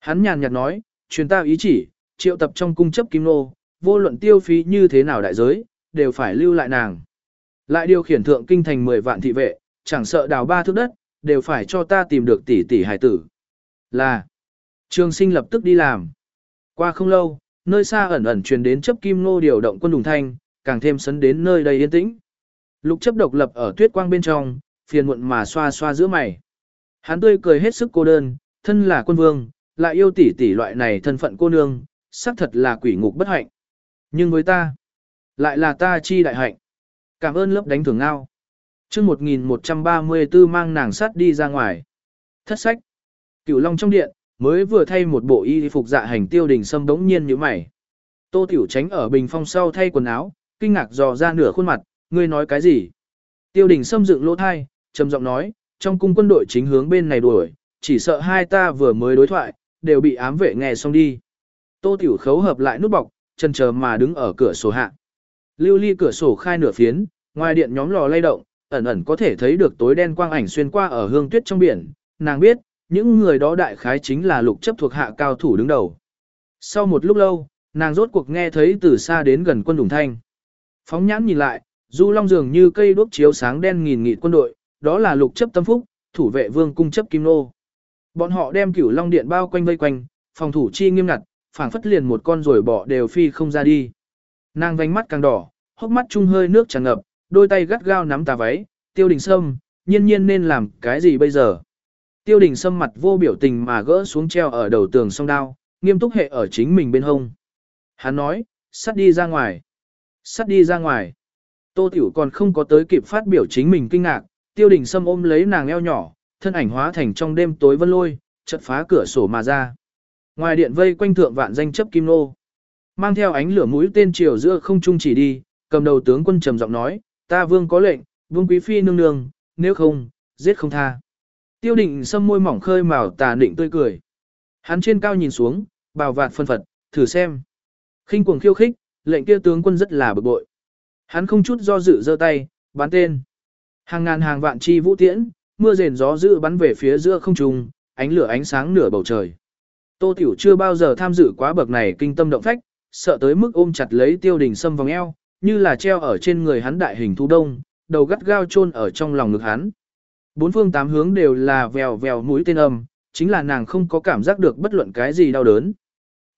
Hắn nhàn nhạt nói, truyền ta ý chỉ, triệu tập trong cung chấp kim nô, vô luận tiêu phí như thế nào đại giới, đều phải lưu lại nàng. Lại điều khiển thượng kinh thành 10 vạn thị vệ, chẳng sợ đào ba thước đất, đều phải cho ta tìm được tỷ tỷ hải tử. Là, trường sinh lập tức đi làm. Qua không lâu, nơi xa ẩn ẩn truyền đến chấp kim nô điều động quân đùng thanh, càng thêm sấn đến nơi đầy yên tĩnh. Lục chấp độc lập ở tuyết quang bên trong, phiền muộn mà xoa xoa giữa mày. Hắn tươi cười hết sức cô đơn, thân là quân vương, lại yêu tỷ tỷ loại này thân phận cô nương, xác thật là quỷ ngục bất hạnh. Nhưng với ta, lại là ta chi đại hạnh. Cảm ơn lớp đánh thưởng ngao. chương 1134 mang nàng sát đi ra ngoài. Thất sách. Cửu Long trong điện, mới vừa thay một bộ y phục dạ hành tiêu đình sâm đống nhiên như mày. Tô Tiểu tránh ở bình phong sau thay quần áo, kinh ngạc dò ra nửa khuôn mặt, ngươi nói cái gì? Tiêu đình sâm dựng lỗ thai, trầm giọng nói, trong cung quân đội chính hướng bên này đuổi, chỉ sợ hai ta vừa mới đối thoại, đều bị ám vệ nghe xong đi. Tô Tiểu khấu hợp lại nút bọc, chân chờ mà đứng ở cửa sổ hạ. Lưu ly cửa sổ khai nửa phiến, ngoài điện nhóm lò lay động, ẩn ẩn có thể thấy được tối đen quang ảnh xuyên qua ở hương tuyết trong biển. Nàng biết, những người đó đại khái chính là lục chấp thuộc hạ cao thủ đứng đầu. Sau một lúc lâu, nàng rốt cuộc nghe thấy từ xa đến gần quân đủng thanh. Phóng nhãn nhìn lại, du long dường như cây đuốc chiếu sáng đen nghìn nghị quân đội, đó là lục chấp tâm phúc, thủ vệ vương cung chấp kim nô. Bọn họ đem cửu long điện bao quanh vây quanh, phòng thủ chi nghiêm ngặt, phảng phất liền một con rồi bỏ đều phi không ra đi. Nàng vành mắt càng đỏ, hốc mắt trung hơi nước tràn ngập, đôi tay gắt gao nắm tà váy, tiêu đình sâm, nhiên nhiên nên làm cái gì bây giờ. Tiêu đình sâm mặt vô biểu tình mà gỡ xuống treo ở đầu tường song đao, nghiêm túc hệ ở chính mình bên hông. Hắn nói, sắt đi ra ngoài. Sắt đi ra ngoài. Tô Tiểu còn không có tới kịp phát biểu chính mình kinh ngạc, tiêu đình sâm ôm lấy nàng eo nhỏ, thân ảnh hóa thành trong đêm tối vân lôi, chật phá cửa sổ mà ra. Ngoài điện vây quanh thượng vạn danh chấp kim nô. Mang theo ánh lửa mũi tên chiều giữa không trung chỉ đi, cầm đầu tướng quân trầm giọng nói, ta vương có lệnh, vương quý phi nương nương, nếu không, giết không tha. Tiêu định sâm môi mỏng khơi màu tà định tươi cười. Hắn trên cao nhìn xuống, bào vạt phân phật, thử xem. khinh cuồng khiêu khích, lệnh kia tướng quân rất là bực bội. Hắn không chút do dự giơ tay, bắn tên. Hàng ngàn hàng vạn chi vũ tiễn, mưa rền gió dữ bắn về phía giữa không trung, ánh lửa ánh sáng nửa bầu trời. Tô Tiểu chưa bao giờ tham dự quá bậc này kinh tâm động phách, sợ tới mức ôm chặt lấy tiêu đình sâm vòng eo, như là treo ở trên người hắn đại hình thu đông, đầu gắt gao chôn ở trong lòng ngực hắn. Bốn phương tám hướng đều là vèo vèo mũi tên âm, chính là nàng không có cảm giác được bất luận cái gì đau đớn.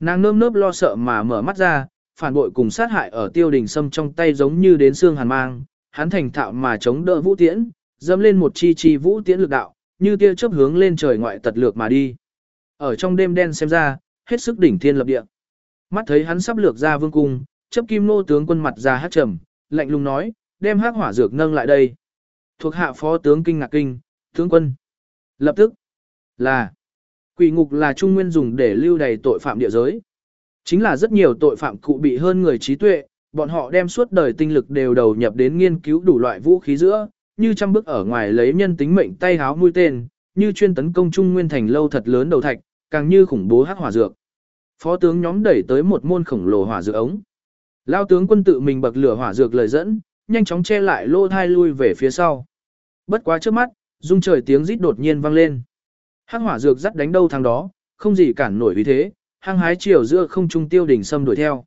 Nàng nơm nớp lo sợ mà mở mắt ra, phản bội cùng sát hại ở tiêu đình sâm trong tay giống như đến xương hàn mang, hắn thành thạo mà chống đỡ vũ tiễn, dâm lên một chi chi vũ tiễn lực đạo, như tia chớp hướng lên trời ngoại tật lược mà đi. Ở trong đêm đen xem ra, hết sức đỉnh thiên lập địa. Mắt thấy hắn sắp lược ra vương cung, chấp kim nô tướng quân mặt ra hát trầm, lạnh lùng nói, đem hát hỏa dược nâng lại đây. Thuộc hạ phó tướng kinh ngạc kinh, tướng quân. Lập tức, là, quỷ ngục là trung nguyên dùng để lưu đầy tội phạm địa giới. Chính là rất nhiều tội phạm cụ bị hơn người trí tuệ, bọn họ đem suốt đời tinh lực đều đầu nhập đến nghiên cứu đủ loại vũ khí giữa, như trăm bước ở ngoài lấy nhân tính mệnh tay háo mũi tên, như chuyên tấn công trung nguyên thành lâu thật lớn đầu thạch, càng như khủng bố hắc hỏa dược. Phó tướng nhóm đẩy tới một môn khổng lồ hỏa dược ống. Lao tướng quân tự mình bậc lửa hỏa dược lời dẫn, nhanh chóng che lại lô thai lui về phía sau. Bất quá trước mắt, rung trời tiếng rít đột nhiên vang lên. Hắc hỏa dược dắt đánh đâu thằng đó, không gì cản nổi vì thế, hăng hái chiều giữa không trung tiêu đỉnh sâm đuổi theo.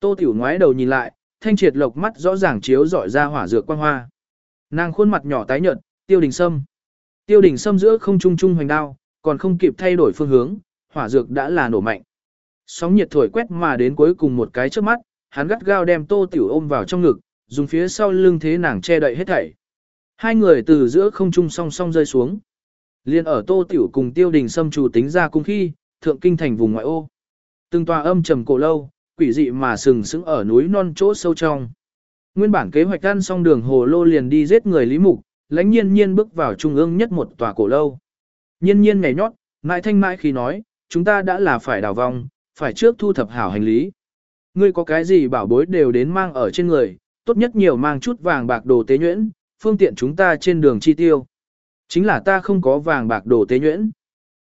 Tô tiểu ngoái đầu nhìn lại, thanh triệt lộc mắt rõ ràng chiếu dọi ra hỏa dược quang hoa. Nàng khuôn mặt nhỏ tái nhợt, tiêu đình sâm. Tiêu đình sâm giữa không trung trung hoành đao, còn không kịp thay đổi phương hướng, hỏa dược đã là nổ mạnh. Sóng nhiệt thổi quét mà đến cuối cùng một cái trước mắt, hắn gắt gao đem tô tiểu ôm vào trong ngực, dùng phía sau lưng thế nàng che đậy hết thảy. Hai người từ giữa không trung song song rơi xuống. Liên ở tô tiểu cùng tiêu đình sâm chủ tính ra cung khi, thượng kinh thành vùng ngoại ô. Từng tòa âm trầm cổ lâu, quỷ dị mà sừng sững ở núi non chỗ sâu trong. Nguyên bản kế hoạch ăn xong đường hồ lô liền đi giết người Lý Mục, lãnh nhiên nhiên bước vào trung ương nhất một tòa cổ lâu. Nhiên nhiên nhảy nhót, mãi thanh mãi khi nói, chúng ta đã là phải đào vong, phải trước thu thập hảo hành lý. Ngươi có cái gì bảo bối đều đến mang ở trên người, tốt nhất nhiều mang chút vàng bạc đồ tế nhuyễn, phương tiện chúng ta trên đường chi tiêu. Chính là ta không có vàng bạc đồ tế nhuyễn.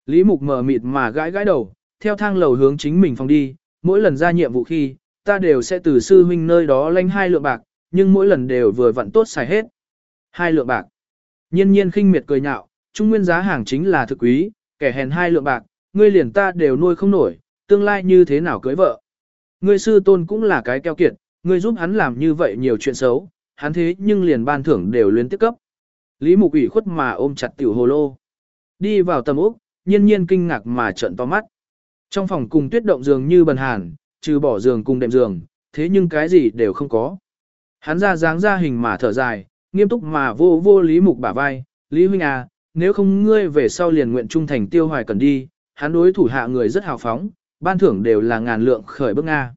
Lý Mục mờ mịt mà gãi gãi đầu, theo thang lầu hướng chính mình phòng đi, mỗi lần ra nhiệm vụ khi, ta đều sẽ từ sư huynh nơi đó lanh hai lượng bạc, nhưng mỗi lần đều vừa vặn tốt xài hết. Hai lượng bạc. Nhiên nhiên khinh miệt cười nhạo, trung nguyên giá hàng chính là thực quý, kẻ hèn hai lượng bạc, ngươi liền ta đều nuôi không nổi, tương lai như thế nào cưới vợ. Ngươi sư tôn cũng là cái keo kiệt, ngươi giúp hắn làm như vậy nhiều chuyện xấu, hắn thế nhưng liền ban thưởng đều luyến tiếp cấp. Lý Mục ủy khuất mà ôm chặt tiểu hồ lô. Đi vào tầm úc, nhiên nhiên kinh ngạc mà trợn to mắt. Trong phòng cùng tuyết động giường như bần hàn, trừ bỏ giường cùng đệm giường, thế nhưng cái gì đều không có. Hắn ra dáng ra hình mà thở dài, nghiêm túc mà vô vô Lý Mục bả vai, Lý Huynh à, nếu không ngươi về sau liền nguyện trung thành tiêu hoài cần đi, hắn đối thủ hạ người rất hào phóng, ban thưởng đều là ngàn lượng khởi bước Nga.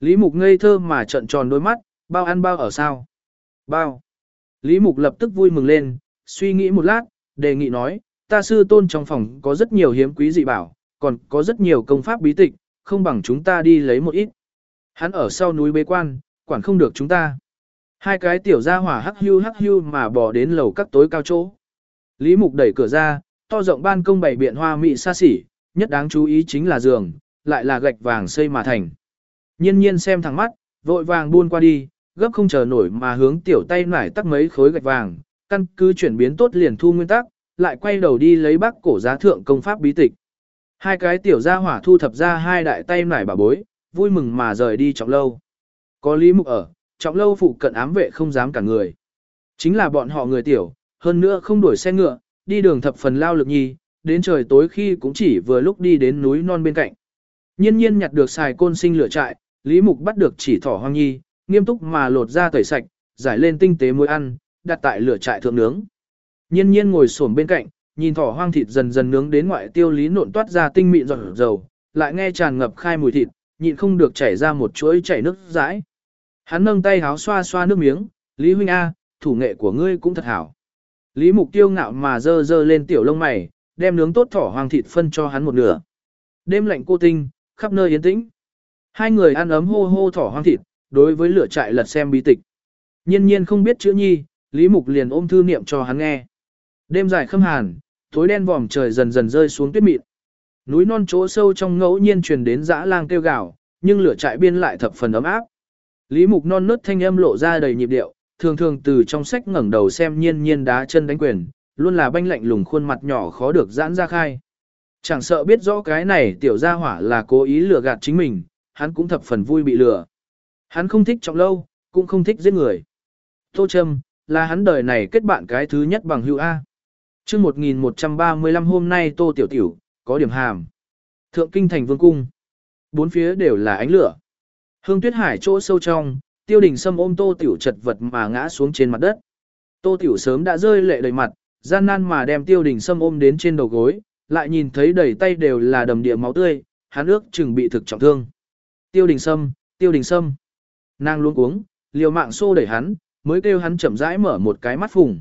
Lý Mục ngây thơ mà trận tròn đôi mắt, bao ăn bao ở sao? Bao. Lý Mục lập tức vui mừng lên, suy nghĩ một lát, đề nghị nói, ta sư tôn trong phòng có rất nhiều hiếm quý dị bảo, còn có rất nhiều công pháp bí tịch, không bằng chúng ta đi lấy một ít. Hắn ở sau núi bế quan, quản không được chúng ta. Hai cái tiểu gia hỏa hắc hưu hắc hưu mà bỏ đến lầu các tối cao chỗ. Lý Mục đẩy cửa ra, to rộng ban công bảy biện hoa mị xa xỉ, nhất đáng chú ý chính là giường, lại là gạch vàng xây mà thành. Nhiên nhiên xem thẳng mắt, vội vàng buôn qua đi, gấp không chờ nổi mà hướng tiểu tay nải tắt mấy khối gạch vàng, căn cứ chuyển biến tốt liền thu nguyên tắc, lại quay đầu đi lấy bác cổ giá thượng công pháp bí tịch. Hai cái tiểu gia hỏa thu thập ra hai đại tay nải bà bối, vui mừng mà rời đi trọng lâu. Có lý mục ở, trọng lâu phụ cận ám vệ không dám cả người. Chính là bọn họ người tiểu, hơn nữa không đuổi xe ngựa, đi đường thập phần lao lực nhi, đến trời tối khi cũng chỉ vừa lúc đi đến núi non bên cạnh. Nhiên nhiên nhặt được xài côn sinh lửa trại, Lý Mục bắt được chỉ thỏ hoang nhi, nghiêm túc mà lột ra tẩy sạch, giải lên tinh tế muối ăn, đặt tại lửa trại thượng nướng. Nhiên nhiên ngồi xổm bên cạnh, nhìn thỏ hoang thịt dần dần nướng đến ngoại tiêu lý nộn toát ra tinh mịn giọt dầu, lại nghe tràn ngập khai mùi thịt, nhịn không được chảy ra một chuỗi chảy nước dãi. Hắn nâng tay háo xoa xoa nước miếng, Lý huynh a, thủ nghệ của ngươi cũng thật hảo. Lý Mục tiêu ngạo mà dơ dơ lên tiểu lông mày, đem nướng tốt thỏ hoang thịt phân cho hắn một nửa. Đêm lạnh cô tinh, khắp nơi yên tĩnh. Hai người ăn ấm hô hô thỏ hoang thịt, đối với lửa trại lật xem bí tịch. Nhiên nhiên không biết chữ nhi, Lý Mục liền ôm thư niệm cho hắn nghe. Đêm dài khâm hàn, tối đen vòm trời dần dần rơi xuống tuyết mịn. Núi non chỗ sâu trong ngẫu nhiên truyền đến dã lang kêu gào, nhưng lửa trại biên lại thập phần ấm áp. Lý Mục non nớt thanh âm lộ ra đầy nhịp điệu, thường thường từ trong sách ngẩng đầu xem nhiên nhiên đá chân đánh quyền, luôn là banh lạnh lùng khuôn mặt nhỏ khó được giãn ra khai. Chẳng sợ biết rõ cái này tiểu gia hỏa là cố ý lừa gạt chính mình, hắn cũng thập phần vui bị lừa. Hắn không thích trọng lâu, cũng không thích giết người. Tô Trâm, là hắn đời này kết bạn cái thứ nhất bằng hữu A. chương 1135 hôm nay Tô Tiểu Tiểu, có điểm hàm. Thượng Kinh Thành Vương Cung. Bốn phía đều là ánh lửa. Hương Tuyết Hải chỗ sâu trong, tiêu đình sâm ôm Tô Tiểu chật vật mà ngã xuống trên mặt đất. Tô Tiểu sớm đã rơi lệ đầy mặt, gian nan mà đem tiêu đình sâm ôm đến trên đầu gối, lại nhìn thấy đầy tay đều là đầm địa máu tươi, hắn ước chừng bị thực trọng thương. Tiêu đình sâm, tiêu đình sâm. Nàng luôn uống, liều mạng xô đẩy hắn, mới kêu hắn chậm rãi mở một cái mắt phùng.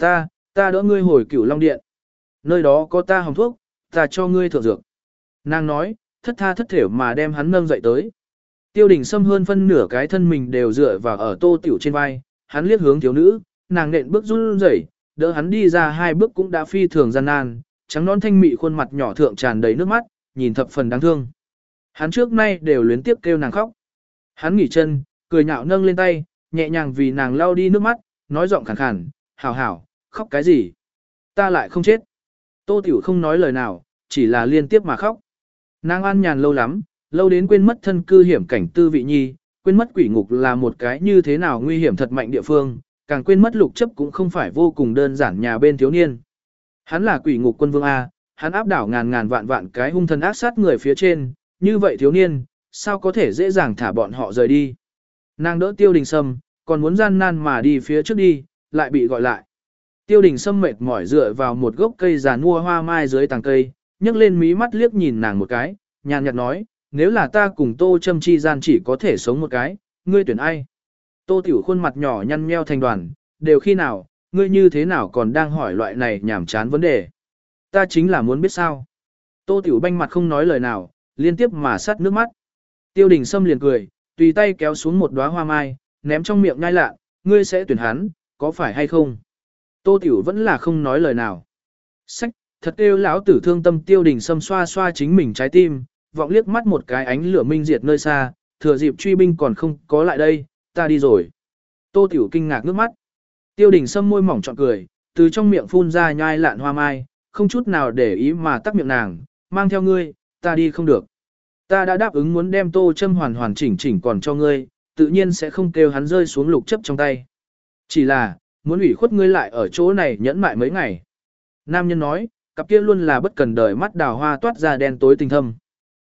Ta, ta đỡ ngươi hồi cửu long điện. Nơi đó có ta hồng thuốc, ta cho ngươi thượng dược. Nàng nói, thất tha thất thểu mà đem hắn nâng dậy tới. Tiêu đình sâm hơn phân nửa cái thân mình đều dựa vào ở tô tiểu trên vai, hắn liếc hướng thiếu nữ, nàng nện bước run rẩy, đỡ hắn đi ra hai bước cũng đã phi thường gian nan, trắng non thanh mị khuôn mặt nhỏ thượng tràn đầy nước mắt, nhìn thập phần đáng thương. Hắn trước nay đều luyến tiếp kêu nàng khóc. Hắn nghỉ chân, cười nhạo nâng lên tay, nhẹ nhàng vì nàng lau đi nước mắt, nói giọng khàn khàn, hảo hảo, khóc cái gì? Ta lại không chết. Tô Tiểu không nói lời nào, chỉ là liên tiếp mà khóc. Nàng an nhàn lâu lắm, lâu đến quên mất thân cư hiểm cảnh tư vị nhi, quên mất quỷ ngục là một cái như thế nào nguy hiểm thật mạnh địa phương, càng quên mất lục chấp cũng không phải vô cùng đơn giản nhà bên thiếu niên. Hắn là quỷ ngục quân vương A, hắn áp đảo ngàn ngàn vạn vạn cái hung thần ác sát người phía trên, như vậy thiếu niên, sao có thể dễ dàng thả bọn họ rời đi. Nàng đỡ tiêu đình sâm, còn muốn gian nan mà đi phía trước đi, lại bị gọi lại. Tiêu đình sâm mệt mỏi dựa vào một gốc cây già nua hoa mai dưới tàng cây, nhấc lên mí mắt liếc nhìn nàng một cái, nhàn nhạt nói, nếu là ta cùng tô châm chi gian chỉ có thể sống một cái, ngươi tuyển ai? Tô tiểu khuôn mặt nhỏ nhăn nheo thành đoàn, đều khi nào, ngươi như thế nào còn đang hỏi loại này nhảm chán vấn đề? Ta chính là muốn biết sao. Tô tiểu banh mặt không nói lời nào, liên tiếp mà sắt nước mắt. Tiêu đình Sâm liền cười, tùy tay kéo xuống một đóa hoa mai, ném trong miệng ngai lạ, ngươi sẽ tuyển hắn, có phải hay không? Tô Tiểu vẫn là không nói lời nào. Sách, thật yêu lão tử thương tâm tiêu đình Sâm xoa xoa chính mình trái tim, vọng liếc mắt một cái ánh lửa minh diệt nơi xa, thừa dịp truy binh còn không có lại đây, ta đi rồi. Tô Tiểu kinh ngạc nước mắt. Tiêu đình Sâm môi mỏng trọn cười, từ trong miệng phun ra nhai lạn hoa mai, không chút nào để ý mà tắt miệng nàng, mang theo ngươi, ta đi không được. Ta đã đáp ứng muốn đem tô châm hoàn hoàn chỉnh chỉnh còn cho ngươi, tự nhiên sẽ không kêu hắn rơi xuống lục chấp trong tay. Chỉ là, muốn ủy khuất ngươi lại ở chỗ này nhẫn mại mấy ngày. Nam nhân nói, cặp kia luôn là bất cần đời mắt đào hoa toát ra đen tối tình thâm.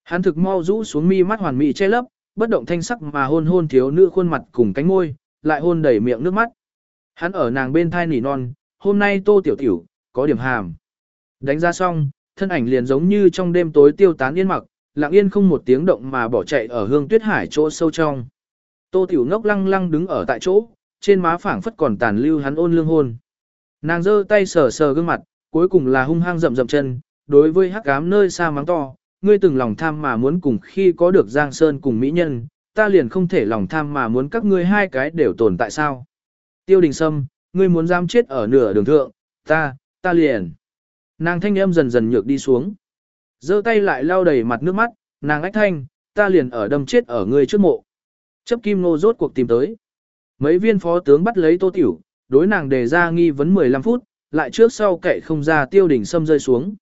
Hắn thực mau rũ xuống mi mắt hoàn mỹ che lấp, bất động thanh sắc mà hôn hôn thiếu nữ khuôn mặt cùng cánh môi, lại hôn đầy miệng nước mắt. Hắn ở nàng bên thai nỉ non, hôm nay tô tiểu tiểu, có điểm hàm. Đánh ra xong, thân ảnh liền giống như trong đêm tối tiêu tán yên mặc, lặng yên không một tiếng động mà bỏ chạy ở hương tuyết hải chỗ sâu trong. Tô tiểu ngốc lăng lăng đứng ở tại chỗ, trên má phảng phất còn tàn lưu hắn ôn lương hôn. Nàng giơ tay sờ sờ gương mặt, cuối cùng là hung hăng rậm rậm chân, đối với hắc ám nơi xa mắng to, ngươi từng lòng tham mà muốn cùng khi có được Giang Sơn cùng mỹ nhân, ta liền không thể lòng tham mà muốn các ngươi hai cái đều tồn tại sao. Tiêu đình sâm, ngươi muốn dám chết ở nửa đường thượng, ta, ta liền. Nàng thanh âm dần dần nhược đi xuống. giơ tay lại lau đầy mặt nước mắt, nàng ách thanh, ta liền ở đâm chết ở ngươi trước mộ. Chấp kim nô rốt cuộc tìm tới. Mấy viên phó tướng bắt lấy tô tiểu, đối nàng đề ra nghi vấn 15 phút, lại trước sau kệ không ra tiêu đỉnh Sâm rơi xuống.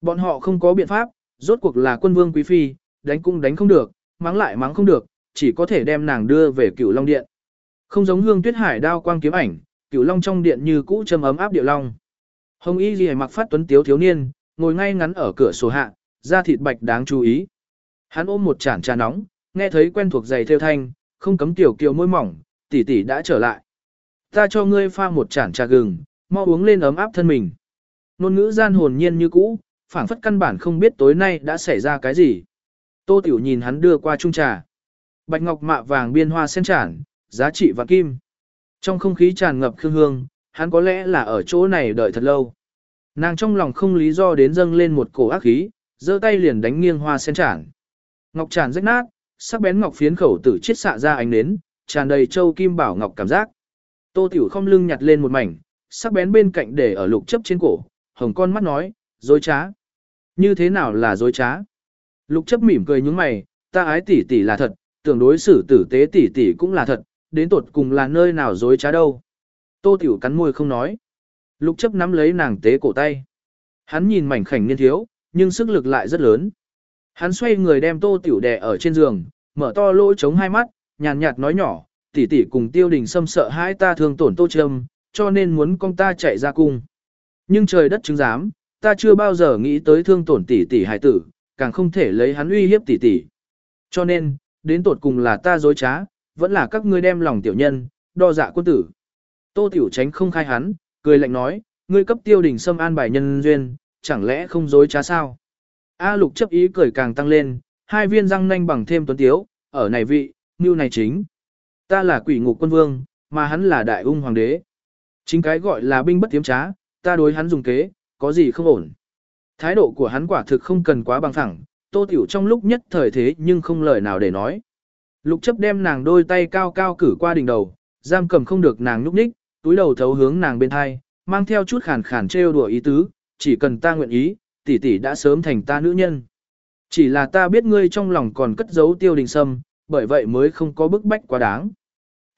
Bọn họ không có biện pháp, rốt cuộc là quân vương quý phi, đánh cũng đánh không được, mắng lại mắng không được, chỉ có thể đem nàng đưa về cửu long điện. Không giống hương tuyết hải đao quang kiếm ảnh, cửu long trong điện như cũ châm ấm áp điệu long. Hồng y ghi mặc phát tuấn tiếu thiếu niên, ngồi ngay ngắn ở cửa sổ hạ, da thịt bạch đáng chú ý. Hắn ôm một chản trà nóng, nghe thấy quen thuộc giày theo thanh, không cấm tiểu kiều môi mỏng, tỷ tỷ đã trở lại. Ta cho ngươi pha một chản trà gừng, mau uống lên ấm áp thân mình. Nôn ngữ gian hồn nhiên như cũ, phảng phất căn bản không biết tối nay đã xảy ra cái gì. Tô Tiểu nhìn hắn đưa qua chung trà. Bạch ngọc mạ vàng biên hoa sen tràn, giá trị vạn kim. Trong không khí tràn ngập khương hương, hắn có lẽ là ở chỗ này đợi thật lâu. Nàng trong lòng không lý do đến dâng lên một cổ ác khí, giơ tay liền đánh nghiêng hoa sen tràn. Ngọc tràn rách nát, sắc bén ngọc phiến khẩu tử chiết xạ ra ánh nến, tràn đầy châu kim bảo ngọc cảm giác. Tô Tiểu không lưng nhặt lên một mảnh, sắc bén bên cạnh để ở lục chấp trên cổ, hồng con mắt nói, dối trá. Như thế nào là dối trá? Lục chấp mỉm cười nhúng mày, ta ái tỷ tỷ là thật, tưởng đối xử tử tế tỷ tỷ cũng là thật, đến tột cùng là nơi nào dối trá đâu. Tô Tiểu cắn môi không nói. Lục chấp nắm lấy nàng tế cổ tay. Hắn nhìn mảnh khảnh niên thiếu, nhưng sức lực lại rất lớn. Hắn xoay người đem Tô Tiểu đè ở trên giường, mở to lỗ chống hai mắt, nhàn nhạt nói nhỏ, tỷ tỷ cùng tiêu đình xâm sợ hai ta thương tổn Tô Trâm, cho nên muốn con ta chạy ra cung. Nhưng trời đất chứng giám, ta chưa bao giờ nghĩ tới thương tổn tỷ tỷ hài tử, càng không thể lấy hắn uy hiếp tỷ tỷ. Cho nên, đến tột cùng là ta dối trá, vẫn là các ngươi đem lòng tiểu nhân, đo dạ quân tử. Tô Tiểu Tránh không khai hắn, cười lạnh nói, ngươi cấp tiêu đình xâm an bài nhân duyên, chẳng lẽ không dối trá sao? A lục chấp ý cười càng tăng lên, hai viên răng nanh bằng thêm tuấn tiếu, ở này vị, như này chính. Ta là quỷ ngục quân vương, mà hắn là đại ung hoàng đế. Chính cái gọi là binh bất tiếm trá, ta đối hắn dùng kế, có gì không ổn. Thái độ của hắn quả thực không cần quá bằng thẳng, tô tiểu trong lúc nhất thời thế nhưng không lời nào để nói. Lục chấp đem nàng đôi tay cao cao cử qua đỉnh đầu, giam cầm không được nàng nhúc nhích, túi đầu thấu hướng nàng bên hai, mang theo chút khàn khàn trêu đùa ý tứ, chỉ cần ta nguyện ý, tỷ tỷ đã sớm thành ta nữ nhân. Chỉ là ta biết ngươi trong lòng còn cất giấu tiêu đình sâm, bởi vậy mới không có bức bách quá đáng.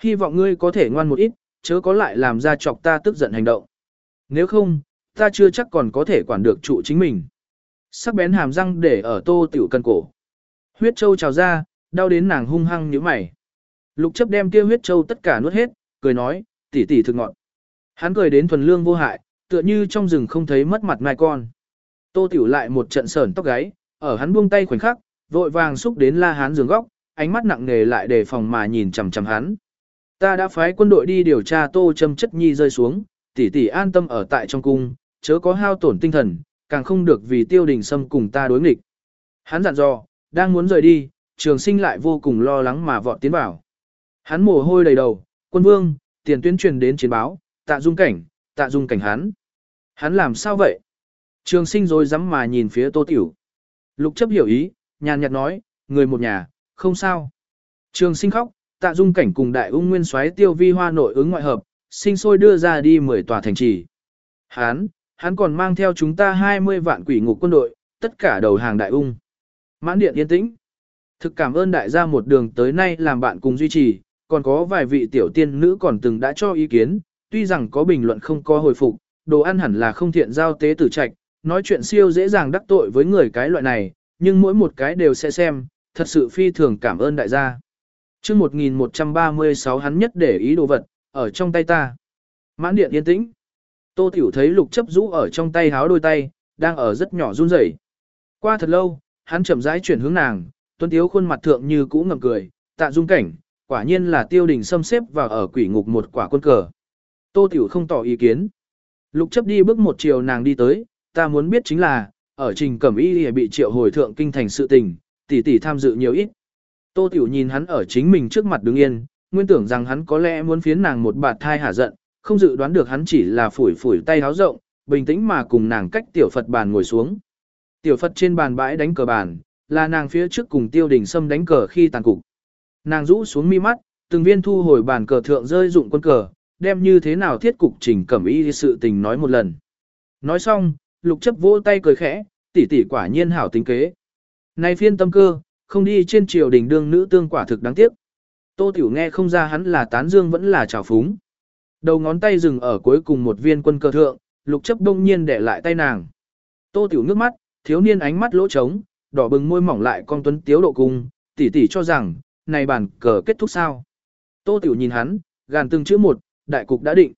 Hy vọng ngươi có thể ngoan một ít, chớ có lại làm ra chọc ta tức giận hành động. Nếu không, ta chưa chắc còn có thể quản được trụ chính mình. Sắc bén hàm răng để ở tô tiểu cân cổ. Huyết châu trào ra, đau đến nàng hung hăng như mày. Lục chấp đem kia huyết châu tất cả nuốt hết, cười nói, tỷ tỷ thực ngọn. Hắn cười đến thuần lương vô hại, tựa như trong rừng không thấy mất mặt mai con. Tô tiểu lại một trận sờn tóc gáy, ở hắn buông tay khoảnh khắc, vội vàng xúc đến la hán giường góc, ánh mắt nặng nề lại đề phòng mà nhìn chằm chằm hắn. Ta đã phái quân đội đi điều tra Tô châm chất nhi rơi xuống, tỷ tỷ an tâm ở tại trong cung, chớ có hao tổn tinh thần, càng không được vì tiêu đình sâm cùng ta đối nghịch. Hắn dặn dò, đang muốn rời đi, trường sinh lại vô cùng lo lắng mà vọt tiến vào. Hắn mồ hôi đầy đầu, quân vương, tiền tuyến truyền đến chiến báo, tạ dung cảnh, tạ dung cảnh hắn. Hắn làm sao vậy? Trường sinh rồi dám mà nhìn phía tô tiểu. Lục chấp hiểu ý, nhàn nhạt nói, người một nhà, không sao. Trường sinh khóc, tạ dung cảnh cùng đại ung nguyên soái tiêu vi hoa nội ứng ngoại hợp, sinh sôi đưa ra đi 10 tòa thành trì. Hán, hắn còn mang theo chúng ta 20 vạn quỷ ngục quân đội, tất cả đầu hàng đại ung. Mãn điện yên tĩnh. Thực cảm ơn đại gia một đường tới nay làm bạn cùng duy trì, còn có vài vị tiểu tiên nữ còn từng đã cho ý kiến, tuy rằng có bình luận không có hồi phục, đồ ăn hẳn là không thiện giao tế tử trạch, nói chuyện siêu dễ dàng đắc tội với người cái loại này, nhưng mỗi một cái đều sẽ xem, thật sự phi thường cảm ơn đại gia. Trước 1136 hắn nhất để ý đồ vật, ở trong tay ta. Mãn điện yên tĩnh. Tô Tiểu thấy lục chấp rũ ở trong tay háo đôi tay, đang ở rất nhỏ run rẩy. Qua thật lâu, hắn chậm rãi chuyển hướng nàng, tuấn tiếu khuôn mặt thượng như cũ ngầm cười, tạ dung cảnh, quả nhiên là tiêu đình xâm xếp vào ở quỷ ngục một quả quân cờ. Tô Tiểu không tỏ ý kiến. Lục chấp đi bước một chiều nàng đi tới, ta muốn biết chính là, ở trình cẩm y bị triệu hồi thượng kinh thành sự tình, tỷ tỷ tham dự nhiều ít. Tô Tiểu nhìn hắn ở chính mình trước mặt đứng yên, nguyên tưởng rằng hắn có lẽ muốn phiến nàng một bạt thai hả giận, không dự đoán được hắn chỉ là phủi phủi tay háo rộng, bình tĩnh mà cùng nàng cách tiểu Phật bàn ngồi xuống. Tiểu Phật trên bàn bãi đánh cờ bàn, là nàng phía trước cùng tiêu đình sâm đánh cờ khi tàn cục. Nàng rũ xuống mi mắt, từng viên thu hồi bàn cờ thượng rơi dụng quân cờ, đem như thế nào thiết cục trình cẩm y sự tình nói một lần. Nói xong, lục chấp vỗ tay cười khẽ, tỷ tỷ quả nhiên hảo tính kế. Này phiên tâm cơ, không đi trên triều đình đương nữ tương quả thực đáng tiếc. Tô Tiểu nghe không ra hắn là tán dương vẫn là trào phúng. Đầu ngón tay dừng ở cuối cùng một viên quân cờ thượng, lục chấp đông nhiên để lại tay nàng. Tô Tiểu nước mắt, thiếu niên ánh mắt lỗ trống, đỏ bừng môi mỏng lại con tuấn tiếu độ cung, tỷ tỷ cho rằng, này bản cờ kết thúc sao. Tô Tiểu nhìn hắn, gàn từng chữ một, đại cục đã định.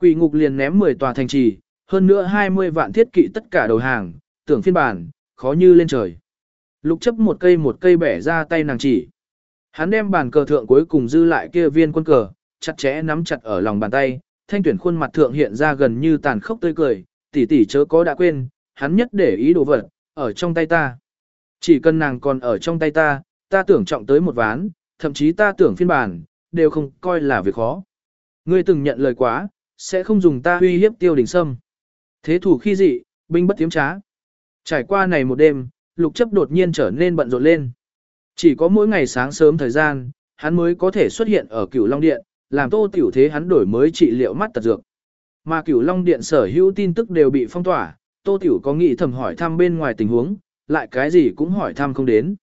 Quỷ ngục liền ném 10 tòa thành trì, hơn nữa 20 vạn thiết kỵ tất cả đầu hàng, tưởng phiên bản, khó như lên trời. Lục chấp một cây một cây bẻ ra tay nàng chỉ. Hắn đem bàn cờ thượng cuối cùng dư lại kia viên quân cờ, chặt chẽ nắm chặt ở lòng bàn tay, thanh tuyển khuôn mặt thượng hiện ra gần như tàn khốc tươi cười, tỷ tỷ chớ có đã quên, hắn nhất để ý đồ vật, ở trong tay ta. Chỉ cần nàng còn ở trong tay ta, ta tưởng trọng tới một ván, thậm chí ta tưởng phiên bản, đều không coi là việc khó. Ngươi từng nhận lời quá, sẽ không dùng ta uy hiếp tiêu đình sâm. Thế thủ khi dị, binh bất tiếm trá. Trải qua này một đêm, lục chấp đột nhiên trở nên bận rộn lên. Chỉ có mỗi ngày sáng sớm thời gian, hắn mới có thể xuất hiện ở cửu Long Điện, làm tô tiểu thế hắn đổi mới trị liệu mắt tật dược. Mà cửu Long Điện sở hữu tin tức đều bị phong tỏa, tô tiểu có nghị thầm hỏi thăm bên ngoài tình huống, lại cái gì cũng hỏi thăm không đến.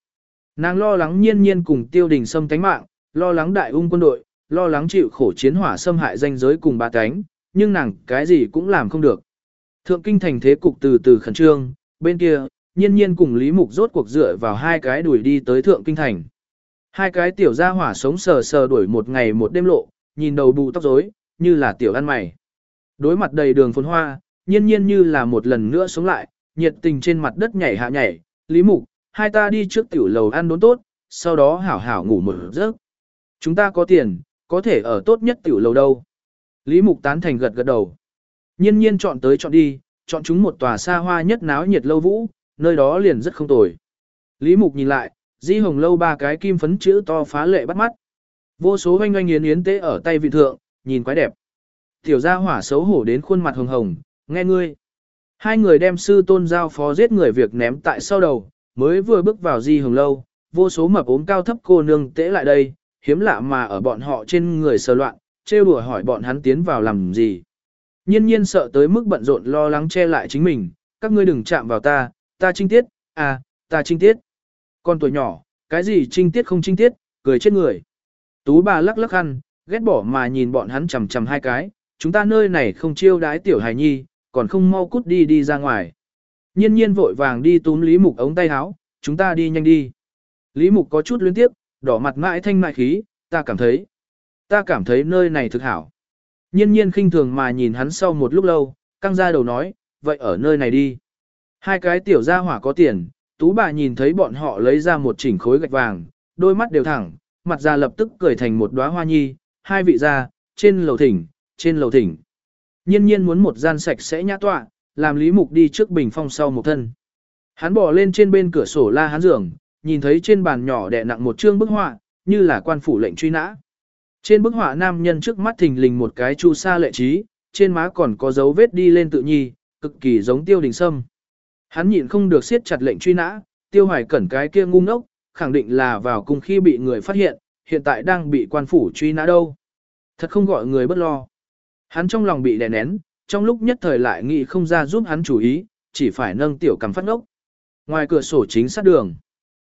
Nàng lo lắng nhiên nhiên cùng tiêu đình xâm tánh mạng, lo lắng đại ung quân đội, lo lắng chịu khổ chiến hỏa xâm hại danh giới cùng ba cánh, nhưng nàng cái gì cũng làm không được. Thượng kinh thành thế cục từ từ khẩn trương, bên kia, nhiên nhiên cùng Lý Mục rốt cuộc dựa vào hai cái đuổi đi tới thượng kinh thành. Hai cái tiểu gia hỏa sống sờ sờ đuổi một ngày một đêm lộ, nhìn đầu bù tóc rối, như là tiểu ăn mày. Đối mặt đầy đường phồn hoa, nhiên nhiên như là một lần nữa sống lại, nhiệt tình trên mặt đất nhảy hạ nhảy, Lý Mục, hai ta đi trước tiểu lầu ăn đốn tốt, sau đó hảo hảo ngủ một giấc. Chúng ta có tiền, có thể ở tốt nhất tiểu lầu đâu. Lý Mục tán thành gật gật đầu. Nhiên nhiên chọn tới chọn đi, chọn chúng một tòa xa hoa nhất náo nhiệt lâu vũ, nơi đó liền rất không tồi. Lý Mục nhìn lại, di hồng lâu ba cái kim phấn chữ to phá lệ bắt mắt. Vô số oanh oanh yến yến tế ở tay vị thượng, nhìn quái đẹp. Tiểu gia hỏa xấu hổ đến khuôn mặt hồng hồng, nghe ngươi. Hai người đem sư tôn giao phó giết người việc ném tại sau đầu, mới vừa bước vào di hồng lâu, vô số mập ốm cao thấp cô nương tễ lại đây, hiếm lạ mà ở bọn họ trên người sờ loạn, trêu đùa hỏi bọn hắn tiến vào làm gì. Nhiên nhiên sợ tới mức bận rộn lo lắng che lại chính mình, các ngươi đừng chạm vào ta, ta trinh tiết, à, ta trinh tiết. Con tuổi nhỏ, cái gì trinh tiết không trinh tiết, cười chết người. Tú bà lắc lắc ăn, ghét bỏ mà nhìn bọn hắn chầm chầm hai cái, chúng ta nơi này không chiêu đái tiểu hài nhi, còn không mau cút đi đi ra ngoài. Nhiên nhiên vội vàng đi túm Lý Mục ống tay áo, chúng ta đi nhanh đi. Lý Mục có chút luyến tiếp, đỏ mặt mãi thanh mại khí, ta cảm thấy, ta cảm thấy nơi này thực hảo. Nhiên nhiên khinh thường mà nhìn hắn sau một lúc lâu, căng ra đầu nói, vậy ở nơi này đi. Hai cái tiểu gia hỏa có tiền, tú bà nhìn thấy bọn họ lấy ra một chỉnh khối gạch vàng, đôi mắt đều thẳng, mặt ra lập tức cười thành một đóa hoa nhi, hai vị gia, trên lầu thỉnh, trên lầu thỉnh. Nhiên nhiên muốn một gian sạch sẽ nhã tọa, làm Lý Mục đi trước bình phong sau một thân. Hắn bỏ lên trên bên cửa sổ la hắn giường, nhìn thấy trên bàn nhỏ đè nặng một chương bức họa, như là quan phủ lệnh truy nã. Trên bức họa nam nhân trước mắt thình lình một cái chu sa lệ trí, trên má còn có dấu vết đi lên tự nhi, cực kỳ giống tiêu đình sâm. Hắn nhịn không được siết chặt lệnh truy nã, tiêu hoài cẩn cái kia ngu ngốc, khẳng định là vào cùng khi bị người phát hiện, hiện tại đang bị quan phủ truy nã đâu. Thật không gọi người bất lo. Hắn trong lòng bị đè nén, trong lúc nhất thời lại nghĩ không ra giúp hắn chủ ý, chỉ phải nâng tiểu cầm phát ngốc. Ngoài cửa sổ chính sát đường,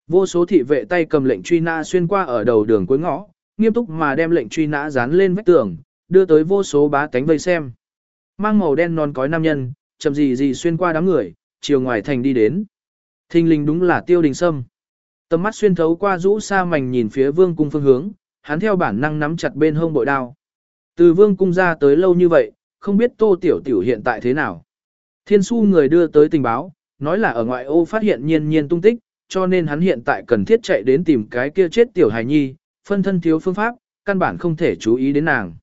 vô số thị vệ tay cầm lệnh truy nã xuyên qua ở đầu đường cuối ngõ, nghiêm túc mà đem lệnh truy nã dán lên vách tường, đưa tới vô số bá tánh vây xem. Mang màu đen non cói nam nhân, chậm gì gì xuyên qua đám người, chiều ngoài thành đi đến. thình linh đúng là tiêu đình sâm. Tầm mắt xuyên thấu qua rũ xa mảnh nhìn phía vương cung phương hướng, hắn theo bản năng nắm chặt bên hông bội đao. Từ vương cung ra tới lâu như vậy, không biết tô tiểu tiểu hiện tại thế nào. Thiên su người đưa tới tình báo, nói là ở ngoại ô phát hiện nhiên nhiên tung tích, cho nên hắn hiện tại cần thiết chạy đến tìm cái kia chết tiểu hài nhi, phân thân thiếu phương pháp, căn bản không thể chú ý đến nàng.